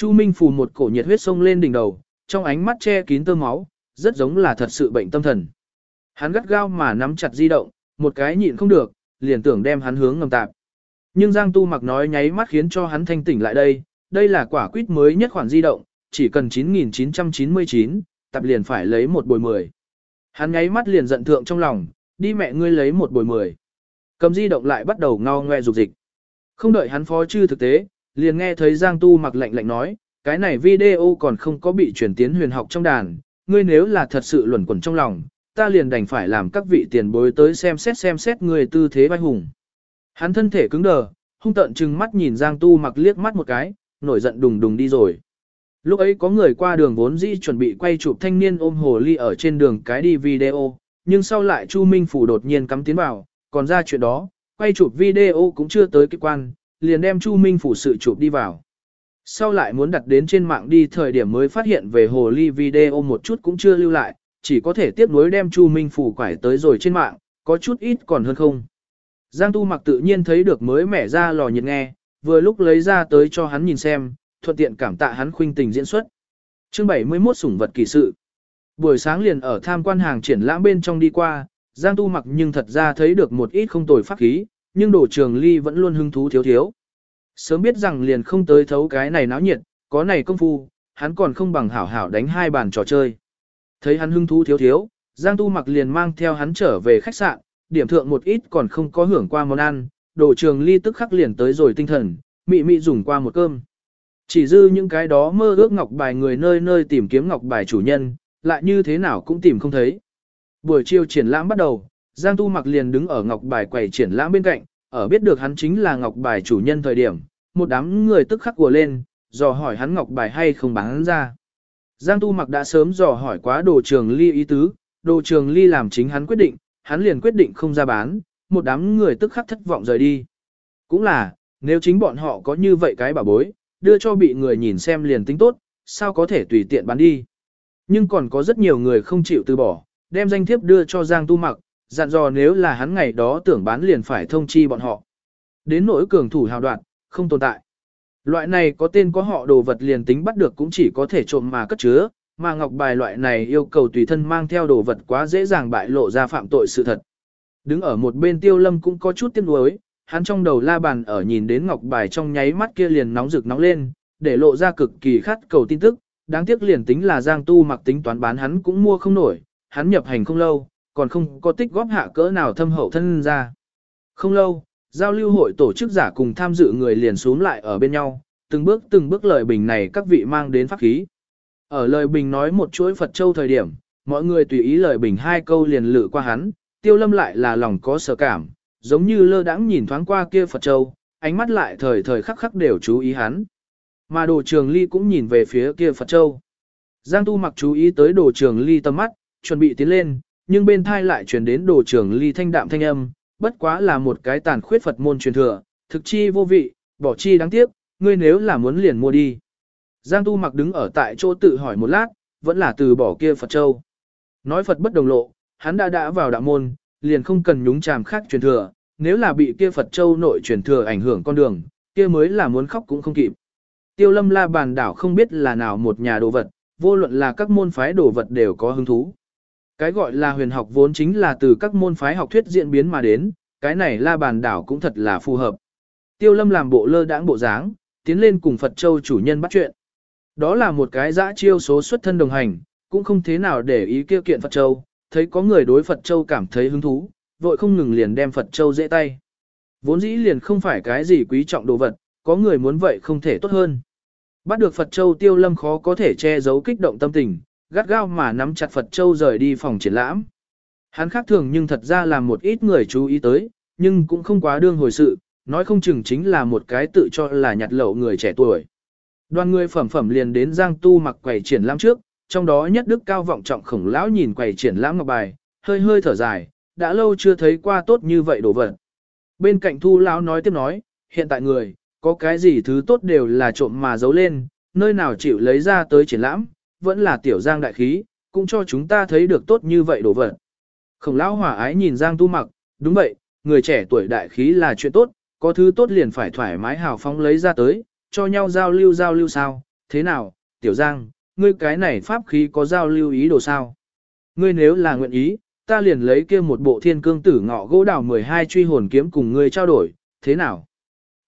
Chu Minh phù một cổ nhiệt huyết sông lên đỉnh đầu, trong ánh mắt che kín tơ máu, rất giống là thật sự bệnh tâm thần. Hắn gắt gao mà nắm chặt di động, một cái nhịn không được, liền tưởng đem hắn hướng ngầm tạp. Nhưng Giang Tu mặc nói nháy mắt khiến cho hắn thanh tỉnh lại đây, đây là quả quýt mới nhất khoản di động, chỉ cần 9.999, tập liền phải lấy một bồi mười. Hắn nháy mắt liền giận thượng trong lòng, đi mẹ ngươi lấy một bồi mười. Cầm di động lại bắt đầu ngao ngoe dục dịch. Không đợi hắn phó chư thực tế, liền nghe thấy Giang Tu mặc lạnh lạnh nói, cái này video còn không có bị chuyển tiến huyền học trong đàn, ngươi nếu là thật sự luẩn quẩn trong lòng, ta liền đành phải làm các vị tiền bối tới xem xét xem xét người tư thế vai hùng. Hắn thân thể cứng đờ, hung tợn chừng mắt nhìn Giang Tu mặc liếc mắt một cái, nổi giận đùng đùng đi rồi. Lúc ấy có người qua đường vốn dĩ chuẩn bị quay chụp thanh niên ôm hồ ly ở trên đường cái đi video, nhưng sau lại Chu Minh Phủ đột nhiên cắm tiến vào, còn ra chuyện đó, quay chụp video cũng chưa tới cái quan, liền đem Chu Minh Phủ sự chụp đi vào. Sau lại muốn đặt đến trên mạng đi thời điểm mới phát hiện về hồ ly video một chút cũng chưa lưu lại, chỉ có thể tiếp nối đem Chu Minh Phủ quải tới rồi trên mạng, có chút ít còn hơn không. Giang Tu mặc tự nhiên thấy được mới mẻ ra lò nhiệt nghe, vừa lúc lấy ra tới cho hắn nhìn xem, thuận tiện cảm tạ hắn khuynh tình diễn xuất. Chương 71 sủng vật kỳ sự. Buổi sáng liền ở tham quan hàng triển lãm bên trong đi qua, Giang Tu mặc nhưng thật ra thấy được một ít không tồi pháp khí, nhưng đổ trường ly vẫn luôn hứng thú thiếu thiếu. Sớm biết rằng liền không tới thấu cái này náo nhiệt, có này công phu, hắn còn không bằng hảo hảo đánh hai bàn trò chơi. Thấy hắn hứng thú thiếu thiếu, Giang Tu mặc liền mang theo hắn trở về khách sạn, điểm thượng một ít còn không có hưởng qua món ăn, đổ trường ly tức khắc liền tới rồi tinh thần, mị mị dùng qua một cơm. Chỉ dư những cái đó mơ ước ngọc bài người nơi nơi tìm kiếm ngọc bài chủ nhân, lại như thế nào cũng tìm không thấy. Buổi chiều triển lãm bắt đầu, Giang Tu mặc liền đứng ở ngọc bài quầy triển lãm bên cạnh, ở biết được hắn chính là ngọc bài chủ nhân thời điểm, một đám người tức khắc ùa lên, dò hỏi hắn ngọc bài hay không bán ra. Giang Tu mặc đã sớm dò hỏi quá đồ trường ly ý tứ, đồ trường ly làm chính hắn quyết định, hắn liền quyết định không ra bán, một đám người tức khắc thất vọng rời đi. Cũng là, nếu chính bọn họ có như vậy cái bảo bối, đưa cho bị người nhìn xem liền tính tốt, sao có thể tùy tiện bán đi. Nhưng còn có rất nhiều người không chịu từ bỏ, đem danh thiếp đưa cho Giang Tu Mặc, dặn dò nếu là hắn ngày đó tưởng bán liền phải thông chi bọn họ. Đến nỗi cường thủ hào đoạn, không tồn tại. Loại này có tên có họ đồ vật liền tính bắt được cũng chỉ có thể trộm mà cất chứa, mà ngọc bài loại này yêu cầu tùy thân mang theo đồ vật quá dễ dàng bại lộ ra phạm tội sự thật. Đứng ở một bên tiêu lâm cũng có chút tiếc nuối, hắn trong đầu la bàn ở nhìn đến ngọc bài trong nháy mắt kia liền nóng rực nóng lên, để lộ ra cực kỳ khát cầu tin tức, đáng tiếc liền tính là Giang Tu mặc tính toán bán hắn cũng mua không nổi, hắn nhập hành không lâu, còn không có tích góp hạ cỡ nào thâm hậu thân ra. Không lâu, giao lưu hội tổ chức giả cùng tham dự người liền xuống lại ở bên nhau, từng bước từng bước lời bình này các vị mang đến pháp khí. Ở lời bình nói một chuỗi Phật Châu thời điểm, mọi người tùy ý lời bình hai câu liền lự qua hắn, tiêu lâm lại là lòng có sở cảm, giống như lơ đãng nhìn thoáng qua kia Phật Châu, ánh mắt lại thời thời khắc khắc đều chú ý hắn. Mà đồ trường ly cũng nhìn về phía kia Phật Châu. Giang Tu mặc chú ý tới đồ trường ly tầm mắt, chuẩn bị tiến lên, nhưng bên thai lại truyền đến đồ trưởng ly thanh đạm thanh âm, bất quá là một cái tàn khuyết Phật môn truyền thừa, thực chi vô vị, bỏ chi đáng tiếc, ngươi nếu là muốn liền mua đi. Giang Tu mặc đứng ở tại chỗ tự hỏi một lát, vẫn là từ bỏ kia Phật Châu. Nói Phật bất đồng lộ, hắn đã đã vào đạo môn, liền không cần nhúng chàm khác truyền thừa, nếu là bị kia Phật Châu nội truyền thừa ảnh hưởng con đường, kia mới là muốn khóc cũng không kịp. Tiêu lâm la bàn đảo không biết là nào một nhà đồ vật, vô luận là các môn phái đồ vật đều có hứng thú. Cái gọi là huyền học vốn chính là từ các môn phái học thuyết diễn biến mà đến, cái này la bàn đảo cũng thật là phù hợp. Tiêu lâm làm bộ lơ đãng bộ dáng, tiến lên cùng Phật Châu chủ nhân bắt chuyện. Đó là một cái dã chiêu số xuất thân đồng hành, cũng không thế nào để ý kia kiện Phật Châu, thấy có người đối Phật Châu cảm thấy hứng thú, vội không ngừng liền đem Phật Châu dễ tay. Vốn dĩ liền không phải cái gì quý trọng đồ vật, có người muốn vậy không thể tốt hơn. Bắt được Phật Châu tiêu lâm khó có thể che giấu kích động tâm tình, gắt gao mà nắm chặt Phật Châu rời đi phòng triển lãm. Hắn khác thường nhưng thật ra là một ít người chú ý tới, nhưng cũng không quá đương hồi sự, nói không chừng chính là một cái tự cho là nhặt lậu người trẻ tuổi. Đoàn người phẩm phẩm liền đến Giang Tu mặc quầy triển lãm trước, trong đó nhất đức cao vọng trọng khổng lão nhìn quầy triển lãm ngọc bài, hơi hơi thở dài, đã lâu chưa thấy qua tốt như vậy đồ vật. Bên cạnh Thu lão nói tiếp nói, hiện tại người, có cái gì thứ tốt đều là trộm mà giấu lên, nơi nào chịu lấy ra tới triển lãm, vẫn là tiểu Giang đại khí, cũng cho chúng ta thấy được tốt như vậy đồ vật. Khổng lão hòa ái nhìn Giang Tu mặc, đúng vậy, người trẻ tuổi đại khí là chuyện tốt, có thứ tốt liền phải thoải mái hào phóng lấy ra tới, cho nhau giao lưu giao lưu sao, thế nào, tiểu giang, ngươi cái này pháp khí có giao lưu ý đồ sao? Ngươi nếu là nguyện ý, ta liền lấy kia một bộ thiên cương tử ngọ gỗ đào 12 truy hồn kiếm cùng ngươi trao đổi, thế nào?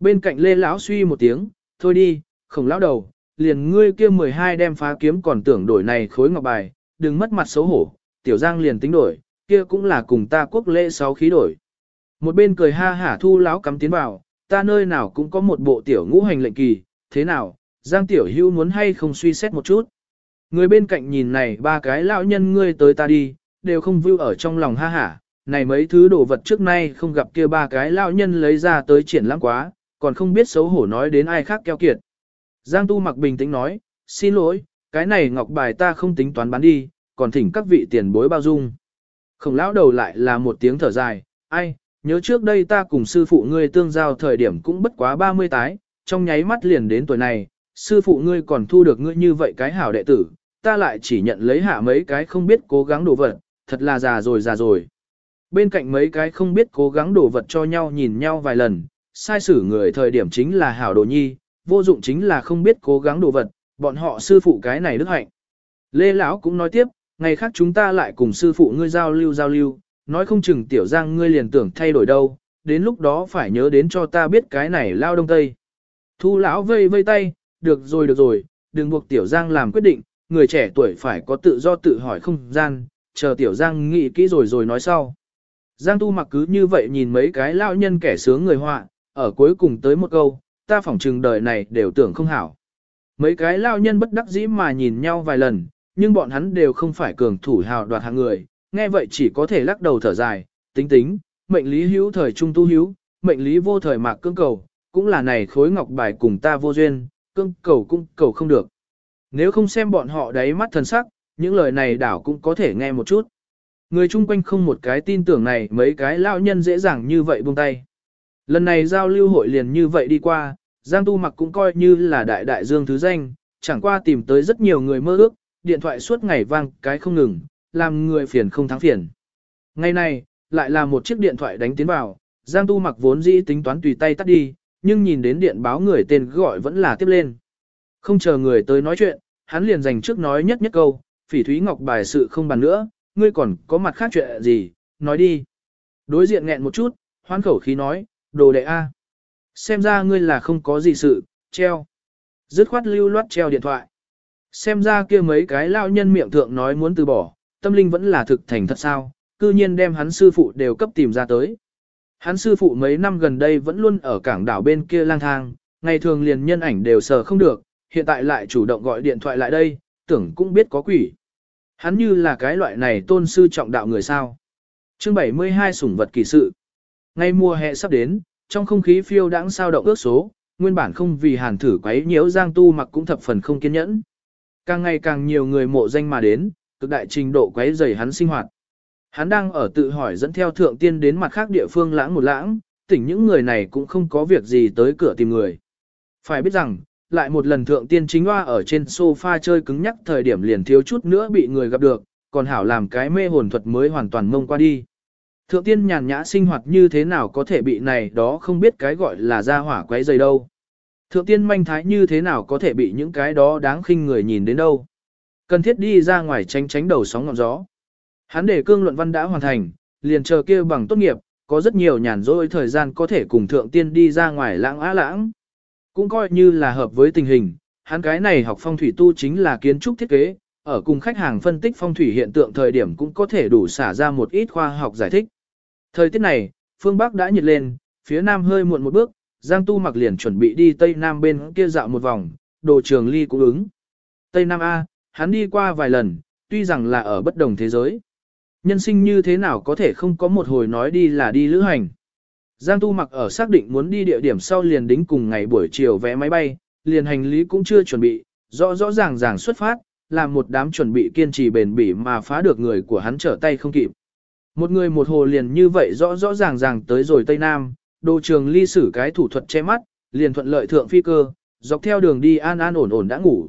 Bên cạnh lê lão suy một tiếng, thôi đi, khổng lão đầu, liền ngươi kia 12 đem phá kiếm còn tưởng đổi này khối ngọc bài, đừng mất mặt xấu hổ, tiểu giang liền tính đổi, kia cũng là cùng ta quốc lễ sáu khí đổi. Một bên cười ha hả thu lão cắm tiến vào, ta nơi nào cũng có một bộ tiểu ngũ hành lệnh kỳ, thế nào, Giang Tiểu Hữu muốn hay không suy xét một chút. Người bên cạnh nhìn này ba cái lão nhân ngươi tới ta đi, đều không vưu ở trong lòng ha hả, này mấy thứ đồ vật trước nay không gặp kia ba cái lão nhân lấy ra tới triển lãng quá, còn không biết xấu hổ nói đến ai khác keo kiệt. Giang Tu mặc bình tĩnh nói, xin lỗi, cái này ngọc bài ta không tính toán bán đi, còn thỉnh các vị tiền bối bao dung. Khổng lão đầu lại là một tiếng thở dài, ai, nhớ trước đây ta cùng sư phụ ngươi tương giao thời điểm cũng bất quá 30 tái, trong nháy mắt liền đến tuổi này, sư phụ ngươi còn thu được ngươi như vậy cái hảo đệ tử, ta lại chỉ nhận lấy hạ mấy cái không biết cố gắng đổ vật, thật là già rồi già rồi. Bên cạnh mấy cái không biết cố gắng đổ vật cho nhau nhìn nhau vài lần, sai xử người thời điểm chính là hảo đồ nhi, vô dụng chính là không biết cố gắng đồ vật, bọn họ sư phụ cái này đức hạnh. Lê Lão cũng nói tiếp, ngày khác chúng ta lại cùng sư phụ ngươi giao lưu giao lưu, nói không chừng tiểu giang ngươi liền tưởng thay đổi đâu, đến lúc đó phải nhớ đến cho ta biết cái này lao đông tây. Thu lão vây vây tay, được rồi được rồi, đừng buộc tiểu giang làm quyết định, người trẻ tuổi phải có tự do tự hỏi không gian, chờ tiểu giang nghĩ kỹ rồi rồi nói sau. Giang tu mặc cứ như vậy nhìn mấy cái lao nhân kẻ sướng người họa, ở cuối cùng tới một câu, ta phỏng chừng đời này đều tưởng không hảo. Mấy cái lao nhân bất đắc dĩ mà nhìn nhau vài lần, nhưng bọn hắn đều không phải cường thủ hào đoạt hạng người, nghe vậy chỉ có thể lắc đầu thở dài, tính tính, mệnh lý hữu thời trung tu hữu, mệnh lý vô thời mạc cương cầu, cũng là này khối ngọc bài cùng ta vô duyên, cương cầu cũng cầu không được. Nếu không xem bọn họ đáy mắt thần sắc, những lời này đảo cũng có thể nghe một chút. Người chung quanh không một cái tin tưởng này mấy cái lao nhân dễ dàng như vậy buông tay. Lần này giao lưu hội liền như vậy đi qua, Giang Tu Mặc cũng coi như là đại đại dương thứ danh, chẳng qua tìm tới rất nhiều người mơ ước, điện thoại suốt ngày vang cái không ngừng, làm người phiền không thắng phiền. Ngày này, lại là một chiếc điện thoại đánh tiến vào, Giang Tu Mặc vốn dĩ tính toán tùy tay tắt đi, nhưng nhìn đến điện báo người tên gọi vẫn là tiếp lên. Không chờ người tới nói chuyện, hắn liền dành trước nói nhất nhất câu, phỉ thúy ngọc bài sự không bàn nữa, ngươi còn có mặt khác chuyện gì, nói đi. Đối diện nghẹn một chút, hoan khẩu khí nói, đồ đệ A. Xem ra ngươi là không có gì sự, treo. Dứt khoát lưu loát treo điện thoại. Xem ra kia mấy cái lao nhân miệng thượng nói muốn từ bỏ, tâm linh vẫn là thực thành thật sao, cư nhiên đem hắn sư phụ đều cấp tìm ra tới. Hắn sư phụ mấy năm gần đây vẫn luôn ở cảng đảo bên kia lang thang, ngày thường liền nhân ảnh đều sờ không được, hiện tại lại chủ động gọi điện thoại lại đây, tưởng cũng biết có quỷ. Hắn như là cái loại này tôn sư trọng đạo người sao. chương 72 sủng vật kỳ sự. Ngay mùa hè sắp đến, trong không khí phiêu đãng sao động ước số, nguyên bản không vì hàn thử quấy nhiễu giang tu mặc cũng thập phần không kiên nhẫn. Càng ngày càng nhiều người mộ danh mà đến, cực đại trình độ quấy rầy hắn sinh hoạt. Hắn đang ở tự hỏi dẫn theo thượng tiên đến mặt khác địa phương lãng một lãng, tỉnh những người này cũng không có việc gì tới cửa tìm người. Phải biết rằng, lại một lần thượng tiên chính hoa ở trên sofa chơi cứng nhắc thời điểm liền thiếu chút nữa bị người gặp được, còn hảo làm cái mê hồn thuật mới hoàn toàn mông qua đi. Thượng tiên nhàn nhã sinh hoạt như thế nào có thể bị này đó không biết cái gọi là ra hỏa quấy dày đâu. Thượng tiên manh thái như thế nào có thể bị những cái đó đáng khinh người nhìn đến đâu. Cần thiết đi ra ngoài tránh tránh đầu sóng ngọn gió. Hắn để cương luận văn đã hoàn thành, liền chờ kia bằng tốt nghiệp, có rất nhiều nhàn rỗi thời gian có thể cùng thượng tiên đi ra ngoài lãng á lãng. Cũng coi như là hợp với tình hình, hắn cái này học phong thủy tu chính là kiến trúc thiết kế, ở cùng khách hàng phân tích phong thủy hiện tượng thời điểm cũng có thể đủ xả ra một ít khoa học giải thích. Thời tiết này, phương Bắc đã nhiệt lên, phía Nam hơi muộn một bước, Giang Tu mặc liền chuẩn bị đi Tây Nam bên kia dạo một vòng, đồ trường ly cũng ứng. Tây Nam A, hắn đi qua vài lần, tuy rằng là ở bất đồng thế giới. Nhân sinh như thế nào có thể không có một hồi nói đi là đi lữ hành. Giang Tu mặc ở xác định muốn đi địa điểm sau liền đính cùng ngày buổi chiều vé máy bay, liền hành lý cũng chưa chuẩn bị, rõ rõ ràng ràng xuất phát, làm một đám chuẩn bị kiên trì bền bỉ mà phá được người của hắn trở tay không kịp. Một người một hồ liền như vậy rõ rõ ràng ràng tới rồi Tây Nam, đồ trường ly sử cái thủ thuật che mắt, liền thuận lợi thượng phi cơ, dọc theo đường đi an an ổn ổn đã ngủ.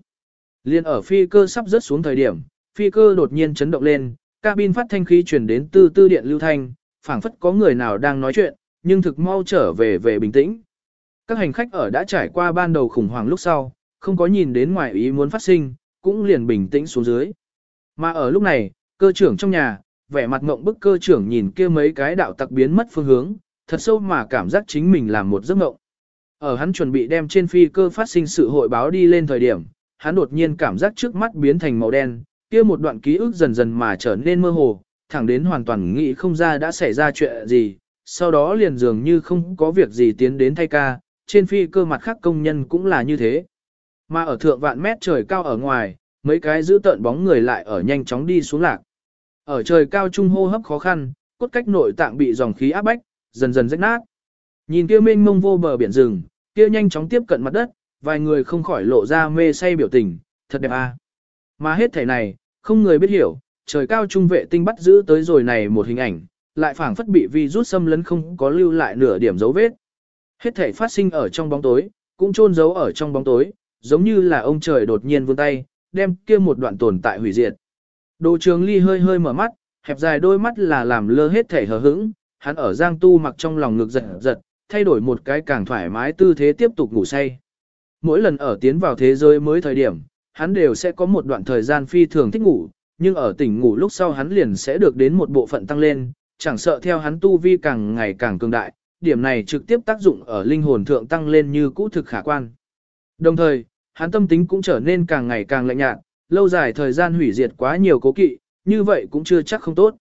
Liền ở phi cơ sắp rớt xuống thời điểm, phi cơ đột nhiên chấn động lên, cabin phát thanh khí truyền đến tư tư điện lưu thanh, phảng phất có người nào đang nói chuyện, nhưng thực mau trở về về bình tĩnh. Các hành khách ở đã trải qua ban đầu khủng hoảng lúc sau, không có nhìn đến ngoài ý muốn phát sinh, cũng liền bình tĩnh xuống dưới. Mà ở lúc này, cơ trưởng trong nhà, vẻ mặt ngộng bức cơ trưởng nhìn kia mấy cái đạo tặc biến mất phương hướng, thật sâu mà cảm giác chính mình làm một giấc ngộng. Ở hắn chuẩn bị đem trên phi cơ phát sinh sự hội báo đi lên thời điểm, hắn đột nhiên cảm giác trước mắt biến thành màu đen, kia một đoạn ký ức dần dần mà trở nên mơ hồ, thẳng đến hoàn toàn nghĩ không ra đã xảy ra chuyện gì, sau đó liền dường như không có việc gì tiến đến thay ca, trên phi cơ mặt khác công nhân cũng là như thế. Mà ở thượng vạn mét trời cao ở ngoài, mấy cái giữ tận bóng người lại ở nhanh chóng đi xuống lạc. Ở trời cao trung hô hấp khó khăn, cốt cách nội tạng bị dòng khí áp bách, dần dần rách nát. Nhìn kia mênh mông vô bờ biển rừng, kia nhanh chóng tiếp cận mặt đất, vài người không khỏi lộ ra mê say biểu tình, thật đẹp à. Mà hết thể này, không người biết hiểu, trời cao trung vệ tinh bắt giữ tới rồi này một hình ảnh, lại phảng phất bị vi rút xâm lấn không có lưu lại nửa điểm dấu vết. Hết thể phát sinh ở trong bóng tối, cũng chôn giấu ở trong bóng tối, giống như là ông trời đột nhiên vươn tay, đem kia một đoạn tồn tại hủy diệt. Đồ trường ly hơi hơi mở mắt, hẹp dài đôi mắt là làm lơ hết thể hờ hững, hắn ở giang tu mặc trong lòng ngực giật giật, thay đổi một cái càng thoải mái tư thế tiếp tục ngủ say. Mỗi lần ở tiến vào thế giới mới thời điểm, hắn đều sẽ có một đoạn thời gian phi thường thích ngủ, nhưng ở tỉnh ngủ lúc sau hắn liền sẽ được đến một bộ phận tăng lên, chẳng sợ theo hắn tu vi càng ngày càng cường đại, điểm này trực tiếp tác dụng ở linh hồn thượng tăng lên như cũ thực khả quan. Đồng thời, hắn tâm tính cũng trở nên càng ngày càng lạnh nhạt, lâu dài thời gian hủy diệt quá nhiều cố kỵ, như vậy cũng chưa chắc không tốt.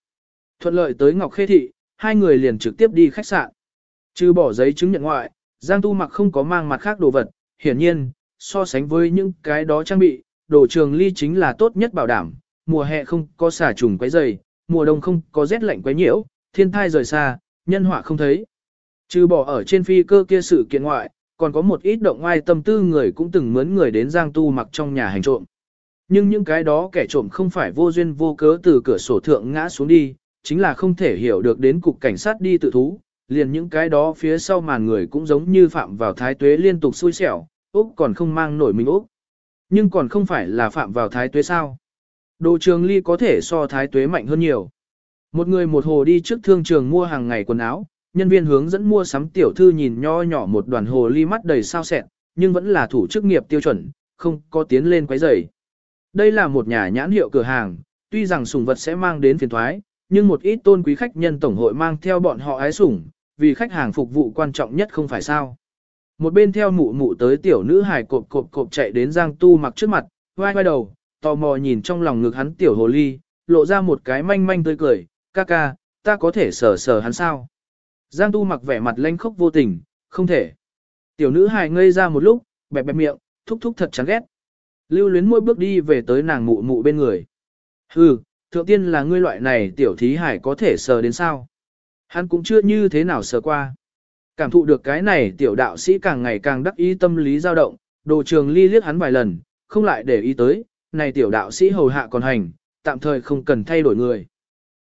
Thuận lợi tới Ngọc Khê Thị, hai người liền trực tiếp đi khách sạn. Trừ bỏ giấy chứng nhận ngoại, Giang Tu mặc không có mang mặt khác đồ vật, hiển nhiên, so sánh với những cái đó trang bị, đồ trường ly chính là tốt nhất bảo đảm, mùa hè không có xả trùng quấy dày, mùa đông không có rét lạnh quấy nhiễu, thiên thai rời xa, nhân họa không thấy. Trừ bỏ ở trên phi cơ kia sự kiện ngoại, còn có một ít động ngoài tâm tư người cũng từng mướn người đến Giang Tu mặc trong nhà hành trộm. Nhưng những cái đó kẻ trộm không phải vô duyên vô cớ từ cửa sổ thượng ngã xuống đi, chính là không thể hiểu được đến cục cảnh sát đi tự thú, liền những cái đó phía sau màn người cũng giống như phạm vào thái tuế liên tục xui xẻo, Úc còn không mang nổi mình Úc. Nhưng còn không phải là phạm vào thái tuế sao. Đồ trường ly có thể so thái tuế mạnh hơn nhiều. Một người một hồ đi trước thương trường mua hàng ngày quần áo, nhân viên hướng dẫn mua sắm tiểu thư nhìn nho nhỏ một đoàn hồ ly mắt đầy sao sẹn, nhưng vẫn là thủ chức nghiệp tiêu chuẩn, không có tiến lên quấy rầy. Đây là một nhà nhãn hiệu cửa hàng, tuy rằng sủng vật sẽ mang đến phiền thoái, nhưng một ít tôn quý khách nhân tổng hội mang theo bọn họ ái sủng, vì khách hàng phục vụ quan trọng nhất không phải sao. Một bên theo mụ mụ tới tiểu nữ hài cộp cộp cộp chạy đến Giang Tu mặc trước mặt, vai vai đầu, tò mò nhìn trong lòng ngực hắn tiểu hồ ly, lộ ra một cái manh manh tươi cười, ca ca, ta có thể sờ sờ hắn sao? Giang Tu mặc vẻ mặt lanh khốc vô tình, không thể. Tiểu nữ hài ngây ra một lúc, bẹp bẹp miệng, thúc thúc thật chán ghét. Lưu luyến mỗi bước đi về tới nàng mụ mụ bên người. Hừ, thượng tiên là ngươi loại này tiểu thí hải có thể sờ đến sao? Hắn cũng chưa như thế nào sờ qua. Cảm thụ được cái này tiểu đạo sĩ càng ngày càng đắc ý tâm lý dao động, đồ trường ly liếc hắn vài lần, không lại để ý tới, này tiểu đạo sĩ hầu hạ còn hành, tạm thời không cần thay đổi người.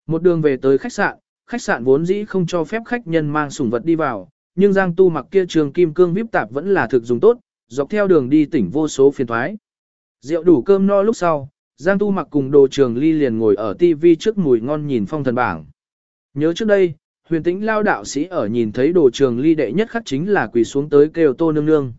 Một đường về tới khách sạn, khách sạn vốn dĩ không cho phép khách nhân mang sủng vật đi vào, nhưng Giang Tu mặc kia trường kim cương vip tạp vẫn là thực dùng tốt, dọc theo đường đi tỉnh vô số phiền thoái. Rượu đủ cơm no lúc sau, Giang Tu mặc cùng đồ trường ly liền ngồi ở TV trước mùi ngon nhìn phong thần bảng. Nhớ trước đây, huyền tĩnh lao đạo sĩ ở nhìn thấy đồ trường ly đệ nhất khắc chính là quỳ xuống tới kêu tô nương nương.